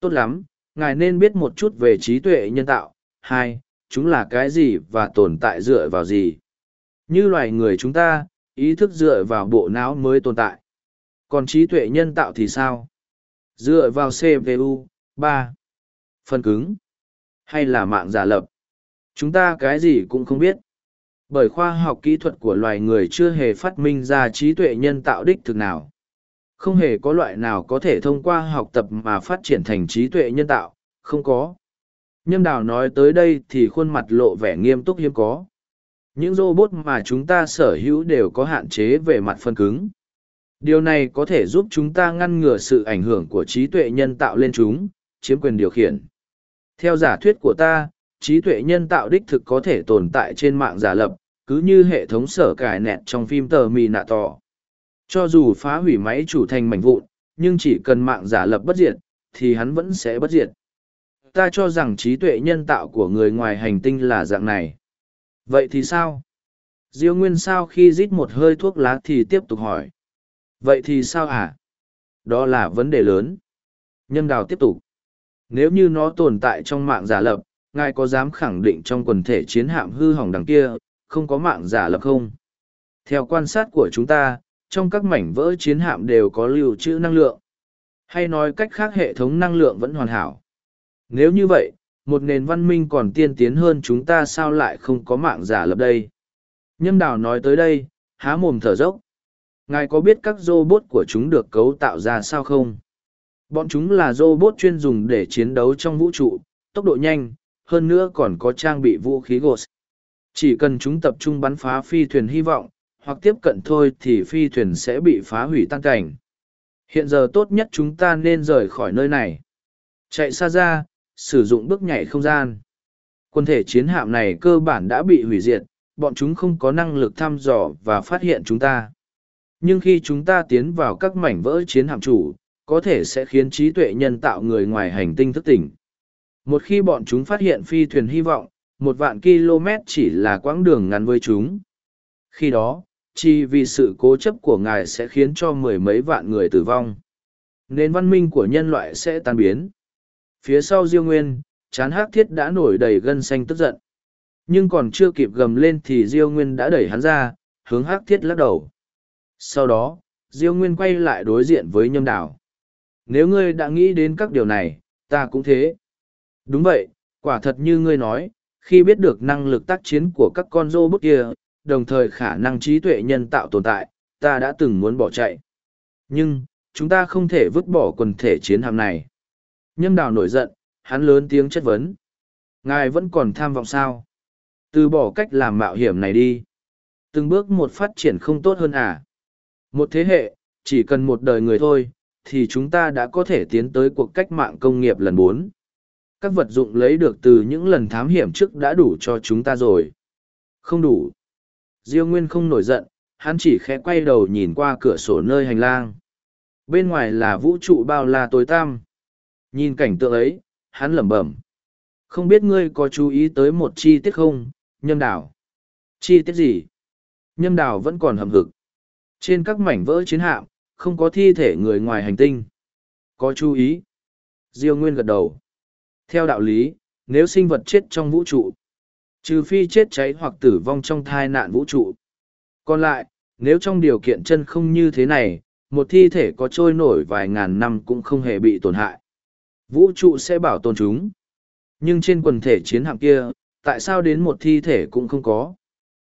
Tốt lắm, ngài nên biết một chút về trí tuệ nhân tạo. Hai, chúng là cái gì và tồn tại dựa vào gì? Như loài người chúng ta, ý thức dựa vào bộ não mới tồn tại. Còn trí tuệ nhân tạo thì sao? Dựa vào cpu ba. Phần cứng. Hay là mạng giả lập? Chúng ta cái gì cũng không biết bởi khoa học kỹ thuật của loài người chưa hề phát minh ra trí tuệ nhân tạo đích thực nào. Không hề có loại nào có thể thông qua học tập mà phát triển thành trí tuệ nhân tạo, không có. Nhâm đào nói tới đây thì khuôn mặt lộ vẻ nghiêm túc hiếm có. Những robot mà chúng ta sở hữu đều có hạn chế về mặt phân cứng. Điều này có thể giúp chúng ta ngăn ngừa sự ảnh hưởng của trí tuệ nhân tạo lên chúng, chiếm quyền điều khiển. Theo giả thuyết của ta trí tuệ nhân tạo đích thực có thể tồn tại trên mạng giả lập, cứ như hệ thống sở cải nẹt trong phim tờ mì nạ tỏ. Cho dù phá hủy máy chủ thành mảnh vụn, nhưng chỉ cần mạng giả lập bất diệt, thì hắn vẫn sẽ bất diệt. Ta cho rằng trí tuệ nhân tạo của người ngoài hành tinh là dạng này. Vậy thì sao? Diêu Nguyên sao khi rít một hơi thuốc lá thì tiếp tục hỏi. Vậy thì sao hả? Đó là vấn đề lớn. Nhân đào tiếp tục. Nếu như nó tồn tại trong mạng giả lập, ngài có dám khẳng định trong quần thể chiến hạm hư hỏng đằng kia, không có mạng giả lập không? Theo quan sát của chúng ta, trong các mảnh vỡ chiến hạm đều có lưu trữ năng lượng. Hay nói cách khác hệ thống năng lượng vẫn hoàn hảo. Nếu như vậy, một nền văn minh còn tiên tiến hơn chúng ta sao lại không có mạng giả lập đây? Nhâm đào nói tới đây, há mồm thở dốc. Ngài có biết các robot của chúng được cấu tạo ra sao không? Bọn chúng là robot chuyên dùng để chiến đấu trong vũ trụ, tốc độ nhanh, hơn nữa còn có trang bị vũ khí Ghost. Chỉ cần chúng tập trung bắn phá phi thuyền hy vọng, hoặc tiếp cận thôi thì phi thuyền sẽ bị phá hủy tan cảnh. Hiện giờ tốt nhất chúng ta nên rời khỏi nơi này. Chạy xa ra, sử dụng bước nhảy không gian. Quân thể chiến hạm này cơ bản đã bị hủy diệt, bọn chúng không có năng lực thăm dò và phát hiện chúng ta. Nhưng khi chúng ta tiến vào các mảnh vỡ chiến hạm chủ, có thể sẽ khiến trí tuệ nhân tạo người ngoài hành tinh thức tỉnh. Một khi bọn chúng phát hiện phi thuyền hy vọng, một vạn km chỉ là quãng đường ngắn với chúng. Khi đó, chỉ vì sự cố chấp của ngài sẽ khiến cho mười mấy vạn người tử vong. Nên văn minh của nhân loại sẽ tan biến. Phía sau Diêu Nguyên, chán hắc thiết đã nổi đầy gân xanh tức giận. Nhưng còn chưa kịp gầm lên thì Diêu Nguyên đã đẩy hắn ra, hướng hắc thiết lắc đầu. Sau đó, Diêu Nguyên quay lại đối diện với nhâm đảo. Nếu ngươi đã nghĩ đến các điều này, ta cũng thế. Đúng vậy, quả thật như ngươi nói, khi biết được năng lực tác chiến của các con robot kia, đồng thời khả năng trí tuệ nhân tạo tồn tại, ta đã từng muốn bỏ chạy. Nhưng, chúng ta không thể vứt bỏ quần thể chiến hạm này. Nhâm đào nổi giận, hắn lớn tiếng chất vấn. Ngài vẫn còn tham vọng sao? Từ bỏ cách làm mạo hiểm này đi. Từng bước một phát triển không tốt hơn à? Một thế hệ, chỉ cần một đời người thôi, thì chúng ta đã có thể tiến tới cuộc cách mạng công nghiệp lần bốn. Các vật dụng lấy được từ những lần thám hiểm trước đã đủ cho chúng ta rồi. Không đủ. Diêu Nguyên không nổi giận, hắn chỉ khẽ quay đầu nhìn qua cửa sổ nơi hành lang. Bên ngoài là vũ trụ bao la tối tăm. Nhìn cảnh tượng ấy, hắn lẩm bẩm. Không biết ngươi có chú ý tới một chi tiết không, nhâm đảo. Chi tiết gì? Nhâm đảo vẫn còn hầm hực. Trên các mảnh vỡ chiến hạm, không có thi thể người ngoài hành tinh. Có chú ý. Diêu Nguyên gật đầu. Theo đạo lý, nếu sinh vật chết trong vũ trụ, trừ phi chết cháy hoặc tử vong trong thai nạn vũ trụ. Còn lại, nếu trong điều kiện chân không như thế này, một thi thể có trôi nổi vài ngàn năm cũng không hề bị tổn hại. Vũ trụ sẽ bảo tồn chúng. Nhưng trên quần thể chiến hạm kia, tại sao đến một thi thể cũng không có?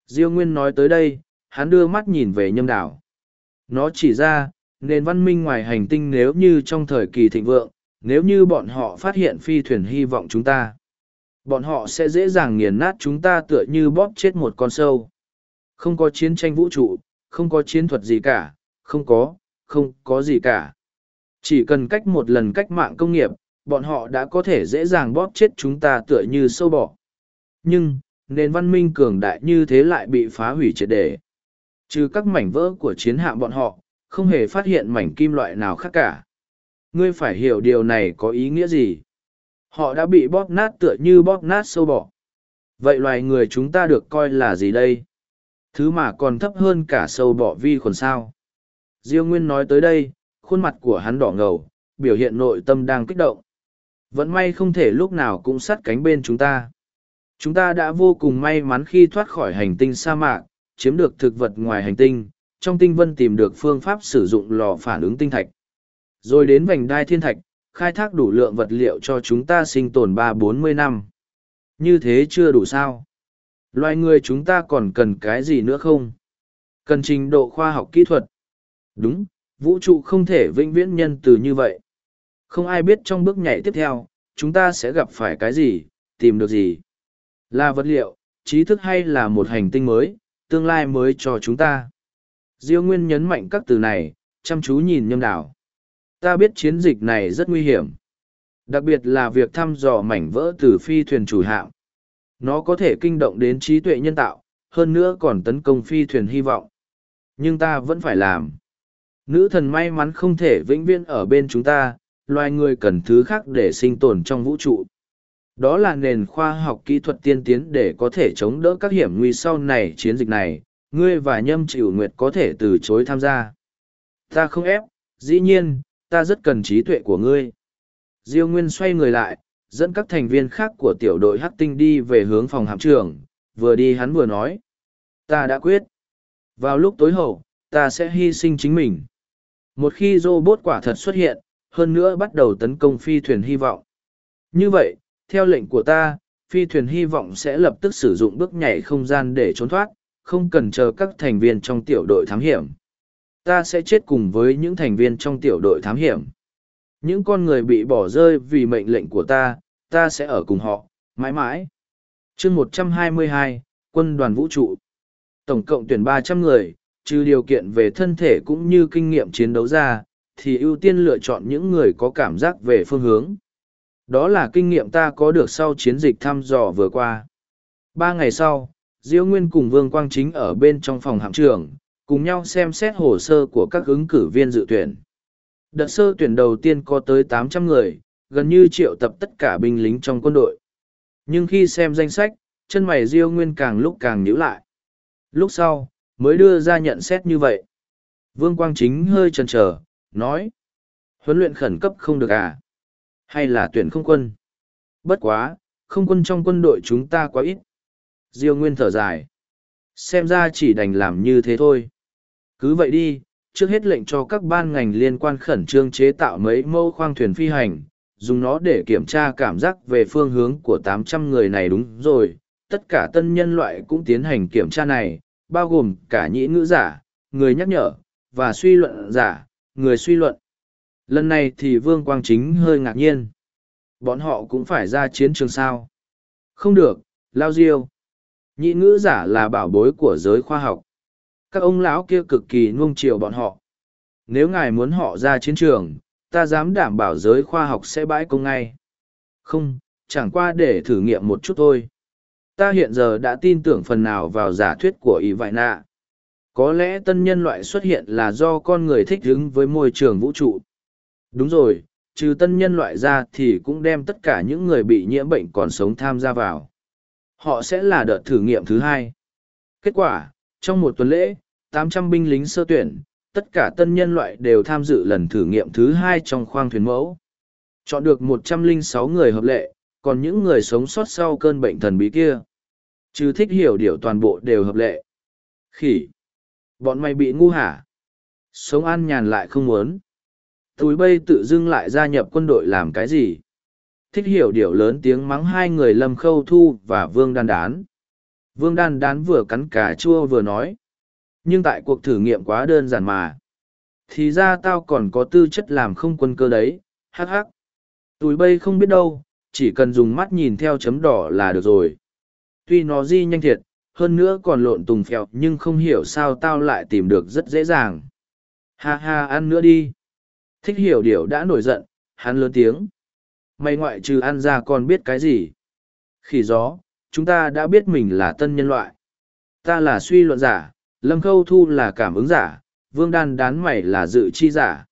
Diêu Nguyên nói tới đây, hắn đưa mắt nhìn về nhâm đảo. Nó chỉ ra, nền văn minh ngoài hành tinh nếu như trong thời kỳ thịnh vượng, nếu như bọn họ phát hiện phi thuyền hy vọng chúng ta, bọn họ sẽ dễ dàng nghiền nát chúng ta tựa như bóp chết một con sâu. Không có chiến tranh vũ trụ, không có chiến thuật gì cả, không có, không có gì cả. Chỉ cần cách một lần cách mạng công nghiệp, bọn họ đã có thể dễ dàng bóp chết chúng ta tựa như sâu bọ. Nhưng, nền văn minh cường đại như thế lại bị phá hủy triệt để. Trừ các mảnh vỡ của chiến hạm bọn họ, không hề phát hiện mảnh kim loại nào khác cả. Ngươi phải hiểu điều này có ý nghĩa gì. Họ đã bị bóp nát tựa như bóp nát sâu bọ. Vậy loài người chúng ta được coi là gì đây? Thứ mà còn thấp hơn cả sâu bọ vi khuẩn sao. Diêu Nguyên nói tới đây, khuôn mặt của hắn đỏ ngầu, biểu hiện nội tâm đang kích động. Vẫn may không thể lúc nào cũng sát cánh bên chúng ta. Chúng ta đã vô cùng may mắn khi thoát khỏi hành tinh sa mạc, chiếm được thực vật ngoài hành tinh, trong tinh vân tìm được phương pháp sử dụng lò phản ứng tinh thạch. Rồi đến vành đai thiên thạch, khai thác đủ lượng vật liệu cho chúng ta sinh tồn ba bốn mươi năm. Như thế chưa đủ sao? Loài người chúng ta còn cần cái gì nữa không? Cần trình độ khoa học kỹ thuật. Đúng, vũ trụ không thể vĩnh viễn nhân từ như vậy. Không ai biết trong bước nhảy tiếp theo, chúng ta sẽ gặp phải cái gì, tìm được gì. Là vật liệu, trí thức hay là một hành tinh mới, tương lai mới cho chúng ta. Diêu Nguyên nhấn mạnh các từ này, chăm chú nhìn nhâm đảo. Ta biết chiến dịch này rất nguy hiểm. Đặc biệt là việc thăm dò mảnh vỡ từ phi thuyền chủ hạm. Nó có thể kinh động đến trí tuệ nhân tạo, hơn nữa còn tấn công phi thuyền hy vọng. Nhưng ta vẫn phải làm. Nữ thần may mắn không thể vĩnh viễn ở bên chúng ta, loài người cần thứ khác để sinh tồn trong vũ trụ. Đó là nền khoa học kỹ thuật tiên tiến để có thể chống đỡ các hiểm nguy sau này chiến dịch này, ngươi và nhâm chịu nguyệt có thể từ chối tham gia. Ta không ép, dĩ nhiên, ta rất cần trí tuệ của ngươi. Diêu Nguyên xoay người lại, dẫn các thành viên khác của tiểu đội Hắc Tinh đi về hướng phòng hạm trưởng, vừa đi hắn vừa nói. Ta đã quyết. Vào lúc tối hậu, ta sẽ hy sinh chính mình. Một khi robot quả thật xuất hiện, hơn nữa bắt đầu tấn công phi thuyền hy vọng. Như vậy, theo lệnh của ta, phi thuyền hy vọng sẽ lập tức sử dụng bước nhảy không gian để trốn thoát, không cần chờ các thành viên trong tiểu đội thám hiểm. Ta sẽ chết cùng với những thành viên trong tiểu đội thám hiểm. Những con người bị bỏ rơi vì mệnh lệnh của ta, ta sẽ ở cùng họ, mãi mãi. chương 122, Quân đoàn vũ trụ. Tổng cộng tuyển 300 người, trừ điều kiện về thân thể cũng như kinh nghiệm chiến đấu ra, thì ưu tiên lựa chọn những người có cảm giác về phương hướng. Đó là kinh nghiệm ta có được sau chiến dịch thăm dò vừa qua. Ba ngày sau, diễu Nguyên cùng Vương Quang Chính ở bên trong phòng hạm trưởng, cùng nhau xem xét hồ sơ của các ứng cử viên dự tuyển. Đợt sơ tuyển đầu tiên có tới 800 người, gần như triệu tập tất cả binh lính trong quân đội. Nhưng khi xem danh sách, chân mày Diêu Nguyên càng lúc càng nhíu lại. Lúc sau, mới đưa ra nhận xét như vậy. Vương Quang Chính hơi chần chờ, nói. Huấn luyện khẩn cấp không được à? Hay là tuyển không quân? Bất quá, không quân trong quân đội chúng ta quá ít. Diêu Nguyên thở dài. Xem ra chỉ đành làm như thế thôi. Cứ vậy đi, trước hết lệnh cho các ban ngành liên quan khẩn trương chế tạo mấy mẫu khoang thuyền phi hành, dùng nó để kiểm tra cảm giác về phương hướng của 800 người này đúng rồi. Tất cả tân nhân loại cũng tiến hành kiểm tra này, bao gồm cả nhĩ ngữ giả, người nhắc nhở, và suy luận giả, người suy luận. Lần này thì Vương Quang Chính hơi ngạc nhiên. Bọn họ cũng phải ra chiến trường sao. Không được, lao diêu. Nhĩ ngữ giả là bảo bối của giới khoa học. Các ông lão kia cực kỳ nuông chiều bọn họ. Nếu ngài muốn họ ra chiến trường, ta dám đảm bảo giới khoa học sẽ bãi công ngay. Không, chẳng qua để thử nghiệm một chút thôi. Ta hiện giờ đã tin tưởng phần nào vào giả thuyết của y vại nạ. Có lẽ tân nhân loại xuất hiện là do con người thích ứng với môi trường vũ trụ. Đúng rồi trừ tân nhân loại ra thì cũng đem tất cả những người bị nhiễm bệnh còn sống tham gia vào. Họ sẽ là đợt thử nghiệm thứ hai. Kết quả trong một tuần lễ 800 binh lính sơ tuyển, tất cả tân nhân loại đều tham dự lần thử nghiệm thứ hai trong khoang thuyền mẫu chọn được 106 người hợp lệ, còn những người sống sót sau cơn bệnh thần bí kia Chứ thích hiểu điều toàn bộ đều hợp lệ. Khỉ. Bọn mày bị ngu hả? Sống an nhàn lại không muốn. Túi bây tự dưng lại gia nhập quân đội làm cái gì? Thích hiểu điều lớn tiếng mắng hai người Lâm Khâu Thu và Vương Đan Đán. Vương Đan Đán vừa cắn cà chua vừa nói. Nhưng tại cuộc thử nghiệm quá đơn giản mà. Thì ra tao còn có tư chất làm không quân cơ đấy, hắc hắc. Túi bây không biết đâu, chỉ cần dùng mắt nhìn theo chấm đỏ là được rồi tuy nó di nhanh thiệt hơn nữa còn lộn tùng phèo nhưng không hiểu sao tao lại tìm được rất dễ dàng ha ha ăn nữa đi thích hiểu điều đã nổi giận hắn lớn tiếng mày ngoại trừ ăn ra còn biết cái gì khỉ gió chúng ta đã biết mình là tân nhân loại. Ta là suy luận giả, lâm khâu thu là cảm ứng giả, vương đan đán mày là dự chi giả.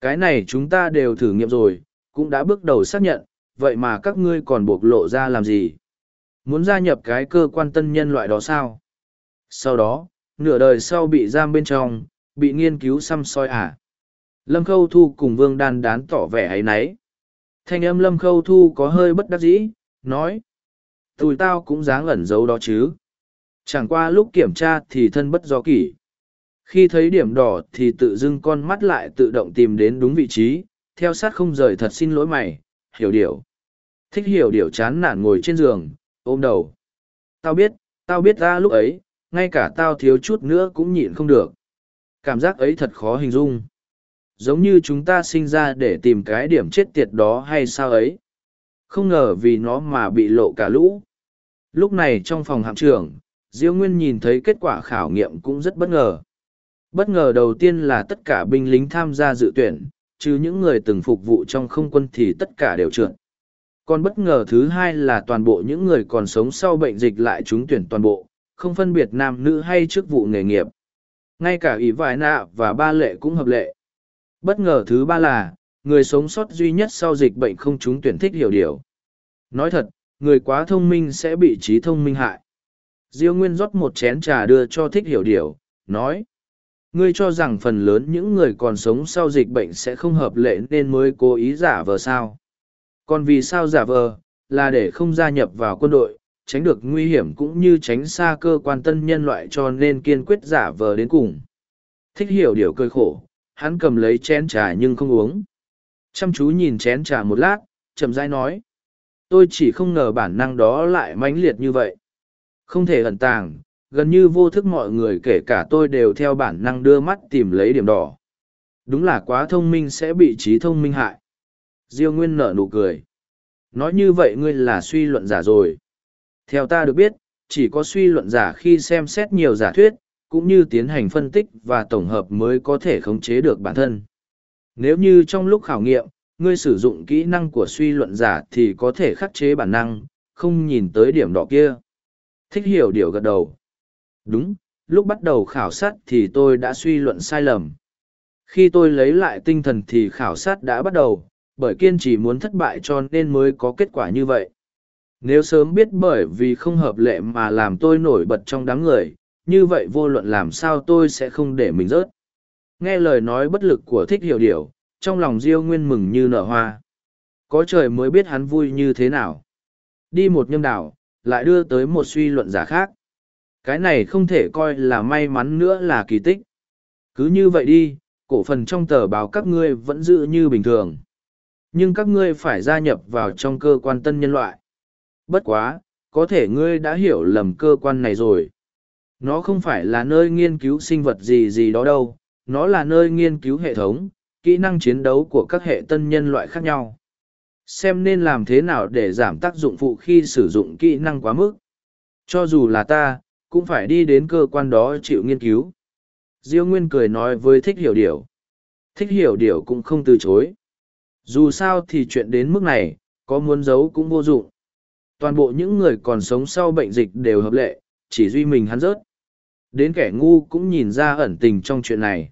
Cái này chúng ta đều thử nghiệm rồi, cũng đã bước đầu xác nhận, vậy mà các ngươi còn buộc lộ ra làm gì? Muốn gia nhập cái cơ quan tân nhân loại đó sao? Sau đó, nửa đời sau bị giam bên trong, bị nghiên cứu xăm soi à. lâm khâu thu cùng vương đan đán tỏ vẻ ấy náy thanh âm lâm khâu thu có hơi bất đắc dĩ, nói tùi tao cũng dáng ẩn giấu đó chứ chẳng qua lúc kiểm tra thì thân bất do kỷ khi thấy điểm đỏ thì tự dưng con mắt lại tự động tìm đến đúng vị trí theo sát không rời thật xin lỗi mày hiểu điều thích hiểu điều chán nản ngồi trên giường ôm đầu. Tao biết, tao biết ra lúc ấy, ngay cả tao thiếu chút nữa cũng nhịn không được. Cảm giác ấy thật khó hình dung. Giống như chúng ta sinh ra để tìm cái điểm chết tiệt đó hay sao ấy. Không ngờ vì nó mà bị lộ cả lũ. Lúc này trong phòng hạm trưởng, Diêu Nguyên nhìn thấy kết quả khảo nghiệm cũng rất bất ngờ. Bất ngờ đầu tiên là tất cả binh lính tham gia dự tuyển, trừ những người từng phục vụ trong không quân thì tất cả đều trượt. Còn bất ngờ thứ hai là toàn bộ những người còn sống sau bệnh dịch lại trúng tuyển toàn bộ, không phân biệt nam nữ hay chức vụ nghề nghiệp. Ngay cả ý vải nạ và ba lệ cũng hợp lệ. Bất ngờ thứ ba là, người sống sót duy nhất sau dịch bệnh không trúng tuyển thích hiểu điều. Nói thật, người quá thông minh sẽ bị trí thông minh hại. Diêu Nguyên rót một chén trà đưa cho thích hiểu điều, nói. Ngươi cho rằng phần lớn những người còn sống sau dịch bệnh sẽ không hợp lệ nên mới cố ý giả vờ sao. Còn vì sao giả vờ, là để không gia nhập vào quân đội, tránh được nguy hiểm cũng như tránh xa cơ quan tân nhân loại cho nên kiên quyết giả vờ đến cùng. Thích hiểu điều cơi khổ, hắn cầm lấy chén trà nhưng không uống. Chăm chú nhìn chén trà một lát, chậm rãi nói. Tôi chỉ không ngờ bản năng đó lại mãnh liệt như vậy. Không thể ẩn tàng, gần như vô thức mọi người kể cả tôi đều theo bản năng đưa mắt tìm lấy điểm đỏ. Đúng là quá thông minh sẽ bị trí thông minh hại. Diêu Nguyên nở nụ cười. Nói như vậy ngươi là suy luận giả rồi. Theo ta được biết, chỉ có suy luận giả khi xem xét nhiều giả thuyết, cũng như tiến hành phân tích và tổng hợp mới có thể khống chế được bản thân. Nếu như trong lúc khảo nghiệm, ngươi sử dụng kỹ năng của suy luận giả thì có thể khắc chế bản năng, không nhìn tới điểm đỏ kia. Thích hiểu điều gật đầu. Đúng, lúc bắt đầu khảo sát thì tôi đã suy luận sai lầm. Khi tôi lấy lại tinh thần thì khảo sát đã bắt đầu, bởi kiên trì muốn thất bại cho nên mới có kết quả như vậy. Nếu sớm biết bởi vì không hợp lệ mà làm tôi nổi bật trong đám người, như vậy vô luận làm sao tôi sẽ không để mình rớt. Nghe lời nói bất lực của thích hiểu điều, trong lòng Diêu Nguyên mừng như nở hoa. Có trời mới biết hắn vui như thế nào. Đi một nhâm đảo, lại đưa tới một suy luận giả khác. Cái này không thể coi là may mắn nữa là kỳ tích. Cứ như vậy đi, cổ phần trong tờ báo các ngươi vẫn giữ như bình thường. Nhưng các ngươi phải gia nhập vào trong cơ quan tân nhân loại. Bất quá, có thể ngươi đã hiểu lầm cơ quan này rồi. Nó không phải là nơi nghiên cứu sinh vật gì gì đó đâu, nó là nơi nghiên cứu hệ thống, kỹ năng chiến đấu của các hệ tân nhân loại khác nhau. Xem nên làm thế nào để giảm tác dụng phụ khi sử dụng kỹ năng quá mức. Cho dù là ta, cũng phải đi đến cơ quan đó chịu nghiên cứu. Diêu Nguyên cười nói với Thích Hiểu Điểu. Thích Hiểu Điểu cũng không từ chối. Dù sao thì chuyện đến mức này, có muốn giấu cũng vô dụng. Toàn bộ những người còn sống sau bệnh dịch đều hợp lệ, chỉ duy mình hắn rớt. Đến kẻ ngu cũng nhìn ra ẩn tình trong chuyện này.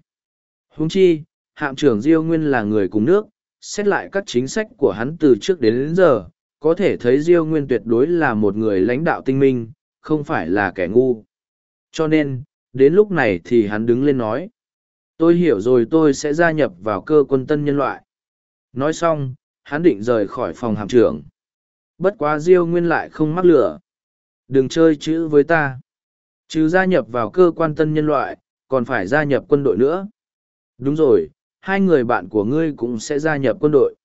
Huống chi, hạm trưởng Diêu Nguyên là người cùng nước, xét lại các chính sách của hắn từ trước đến, đến giờ, có thể thấy Diêu Nguyên tuyệt đối là một người lãnh đạo tinh minh, không phải là kẻ ngu. Cho nên, đến lúc này thì hắn đứng lên nói. Tôi hiểu rồi tôi sẽ gia nhập vào cơ quân tân nhân loại. Nói xong, hắn định rời khỏi phòng hạm trưởng. Bất quá Diêu Nguyên lại không mắc lửa. Đừng chơi chữ với ta. Chứ gia nhập vào cơ quan tân nhân loại, còn phải gia nhập quân đội nữa. Đúng rồi, hai người bạn của ngươi cũng sẽ gia nhập quân đội.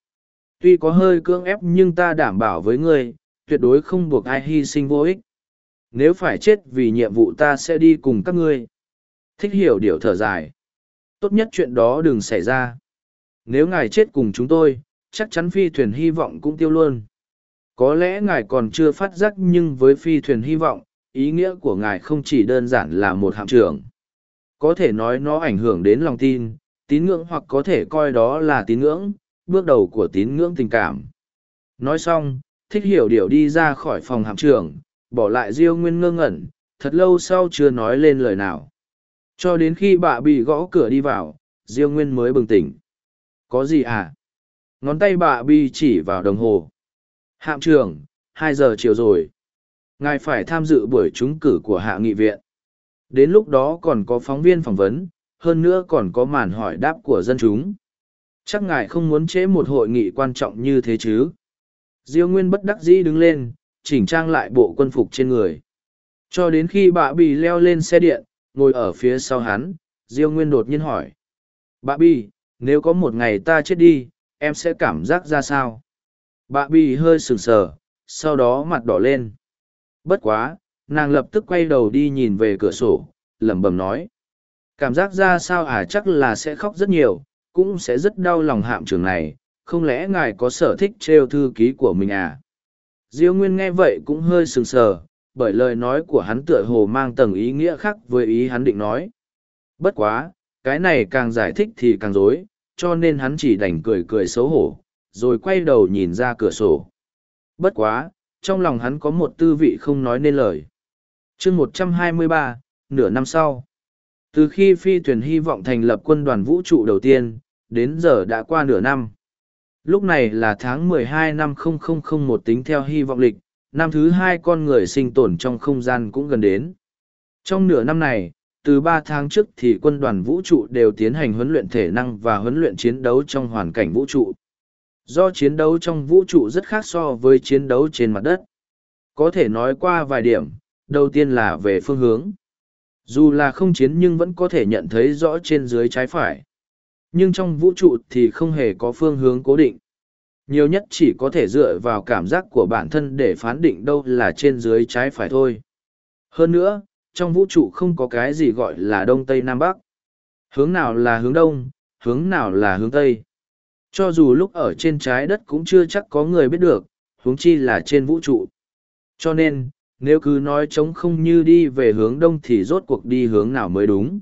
Tuy có hơi cưỡng ép nhưng ta đảm bảo với ngươi, tuyệt đối không buộc ai hy sinh vô ích. Nếu phải chết vì nhiệm vụ ta sẽ đi cùng các ngươi. Thích hiểu điều thở dài. Tốt nhất chuyện đó đừng xảy ra. Nếu ngài chết cùng chúng tôi, chắc chắn phi thuyền hy vọng cũng tiêu luôn. Có lẽ ngài còn chưa phát giác nhưng với phi thuyền hy vọng, ý nghĩa của ngài không chỉ đơn giản là một hạm trưởng. Có thể nói nó ảnh hưởng đến lòng tin, tín ngưỡng hoặc có thể coi đó là tín ngưỡng, bước đầu của tín ngưỡng tình cảm. Nói xong, thích hiểu điều đi ra khỏi phòng hạm trưởng, bỏ lại Diêu Nguyên ngơ ngẩn, thật lâu sau chưa nói lên lời nào. Cho đến khi bà bị gõ cửa đi vào, Diêu Nguyên mới bừng tỉnh. Có gì à? Ngón tay bà bi chỉ vào đồng hồ. Hạm trưởng, hai giờ chiều rồi. Ngài phải tham dự buổi trúng cử của hạ nghị viện. Đến lúc đó còn có phóng viên phỏng vấn, hơn nữa còn có màn hỏi đáp của dân chúng. Chắc ngài không muốn chế một hội nghị quan trọng như thế chứ. Diêu Nguyên bất đắc dĩ đứng lên, chỉnh trang lại bộ quân phục trên người. Cho đến khi bà Bì leo lên xe điện, ngồi ở phía sau hắn, Diêu Nguyên đột nhiên hỏi. Bà Bì, nếu có một ngày ta chết đi, em sẽ cảm giác ra sao? Bà Bì hơi sừng sờ, sau đó mặt đỏ lên. Bất quá, nàng lập tức quay đầu đi nhìn về cửa sổ, lẩm bẩm nói. Cảm giác ra sao à chắc là sẽ khóc rất nhiều, cũng sẽ rất đau lòng hạm trường này, không lẽ ngài có sở thích trêu thư ký của mình à? Diêu Nguyên nghe vậy cũng hơi sừng sờ, bởi lời nói của hắn tựa hồ mang tầng ý nghĩa khác với ý hắn định nói. Bất quá, cái này càng giải thích thì càng dối, cho nên hắn chỉ đành cười cười xấu hổ, rồi quay đầu nhìn ra cửa sổ. Bất quá, trong lòng hắn có một tư vị không nói nên lời. chương một trăm hai mươi ba, nửa năm sau. Từ khi phi thuyền hy vọng thành lập quân đoàn vũ trụ đầu tiên, đến giờ đã qua nửa năm. Lúc này là tháng 12 năm 0001 tính theo hy vọng lịch, năm thứ hai con người sinh tồn trong không gian cũng gần đến. Trong nửa năm này, từ ba tháng trước thì quân đoàn vũ trụ đều tiến hành huấn luyện thể năng và huấn luyện chiến đấu trong hoàn cảnh vũ trụ. Do chiến đấu trong vũ trụ rất khác so với chiến đấu trên mặt đất. Có thể nói qua vài điểm, đầu tiên là về phương hướng. Dù là không chiến nhưng vẫn có thể nhận thấy rõ trên dưới trái phải. Nhưng trong vũ trụ thì không hề có phương hướng cố định. Nhiều nhất chỉ có thể dựa vào cảm giác của bản thân để phán định đâu là trên dưới trái phải thôi. Hơn nữa, trong vũ trụ không có cái gì gọi là đông tây nam bắc. Hướng nào là hướng đông, hướng nào là hướng tây. Cho dù lúc ở trên trái đất cũng chưa chắc có người biết được, huống chi là trên vũ trụ. Cho nên, nếu cứ nói trống không như đi về hướng đông thì rốt cuộc đi hướng nào mới đúng.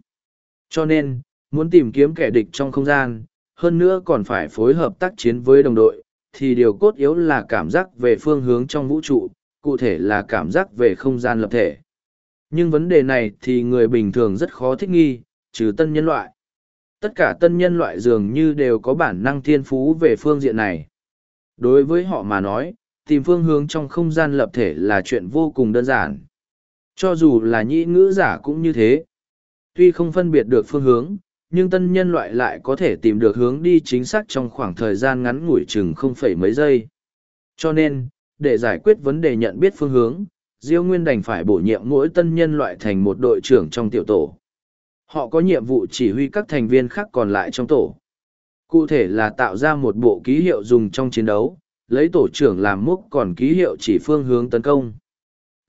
Cho nên, muốn tìm kiếm kẻ địch trong không gian, hơn nữa còn phải phối hợp tác chiến với đồng đội, thì điều cốt yếu là cảm giác về phương hướng trong vũ trụ, cụ thể là cảm giác về không gian lập thể. Nhưng vấn đề này thì người bình thường rất khó thích nghi, trừ tân nhân loại. Tất cả tân nhân loại dường như đều có bản năng thiên phú về phương diện này. Đối với họ mà nói, tìm phương hướng trong không gian lập thể là chuyện vô cùng đơn giản. Cho dù là nhĩ ngữ giả cũng như thế. Tuy không phân biệt được phương hướng, nhưng tân nhân loại lại có thể tìm được hướng đi chính xác trong khoảng thời gian ngắn ngủi chừng không phẩy mấy giây. Cho nên, để giải quyết vấn đề nhận biết phương hướng, Diêu Nguyên đành phải bổ nhiệm mỗi tân nhân loại thành một đội trưởng trong tiểu tổ. Họ có nhiệm vụ chỉ huy các thành viên khác còn lại trong tổ. Cụ thể là tạo ra một bộ ký hiệu dùng trong chiến đấu, lấy tổ trưởng làm múc còn ký hiệu chỉ phương hướng tấn công.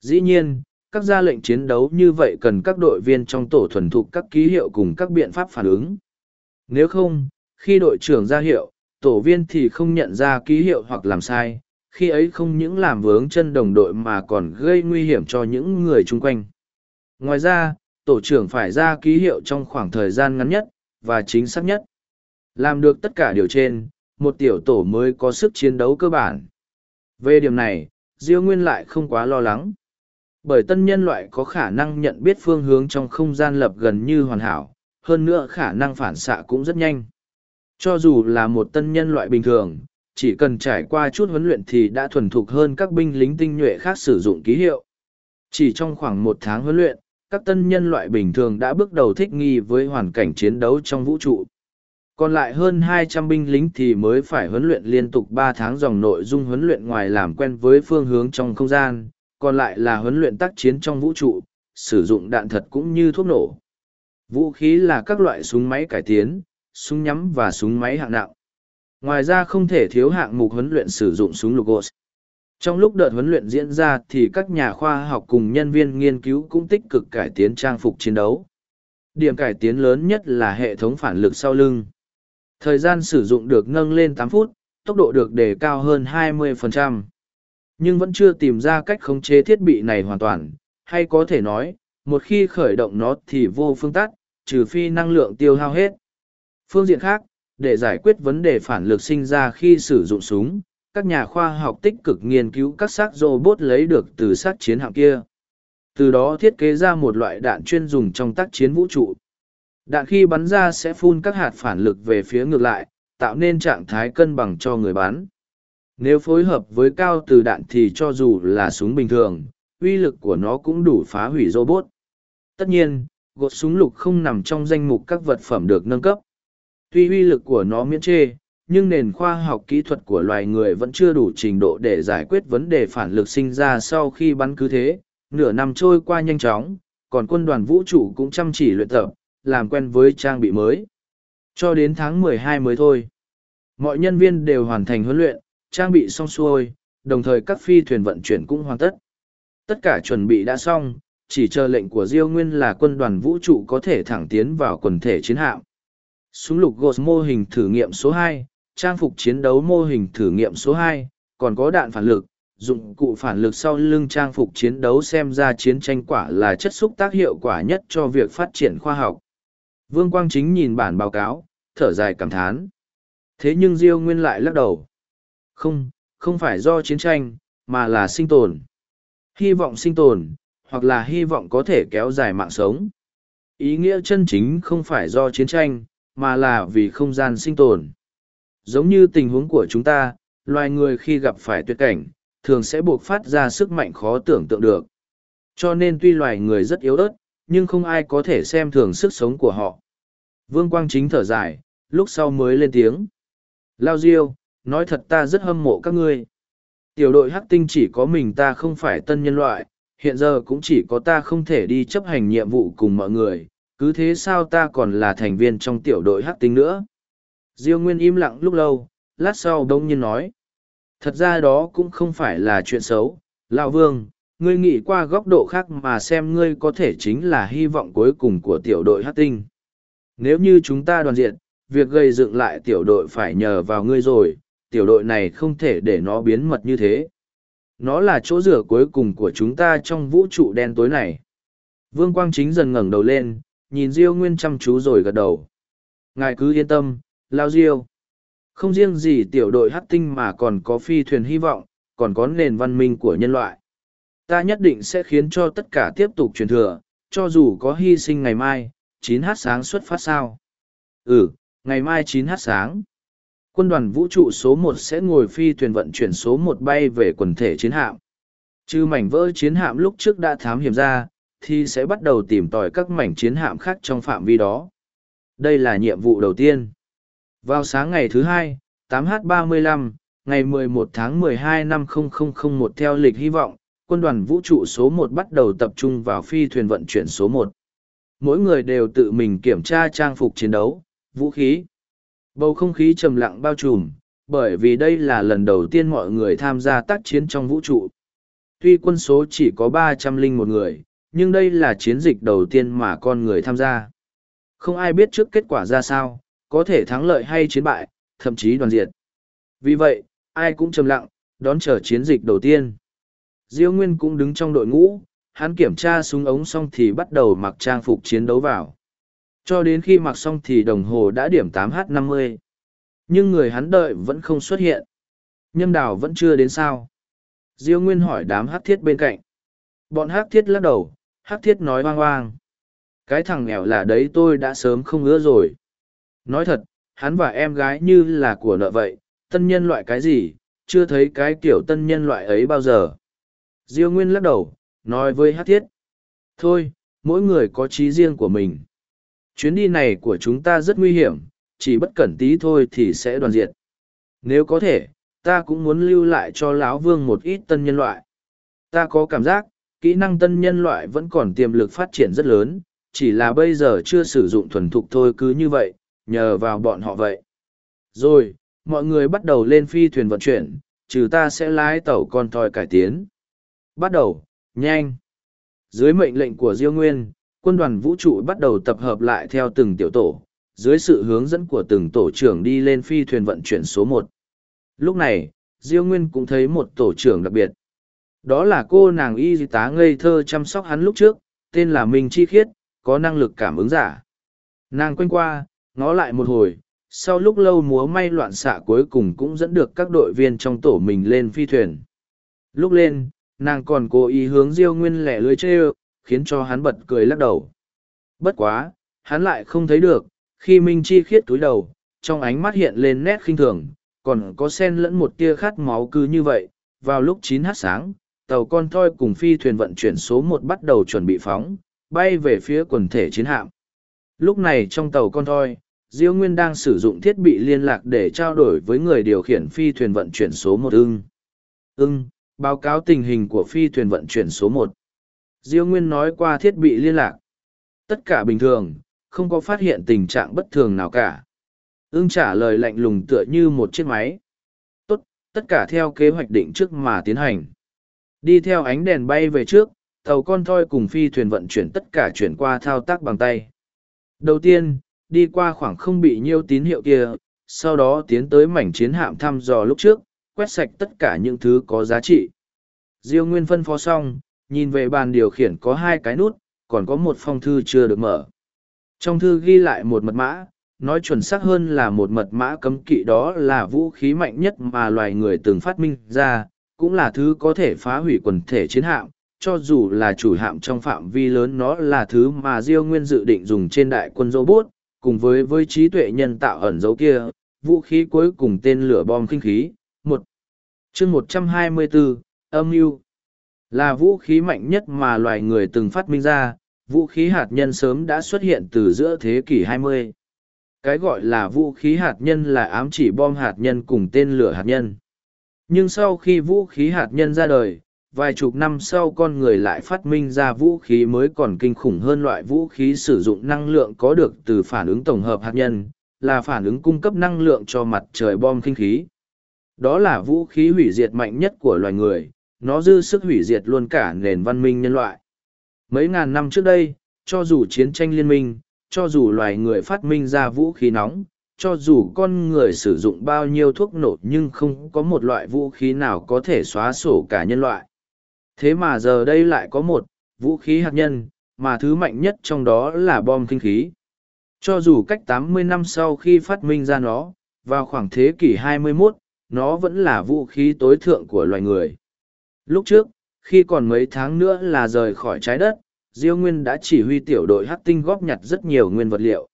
Dĩ nhiên, các ra lệnh chiến đấu như vậy cần các đội viên trong tổ thuần thục các ký hiệu cùng các biện pháp phản ứng. Nếu không, khi đội trưởng ra hiệu, tổ viên thì không nhận ra ký hiệu hoặc làm sai, khi ấy không những làm vướng chân đồng đội mà còn gây nguy hiểm cho những người chung quanh. Ngoài ra, tổ trưởng phải ra ký hiệu trong khoảng thời gian ngắn nhất, và chính xác nhất. Làm được tất cả điều trên, một tiểu tổ mới có sức chiến đấu cơ bản. Về điểm này, Diêu Nguyên lại không quá lo lắng. Bởi tân nhân loại có khả năng nhận biết phương hướng trong không gian lập gần như hoàn hảo, hơn nữa khả năng phản xạ cũng rất nhanh. Cho dù là một tân nhân loại bình thường, chỉ cần trải qua chút huấn luyện thì đã thuần thục hơn các binh lính tinh nhuệ khác sử dụng ký hiệu. Chỉ trong khoảng một tháng huấn luyện, các tân nhân loại bình thường đã bước đầu thích nghi với hoàn cảnh chiến đấu trong vũ trụ. Còn lại hơn 200 binh lính thì mới phải huấn luyện liên tục 3 tháng dòng nội dung huấn luyện ngoài làm quen với phương hướng trong không gian, còn lại là huấn luyện tác chiến trong vũ trụ, sử dụng đạn thật cũng như thuốc nổ. Vũ khí là các loại súng máy cải tiến, súng nhắm và súng máy hạng nặng. Ngoài ra không thể thiếu hạng mục huấn luyện sử dụng súng Lugos. Trong lúc đợt huấn luyện diễn ra thì các nhà khoa học cùng nhân viên nghiên cứu cũng tích cực cải tiến trang phục chiến đấu. Điểm cải tiến lớn nhất là hệ thống phản lực sau lưng. Thời gian sử dụng được nâng lên 8 phút, tốc độ được đề cao hơn 20%. Nhưng vẫn chưa tìm ra cách khống chế thiết bị này hoàn toàn, hay có thể nói, một khi khởi động nó thì vô phương tắt, trừ phi năng lượng tiêu hao hết. Phương diện khác, để giải quyết vấn đề phản lực sinh ra khi sử dụng súng, các nhà khoa học tích cực nghiên cứu các xác robot lấy được từ xác chiến hạm kia. Từ đó thiết kế ra một loại đạn chuyên dùng trong tác chiến vũ trụ. Đạn khi bắn ra sẽ phun các hạt phản lực về phía ngược lại, tạo nên trạng thái cân bằng cho người bắn. Nếu phối hợp với cao từ đạn thì cho dù là súng bình thường, uy lực của nó cũng đủ phá hủy robot. Tất nhiên, gột súng lục không nằm trong danh mục các vật phẩm được nâng cấp. Tuy uy lực của nó miễn chê, nhưng nền khoa học kỹ thuật của loài người vẫn chưa đủ trình độ để giải quyết vấn đề phản lực sinh ra sau khi bắn cứ thế. Nửa năm trôi qua nhanh chóng, còn quân đoàn vũ trụ cũng chăm chỉ luyện tập, làm quen với trang bị mới. Cho đến tháng 12 mới thôi. Mọi nhân viên đều hoàn thành huấn luyện, trang bị xong xuôi, đồng thời các phi thuyền vận chuyển cũng hoàn tất. Tất cả chuẩn bị đã xong, chỉ chờ lệnh của Diêu Nguyên là quân đoàn vũ trụ có thể thẳng tiến vào quần thể chiến hạm. Súng lục gột mô hình thử nghiệm số 2, trang phục chiến đấu mô hình thử nghiệm số 2, còn có đạn phản lực, dụng cụ phản lực sau lưng trang phục chiến đấu xem ra chiến tranh quả là chất xúc tác hiệu quả nhất cho việc phát triển khoa học. Vương Quang Chính nhìn bản báo cáo, thở dài cảm thán. Thế nhưng Diêu Nguyên lại lắc đầu. Không, không phải do chiến tranh, mà là sinh tồn. Hy vọng sinh tồn, hoặc là hy vọng có thể kéo dài mạng sống. Ý nghĩa chân chính không phải do chiến tranh, mà là vì không gian sinh tồn. Giống như tình huống của chúng ta, loài người khi gặp phải tuyệt cảnh, thường sẽ buộc phát ra sức mạnh khó tưởng tượng được. Cho nên tuy loài người rất yếu ớt, nhưng không ai có thể xem thường sức sống của họ. Vương Quang Chính thở dài, lúc sau mới lên tiếng. Lao Diêu, nói thật ta rất hâm mộ các ngươi. Tiểu đội hắc tinh chỉ có mình ta không phải tân nhân loại, hiện giờ cũng chỉ có ta không thể đi chấp hành nhiệm vụ cùng mọi người, cứ thế sao ta còn là thành viên trong tiểu đội hắc tinh nữa. Diêu Nguyên im lặng lúc lâu, lát sau đông nhiên nói. Thật ra đó cũng không phải là chuyện xấu, Lão Vương, ngươi nghĩ qua góc độ khác mà xem ngươi có thể chính là hy vọng cuối cùng của tiểu đội hát tinh. Nếu như chúng ta đoàn diện, việc gây dựng lại tiểu đội phải nhờ vào ngươi rồi, tiểu đội này không thể để nó biến mật như thế. Nó là chỗ rửa cuối cùng của chúng ta trong vũ trụ đen tối này. Vương Quang Chính dần ngẩng đầu lên, nhìn Diêu Nguyên chăm chú rồi gật đầu. Ngài cứ yên tâm, Lao Diêu. Không riêng gì tiểu đội hát tinh mà còn có phi thuyền hy vọng, còn có nền văn minh của nhân loại. Ta nhất định sẽ khiến cho tất cả tiếp tục truyền thừa, cho dù có hy sinh ngày mai, 9h sáng xuất phát sao. Ừ, ngày mai 9h sáng. Quân đoàn vũ trụ số một sẽ ngồi phi thuyền vận chuyển số một bay về quần thể chiến hạm. Trừ mảnh vỡ chiến hạm lúc trước đã thám hiểm ra, thì sẽ bắt đầu tìm tòi các mảnh chiến hạm khác trong phạm vi đó. Đây là nhiệm vụ đầu tiên. Vào sáng ngày thứ hai, 8h35, ngày 11 tháng 12 năm 0001 theo lịch hy vọng, quân đoàn vũ trụ số một bắt đầu tập trung vào phi thuyền vận chuyển số một. Mỗi người đều tự mình kiểm tra trang phục chiến đấu, vũ khí. Bầu không khí trầm lặng bao trùm, bởi vì đây là lần đầu tiên mọi người tham gia tác chiến trong vũ trụ. Tuy quân số chỉ có ba trăm linh một người, nhưng đây là chiến dịch đầu tiên mà con người tham gia. Không ai biết trước kết quả ra sao, có thể thắng lợi hay chiến bại, thậm chí đoàn diệt. Vì vậy, ai cũng trầm lặng, đón chờ chiến dịch đầu tiên. Diêu Nguyên cũng đứng trong đội ngũ, hắn kiểm tra súng ống xong thì bắt đầu mặc trang phục chiến đấu vào. Cho đến khi mặc xong thì đồng hồ đã điểm 8h50. Nhưng người hắn đợi vẫn không xuất hiện. Nhâm đào vẫn chưa đến sao. Diêu Nguyên hỏi đám hát thiết bên cạnh. Bọn hát thiết lắc đầu, hát thiết nói hoang hoang. Cái thằng nghèo là đấy tôi đã sớm không ngứa rồi. Nói thật, hắn và em gái như là của nợ vậy, tân nhân loại cái gì, chưa thấy cái kiểu tân nhân loại ấy bao giờ. Diêu Nguyên lắc đầu, nói với hát thiết. Thôi, mỗi người có trí riêng của mình. Chuyến đi này của chúng ta rất nguy hiểm, chỉ bất cẩn tí thôi thì sẽ đoàn diệt. Nếu có thể, ta cũng muốn lưu lại cho lão vương một ít tân nhân loại. Ta có cảm giác, kỹ năng tân nhân loại vẫn còn tiềm lực phát triển rất lớn, chỉ là bây giờ chưa sử dụng thuần thục thôi cứ như vậy, nhờ vào bọn họ vậy. Rồi, mọi người bắt đầu lên phi thuyền vận chuyển, trừ ta sẽ lái tàu con thoi cải tiến. Bắt đầu, nhanh. Dưới mệnh lệnh của Diêu Nguyên, quân đoàn vũ trụ bắt đầu tập hợp lại theo từng tiểu tổ, dưới sự hướng dẫn của từng tổ trưởng đi lên phi thuyền vận chuyển số một. Lúc này, Diêu Nguyên cũng thấy một tổ trưởng đặc biệt. Đó là cô nàng y tá ngây thơ chăm sóc hắn lúc trước, tên là Minh Chi Khiết, có năng lực cảm ứng giả. Nàng quanh qua, ngó lại một hồi, sau lúc lâu múa may loạn xạ cuối cùng cũng dẫn được các đội viên trong tổ mình lên phi thuyền. Lúc lên, nàng còn cố ý hướng Diêu Nguyên lẻ lưới chê khiến cho hắn bật cười lắc đầu. Bất quá, hắn lại không thấy được, khi Minh Chi khiết túi đầu, trong ánh mắt hiện lên nét khinh thường, còn có sen lẫn một tia khát máu cứ như vậy. Vào lúc chín h sáng, tàu con thoi cùng phi thuyền vận chuyển số một bắt đầu chuẩn bị phóng, bay về phía quần thể chiến hạm. Lúc này trong tàu con thoi, Diêu Nguyên đang sử dụng thiết bị liên lạc để trao đổi với người điều khiển phi thuyền vận chuyển số một ưng. Ưng, báo cáo tình hình của phi thuyền vận chuyển số một. Diêu Nguyên nói qua thiết bị liên lạc. Tất cả bình thường, không có phát hiện tình trạng bất thường nào cả. ương trả lời lạnh lùng tựa như một chiếc máy. Tốt, tất cả theo kế hoạch định trước mà tiến hành. Đi theo ánh đèn bay về trước, tàu con thoi cùng phi thuyền vận chuyển tất cả chuyển qua thao tác bằng tay. Đầu tiên, đi qua khoảng không bị nhiêu tín hiệu kia, sau đó tiến tới mảnh chiến hạm thăm dò lúc trước, quét sạch tất cả những thứ có giá trị. Diêu Nguyên phân phó xong, nhìn về bàn điều khiển có hai cái nút, còn có một phong thư chưa được mở. Trong thư ghi lại một mật mã, nói chuẩn xác hơn là một mật mã cấm kỵ đó là vũ khí mạnh nhất mà loài người từng phát minh ra, cũng là thứ có thể phá hủy quần thể chiến hạm, cho dù là chủ hạm trong phạm vi lớn nó là thứ mà Diêu Nguyên dự định dùng trên đại quân robot, cùng với với trí tuệ nhân tạo ẩn dấu kia, vũ khí cuối cùng tên lửa bom kinh khí, chương một trăm hai mươi bốn âm mưu là vũ khí mạnh nhất mà loài người từng phát minh ra vũ khí hạt nhân sớm đã xuất hiện từ giữa thế kỷ 20. Cái gọi là vũ khí hạt nhân là ám chỉ bom hạt nhân cùng tên lửa hạt nhân. Nhưng sau khi vũ khí hạt nhân ra đời, vài chục năm sau con người lại phát minh ra vũ khí mới còn kinh khủng hơn loại vũ khí sử dụng năng lượng có được từ phản ứng tổng hợp hạt nhân, là phản ứng cung cấp năng lượng cho mặt trời bom kinh khí. Đó là vũ khí hủy diệt mạnh nhất của loài người, nó dư sức hủy diệt luôn cả nền văn minh nhân loại. Mấy ngàn năm trước đây, cho dù chiến tranh liên minh, cho dù loài người phát minh ra vũ khí nóng, cho dù con người sử dụng bao nhiêu thuốc nổ nhưng không có một loại vũ khí nào có thể xóa sổ cả nhân loại. Thế mà giờ đây lại có một, vũ khí hạt nhân, mà thứ mạnh nhất trong đó là bom kinh khí. Cho dù cách 80 năm sau khi phát minh ra nó, vào khoảng thế kỷ 21, nó vẫn là vũ khí tối thượng của loài người. Lúc trước, khi còn mấy tháng nữa là rời khỏi trái đất, Diêu Nguyên đã chỉ huy tiểu đội hát tinh góp nhặt rất nhiều nguyên vật liệu.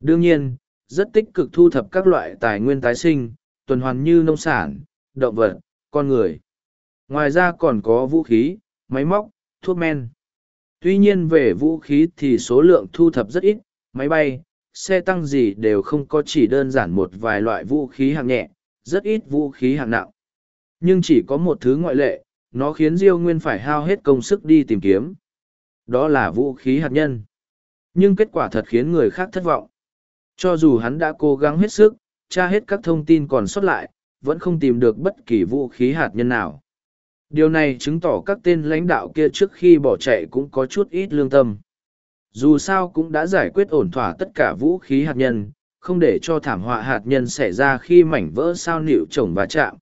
Đương nhiên, rất tích cực thu thập các loại tài nguyên tái sinh, tuần hoàn như nông sản, động vật, con người. Ngoài ra còn có vũ khí, máy móc, thuốc men. Tuy nhiên về vũ khí thì số lượng thu thập rất ít, máy bay, xe tăng gì đều không có chỉ đơn giản một vài loại vũ khí hạng nhẹ, rất ít vũ khí hạng nặng. Nhưng chỉ có một thứ ngoại lệ, nó khiến Diêu Nguyên phải hao hết công sức đi tìm kiếm. Đó là vũ khí hạt nhân. Nhưng kết quả thật khiến người khác thất vọng. Cho dù hắn đã cố gắng hết sức, tra hết các thông tin còn sót lại, vẫn không tìm được bất kỳ vũ khí hạt nhân nào. Điều này chứng tỏ các tên lãnh đạo kia trước khi bỏ chạy cũng có chút ít lương tâm. Dù sao cũng đã giải quyết ổn thỏa tất cả vũ khí hạt nhân, không để cho thảm họa hạt nhân xảy ra khi mảnh vỡ sao nịu chồng và chạm.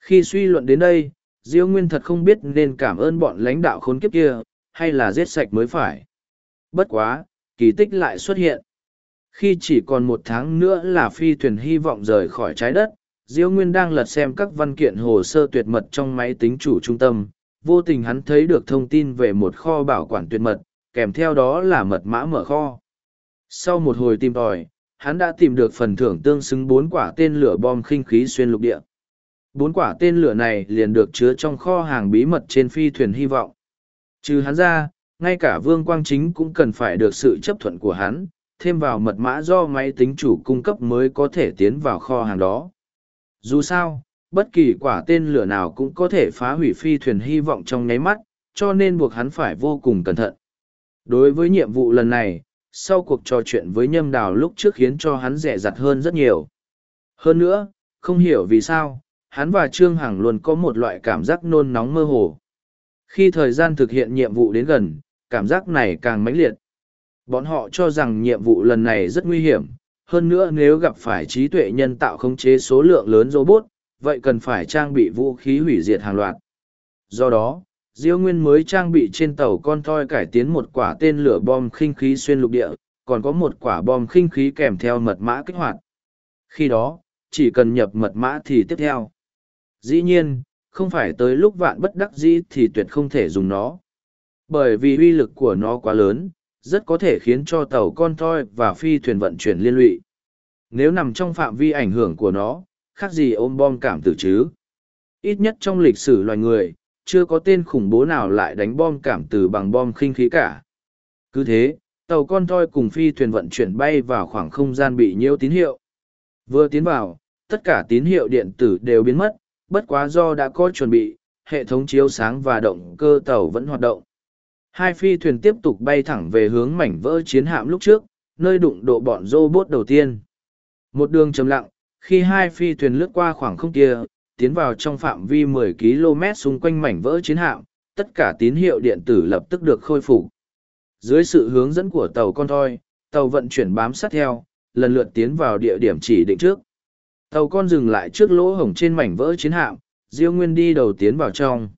Khi suy luận đến đây, Diêu Nguyên thật không biết nên cảm ơn bọn lãnh đạo khốn kiếp kia, hay là giết sạch mới phải. Bất quá, kỳ tích lại xuất hiện. Khi chỉ còn một tháng nữa là phi thuyền hy vọng rời khỏi trái đất, Diêu Nguyên đang lật xem các văn kiện hồ sơ tuyệt mật trong máy tính chủ trung tâm, vô tình hắn thấy được thông tin về một kho bảo quản tuyệt mật, kèm theo đó là mật mã mở kho. Sau một hồi tìm tòi, hắn đã tìm được phần thưởng tương xứng bốn quả tên lửa bom khinh khí xuyên lục địa. Bốn quả tên lửa này liền được chứa trong kho hàng bí mật trên phi thuyền hy vọng. Trừ hắn ra, ngay cả Vương Quang Chính cũng cần phải được sự chấp thuận của hắn, thêm vào mật mã do máy tính chủ cung cấp mới có thể tiến vào kho hàng đó. Dù sao, bất kỳ quả tên lửa nào cũng có thể phá hủy phi thuyền hy vọng trong nháy mắt, cho nên buộc hắn phải vô cùng cẩn thận. Đối với nhiệm vụ lần này, sau cuộc trò chuyện với nhâm đào lúc trước khiến cho hắn rẻ rặt hơn rất nhiều. Hơn nữa, không hiểu vì sao, hắn và Trương Hằng luôn có một loại cảm giác nôn nóng mơ hồ. Khi thời gian thực hiện nhiệm vụ đến gần, cảm giác này càng mãnh liệt. Bọn họ cho rằng nhiệm vụ lần này rất nguy hiểm, hơn nữa nếu gặp phải trí tuệ nhân tạo khống chế số lượng lớn robot, vậy cần phải trang bị vũ khí hủy diệt hàng loạt. Do đó, Diêu Nguyên mới trang bị trên tàu con thoi cải tiến một quả tên lửa bom khinh khí xuyên lục địa, còn có một quả bom khinh khí kèm theo mật mã kích hoạt. Khi đó, chỉ cần nhập mật mã thì tiếp theo. Dĩ nhiên, không phải tới lúc vạn bất đắc dĩ thì tuyệt không thể dùng nó. Bởi vì uy lực của nó quá lớn, rất có thể khiến cho tàu con thoi và phi thuyền vận chuyển liên lụy. Nếu nằm trong phạm vi ảnh hưởng của nó, khác gì ôm bom cảm tử chứ. Ít nhất trong lịch sử loài người, chưa có tên khủng bố nào lại đánh bom cảm từ bằng bom khinh khí cả. Cứ thế, tàu con thoi cùng phi thuyền vận chuyển bay vào khoảng không gian bị nhiễu tín hiệu. Vừa tiến vào, tất cả tín hiệu điện tử đều biến mất, bất quá do đã có chuẩn bị, hệ thống chiếu sáng và động cơ tàu vẫn hoạt động. Hai phi thuyền tiếp tục bay thẳng về hướng mảnh vỡ chiến hạm lúc trước, nơi đụng độ bọn robot đầu tiên. Một đường trầm lặng, khi hai phi thuyền lướt qua khoảng không kia, tiến vào trong phạm vi 10 km xung quanh mảnh vỡ chiến hạm, tất cả tín hiệu điện tử lập tức được khôi phục. Dưới sự hướng dẫn của tàu con thoi, tàu vận chuyển bám sát theo, lần lượt tiến vào địa điểm chỉ định trước. Tàu con dừng lại trước lỗ hổng trên mảnh vỡ chiến hạm, Diêu Nguyên đi đầu tiến vào trong.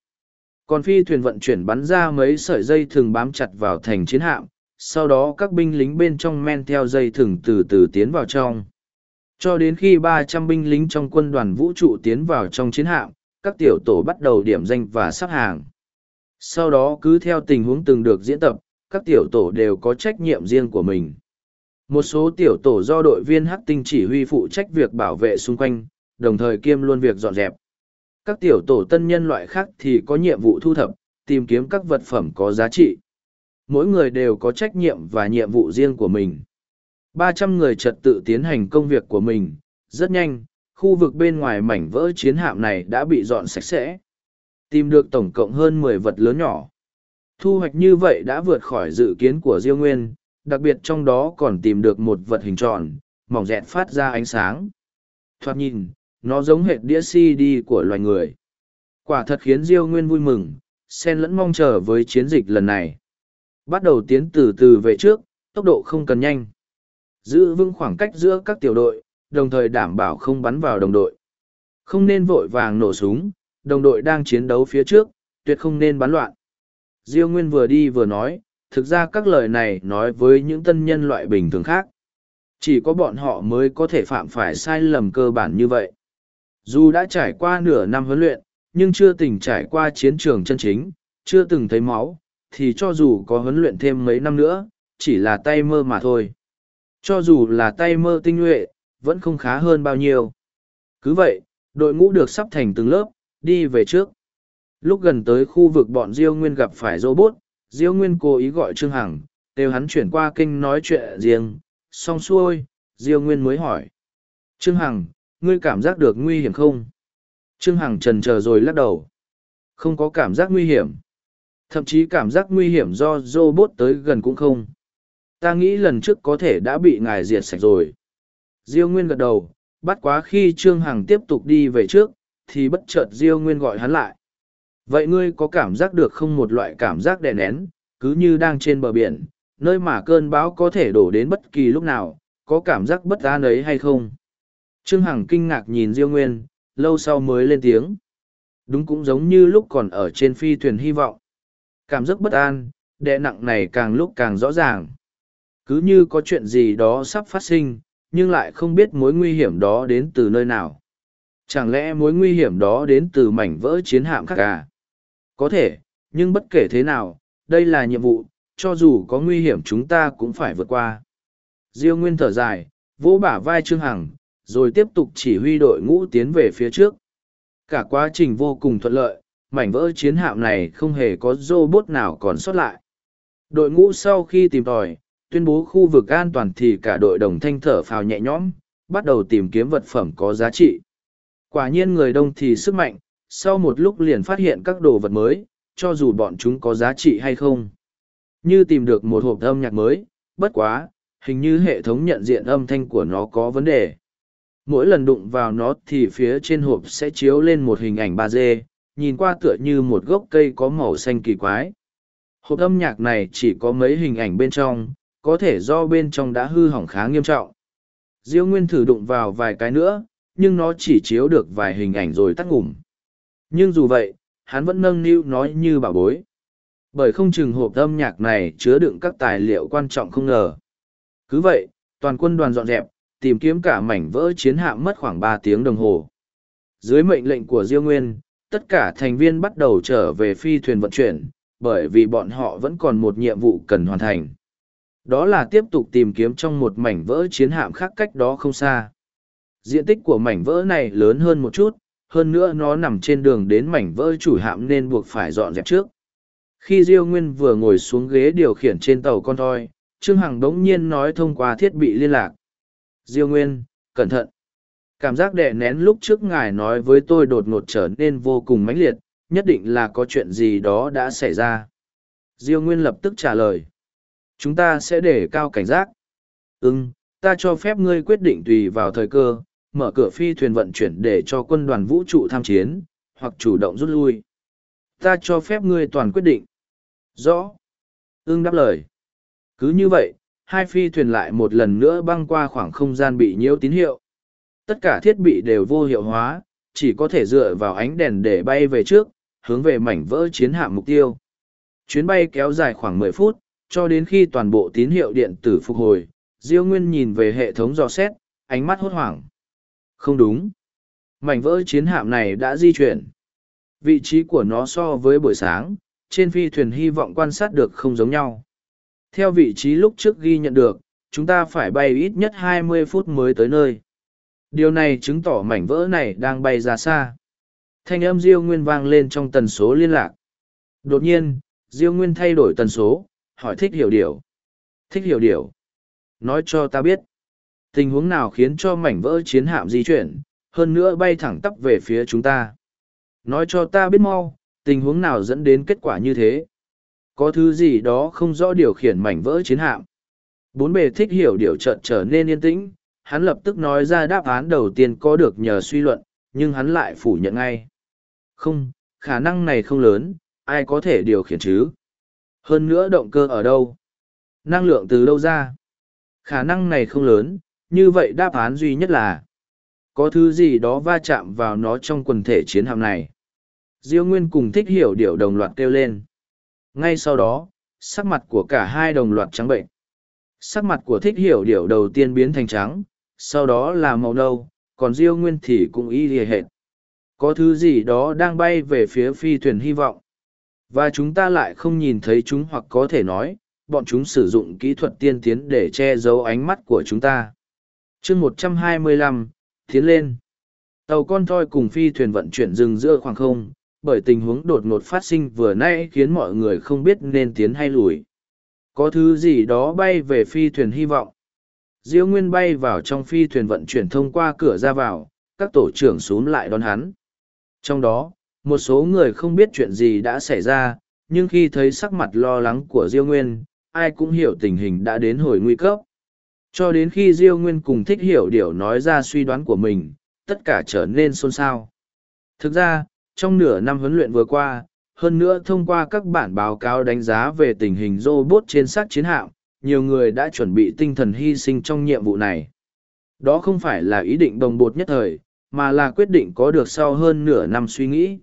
Còn phi thuyền vận chuyển bắn ra mấy sợi dây thường bám chặt vào thành chiến hạm, sau đó các binh lính bên trong men theo dây thừng từ từ tiến vào trong. Cho đến khi ba trăm binh lính trong quân đoàn vũ trụ tiến vào trong chiến hạm, các tiểu tổ bắt đầu điểm danh và sắp hàng. Sau đó cứ theo tình huống từng được diễn tập, các tiểu tổ đều có trách nhiệm riêng của mình. Một số tiểu tổ do đội viên hắc tinh chỉ huy phụ trách việc bảo vệ xung quanh, đồng thời kiêm luôn việc dọn dẹp. Các tiểu tổ tân nhân loại khác thì có nhiệm vụ thu thập, tìm kiếm các vật phẩm có giá trị. Mỗi người đều có trách nhiệm và nhiệm vụ riêng của mình ba trăm người trật tự tiến hành công việc của mình. Rất nhanh, khu vực bên ngoài mảnh vỡ chiến hạm này đã bị dọn sạch sẽ. Tìm được tổng cộng hơn mười vật lớn nhỏ. Thu hoạch như vậy đã vượt khỏi dự kiến của diêu nguyên, đặc biệt trong đó còn tìm được một vật hình tròn, mỏng dẹt phát ra ánh sáng. Thoạt nhìn, nó giống hệt đĩa cd của loài người. Quả thật khiến diêu nguyên vui mừng, xen lẫn mong chờ với chiến dịch lần này. Bắt đầu tiến từ từ về trước, tốc độ không cần nhanh giữ vững khoảng cách giữa các tiểu đội, đồng thời đảm bảo không bắn vào đồng đội. Không nên vội vàng nổ súng, đồng đội đang chiến đấu phía trước, tuyệt không nên bắn loạn. Diêu nguyên vừa đi vừa nói, thực ra các lời này nói với những tân nhân loại bình thường khác. Chỉ có bọn họ mới có thể phạm phải sai lầm cơ bản như vậy. Dù đã trải qua nửa năm huấn luyện, nhưng chưa từng trải qua chiến trường chân chính, chưa từng thấy máu, thì cho dù có huấn luyện thêm mấy năm nữa, chỉ là tay mơ mà thôi cho dù là tay mơ tinh nhuệ, vẫn không khá hơn bao nhiêu. Cứ vậy, đội ngũ được sắp thành từng lớp, đi về trước. Lúc gần tới khu vực bọn diêu nguyên gặp phải robot, diêu nguyên cố ý gọi trương hằng đều hắn chuyển qua kênh nói chuyện riêng. Xong xuôi, diêu nguyên mới hỏi. Trương hằng, ngươi cảm giác được nguy hiểm không? Trương hằng trần chờ rồi lắc đầu. Không có cảm giác nguy hiểm. Thậm chí cảm giác nguy hiểm do robot tới gần cũng không ta nghĩ lần trước có thể đã bị ngài diệt sạch rồi. Diêu nguyên gật đầu, bắt quá khi trương hằng tiếp tục đi về trước, thì bất chợt diêu nguyên gọi hắn lại. Vậy ngươi có cảm giác được không một loại cảm giác đè nén, cứ như đang trên bờ biển, nơi mà cơn bão có thể đổ đến bất kỳ lúc nào, có cảm giác bất an ấy hay không? Trương hằng kinh ngạc nhìn diêu nguyên, lâu sau mới lên tiếng. Đúng cũng giống như lúc còn ở trên phi thuyền hy vọng. Cảm giác bất an, đè nặng này càng lúc càng rõ ràng cứ như có chuyện gì đó sắp phát sinh, nhưng lại không biết mối nguy hiểm đó đến từ nơi nào. Chẳng lẽ mối nguy hiểm đó đến từ mảnh vỡ chiến hạm khác à? Có thể, nhưng bất kể thế nào, đây là nhiệm vụ, cho dù có nguy hiểm chúng ta cũng phải vượt qua. Diêu nguyên thở dài, vỗ bả vai trương hằng, rồi tiếp tục chỉ huy đội ngũ tiến về phía trước. Cả quá trình vô cùng thuận lợi, mảnh vỡ chiến hạm này không hề có robot nào còn sót lại. Đội ngũ sau khi tìm tòi tuyên bố khu vực an toàn thì cả đội đồng thanh thở phào nhẹ nhõm, bắt đầu tìm kiếm vật phẩm có giá trị. Quả nhiên người đông thì sức mạnh, sau một lúc liền phát hiện các đồ vật mới, cho dù bọn chúng có giá trị hay không. Như tìm được một hộp âm nhạc mới, bất quá, hình như hệ thống nhận diện âm thanh của nó có vấn đề. Mỗi lần đụng vào nó thì phía trên hộp sẽ chiếu lên một hình ảnh ba d, nhìn qua tựa như một gốc cây có màu xanh kỳ quái. Hộp âm nhạc này chỉ có mấy hình ảnh bên trong có thể do bên trong đã hư hỏng khá nghiêm trọng. Diêu nguyên thử đụng vào vài cái nữa, nhưng nó chỉ chiếu được vài hình ảnh rồi tắt ngủm. Nhưng dù vậy, hắn vẫn nâng niu nói như bảo bối. Bởi không chừng hộp âm nhạc này chứa đựng các tài liệu quan trọng không ngờ. Cứ vậy, toàn quân đoàn dọn dẹp, tìm kiếm cả mảnh vỡ chiến hạm mất khoảng ba tiếng đồng hồ. Dưới mệnh lệnh của diêu nguyên, tất cả thành viên bắt đầu trở về phi thuyền vận chuyển, bởi vì bọn họ vẫn còn một nhiệm vụ cần hoàn thành đó là tiếp tục tìm kiếm trong một mảnh vỡ chiến hạm khác cách đó không xa. Diện tích của mảnh vỡ này lớn hơn một chút, hơn nữa nó nằm trên đường đến mảnh vỡ chủ hạm nên buộc phải dọn dẹp trước. Khi diêu nguyên vừa ngồi xuống ghế điều khiển trên tàu con thoi, trương hằng đống nhiên nói thông qua thiết bị liên lạc. Diêu nguyên, cẩn thận. Cảm giác đè nén lúc trước ngài nói với tôi đột ngột trở nên vô cùng mãnh liệt, nhất định là có chuyện gì đó đã xảy ra. Diêu nguyên lập tức trả lời chúng ta sẽ để cao cảnh giác. Ưng ta cho phép ngươi quyết định tùy vào thời cơ, mở cửa phi thuyền vận chuyển để cho quân đoàn vũ trụ tham chiến, hoặc chủ động rút lui. Ta cho phép ngươi toàn quyết định. Rõ. Ưng đáp lời. Cứ như vậy, hai phi thuyền lại một lần nữa băng qua khoảng không gian bị nhiễu tín hiệu. Tất cả thiết bị đều vô hiệu hóa, chỉ có thể dựa vào ánh đèn để bay về trước, hướng về mảnh vỡ chiến hạm mục tiêu. Chuyến bay kéo dài khoảng mười phút cho đến khi toàn bộ tín hiệu điện tử phục hồi, diêu nguyên nhìn về hệ thống dò xét, ánh mắt hốt hoảng. Không đúng. Mảnh vỡ chiến hạm này đã di chuyển. Vị trí của nó so với buổi sáng, trên phi thuyền hy vọng quan sát được không giống nhau. Theo vị trí lúc trước ghi nhận được, chúng ta phải bay ít nhất 20 phút mới tới nơi. Điều này chứng tỏ mảnh vỡ này đang bay ra xa. Thanh âm diêu nguyên vang lên trong tần số liên lạc. Đột nhiên, diêu nguyên thay đổi tần số hỏi thích hiểu điều thích hiểu điều nói cho ta biết. Tình huống nào khiến cho mảnh vỡ chiến hạm di chuyển, hơn nữa bay thẳng tắp về phía chúng ta. Nói cho ta biết mau, tình huống nào dẫn đến kết quả như thế. Có thứ gì đó không rõ điều khiển mảnh vỡ chiến hạm. Bốn bề thích hiểu điều chợt trở nên yên tĩnh, hắn lập tức nói ra đáp án đầu tiên có được nhờ suy luận, nhưng hắn lại phủ nhận ngay. Không, khả năng này không lớn, ai có thể điều khiển chứ? Hơn nữa động cơ ở đâu? Năng lượng từ đâu ra? Khả năng này không lớn, như vậy đáp án duy nhất là có thứ gì đó va chạm vào nó trong quần thể chiến hạm này. Diêu Nguyên cùng thích hiểu điều đồng loạt kêu lên. Ngay sau đó, sắc mặt của cả hai đồng loạt trắng bệnh. Sắc mặt của thích hiểu điều đầu tiên biến thành trắng, sau đó là màu nâu, còn Diêu Nguyên thì cũng y lìa hệt. Có thứ gì đó đang bay về phía phi thuyền hy vọng. Và chúng ta lại không nhìn thấy chúng hoặc có thể nói, bọn chúng sử dụng kỹ thuật tiên tiến để che giấu ánh mắt của chúng ta. chương một trăm hai mươi lăm tiến lên. Tàu con thoi cùng phi thuyền vận chuyển rừng giữa khoảng không, bởi tình huống đột ngột phát sinh vừa nãy khiến mọi người không biết nên tiến hay lùi. Có thứ gì đó bay về phi thuyền hy vọng. Diêu Nguyên bay vào trong phi thuyền vận chuyển thông qua cửa ra vào, các tổ trưởng xuống lại đón hắn. Trong đó, một số người không biết chuyện gì đã xảy ra, nhưng khi thấy sắc mặt lo lắng của Diêu Nguyên, ai cũng hiểu tình hình đã đến hồi nguy cấp. Cho đến khi Diêu Nguyên cùng thích hiểu điều nói ra suy đoán của mình, tất cả trở nên xôn xao. Thực ra, trong nửa năm huấn luyện vừa qua, hơn nữa thông qua các bản báo cáo đánh giá về tình hình robot trên xác chiến hạm, nhiều người đã chuẩn bị tinh thần hy sinh trong nhiệm vụ này. Đó không phải là ý định đồng bột nhất thời, mà là quyết định có được sau hơn nửa năm suy nghĩ.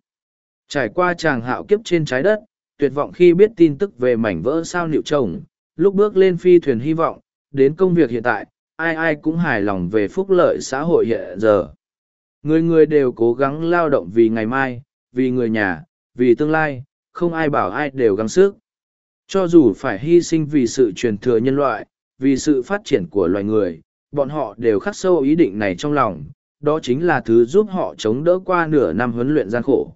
Trải qua chàng hạo kiếp trên trái đất, tuyệt vọng khi biết tin tức về mảnh vỡ sao nịu chồng, lúc bước lên phi thuyền hy vọng, đến công việc hiện tại, ai ai cũng hài lòng về phúc lợi xã hội hiện giờ. Người người đều cố gắng lao động vì ngày mai, vì người nhà, vì tương lai, không ai bảo ai đều gắng sức. Cho dù phải hy sinh vì sự truyền thừa nhân loại, vì sự phát triển của loài người, bọn họ đều khắc sâu ý định này trong lòng, đó chính là thứ giúp họ chống đỡ qua nửa năm huấn luyện gian khổ.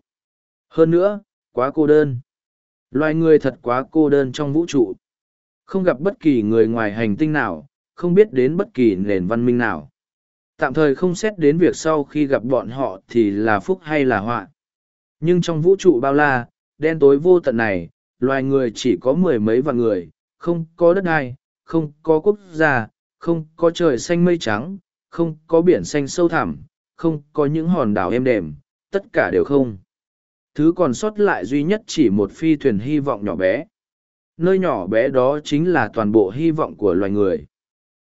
Hơn nữa, quá cô đơn. Loài người thật quá cô đơn trong vũ trụ. Không gặp bất kỳ người ngoài hành tinh nào, không biết đến bất kỳ nền văn minh nào. Tạm thời không xét đến việc sau khi gặp bọn họ thì là phúc hay là họa. Nhưng trong vũ trụ bao la, đen tối vô tận này, loài người chỉ có mười mấy vạn người, không có đất ai không có quốc gia, không có trời xanh mây trắng, không có biển xanh sâu thẳm, không có những hòn đảo êm đềm, tất cả đều không. Thứ còn sót lại duy nhất chỉ một phi thuyền hy vọng nhỏ bé. Nơi nhỏ bé đó chính là toàn bộ hy vọng của loài người.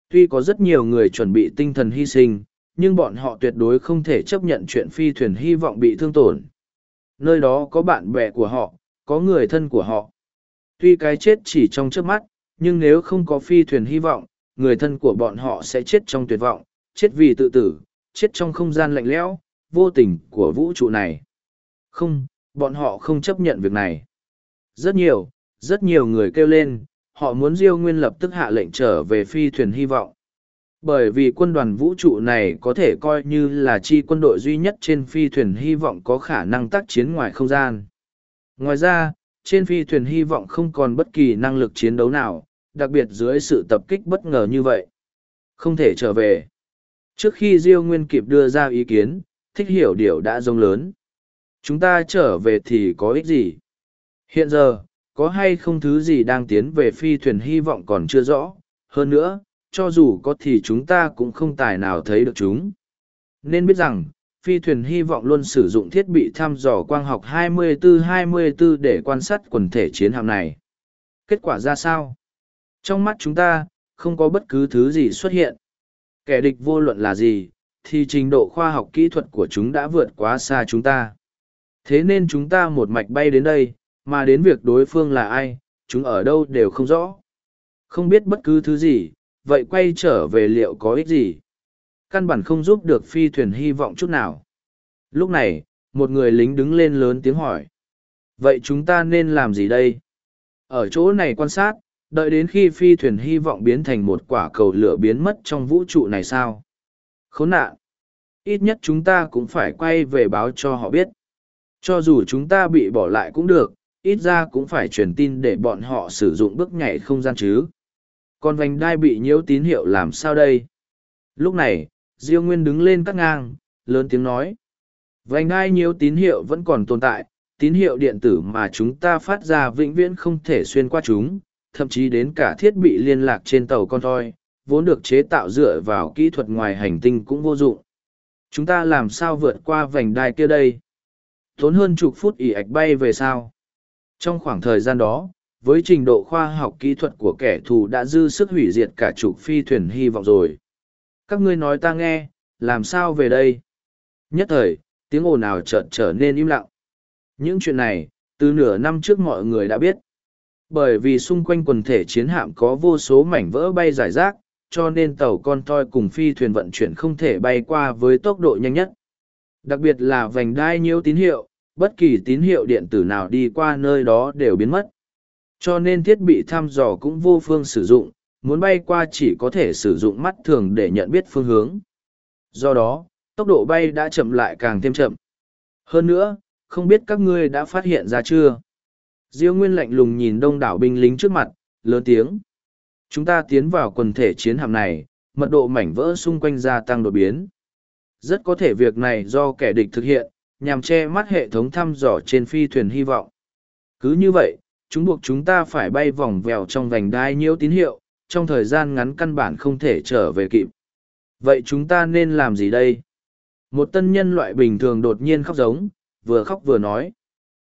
Tuy có rất nhiều người chuẩn bị tinh thần hy sinh, nhưng bọn họ tuyệt đối không thể chấp nhận chuyện phi thuyền hy vọng bị thương tổn. Nơi đó có bạn bè của họ, có người thân của họ. Tuy cái chết chỉ trong trước mắt, nhưng nếu không có phi thuyền hy vọng, người thân của bọn họ sẽ chết trong tuyệt vọng, chết vì tự tử, chết trong không gian lạnh lẽo, vô tình của vũ trụ này. Không, bọn họ không chấp nhận việc này. Rất nhiều, rất nhiều người kêu lên, họ muốn Diêu Nguyên lập tức hạ lệnh trở về phi thuyền hy vọng. Bởi vì quân đoàn vũ trụ này có thể coi như là chi quân đội duy nhất trên phi thuyền hy vọng có khả năng tác chiến ngoài không gian. Ngoài ra, trên phi thuyền hy vọng không còn bất kỳ năng lực chiến đấu nào, đặc biệt dưới sự tập kích bất ngờ như vậy. Không thể trở về. Trước khi Diêu Nguyên kịp đưa ra ý kiến, thích hiểu điều đã rông lớn. Chúng ta trở về thì có ích gì? Hiện giờ, có hay không thứ gì đang tiến về phi thuyền hy vọng còn chưa rõ. Hơn nữa, cho dù có thì chúng ta cũng không tài nào thấy được chúng. Nên biết rằng, phi thuyền hy vọng luôn sử dụng thiết bị thăm dò quang học 24-24 để quan sát quần thể chiến hạm này. Kết quả ra sao? Trong mắt chúng ta, không có bất cứ thứ gì xuất hiện. Kẻ địch vô luận là gì, thì trình độ khoa học kỹ thuật của chúng đã vượt quá xa chúng ta. Thế nên chúng ta một mạch bay đến đây, mà đến việc đối phương là ai, chúng ở đâu đều không rõ. Không biết bất cứ thứ gì, vậy quay trở về liệu có ích gì? Căn bản không giúp được phi thuyền hy vọng chút nào. Lúc này, một người lính đứng lên lớn tiếng hỏi. Vậy chúng ta nên làm gì đây? Ở chỗ này quan sát, đợi đến khi phi thuyền hy vọng biến thành một quả cầu lửa biến mất trong vũ trụ này sao? Khốn nạn! Ít nhất chúng ta cũng phải quay về báo cho họ biết. Cho dù chúng ta bị bỏ lại cũng được, ít ra cũng phải truyền tin để bọn họ sử dụng bước nhảy không gian chứ. Còn vành đai bị nhiễu tín hiệu làm sao đây? Lúc này, Diêu Nguyên đứng lên cắt ngang, lớn tiếng nói. Vành đai nhiễu tín hiệu vẫn còn tồn tại, tín hiệu điện tử mà chúng ta phát ra vĩnh viễn không thể xuyên qua chúng, thậm chí đến cả thiết bị liên lạc trên tàu con thoi, vốn được chế tạo dựa vào kỹ thuật ngoài hành tinh cũng vô dụng. Chúng ta làm sao vượt qua vành đai kia đây? Tốn hơn chục phút ỉ ạch bay về sao? Trong khoảng thời gian đó, với trình độ khoa học kỹ thuật của kẻ thù đã dư sức hủy diệt cả chục phi thuyền hy vọng rồi. Các ngươi nói ta nghe, làm sao về đây? Nhất thời, tiếng ồn ào chợt trở nên im lặng. Những chuyện này, từ nửa năm trước mọi người đã biết. Bởi vì xung quanh quần thể chiến hạm có vô số mảnh vỡ bay giải rác, cho nên tàu con toi cùng phi thuyền vận chuyển không thể bay qua với tốc độ nhanh nhất. Đặc biệt là vành đai nhiễu tín hiệu, bất kỳ tín hiệu điện tử nào đi qua nơi đó đều biến mất. Cho nên thiết bị thăm dò cũng vô phương sử dụng, muốn bay qua chỉ có thể sử dụng mắt thường để nhận biết phương hướng. Do đó, tốc độ bay đã chậm lại càng thêm chậm. Hơn nữa, không biết các ngươi đã phát hiện ra chưa? Diêu Nguyên lạnh lùng nhìn đông đảo binh lính trước mặt, lớn tiếng. Chúng ta tiến vào quần thể chiến hạm này, mật độ mảnh vỡ xung quanh gia tăng đột biến. Rất có thể việc này do kẻ địch thực hiện, nhằm che mắt hệ thống thăm dò trên phi thuyền hy vọng. Cứ như vậy, chúng buộc chúng ta phải bay vòng vèo trong vành đai nhiễu tín hiệu, trong thời gian ngắn căn bản không thể trở về kịp. Vậy chúng ta nên làm gì đây? Một tân nhân loại bình thường đột nhiên khóc giống, vừa khóc vừa nói.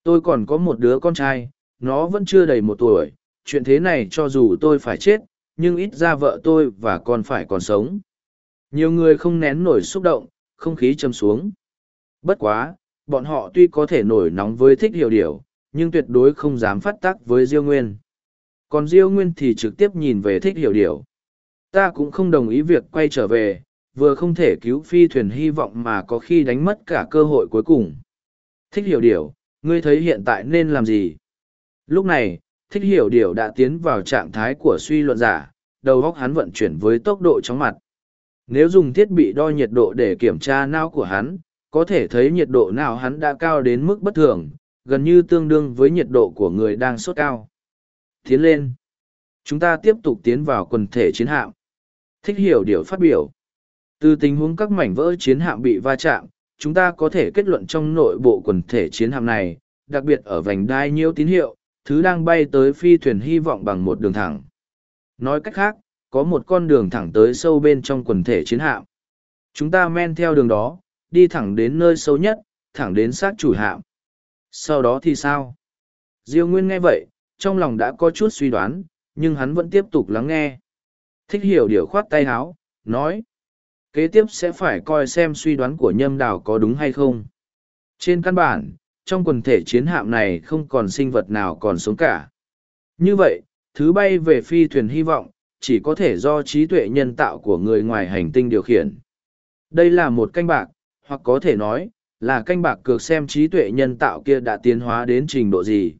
Tôi còn có một đứa con trai, nó vẫn chưa đầy một tuổi, chuyện thế này cho dù tôi phải chết, nhưng ít ra vợ tôi và con phải còn sống. Nhiều người không nén nổi xúc động, không khí châm xuống. Bất quá, bọn họ tuy có thể nổi nóng với thích hiểu điều, nhưng tuyệt đối không dám phát tác với Diêu Nguyên. Còn Diêu Nguyên thì trực tiếp nhìn về thích hiểu điều. Ta cũng không đồng ý việc quay trở về, vừa không thể cứu phi thuyền hy vọng mà có khi đánh mất cả cơ hội cuối cùng. Thích hiểu điều, ngươi thấy hiện tại nên làm gì? Lúc này, thích hiểu điều đã tiến vào trạng thái của suy luận giả, đầu óc hắn vận chuyển với tốc độ chóng mặt. Nếu dùng thiết bị đo nhiệt độ để kiểm tra não của hắn, có thể thấy nhiệt độ nào hắn đã cao đến mức bất thường, gần như tương đương với nhiệt độ của người đang sốt cao. Tiến lên. Chúng ta tiếp tục tiến vào quần thể chiến hạm. Thích hiểu điều phát biểu. Từ tình huống các mảnh vỡ chiến hạm bị va chạm, chúng ta có thể kết luận trong nội bộ quần thể chiến hạm này, đặc biệt ở vành đai nhiễu tín hiệu, thứ đang bay tới phi thuyền hy vọng bằng một đường thẳng. Nói cách khác, có một con đường thẳng tới sâu bên trong quần thể chiến hạm. Chúng ta men theo đường đó, đi thẳng đến nơi sâu nhất, thẳng đến sát chủ hạm. Sau đó thì sao? Diêu Nguyên nghe vậy, trong lòng đã có chút suy đoán, nhưng hắn vẫn tiếp tục lắng nghe. Thích hiểu điều khoát tay háo, nói. Kế tiếp sẽ phải coi xem suy đoán của nhâm đào có đúng hay không. Trên căn bản, trong quần thể chiến hạm này không còn sinh vật nào còn sống cả. Như vậy, thứ bay về phi thuyền hy vọng, chỉ có thể do trí tuệ nhân tạo của người ngoài hành tinh điều khiển. Đây là một canh bạc, hoặc có thể nói, là canh bạc cược xem trí tuệ nhân tạo kia đã tiến hóa đến trình độ gì.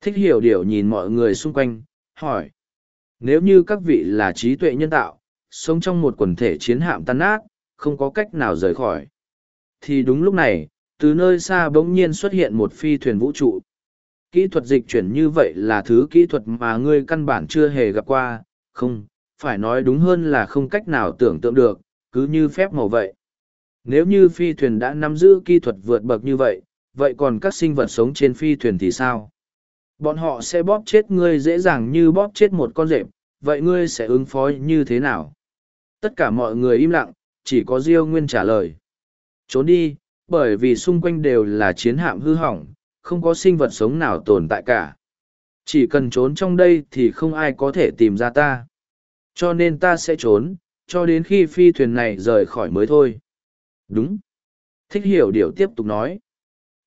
Thích hiểu điều nhìn mọi người xung quanh, hỏi. Nếu như các vị là trí tuệ nhân tạo, sống trong một quần thể chiến hạm tan nát, không có cách nào rời khỏi. Thì đúng lúc này, từ nơi xa bỗng nhiên xuất hiện một phi thuyền vũ trụ. Kỹ thuật dịch chuyển như vậy là thứ kỹ thuật mà ngươi căn bản chưa hề gặp qua, không, phải nói đúng hơn là không cách nào tưởng tượng được, cứ như phép màu vậy. Nếu như phi thuyền đã nắm giữ kỹ thuật vượt bậc như vậy, vậy còn các sinh vật sống trên phi thuyền thì sao? Bọn họ sẽ bóp chết ngươi dễ dàng như bóp chết một con rệp, vậy ngươi sẽ ứng phó như thế nào? Tất cả mọi người im lặng, chỉ có Diêu Nguyên trả lời. Trốn đi, bởi vì xung quanh đều là chiến hạm hư hỏng, không có sinh vật sống nào tồn tại cả. Chỉ cần trốn trong đây thì không ai có thể tìm ra ta. Cho nên ta sẽ trốn, cho đến khi phi thuyền này rời khỏi mới thôi. Đúng. Thích hiểu điều tiếp tục nói.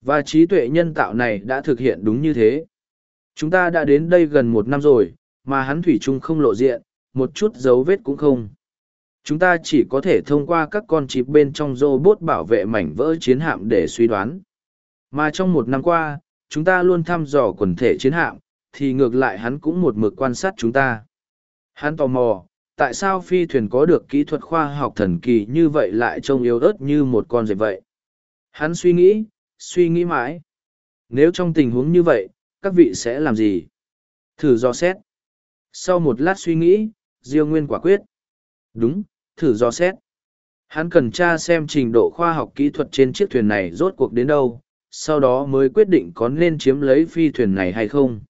Và trí tuệ nhân tạo này đã thực hiện đúng như thế. Chúng ta đã đến đây gần một năm rồi, mà hắn thủy chung không lộ diện, một chút dấu vết cũng không. Chúng ta chỉ có thể thông qua các con chip bên trong robot bảo vệ mảnh vỡ chiến hạm để suy đoán. Mà trong một năm qua, chúng ta luôn thăm dò quần thể chiến hạm, thì ngược lại hắn cũng một mực quan sát chúng ta. Hắn tò mò, tại sao phi thuyền có được kỹ thuật khoa học thần kỳ như vậy lại trông yếu ớt như một con dẹp vậy? Hắn suy nghĩ, suy nghĩ mãi. Nếu trong tình huống như vậy, các vị sẽ làm gì? Thử do xét. Sau một lát suy nghĩ, Diêu Nguyên quả quyết. Đúng, thử do xét. Hắn cần tra xem trình độ khoa học kỹ thuật trên chiếc thuyền này rốt cuộc đến đâu, sau đó mới quyết định có nên chiếm lấy phi thuyền này hay không.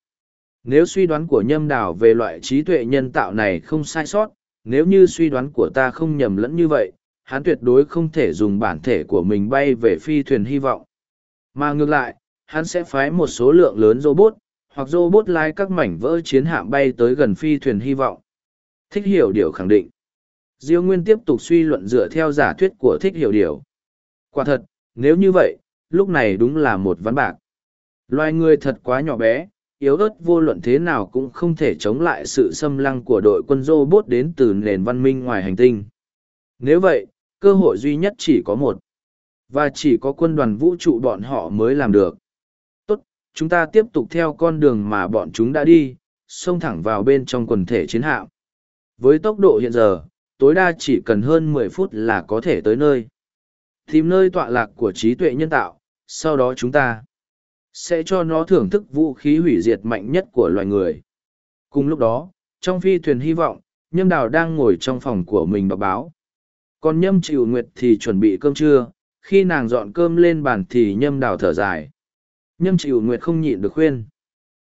Nếu suy đoán của nhâm đảo về loại trí tuệ nhân tạo này không sai sót, nếu như suy đoán của ta không nhầm lẫn như vậy, hắn tuyệt đối không thể dùng bản thể của mình bay về phi thuyền hy vọng. Mà ngược lại, hắn sẽ phái một số lượng lớn robot, hoặc robot lái các mảnh vỡ chiến hạm bay tới gần phi thuyền hy vọng. Thích hiểu điều khẳng định. Diêu Nguyên tiếp tục suy luận dựa theo giả thuyết của thích hiểu điều. Quả thật, nếu như vậy, lúc này đúng là một ván bạc. Loài người thật quá nhỏ bé, yếu ớt vô luận thế nào cũng không thể chống lại sự xâm lăng của đội quân robot đến từ nền văn minh ngoài hành tinh. Nếu vậy, cơ hội duy nhất chỉ có một. Và chỉ có quân đoàn vũ trụ bọn họ mới làm được. Tốt, chúng ta tiếp tục theo con đường mà bọn chúng đã đi, xông thẳng vào bên trong quần thể chiến hạm. Với tốc độ hiện giờ, tối đa chỉ cần hơn mười phút là có thể tới nơi. Tìm nơi tọa lạc của trí tuệ nhân tạo, sau đó chúng ta sẽ cho nó thưởng thức vũ khí hủy diệt mạnh nhất của loài người. Cùng lúc đó, trong phi thuyền hy vọng, Nhâm Đào đang ngồi trong phòng của mình đọc báo. Còn Nhâm Chịu Nguyệt thì chuẩn bị cơm trưa, khi nàng dọn cơm lên bàn thì Nhâm Đào thở dài. Nhâm Chịu Nguyệt không nhịn được khuyên.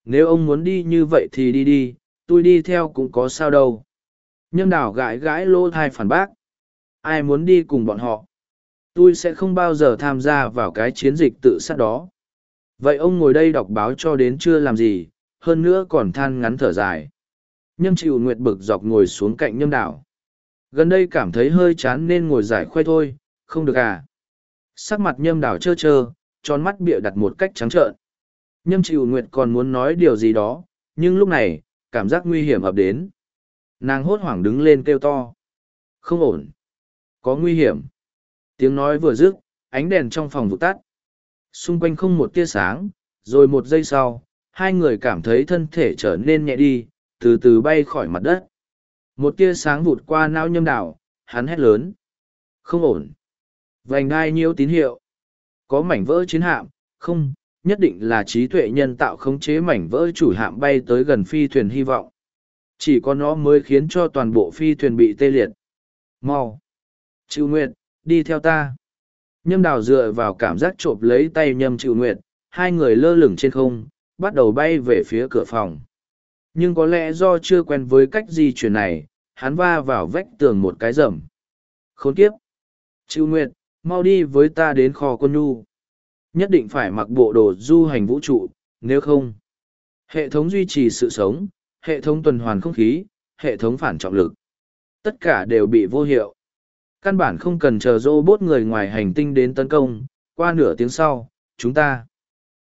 Nếu ông muốn đi như vậy thì đi đi, tôi đi theo cũng có sao đâu. Nhâm Đào gãi gãi lô thai phản bác. Ai muốn đi cùng bọn họ? Tôi sẽ không bao giờ tham gia vào cái chiến dịch tự sát đó vậy ông ngồi đây đọc báo cho đến chưa làm gì, hơn nữa còn than ngắn thở dài. Nhâm chịu nguyệt bực dọc ngồi xuống cạnh nhâm đảo. Gần đây cảm thấy hơi chán nên ngồi giải khoe thôi, không được à? Sắc mặt nhâm đảo trơ trơ, tròn mắt bịa đặt một cách trắng trợn. Nhâm chịu nguyệt còn muốn nói điều gì đó, nhưng lúc này, cảm giác nguy hiểm ập đến. Nàng hốt hoảng đứng lên kêu to. Không ổn. Có nguy hiểm. Tiếng nói vừa dứt, ánh đèn trong phòng vụt tắt. Xung quanh không một tia sáng, rồi một giây sau, hai người cảm thấy thân thể trở nên nhẹ đi, từ từ bay khỏi mặt đất. Một tia sáng vụt qua não nhâm đảo, hắn hét lớn. Không ổn. Vành đai nhiêu tín hiệu. Có mảnh vỡ chiến hạm, không, nhất định là trí tuệ nhân tạo khống chế mảnh vỡ chủ hạm bay tới gần phi thuyền hy vọng. Chỉ có nó mới khiến cho toàn bộ phi thuyền bị tê liệt. Mau. Chịu nguyệt, đi theo ta. Nhâm đào dựa vào cảm giác trộm lấy tay nhâm chịu nguyệt, hai người lơ lửng trên không, bắt đầu bay về phía cửa phòng. Nhưng có lẽ do chưa quen với cách di chuyển này, hắn va vào vách tường một cái rầm. Khốn kiếp! Chịu nguyệt, mau đi với ta đến kho quân nhu. Nhất định phải mặc bộ đồ du hành vũ trụ, nếu không. Hệ thống duy trì sự sống, hệ thống tuần hoàn không khí, hệ thống phản trọng lực. Tất cả đều bị vô hiệu căn bản không cần chờ robot người ngoài hành tinh đến tấn công, qua nửa tiếng sau, chúng ta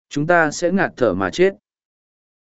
chúng ta sẽ ngạt thở mà chết.